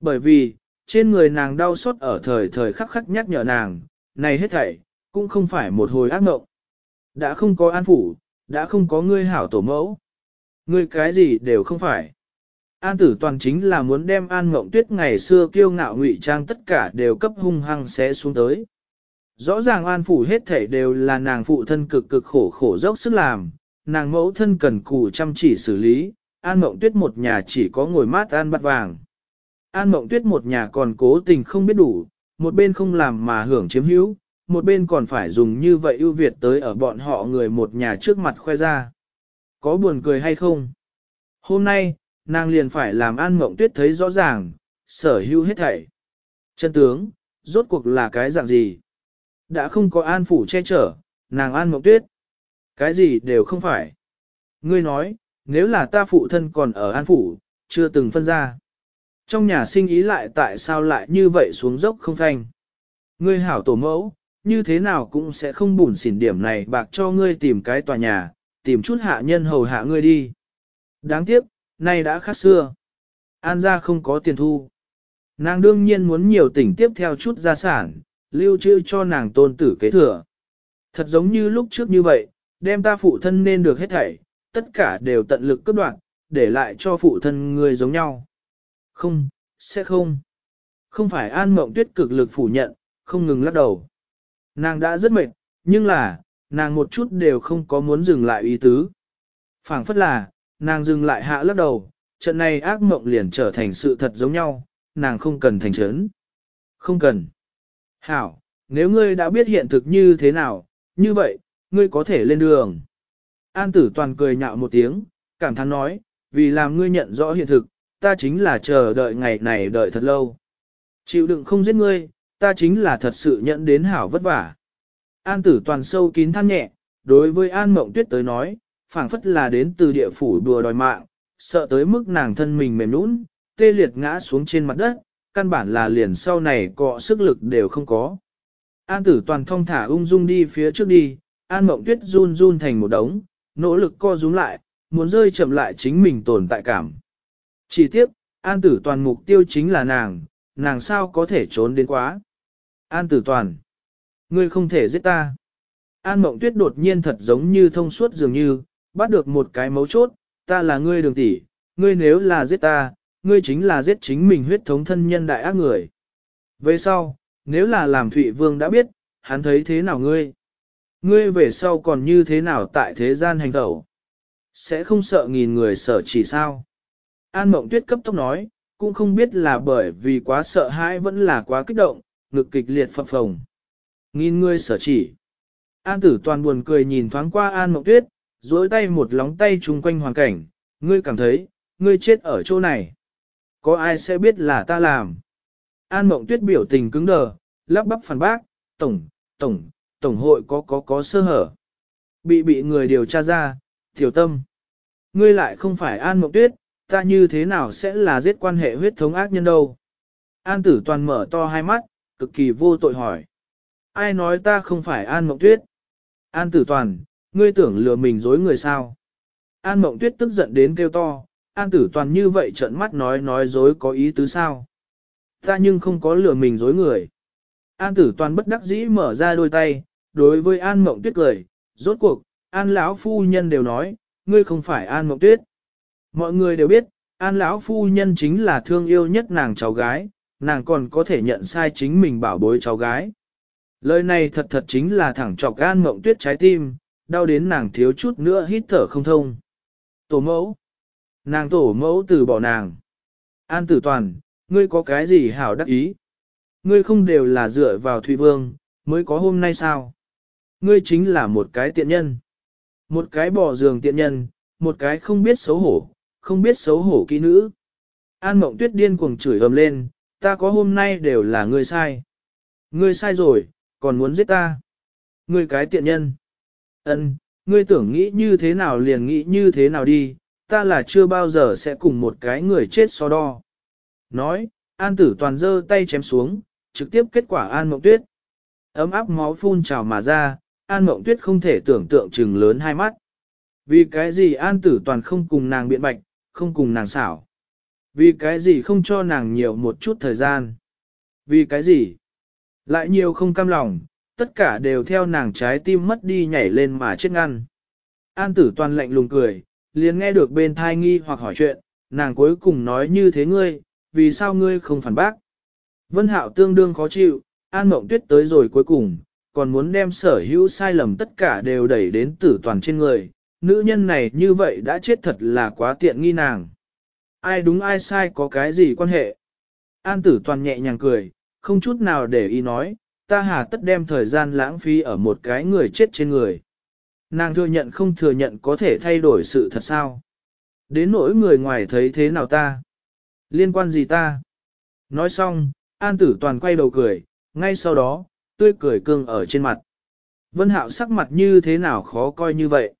Bởi vì, trên người nàng đau xót ở thời thời khắc khắc nhắc nhở nàng, này hết thảy, cũng không phải một hồi ác mộng. Đã không có an phủ, đã không có ngươi hảo tổ mẫu. Ngươi cái gì đều không phải. An tử toàn chính là muốn đem an mộng tuyết ngày xưa kiêu ngạo ngụy trang tất cả đều cấp hung hăng sẽ xuống tới. Rõ ràng an phủ hết thể đều là nàng phụ thân cực cực khổ khổ dốc sức làm, nàng mẫu thân cần cù chăm chỉ xử lý, an mộng tuyết một nhà chỉ có ngồi mát an bắt vàng. An mộng tuyết một nhà còn cố tình không biết đủ, một bên không làm mà hưởng chiếm hữu, một bên còn phải dùng như vậy ưu việt tới ở bọn họ người một nhà trước mặt khoe ra. Có buồn cười hay không? Hôm nay, nàng liền phải làm An Mộng Tuyết thấy rõ ràng, sở hữu hết thảy. Chân tướng, rốt cuộc là cái dạng gì? Đã không có An Phủ che chở, nàng An Mộng Tuyết. Cái gì đều không phải. Ngươi nói, nếu là ta phụ thân còn ở An Phủ, chưa từng phân ra. Trong nhà sinh ý lại tại sao lại như vậy xuống dốc không thanh. Ngươi hảo tổ mẫu, như thế nào cũng sẽ không bùn xỉn điểm này bạc cho ngươi tìm cái tòa nhà, tìm chút hạ nhân hầu hạ ngươi đi. Đáng tiếc, nay đã khác xưa. An gia không có tiền thu. Nàng đương nhiên muốn nhiều tỉnh tiếp theo chút gia sản, lưu trữ cho nàng tôn tử kế thừa. Thật giống như lúc trước như vậy, đem ta phụ thân nên được hết thảy, tất cả đều tận lực cướp đoạt, để lại cho phụ thân người giống nhau. Không, sẽ không. Không phải An Mộng Tuyết cực lực phủ nhận, không ngừng lắc đầu. Nàng đã rất mệt, nhưng là, nàng một chút đều không có muốn dừng lại ý tứ. phảng phất là, nàng dừng lại hạ lắc đầu, trận này ác mộng liền trở thành sự thật giống nhau, nàng không cần thành chấn. Không cần. Hảo, nếu ngươi đã biết hiện thực như thế nào, như vậy, ngươi có thể lên đường. An tử toàn cười nhạo một tiếng, cảm thán nói, vì làm ngươi nhận rõ hiện thực, ta chính là chờ đợi ngày này đợi thật lâu. Chịu đựng không giết ngươi, ta chính là thật sự nhận đến hảo vất vả. An tử toàn sâu kín than nhẹ, đối với An Mộng Tuyết tới nói, phảng phất là đến từ địa phủ đùa đòi mạng, sợ tới mức nàng thân mình mềm nũng, tê liệt ngã xuống trên mặt đất, căn bản là liền sau này cọ sức lực đều không có. An tử toàn thong thả ung dung đi phía trước đi, An Mộng Tuyết run run thành một đống, nỗ lực co rúm lại, muốn rơi chậm lại chính mình tồn tại cảm. Chỉ tiếp, An tử toàn mục tiêu chính là nàng, nàng sao có thể trốn đến quá. An tử toàn, ngươi không thể giết ta. An mộng tuyết đột nhiên thật giống như thông suốt dường như, bắt được một cái mấu chốt, ta là ngươi đường tỷ, ngươi nếu là giết ta, ngươi chính là giết chính mình huyết thống thân nhân đại ác người. Về sau, nếu là làm Thụy Vương đã biết, hắn thấy thế nào ngươi? Ngươi về sau còn như thế nào tại thế gian hành tẩu? Sẽ không sợ nghìn người sợ chỉ sao? An Mộng Tuyết cấp tốc nói, cũng không biết là bởi vì quá sợ hãi vẫn là quá kích động, ngực kịch liệt phập phồng. Nghìn ngươi sở chỉ. An tử toàn buồn cười nhìn thoáng qua An Mộng Tuyết, duỗi tay một lóng tay chung quanh hoàn cảnh, ngươi cảm thấy, ngươi chết ở chỗ này. Có ai sẽ biết là ta làm? An Mộng Tuyết biểu tình cứng đờ, lắp bắp phản bác, tổng, tổng, tổng hội có có có sơ hở. Bị bị người điều tra ra, tiểu tâm. Ngươi lại không phải An Mộng Tuyết, ta như thế nào sẽ là giết quan hệ huyết thống ác nhân đâu? An tử toàn mở to hai mắt, cực kỳ vô tội hỏi. Ai nói ta không phải An Mộng Tuyết? An tử toàn, ngươi tưởng lừa mình dối người sao? An Mộng Tuyết tức giận đến kêu to, An tử toàn như vậy trợn mắt nói nói dối có ý tứ sao? Ta nhưng không có lừa mình dối người. An tử toàn bất đắc dĩ mở ra đôi tay, đối với An Mộng Tuyết cười, rốt cuộc, An lão phu nhân đều nói, ngươi không phải An Mộng Tuyết. Mọi người đều biết, An lão phu nhân chính là thương yêu nhất nàng cháu gái, nàng còn có thể nhận sai chính mình bảo bối cháu gái. Lời này thật thật chính là thẳng trọc gan Mộng Tuyết trái tim, đau đến nàng thiếu chút nữa hít thở không thông. Tổ mẫu. Nàng tổ mẫu từ bỏ nàng. An tử toàn, ngươi có cái gì hảo đắc ý? Ngươi không đều là dựa vào Thụy Vương, mới có hôm nay sao? Ngươi chính là một cái tiện nhân. Một cái bỏ giường tiện nhân, một cái không biết xấu hổ, không biết xấu hổ kỹ nữ. An mộng tuyết điên cuồng chửi ầm lên, ta có hôm nay đều là ngươi sai. Ngươi sai rồi, còn muốn giết ta. Ngươi cái tiện nhân. Ân, ngươi tưởng nghĩ như thế nào liền nghĩ như thế nào đi, ta là chưa bao giờ sẽ cùng một cái người chết so đo. Nói, an tử toàn giơ tay chém xuống, trực tiếp kết quả an mộng tuyết. Ấm áp máu phun trào mà ra, an mộng tuyết không thể tưởng tượng chừng lớn hai mắt. Vì cái gì an tử toàn không cùng nàng biện bạch, không cùng nàng xảo. Vì cái gì không cho nàng nhiều một chút thời gian. Vì cái gì? Lại nhiều không cam lòng, tất cả đều theo nàng trái tim mất đi nhảy lên mà chết ngăn. An tử toàn lạnh lùng cười, liền nghe được bên thai nghi hoặc hỏi chuyện, nàng cuối cùng nói như thế ngươi, vì sao ngươi không phản bác. Vân Hạo tương đương khó chịu, An Mộng Tuyết tới rồi cuối cùng, còn muốn đem sở hữu sai lầm tất cả đều đẩy đến tử toàn trên người, nữ nhân này như vậy đã chết thật là quá tiện nghi nàng. Ai đúng ai sai có cái gì quan hệ. An tử toàn nhẹ nhàng cười, không chút nào để ý nói, ta hà tất đem thời gian lãng phí ở một cái người chết trên người. Nàng thừa nhận không thừa nhận có thể thay đổi sự thật sao. Đến nỗi người ngoài thấy thế nào ta? Liên quan gì ta? Nói xong, An tử toàn quay đầu cười, ngay sau đó, tươi cười cương ở trên mặt. Vân hạo sắc mặt như thế nào khó coi như vậy?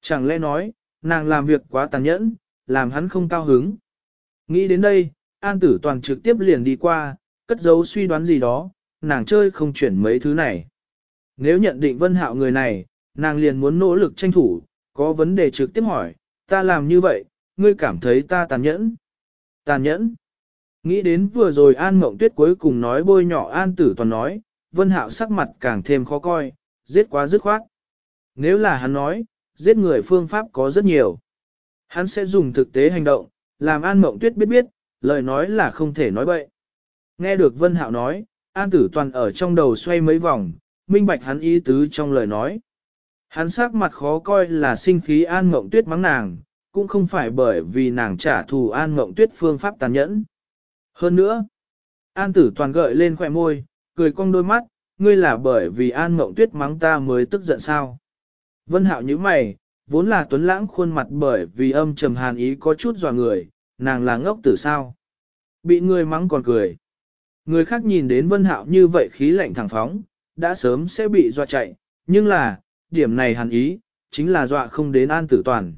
Chẳng lẽ nói, nàng làm việc quá tàn nhẫn, làm hắn không cao hứng. Nghĩ đến đây, An tử toàn trực tiếp liền đi qua, cất giấu suy đoán gì đó, nàng chơi không chuyển mấy thứ này. Nếu nhận định vân hạo người này, nàng liền muốn nỗ lực tranh thủ, có vấn đề trực tiếp hỏi, ta làm như vậy, ngươi cảm thấy ta tàn nhẫn. Tàn nhẫn. Nghĩ đến vừa rồi An Mộng Tuyết cuối cùng nói bôi nhỏ An Tử Toàn nói, Vân Hạo sắc mặt càng thêm khó coi, giết quá dứt khoát. Nếu là hắn nói, giết người phương pháp có rất nhiều. Hắn sẽ dùng thực tế hành động, làm An Mộng Tuyết biết biết, lời nói là không thể nói bậy. Nghe được Vân Hạo nói, An Tử Toàn ở trong đầu xoay mấy vòng, minh bạch hắn ý tứ trong lời nói. Hắn sắc mặt khó coi là sinh khí An Mộng Tuyết mắng nàng, cũng không phải bởi vì nàng trả thù An Mộng Tuyết phương pháp tàn nhẫn. Hơn nữa, An Tử Toàn gợi lên khỏe môi, cười cong đôi mắt, ngươi là bởi vì An Mộng Tuyết mắng ta mới tức giận sao. Vân Hạo như mày, vốn là tuấn lãng khuôn mặt bởi vì âm trầm hàn ý có chút dò người, nàng là ngốc tử sao. Bị người mắng còn cười. Người khác nhìn đến Vân Hạo như vậy khí lạnh thẳng phóng, đã sớm sẽ bị dọa chạy, nhưng là, điểm này hàn ý, chính là dọa không đến An Tử Toàn.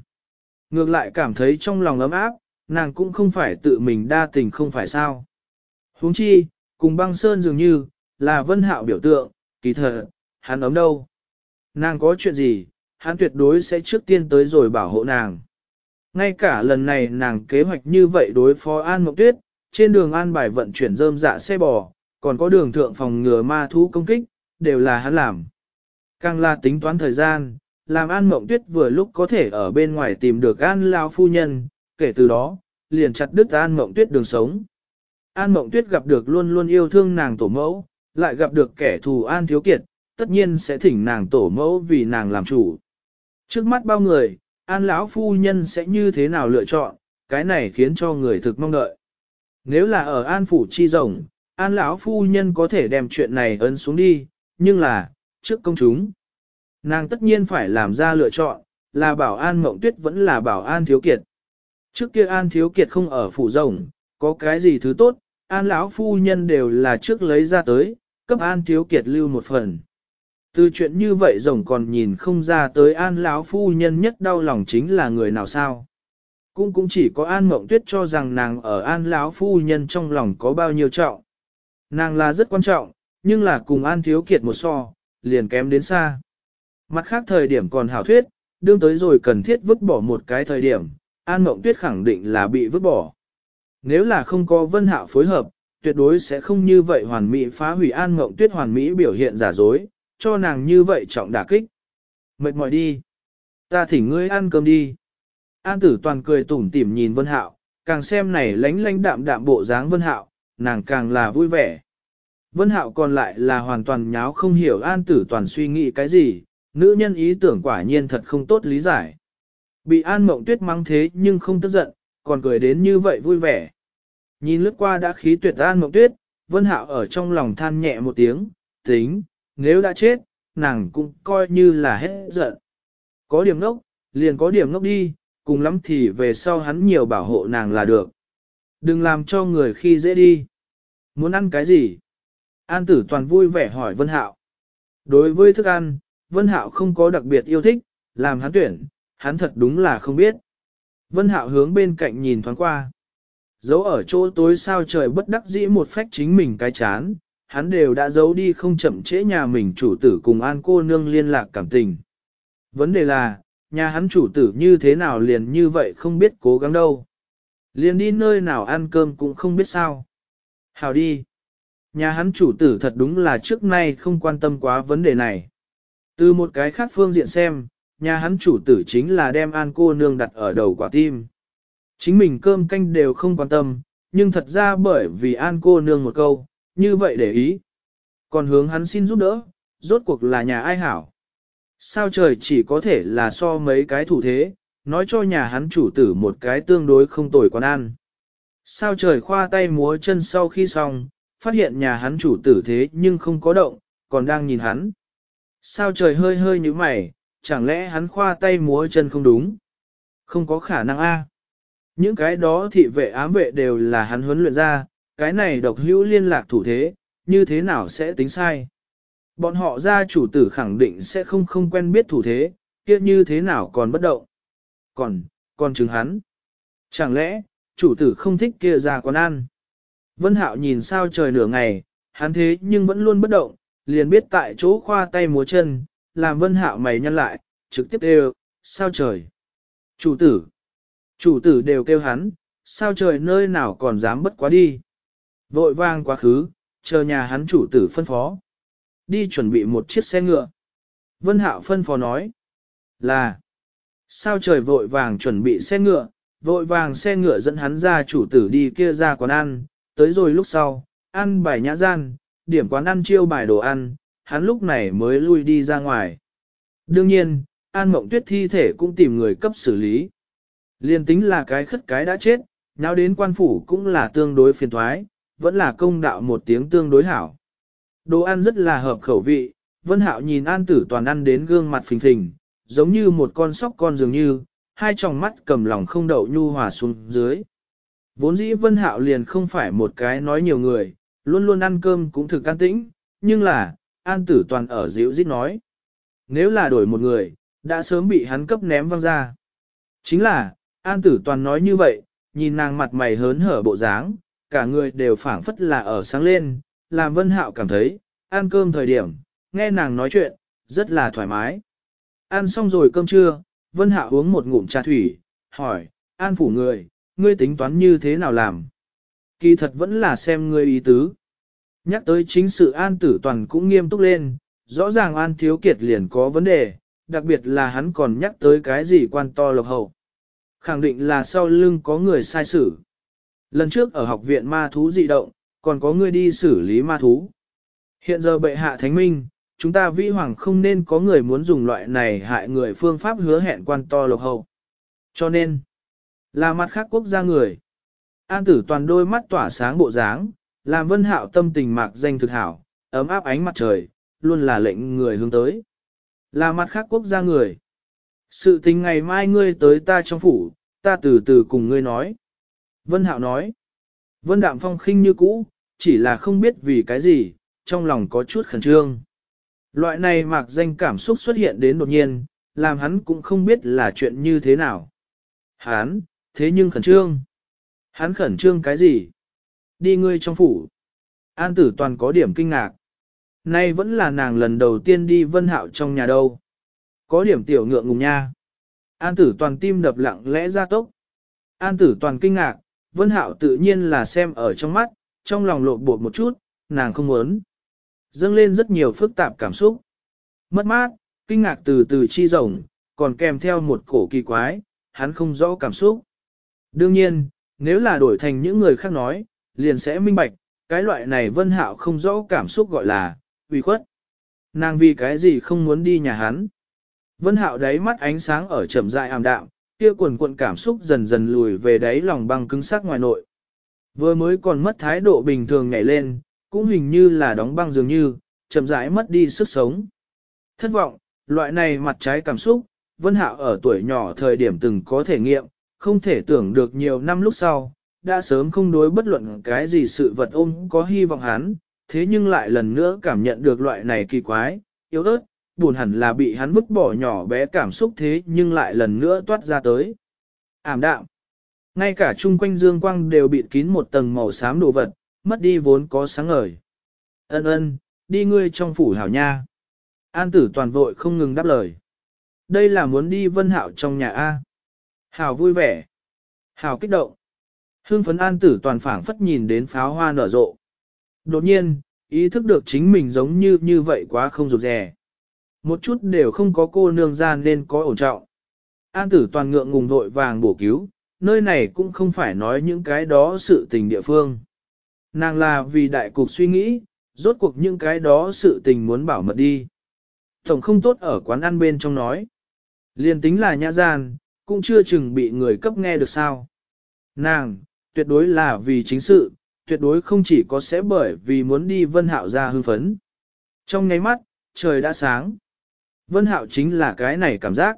Ngược lại cảm thấy trong lòng ấm áp, nàng cũng không phải tự mình đa tình không phải sao. huống chi, cùng băng sơn dường như, là vân hạo biểu tượng, kỳ thật, hắn ấm đâu. Nàng có chuyện gì, hắn tuyệt đối sẽ trước tiên tới rồi bảo hộ nàng. Ngay cả lần này nàng kế hoạch như vậy đối phó An Mộng Tuyết, trên đường An bài vận chuyển rơm dạ xe bò, còn có đường thượng phòng ngừa ma thú công kích, đều là hắn làm. Càng là tính toán thời gian, làm An Mộng Tuyết vừa lúc có thể ở bên ngoài tìm được An Lao Phu Nhân, kể từ đó, liền chặt đứt An Mộng Tuyết đường sống. An Mộng Tuyết gặp được luôn luôn yêu thương nàng tổ mẫu, lại gặp được kẻ thù An Thiếu Kiệt, tất nhiên sẽ thỉnh nàng tổ mẫu vì nàng làm chủ. Trước mắt bao người, An lão phu nhân sẽ như thế nào lựa chọn, cái này khiến cho người thực mong đợi. Nếu là ở An phủ chi rồng, An lão phu nhân có thể đem chuyện này ấn xuống đi, nhưng là, trước công chúng. Nàng tất nhiên phải làm ra lựa chọn, là bảo An Mộng Tuyết vẫn là bảo An Thiếu Kiệt. Trước kia An Thiếu Kiệt không ở phủ rồng, có cái gì thứ tốt, An lão phu nhân đều là trước lấy ra tới, cấp An Thiếu Kiệt lưu một phần. Từ chuyện như vậy rồng còn nhìn không ra tới An lão phu nhân nhất đau lòng chính là người nào sao. Cũng cũng chỉ có An Mộng Tuyết cho rằng nàng ở An lão phu nhân trong lòng có bao nhiêu trọng. Nàng là rất quan trọng, nhưng là cùng An Thiếu Kiệt một so, liền kém đến xa. Mặt khác thời điểm còn hảo thuyết, đương tới rồi cần thiết vứt bỏ một cái thời điểm, An Mộng Tuyết khẳng định là bị vứt bỏ. Nếu là không có Vân Hạo phối hợp, tuyệt đối sẽ không như vậy hoàn mỹ phá hủy An Mộng Tuyết hoàn mỹ biểu hiện giả dối, cho nàng như vậy trọng đả kích. Mệt mỏi đi. Ta thỉnh ngươi ăn cơm đi. An tử toàn cười tủm tỉm nhìn Vân Hạo, càng xem này lánh lánh đạm đạm bộ dáng Vân Hạo, nàng càng là vui vẻ. Vân Hạo còn lại là hoàn toàn nháo không hiểu An tử toàn suy nghĩ cái gì, nữ nhân ý tưởng quả nhiên thật không tốt lý giải. Bị An Mộng Tuyết mắng thế nhưng không tức giận, còn cười đến như vậy vui vẻ. Nhìn lướt qua đã khí tuyệt An Mộng Tuyết, Vân Hạo ở trong lòng than nhẹ một tiếng, tính, nếu đã chết, nàng cũng coi như là hết giận. Có điểm ngốc, liền có điểm ngốc đi, cùng lắm thì về sau hắn nhiều bảo hộ nàng là được. Đừng làm cho người khi dễ đi. Muốn ăn cái gì? An tử toàn vui vẻ hỏi Vân Hạo. Đối với thức ăn, Vân Hạo không có đặc biệt yêu thích, làm hắn tuyển, hắn thật đúng là không biết. Vân Hạo hướng bên cạnh nhìn thoáng qua. Giấu ở chỗ tối sao trời bất đắc dĩ một phách chính mình cái chán, hắn đều đã giấu đi không chậm trễ nhà mình chủ tử cùng an cô nương liên lạc cảm tình. Vấn đề là, nhà hắn chủ tử như thế nào liền như vậy không biết cố gắng đâu. Liền đi nơi nào ăn cơm cũng không biết sao. Hào đi. Nhà hắn chủ tử thật đúng là trước nay không quan tâm quá vấn đề này. Từ một cái khác phương diện xem, nhà hắn chủ tử chính là đem an cô nương đặt ở đầu quả tim. Chính mình cơm canh đều không quan tâm, nhưng thật ra bởi vì an cô nương một câu, như vậy để ý. Còn hướng hắn xin giúp đỡ, rốt cuộc là nhà ai hảo. Sao trời chỉ có thể là so mấy cái thủ thế, nói cho nhà hắn chủ tử một cái tương đối không tồi quán ăn. Sao trời khoa tay múa chân sau khi xong, phát hiện nhà hắn chủ tử thế nhưng không có động, còn đang nhìn hắn. Sao trời hơi hơi như mày, chẳng lẽ hắn khoa tay múa chân không đúng? Không có khả năng a. Những cái đó thị vệ ám vệ đều là hắn huấn luyện ra, cái này độc hữu liên lạc thủ thế, như thế nào sẽ tính sai? Bọn họ gia chủ tử khẳng định sẽ không không quen biết thủ thế, kia như thế nào còn bất động. Còn, còn chứng hắn. Chẳng lẽ, chủ tử không thích kia ra quán ăn? Vân Hạo nhìn sao trời nửa ngày, hắn thế nhưng vẫn luôn bất động, liền biết tại chỗ khoa tay múa chân, làm Vân Hạo mày nhăn lại, trực tiếp đều, sao trời? Chủ tử, chủ tử đều kêu hắn, sao trời nơi nào còn dám bất quá đi? Vội vang quá khứ, chờ nhà hắn chủ tử phân phó. Đi chuẩn bị một chiếc xe ngựa. Vân Hạo phân phó nói, là, sao trời vội vàng chuẩn bị xe ngựa, vội vàng xe ngựa dẫn hắn ra chủ tử đi kia ra quán ăn, tới rồi lúc sau, ăn bài nhã gian, điểm quán ăn chiêu bài đồ ăn, hắn lúc này mới lui đi ra ngoài. Đương nhiên, An Mộng Tuyết thi thể cũng tìm người cấp xử lý. Liên tính là cái khất cái đã chết, nào đến quan phủ cũng là tương đối phiền thoái, vẫn là công đạo một tiếng tương đối hảo. Đồ ăn rất là hợp khẩu vị, Vân Hạo nhìn An Tử Toàn ăn đến gương mặt phình phình, giống như một con sóc con dường như, hai tròng mắt cầm lòng không đậu nhu hòa xuống dưới. Vốn dĩ Vân Hạo liền không phải một cái nói nhiều người, luôn luôn ăn cơm cũng thực an tĩnh, nhưng là, An Tử Toàn ở dịu dít nói. Nếu là đổi một người, đã sớm bị hắn cấp ném văng ra. Chính là, An Tử Toàn nói như vậy, nhìn nàng mặt mày hớn hở bộ dáng, cả người đều phảng phất là ở sáng lên, làm Vân Hạo cảm thấy, ăn cơm thời điểm, nghe nàng nói chuyện, rất là thoải mái. Ăn xong rồi cơm trưa, Vân Hạo uống một ngụm trà thủy, hỏi, An phủ người, ngươi tính toán như thế nào làm? Kỳ thật vẫn là xem ngươi ý tứ. Nhắc tới chính sự An tử toàn cũng nghiêm túc lên, rõ ràng An thiếu kiệt liền có vấn đề, đặc biệt là hắn còn nhắc tới cái gì quan to lộc hậu. Khẳng định là sau lưng có người sai xử. Lần trước ở học viện ma thú dị động, còn có người đi xử lý ma thú. Hiện giờ bệ hạ thánh minh, chúng ta vĩ hoàng không nên có người muốn dùng loại này hại người phương pháp hứa hẹn quan to lộc hậu. Cho nên, là mặt khác quốc gia người. An tử toàn đôi mắt tỏa sáng bộ dáng, làm vân hạo tâm tình mạc danh thực hảo, ấm áp ánh mặt trời, luôn là lệnh người hướng tới. Là mặt khác quốc gia người. Sự tình ngày mai ngươi tới ta trong phủ, ta từ từ cùng ngươi nói. Vân hạo nói. Vân đạm phong khinh như cũ, chỉ là không biết vì cái gì, trong lòng có chút khẩn trương. Loại này mạc danh cảm xúc xuất hiện đến đột nhiên, làm hắn cũng không biết là chuyện như thế nào. Hắn, thế nhưng khẩn trương. Hắn khẩn trương cái gì? Đi ngươi trong phủ. An tử toàn có điểm kinh ngạc. Nay vẫn là nàng lần đầu tiên đi vân hạo trong nhà đâu. Có điểm tiểu ngượng ngùng nha. An tử toàn tim đập lặng lẽ ra tốc. An tử toàn kinh ngạc, vân hạo tự nhiên là xem ở trong mắt, trong lòng lộ bột một chút, nàng không muốn. Dâng lên rất nhiều phức tạp cảm xúc. Mất mát, kinh ngạc từ từ chi rồng, còn kèm theo một cổ kỳ quái, hắn không rõ cảm xúc. Đương nhiên, nếu là đổi thành những người khác nói, liền sẽ minh bạch, cái loại này vân hạo không rõ cảm xúc gọi là, uy khuất. Nàng vì cái gì không muốn đi nhà hắn. Vân hạo đáy mắt ánh sáng ở chậm rãi ảm đạm, kia quần cuộn cảm xúc dần dần lùi về đáy lòng băng cứng sắc ngoài nội. Vừa mới còn mất thái độ bình thường nhảy lên, cũng hình như là đóng băng dường như, chậm rãi mất đi sức sống. Thất vọng, loại này mặt trái cảm xúc, Vân Hạo ở tuổi nhỏ thời điểm từng có thể nghiệm, không thể tưởng được nhiều năm lúc sau, đã sớm không đối bất luận cái gì sự vật ôm có hy vọng hắn, thế nhưng lại lần nữa cảm nhận được loại này kỳ quái, yếu ớt, buồn hẳn là bị hắn vứt bỏ nhỏ bé cảm xúc thế nhưng lại lần nữa toát ra tới. Ảm đạm. Ngay cả chung quanh dương quang đều bị kín một tầng màu xám đồ vật, mất đi vốn có sáng ngời. Ân ân, đi ngươi trong phủ hảo nha. An tử toàn vội không ngừng đáp lời. Đây là muốn đi vân hạo trong nhà A. Hảo vui vẻ. Hảo kích động. Hương phấn an tử toàn phảng phất nhìn đến pháo hoa nở rộ. Đột nhiên, ý thức được chính mình giống như như vậy quá không rụt rè. Một chút đều không có cô nương ra nên có ổn trọng. An tử toàn ngượng ngùng vội vàng bổ cứu, nơi này cũng không phải nói những cái đó sự tình địa phương. Nàng là vì đại cục suy nghĩ, rốt cuộc những cái đó sự tình muốn bảo mật đi. Tổng không tốt ở quán ăn bên trong nói. Liên tính là nhã gian, cũng chưa chừng bị người cấp nghe được sao. Nàng, tuyệt đối là vì chính sự, tuyệt đối không chỉ có sẽ bởi vì muốn đi vân hạo ra hư phấn. Trong nháy mắt, trời đã sáng. Vân hạo chính là cái này cảm giác.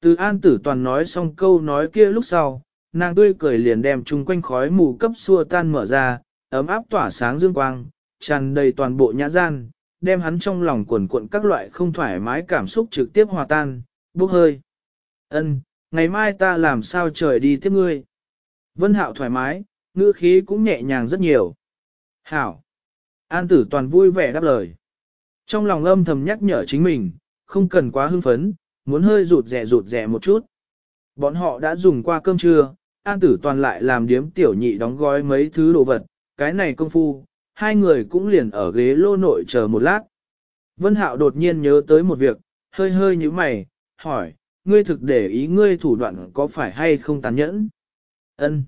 Từ an tử toàn nói xong câu nói kia lúc sau, nàng tươi cười liền đem chung quanh khói mù cấp xua tan mở ra, ấm áp tỏa sáng dương quang, tràn đầy toàn bộ nhã gian, đem hắn trong lòng cuộn cuộn các loại không thoải mái cảm xúc trực tiếp hòa tan, bốc hơi. Ân, ngày mai ta làm sao trời đi tiếp ngươi. Vân hạo thoải mái, ngữ khí cũng nhẹ nhàng rất nhiều. Hảo. An tử toàn vui vẻ đáp lời. Trong lòng âm thầm nhắc nhở chính mình, không cần quá hưng phấn, muốn hơi rụt rẻ rụt rẻ một chút. Bọn họ đã dùng qua cơm trưa, an tử toàn lại làm điếm tiểu nhị đóng gói mấy thứ đồ vật, cái này công phu, hai người cũng liền ở ghế lô nội chờ một lát. Vân Hạo đột nhiên nhớ tới một việc, hơi hơi như mày, hỏi, ngươi thực để ý ngươi thủ đoạn có phải hay không tàn nhẫn? Ân.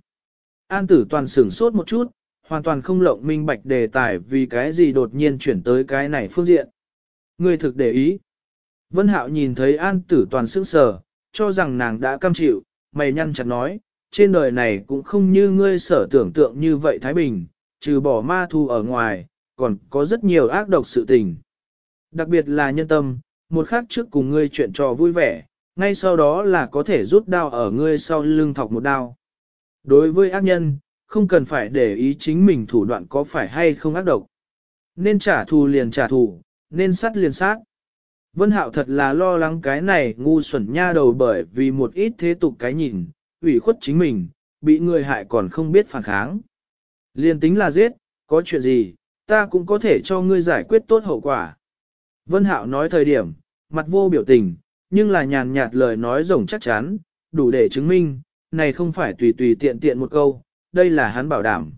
An tử toàn sửng sốt một chút, hoàn toàn không lộng minh bạch đề tài vì cái gì đột nhiên chuyển tới cái này phương diện. Ngươi thực để ý. Vân Hạo nhìn thấy an tử toàn sững sờ, cho rằng nàng đã cam chịu, mày nhăn chặt nói, trên đời này cũng không như ngươi sở tưởng tượng như vậy Thái Bình, trừ bỏ ma thu ở ngoài, còn có rất nhiều ác độc sự tình. Đặc biệt là nhân tâm, một khắc trước cùng ngươi chuyện trò vui vẻ, ngay sau đó là có thể rút đao ở ngươi sau lưng thọc một đao. Đối với ác nhân, không cần phải để ý chính mình thủ đoạn có phải hay không ác độc. Nên trả thù liền trả thù, nên sát liền sát. Vân Hạo thật là lo lắng cái này ngu xuẩn nha đầu bởi vì một ít thế tục cái nhìn, ủy khuất chính mình, bị người hại còn không biết phản kháng. Liên tính là giết, có chuyện gì, ta cũng có thể cho ngươi giải quyết tốt hậu quả. Vân Hạo nói thời điểm, mặt vô biểu tình, nhưng là nhàn nhạt lời nói rồng chắc chắn, đủ để chứng minh, này không phải tùy tùy tiện tiện một câu, đây là hắn bảo đảm.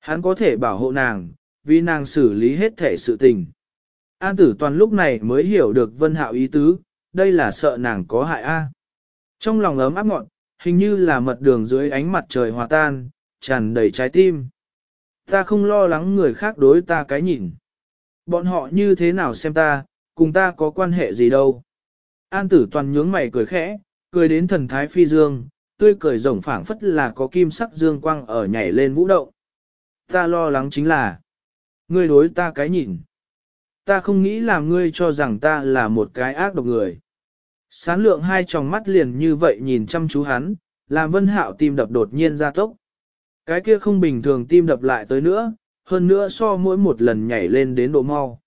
Hắn có thể bảo hộ nàng, vì nàng xử lý hết thể sự tình. An tử toàn lúc này mới hiểu được vân hạo ý tứ, đây là sợ nàng có hại a. Trong lòng ấm áp ngọn, hình như là mật đường dưới ánh mặt trời hòa tan, tràn đầy trái tim. Ta không lo lắng người khác đối ta cái nhìn. Bọn họ như thế nào xem ta, cùng ta có quan hệ gì đâu. An tử toàn nhướng mày cười khẽ, cười đến thần thái phi dương, tươi cười rồng phảng phất là có kim sắc dương quang ở nhảy lên vũ động. Ta lo lắng chính là, ngươi đối ta cái nhìn. Ta không nghĩ là ngươi cho rằng ta là một cái ác độc người. Sán lượng hai tròng mắt liền như vậy nhìn chăm chú hắn, làm vân hạo tim đập đột nhiên ra tốc. Cái kia không bình thường tim đập lại tới nữa, hơn nữa so mỗi một lần nhảy lên đến độ mau.